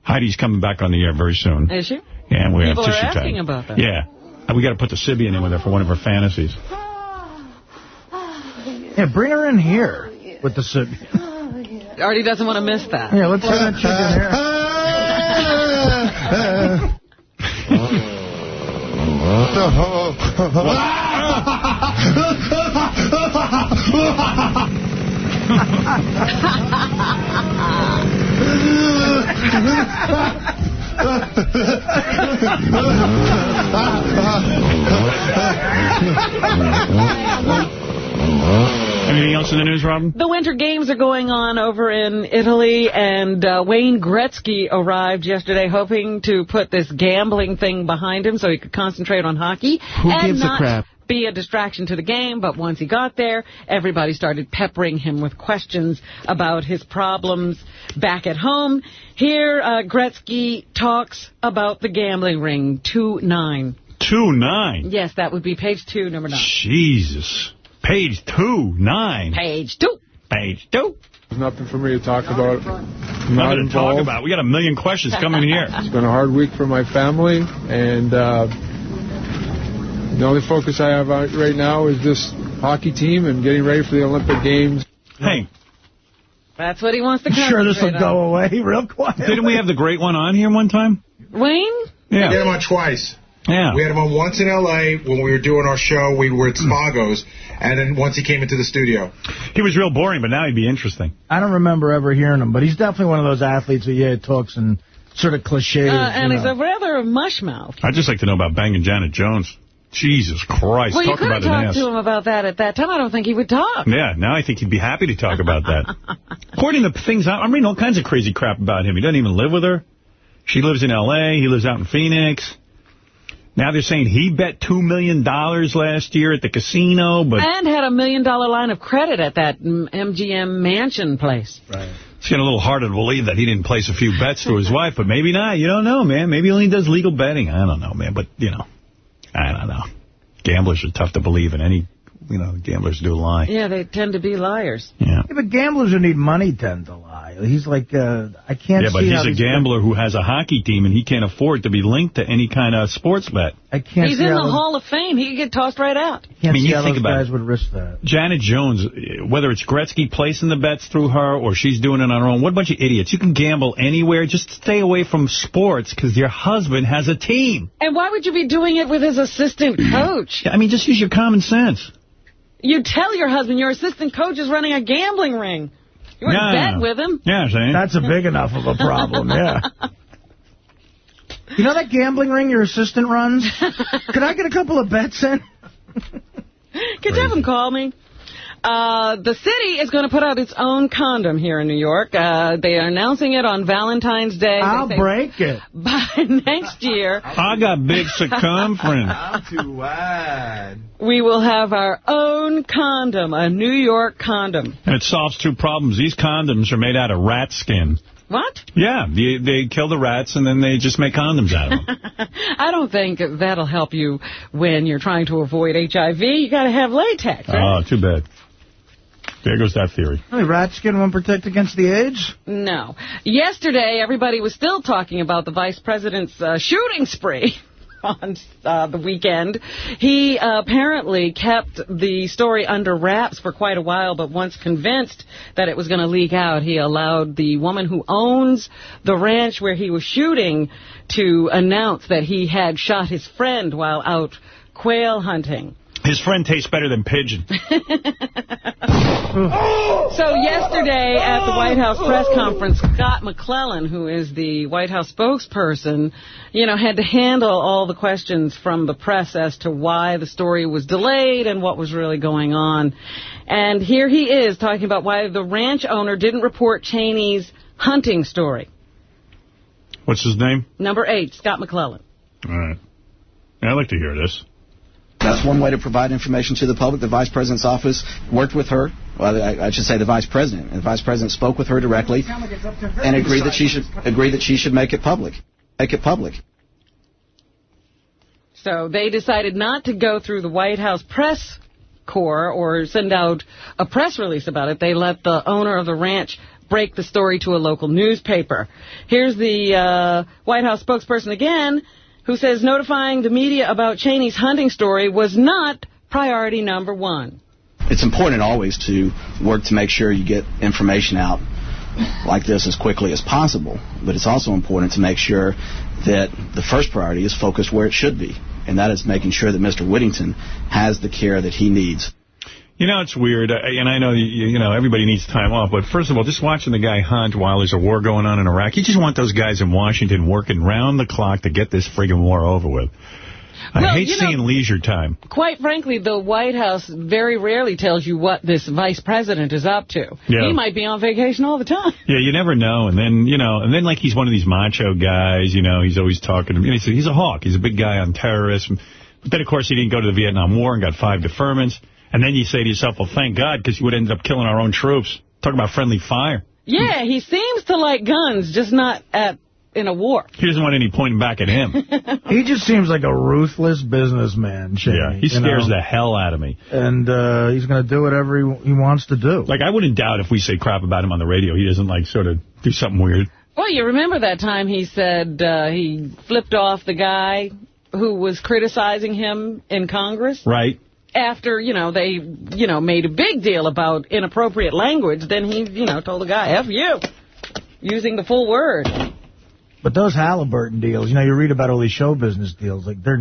Heidi's coming back on the air very soon. Is she? Yeah, and we People have tissue asking time. about that. Yeah. We got to put the Sybian in with her for one of her fantasies. Yeah, bring her in here with the Sybian. Artie doesn't want to miss that. Yeah, let's have that chick in here. Anything else in the news, Robin? The Winter Games are going on over in Italy, and uh, Wayne Gretzky arrived yesterday hoping to put this gambling thing behind him so he could concentrate on hockey. Who and gives a not crap? be a distraction to the game, but once he got there, everybody started peppering him with questions about his problems back at home. Here, uh, Gretzky talks about the gambling ring, 2-9. 2-9? Yes, that would be page 2, number 9. Jesus. Page 2, 9. Page 2. Page 2. There's nothing for me to talk about. I'm not Nothing to talk about. We got a million questions coming here. It's been a hard week for my family, and uh, the only focus I have right now is this hockey team and getting ready for the Olympic Games. Hey, That's what he wants to concentrate Sure, this will on. go away real quick. didn't we have the great one on here one time? Wayne? Yeah. We had him on twice. Yeah. We had him on once in L.A. when we were doing our show. We were at Spago's, and then once he came into the studio. He was real boring, but now he'd be interesting. I don't remember ever hearing him, but he's definitely one of those athletes who, yeah, talks and sort of cliches. Uh, and you he's know. a rather mush mouth. I'd just like to know about banging Janet Jones. Jesus Christ. Well, you could about have talked to him about that at that time. I don't think he would talk. Yeah, now I think he'd be happy to talk about that. According to things, I- I'm reading all kinds of crazy crap about him. He doesn't even live with her. She lives in L.A. He lives out in Phoenix. Now they're saying he bet $2 million last year at the casino, but And had a million-dollar line of credit at that MGM mansion place. Right. it's getting a little harder to believe that he didn't place a few bets to his wife, but maybe not. You don't know, man. Maybe he only does legal betting. I don't know, man, but, you know, I don't know. Gamblers are tough to believe in any you know, gamblers do lie. Yeah, they tend to be liars. Yeah. Yeah, but gamblers who need money tend to lie. He's like, uh, I can't Yeah, but he's a these- gambler who has a hockey team, and he can't afford to be linked to any kind of sports bet. I can't He's see in the those- Hall of Fame. He could get tossed right out. Can't I mean, see you how think those about guys it. would risk that. Janet Jones, uh, whether it's Gretzky placing the bets through her or she's doing it on her own, what a bunch of idiots. You can gamble anywhere. Just stay away from sports because your husband has a team. And why would you be doing it with his assistant coach? I mean, just use your common sense. You tell your husband your assistant coach is running a gambling ring. You wouldn't Yeah. bet with him. Yeah, I'm. That's a big enough of a problem, yeah. You know that gambling ring your assistant runs? Could I get a couple of bets in? Could you have him call me? Uh, the city is going to put out its own condom here in New York. Uh, they are announcing it on Valentine's Day. I'll They break it. By next year, I got big circumference. I'm too wide. we will have our own condom, a New York condom. And it solves two problems. These condoms are made out of rat skin. What? Yeah, they, they kill the rats and then they just make condoms out of them. I don't think that'll help you when you're trying to avoid HIV. You got to have latex. Right? Oh, too bad. There goes that theory. Really, rat skin won't protect against the AIDS? No. Yesterday, everybody was still talking about the vice president's uh, shooting spree on uh, the weekend. He uh, apparently kept the story under wraps for quite a while, but once convinced that it was going to leak out, he allowed the woman who owns the ranch where he was shooting to announce that he had shot his friend while out quail hunting. His friend tastes better than pigeon. So yesterday at the White House press conference, Scott McClellan, who is the White House spokesperson, you know, had to handle all the questions from the press as to why the story was delayed and what was really going on. And here he is talking about why the ranch owner didn't report Cheney's hunting story. What's his name? Number eight, Scott McClellan. All right. Yeah, I'd like to hear this. That's one way to provide information to the public. The vice president's office worked with her. Well, I, I should say the vice president. And the vice president spoke with her directly and agreed that she should agree that she should make it public. Make it public. So they decided not to go through the White House press corps or send out a press release about it. They let the owner of the ranch break the story to a local newspaper. Here's the uh, White House spokesperson again, who says notifying the media about Cheney's hunting story was not priority number one. It's important always to work to make sure you get information out like this as quickly as possible. But it's also important to make sure that the first priority is focused where it should be. And that is making sure that Mr. Whittington has the care that he needs. You know, it's weird, I- and I know, you you know, everybody needs time off, but first of all, just watching the guy hunt while there's a war going on in Iraq, you just want those guys in Washington working round the clock to get this friggin' war over with. I Well, hate you know- seeing leisure time. Quite frankly, the White House very rarely tells you what this vice president is up to. Yeah. He might be on vacation all the time. Yeah, you never know. And then, you know, and then like he's one of these macho guys, you know, he's always talking to me. He's, he's a hawk. He's a big guy on terrorism. But then, of course, he didn't go to the Vietnam War and got five deferments. And then you say to yourself, well, thank God, because you would end up killing our own troops. Talk about friendly fire. Yeah, he seems to like guns, just not at in a war. He doesn't want any pointing back at him. He just seems like a ruthless businessman, Cheney. yeah, he scares know? the hell out of me. And uh, he's going to do whatever he, he wants to do. Like, I wouldn't doubt if we say crap about him on the radio, he doesn't, like, sort of do something weird. Well, you remember that time he said uh, he flipped off the guy who was criticizing him in Congress? Right? After, you know, they, you know, made a big deal about inappropriate language, then he, you know, told the guy, F you, using the full word. But those Halliburton deals, you know, you read about all these show business deals, like they're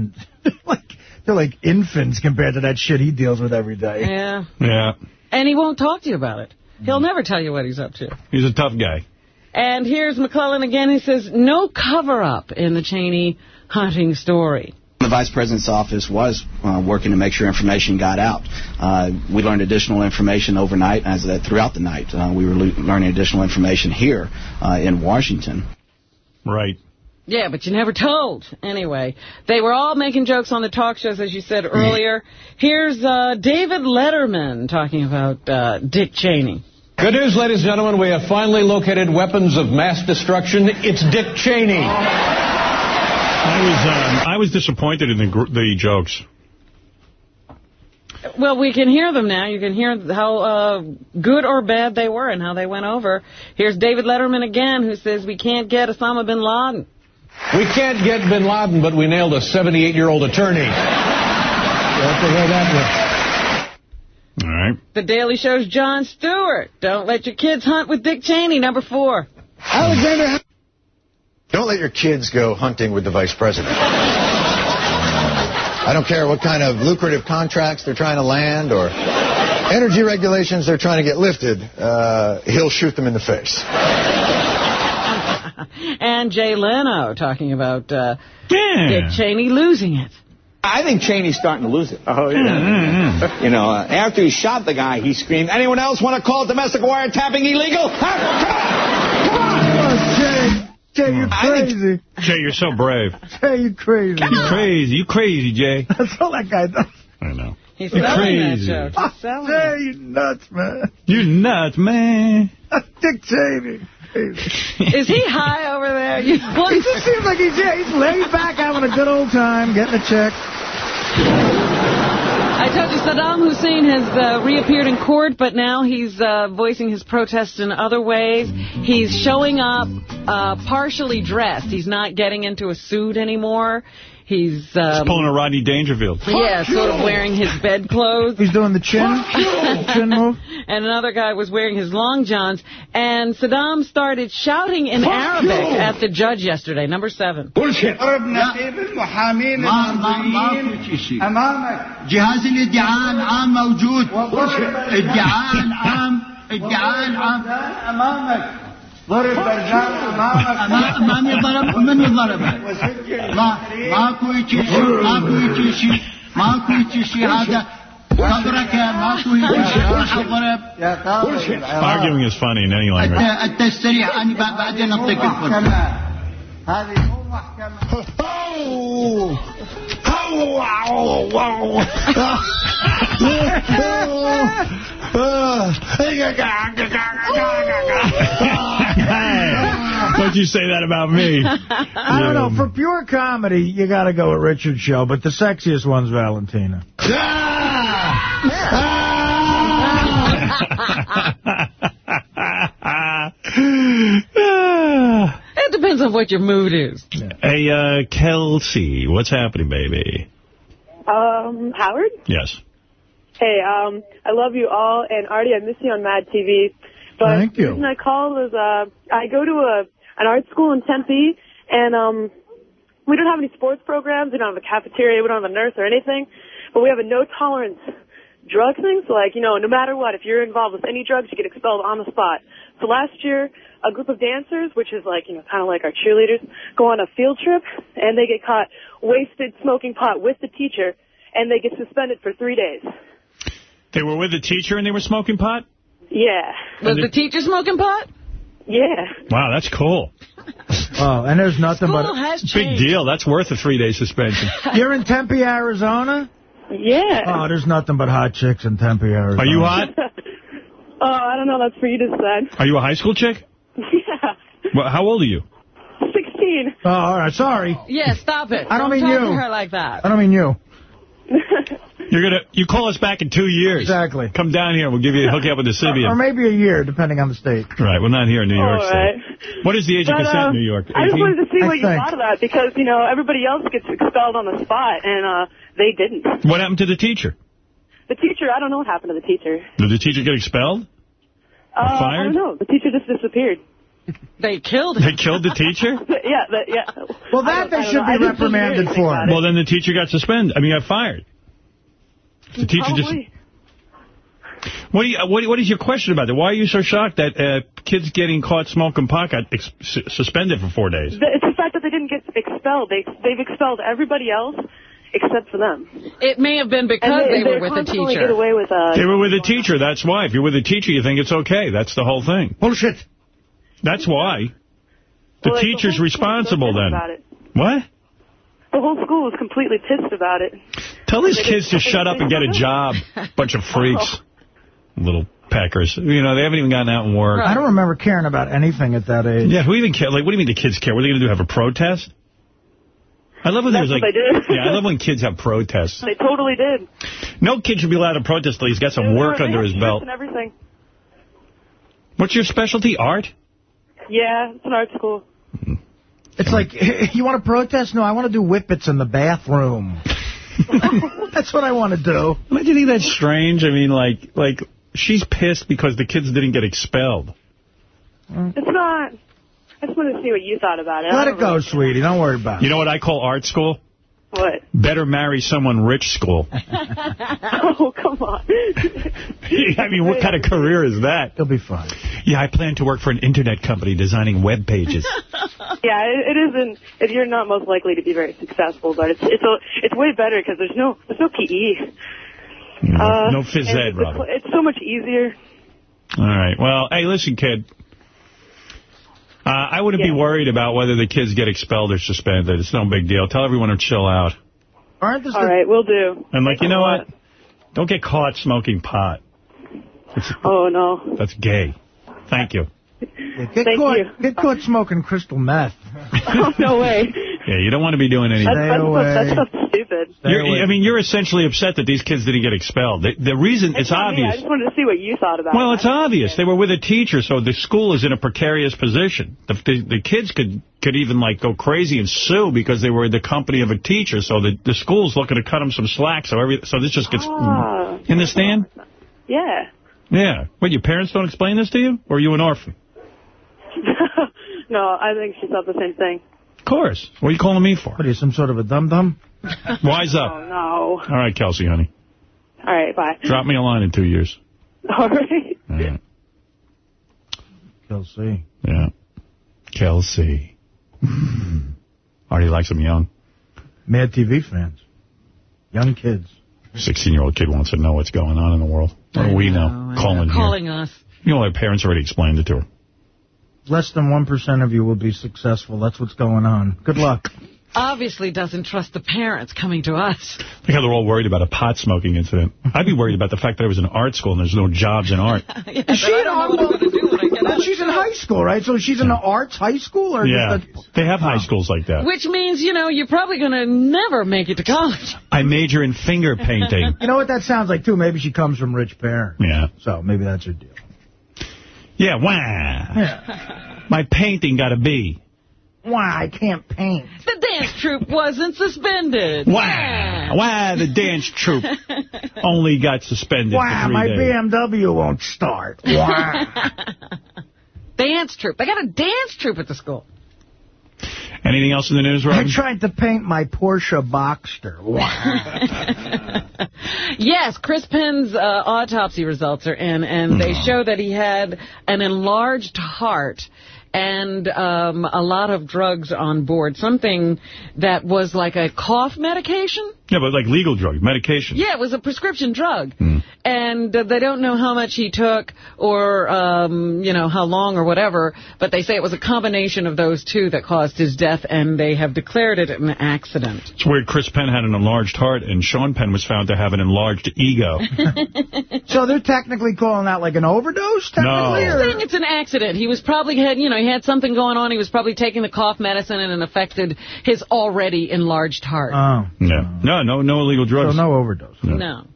like they're like infants compared to that shit he deals with every day. Yeah. Yeah. And he won't talk to you about it. He'll never tell you what he's up to. He's a tough guy. And here's McClellan again. He says, no cover-up in the Cheney hunting story. The vice president's office was uh, working to make sure information got out. Uh, we learned additional information overnight, as that throughout the night. Uh, we were learning additional information here uh, in Washington. Right. Yeah, but you never told. Anyway, they were all making jokes on the talk shows, as you said earlier. Here's uh, David Letterman talking about uh, Dick Cheney. Good news, ladies and gentlemen. We have finally located weapons of mass destruction. It's Dick Cheney. I was um, I was disappointed in the gr the jokes. Well, we can hear them now. You can hear how uh, good or bad they were and how they went over. Here's David Letterman again, who says we can't get Osama bin Laden. We can't get bin Laden, but we nailed a 78-year-old attorney. You have to hear that All right. The Daily Show's Jon Stewart. Don't let your kids hunt with Dick Cheney, number four. Alexander. Don't let your kids go hunting with the vice president. I don't care what kind of lucrative contracts they're trying to land or energy regulations they're trying to get lifted. Uh, he'll shoot them in the face. and Jay Leno talking about uh, Dick Cheney losing it. I think Cheney's starting to lose it. Oh, yeah. You know, uh, after he shot the guy, he screamed, anyone else want to call domestic wiretapping illegal? Jay, you're crazy. Jay, you're so brave. Jay, you're crazy. You crazy. You crazy, Jay. That's all that guy does. I know. He's You're crazy. that joke. He's ah, Jay, it. you nuts, man. You nuts, man. Dick Cheney. Is he high over there? You, He just seems like he's, yeah, he's laid back having a good old time, getting a check. Told you Saddam Hussein has uh, reappeared in court, but now he's uh, voicing his protests in other ways. He's showing up uh, partially dressed. He's not getting into a suit anymore. He's, um, He's pulling a Rodney Dangerfield. yeah, sort of wearing his bedclothes. He's doing the chin, chin move. and another guy was wearing his long johns. And Saddam started shouting in Arabic at the judge yesterday, number seven. Bullshit. نقيب المحامين المصريين امامك جهاز الادعاء العام موجود ادعاء العام ادعاء العام امامك ضرب برجال أمامك. امامي ضرب من ضربه ما ماكو شيء ماكو شيء ماكو شيء هذا صدرك ماكو شيء اضرب يا قاضي Arguing is funny in any language. انت انت استريح أنا بعدين اعطيك الفرصه هذه مو محكمه Why'd you say that about me? I don't know. For pure comedy, you got to go with Richard's show, but the sexiest one's Valentina. It depends on what your mood is. Hey, uh, Kelsey, what's happening, baby? Um, Howard? Yes. Hey, um, I love you all, and Artie, I miss you on Mad TV. But Thank you. the reason I called is uh, I go to a an art school in Tempe, and um, we don't have any sports programs. We don't have a cafeteria. We don't have a nurse or anything. But we have a no tolerance drug thing. So, like, you know, no matter what, if you're involved with any drugs, you get expelled on the spot. So last year, a group of dancers, which is like, you know, kind of like our cheerleaders, go on a field trip, and they get caught wasted smoking pot with the teacher, and they get suspended for three days. They were with the teacher and they were smoking pot? Yeah. Was the teacher smoking pot? Yeah. Wow, that's cool. Oh, and there's nothing School but... has Big deal. That's worth a three-day suspension. You're in Tempe, Arizona? Yeah. Oh, there's nothing but hot chicks in Tempe, Arizona. Are you hot? Oh, I don't know. That's for you to decide. Are you a high school chick? Yeah. Well, how old are you? 16. Oh, all right. Sorry. Yeah, stop it. I don't mean talk you. to her like that. I don't mean you. You're gonna you call us back in two years. Exactly. Come down here. We'll give you hook you up with the civilian. Or maybe a year, depending on the state. Right. Well, not here in New York All State. right. What is the age of But, consent uh, in New York? I just wanted to see I what you think. thought of that because, you know, everybody else gets expelled on the spot, and uh, they didn't. What happened to the teacher? The teacher, I don't know what happened to the teacher. Did the teacher get expelled? Uh, I fired? don't know. The teacher just disappeared. They killed him. They killed the teacher? yeah, that, yeah. Well, that they should be just didn't hear reprimanded for. Well, then the teacher got suspended. I mean, got fired. The teacher Probably. just. What, do you, what, what is your question about that? Why are you so shocked that uh, kids getting caught smoking pot got ex su suspended for four days? The, it's the fact that they didn't get expelled. They, they've expelled everybody else except for them. It may have been because they, they, were with a teacher. get away with uh, They were with a teacher. That's why. If you're with a teacher, you think it's okay. That's the whole thing. Bullshit. That's why. The Well, like, the teacher's whole school was so responsible then. What? The whole school was completely pissed about it. Tell these kids to shut up and get a job. Bunch of freaks. Little peckers. You know, they haven't even gotten out and worked. I don't remember caring about anything at that age. Yeah, who even care? Like, what do you mean the kids care? What are they going to do, have a protest? I love when That's there's like, they did. yeah, I love when kids have protests. They totally did. No kid should be allowed to protest till he's got some work under his belt. And everything. What's your specialty? Art? Yeah, it's an art school. It's like, you want to protest? No, I want to do whippets in the bathroom. That's what I want to do. Don't you think that's strange? I mean, like, like she's pissed because the kids didn't get expelled. It's not. I just wanted to see what you thought about it. Let it go, sweetie. Don't worry about it. You know what I call art school? What? Better marry someone rich school. oh, come on. I mean, what kind of career is that? He'll be fine. Yeah, I plan to work for an internet company designing web pages. Yeah, it, it isn't. If you're not most likely to be very successful, but it's it's a, it's way better because there's no there's no PE. Uh, no phys ed, it's, Robert. it's so much easier. All right. Well, hey, listen, kid. Uh, I wouldn't be worried about whether the kids get expelled or suspended. It's no big deal. Tell everyone to chill out. Aren't this All right, we'll do. And, like, you know what? Don't get caught smoking pot. Oh no. That's gay. Thank you. Get Thank caught, you. Get caught smoking crystal meth. Oh no way. Yeah, you don't want to be doing anything. That's, that's, that's, that's stupid. You're, I mean, you're essentially upset that these kids didn't get expelled. The, the reason, it's, not me. I obvious. just wanted to see what you thought about Well, it. it's obvious. They were with a teacher, so the school is in a precarious position. The, the, the kids could, could even, like, go crazy and sue because they were in the company of a teacher, so the, the school's looking to cut them some slack, so every so this just gets... Ah. You stand? Yeah. Yeah. What, your parents don't explain this to you? Or are you an orphan? no, I think she thought the same thing. Of course. What are you calling me for? What are you, some sort of a dum-dum? Wise up. Oh no. All right, Kelsey, honey. All right, bye. Drop me a line in two years. All right. All right. Kelsey. Yeah. Kelsey. Artie likes them young. Mad TV fans. Young kids. 16-year-old kid wants to know what's going on in the world. What do we know? Calling here. Calling us. You know, their parents already explained it to her. Less than 1% of you will be successful. That's what's going on. Good luck. Obviously doesn't trust the parents coming to us. Look how they're all worried about a pot smoking incident. I'd be worried about the fact that I was in art school and there's no jobs in art. Is she in art? Well, she's in high school, right? So she's in the arts high school? or Yeah, just they have high schools like that. Which means, you know, you're probably going to never make it to college. I major in finger painting. You know what that sounds like, too? Maybe she comes from rich parents. Yeah. So maybe that's her deal. Yeah, wah. My painting got a B. Why? I can't paint. The dance troupe wasn't suspended. Wah. Wah, the dance troupe only got suspended Wow, my days. BMW won't start. Wow. Dance troupe. They got a dance troupe at the school. Anything else in the news, I tried to paint my Porsche Boxster. Yes, Chris Penn's uh, autopsy results are in, and they show that he had an enlarged heart and um, a lot of drugs on board. Something that was like a cough medication. Yeah, but like legal drugs, medication. Yeah, it was a prescription drug. And uh, they don't know how much he took or, um, you know, how long or whatever, but they say it was a combination of those two that caused his death, and they have declared it an accident. It's weird. Chris Penn had an enlarged heart, and Sean Penn was found to have an enlarged ego. so they're technically calling that like an overdose? Technically, They're saying it's an accident. He was probably had, you know, he had something going on. He was probably taking the cough medicine, and it affected his already enlarged heart. Oh. Yeah. No, no, no no illegal drugs. So no overdose. No.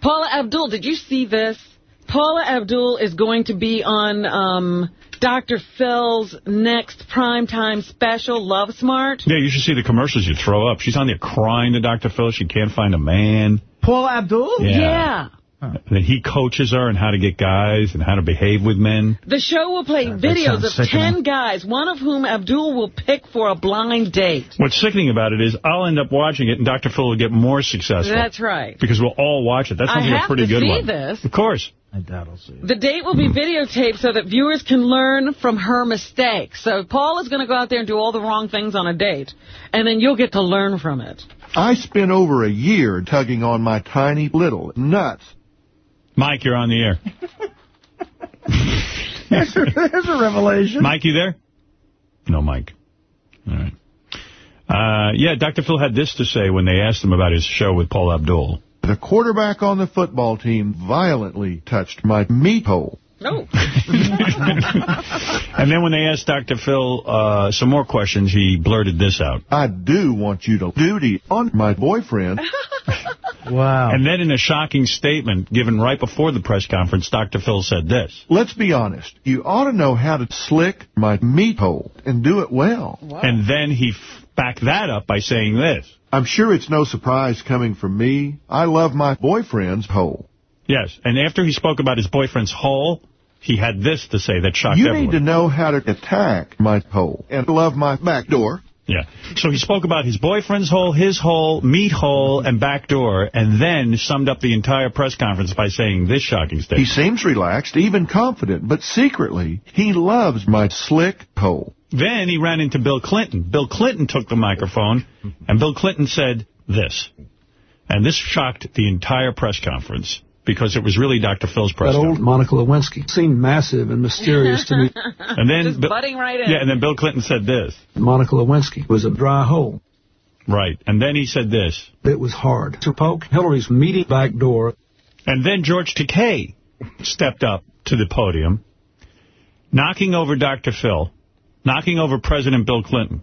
Paula Abdul, did you see this? Paula Abdul is going to be on um, Dr. Phil's next primetime special, Love Smart. Yeah, you should see the commercials you throw up. She's on there crying to Dr. Phil. She can't find a man. Paula Abdul? Yeah. Yeah. And then he coaches her on how to get guys and how to behave with men. The show will play videos of sickening. 10 guys, one of whom Abdul will pick for a blind date. What's sickening about it is I'll end up watching it and Dr. Phil will get more successful. That's right. Because we'll all watch it. That I sounds like a pretty good one. I have pretty to good see one. this. Of course. I doubt I'll see it. The date will be hmm. videotaped so that viewers can learn from her mistakes. So Paul is going to go out there and do all the wrong things on a date, and then you'll get to learn from it. I spent over a year tugging on my tiny little nuts. Mike, you're on the air. There's a, there's a revelation. Mike, you there? No, Mike. All right. Uh, yeah, Dr. Phil had this to say when they asked him about his show with Paul Abdul. The quarterback on the football team violently touched my meat hole. Oh. and then when they asked Dr. Phil uh, some more questions, he blurted this out. I do want you to duty on my boyfriend. wow. And then in a shocking statement given right before the press conference, Dr. Phil said this. Let's be honest. You ought to know how to slick my meat hole and do it well. Wow. And then he backed that up by saying this. I'm sure it's no surprise coming from me. I love my boyfriend's hole. Yes, and after he spoke about his boyfriend's hole, he had this to say that shocked You everyone. You need to know how to attack my hole and love my back door. Yeah. So he spoke about his boyfriend's hole, his hole, meat hole, and back door, and then summed up the entire press conference by saying this shocking statement. He seems relaxed, even confident, but secretly, he loves my slick hole. Then he ran into Bill Clinton. Bill Clinton took the microphone, and Bill Clinton said this. And this shocked the entire press conference, because it was really Dr. Phil's press That old Monica Lewinsky seemed massive and mysterious to me. And then, Just Bill- butting right in. yeah, and then Bill Clinton said this. Monica Lewinsky was a dry hole. Right. And then he said this. It was hard to poke Hillary's meaty back door. And then George Takei stepped up to the podium, knocking over Dr. Phil, knocking over President Bill Clinton.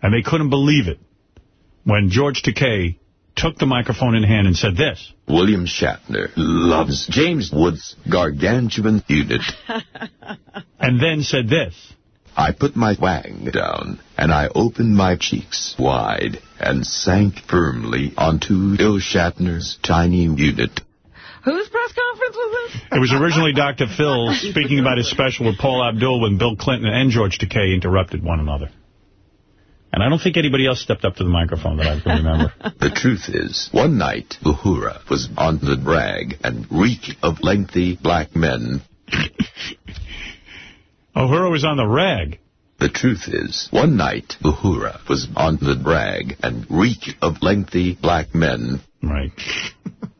And they couldn't believe it when George Takei took the microphone in hand and said this. William Shatner loves James Wood's gargantuan unit. And then said this. I put my wang down, and I opened my cheeks wide and sank firmly onto Bill Shatner's tiny unit. Whose press conference was this? It was originally Dr. Phil speaking about his special with Paul Abdul when Bill Clinton and George Takei interrupted one another. And I don't think anybody else stepped up to the microphone that I can remember. The truth is, one night, Uhura was on the brag and reek of lengthy black men. Uhura was on the rag. The truth is, one night, Uhura was on the brag and reek of lengthy black men. Right.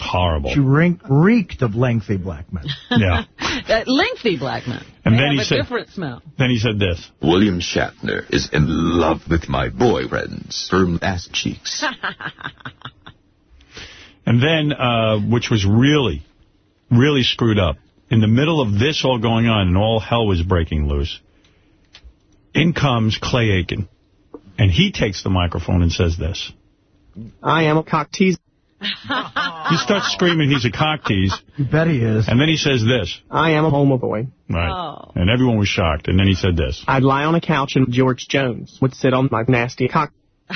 Horrible. She rink, reeked of lengthy black men. Yeah. That lengthy black men. And They then he a said- different smell. Then he said this. William Shatner is in love with my boyfriend's firm ass cheeks. And then, uh, which was really, really screwed up, in the middle of this all going on and all hell was breaking loose, in comes Clay Aiken. And he takes the microphone and says this. I am a cock teaser. He starts screaming he's a cock tease. You bet he is. And then he says this. I am a homo boy. Right. Oh. And everyone was shocked. And then he said this. I'd lie on a couch and George Jones would sit on my nasty cock.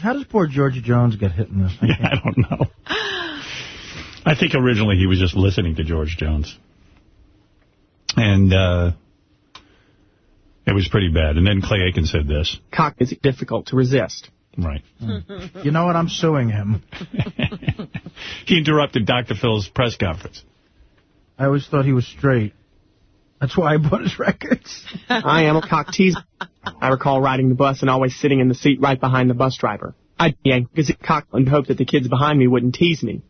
How does poor Georgia Jones get hit in this? Yeah, I don't know. I think originally he was just listening to George Jones. And uh, it was pretty bad. And then Clay Aiken said this. Cock is difficult to resist. Right. You know what? I'm suing him. He interrupted Dr. Phil's press conference. I always thought he was straight. That's why I bought his records. I am a cock teaser. I recall riding the bus and always sitting in the seat right behind the bus driver. I'd yank his cock and hope that the kids behind me wouldn't tease me.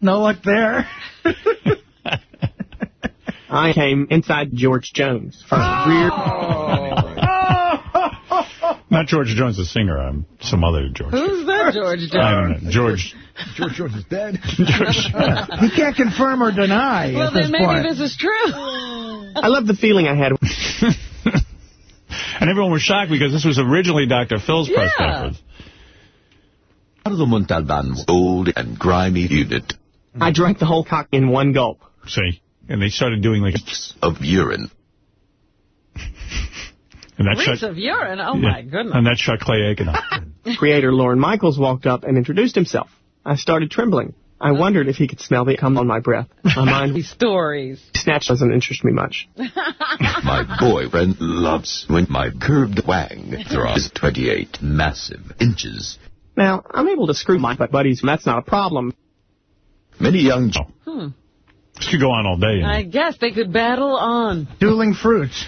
No luck there. I came inside George Jones from the rear. Oh. Not George Jones, the singer. I'm some other George. Who's that George Jones? I don't know. George. George Jones is dead. he can't confirm or deny Well, at this then maybe point. this is true. I love the feeling I had. And everyone was shocked because this was originally Dr. Phil's press Yeah. conference. Ricardo Montalban's old and grimy unit I drank the whole cock in one gulp. See? And they started doing like... of urine. And that Reeks shut, of urine. Oh, yeah. my goodness. And that shut Clay Aiken up. Creator Lorne Michaels walked up and introduced himself. I started trembling. I wondered if he could smell the cum on my breath. My mind These stories. snatch doesn't interest me much. My boyfriend loves when my curved wang throws 28 massive inches. Now, I'm able to screw my buddies, and that's not a problem. Many young... Hmm. This could go on all day. I guess they could battle on. Dueling fruits.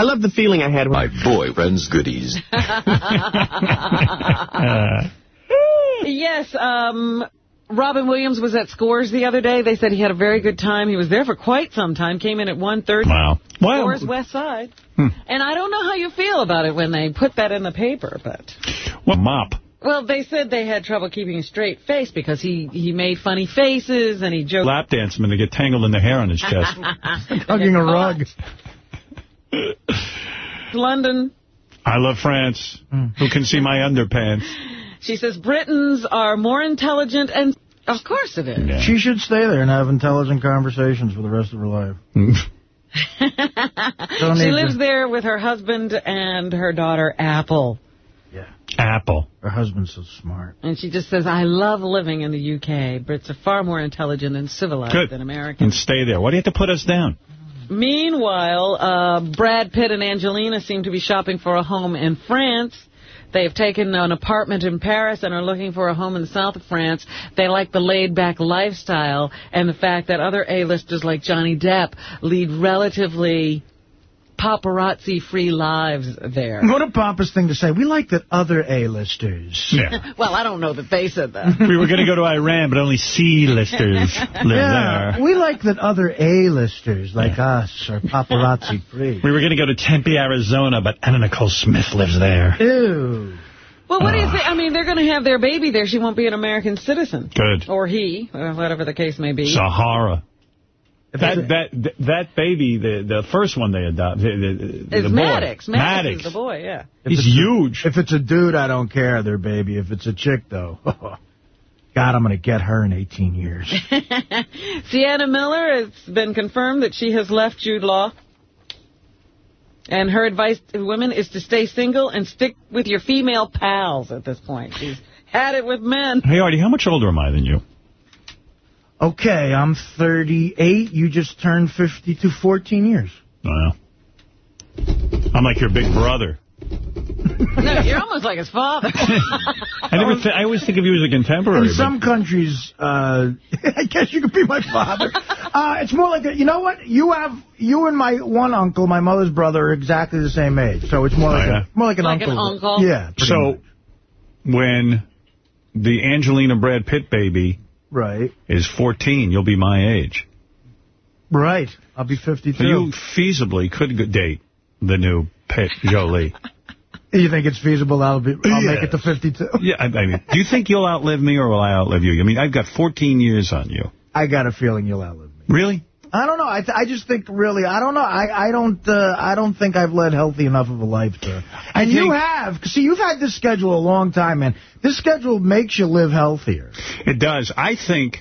I love the feeling I had when My boyfriend's goodies. yes, um, Robin Williams was at Scores the other day. They said he had a very good time. He was there for quite some time. Came in at 1.30. Wow. Wow. Scores West Side. Hmm. And I don't know how you feel about it when they put that in the paper, but... Well, Mop Well, they said they had trouble keeping a straight face because he, he made funny faces and he joked. Lap dance him and they get tangled in the hair on his chest. Hugging a rug. London. I love France. Who can see my underpants? She says Britons are more intelligent and... Of course it is. She should stay there and have intelligent conversations for the rest of her life. She lives to- there with her husband and her daughter, Apple. Yeah. Apple. Her husband's so smart. And she just says, I love living in the UK. Brits are far more intelligent and civilized Good. than Americans. And stay there. Why do you have to put us down? Meanwhile, uh, Brad Pitt and Angelina seem to be shopping for a home in France. They have taken an apartment in Paris and are looking for a home in the south of France. They like the laid-back lifestyle and the fact that other A-listers like Johnny Depp lead relatively paparazzi-free lives there. What a pompous thing to say. We like that other A-listers. Yeah. well, I don't know that they said that. we were going to go to Iran, but only C-listers live Yeah, there. we like that other A-listers like us are paparazzi free. We were going to go to Tempe, Arizona, but Anna Nicole Smith lives there. Ew. Well, what do you think? I mean, they're going to have their baby there. She won't be an American citizen. Good. Or he, or whatever the case may be. Zahara. That that that baby, the the first one they adopted, the, the, It's the boy. Maddox. Maddox Maddox. is the boy, yeah. If He's it's a- huge. if it's a dude, I don't care, their baby. If it's a chick, though, God, I'm going to get her in 18 years. Sienna Miller, it's been confirmed that she has left Jude Law. And her advice to women is to stay single and stick with your female pals at this point. She's had it with men. Hey, Artie, how much older am I than you? Okay, I'm 38. You just turned 52, 14 years. Wow. I'm like your big brother. No, you're almost like his father. I never. Th I always think of you as a contemporary. In but- some countries, uh, I guess you could be my father. Uh, it's more like, a, you know what? You have, you and my one uncle, my mother's brother, are exactly the same age. So it's more Oh, like, yeah? a, more like an Like an uncle. uncle? Yeah. So, much. when the Angelina Brad Pitt baby Right. is 14, you'll be my age. Right. I'll be 52. So you feasibly could date the new Pitt Jolie. You think it's feasible I'll, be, I'll make it to 52? yeah, I, I mean, do you think you'll outlive me or will I outlive you? I mean, I've got 14 years on you. I got a feeling you'll outlive me. Really? I don't know. I, th I just think really, I don't know. I, I don't uh, I don't think I've led healthy enough of a life to. And you have. See, you've had this schedule a long time, man. This schedule makes you live healthier. It does. I think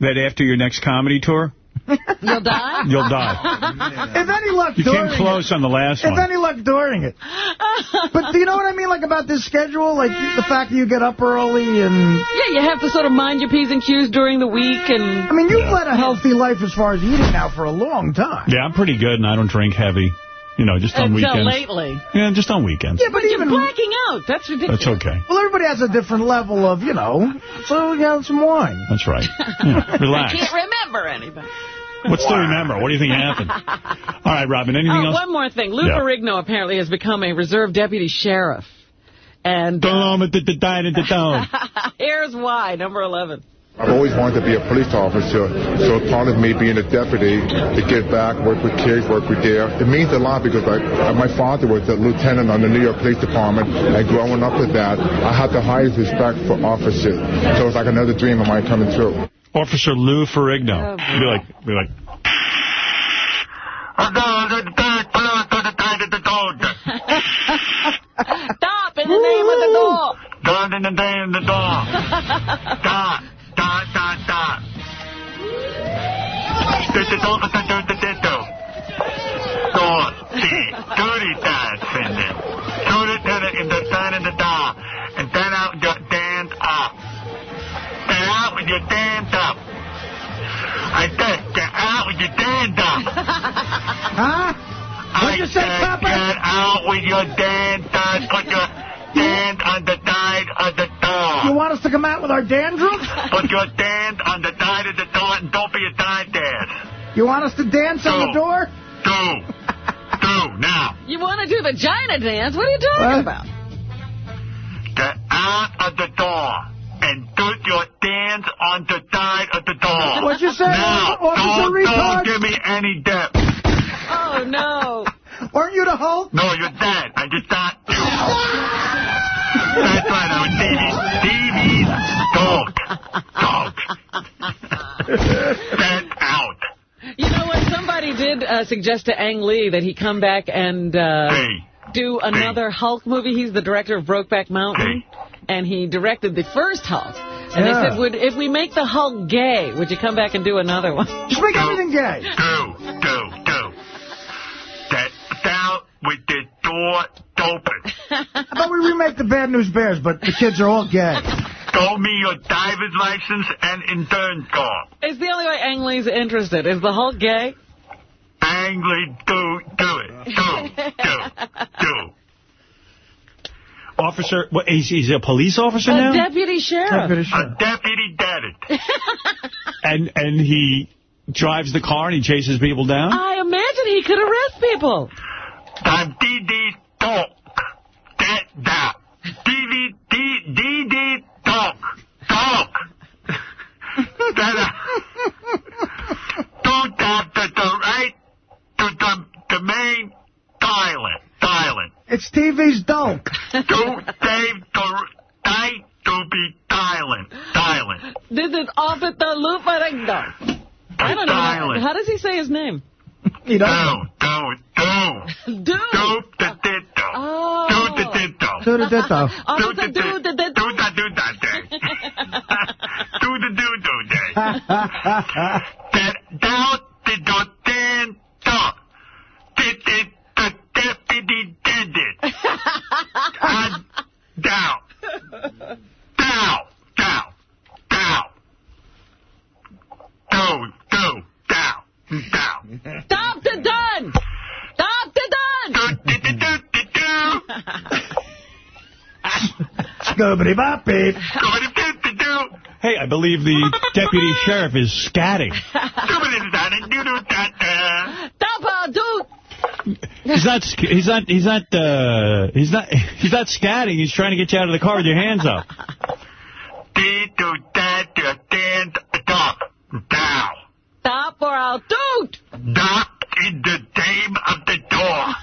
that after your next comedy tour, You'll die? you'll die. If any luck You during came close on the last If one. any luck during it. But do you know what I mean? Like about this schedule? Like the fact that you get up early and... Yeah, you have to sort of mind your P's and Q's during the week. and. I mean, you've led a healthy life as far as eating now for a long time. Yeah, I'm pretty good, and I don't drink heavy. You know, just on Until weekends. lately. Yeah, just on weekends. Yeah, but But you're blacking out. That's ridiculous. That's okay. Well, everybody has a different level of, you know, so we got some wine. That's right. Yeah, relax. I can't remember anything. What's to remember? What do you think happened? All right, Robin, anything Oh, else? one more thing. Lou Yeah. Ferrigno apparently has become a reserve deputy sheriff. And da, here's why, number 11. I've always wanted to be a police officer, so part of me being a deputy to give back, work with kids, work with deer, it means a lot because like uh, my father was a lieutenant on the New York Police Department, and growing up with that, I had the highest respect for officers. So it's like another dream of mine coming true. Officer Lou Ferrigno. Oh, be like, be like, Stop in the name of the law. Down in the name of the dog. Ditto, ditto, ditto. So, see, dirty dance singing. Dirty, dirty, in the down in the da. And then out out with your dance up. I said, get out with your dance up. Huh? What'd you say, said, Papa? Get out with your dance up. Put your hand on the side of the door. You want us to come out with our dandruff? Put your hand on the side of the door and don't be a dime dad. You want us to dance on the door? Do. Do, now. You want to do the Gina dance? What are you talking What? about? Get out of the door and put your hands on the side of the door. What'd you say? Now, don't, don't give me any depth. Oh, no. Weren't you the Hulk? No, you're dead. I just thought you. That's right, I was Davey's, Davey's dog. Dog. That's out. You know what? Somebody did uh, suggest to Ang Lee that he come back and uh, hey. do another hey. Hulk movie. He's the director of Brokeback Mountain. Hey and he directed the first Hulk. And Yeah. they said, would if we make the Hulk gay, would you come back and do another one? Just make everything gay. Do, do, do. That down with the door open. How about we remake the Bad News Bears, but the kids are all gay? Show me your driver's license and insurance card. It's the only way Ang Lee's interested. Is the Hulk gay? Angry, do, do it. Do, do, do. Officer, what, he's, he's a police officer A now? deputy sheriff. A deputy did it. and and he drives the car and he chases people down? I imagine he could arrest people. The DD talk. That, that. DD, D, DD talk. Talk. That, uh, do that to the right, to the, the main dialing, dialing. It's TV's dope. Do Dave to, I to be dialing, dialing. This is Officer Luparengo. I don't know. How, how does he say his name? He Do, do, do. Do. Do the ditto. Oh. Do the ditto. Do the ditto. Officer do the do. Do that, do that day. do the do do day. That down the do den do. Did it the deputy did it. And down. Down. Down. Down. Do, do, down. Down. Stop the done. Stop the done. Do, do, do, do, do. Scoobity bop beep. Hey, I believe the deputy sheriff is scatting. Stop dude. He's not. sc- He's not. He's not. Uh, he's not. He's not scatting. He's trying to get you out of the car with your hands up. Stop or I'll doot. Knock in the name of the door.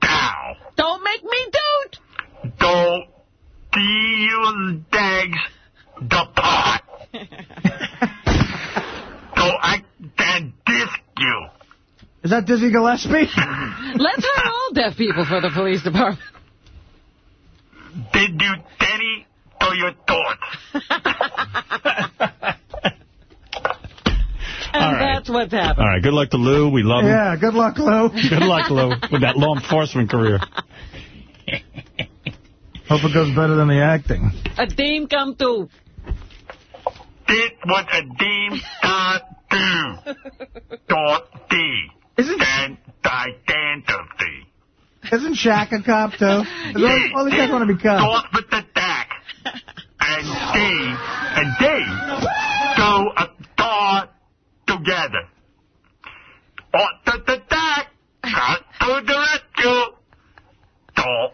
Down. Don't make me doot. Don't steal dags the pot. so I can disc you. Is that Dizzy Gillespie? Let's hire all deaf people for the police department. Did you Denny to your thoughts? And All right. that's what's happening. All right. Good luck to Lou. We love him. Yeah, good luck, Lou. Good luck, Lou, with that law enforcement career. Hope it goes better than the acting. A team come through. This was a deem dot do. Dot D. And identity. Isn't Shaq a cop, too? All, all these guys want to be cops. Start with the DAC. And D. And D. Go a dot together. Or the, the DAC. Got to the rescue. Dot.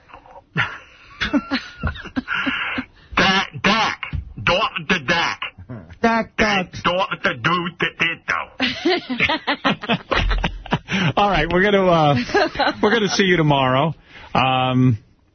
DAC. DAC. Dot the DAC. Dak, dak. Dot the the ditto. All right, we're gonna uh, we're gonna see you tomorrow. Um,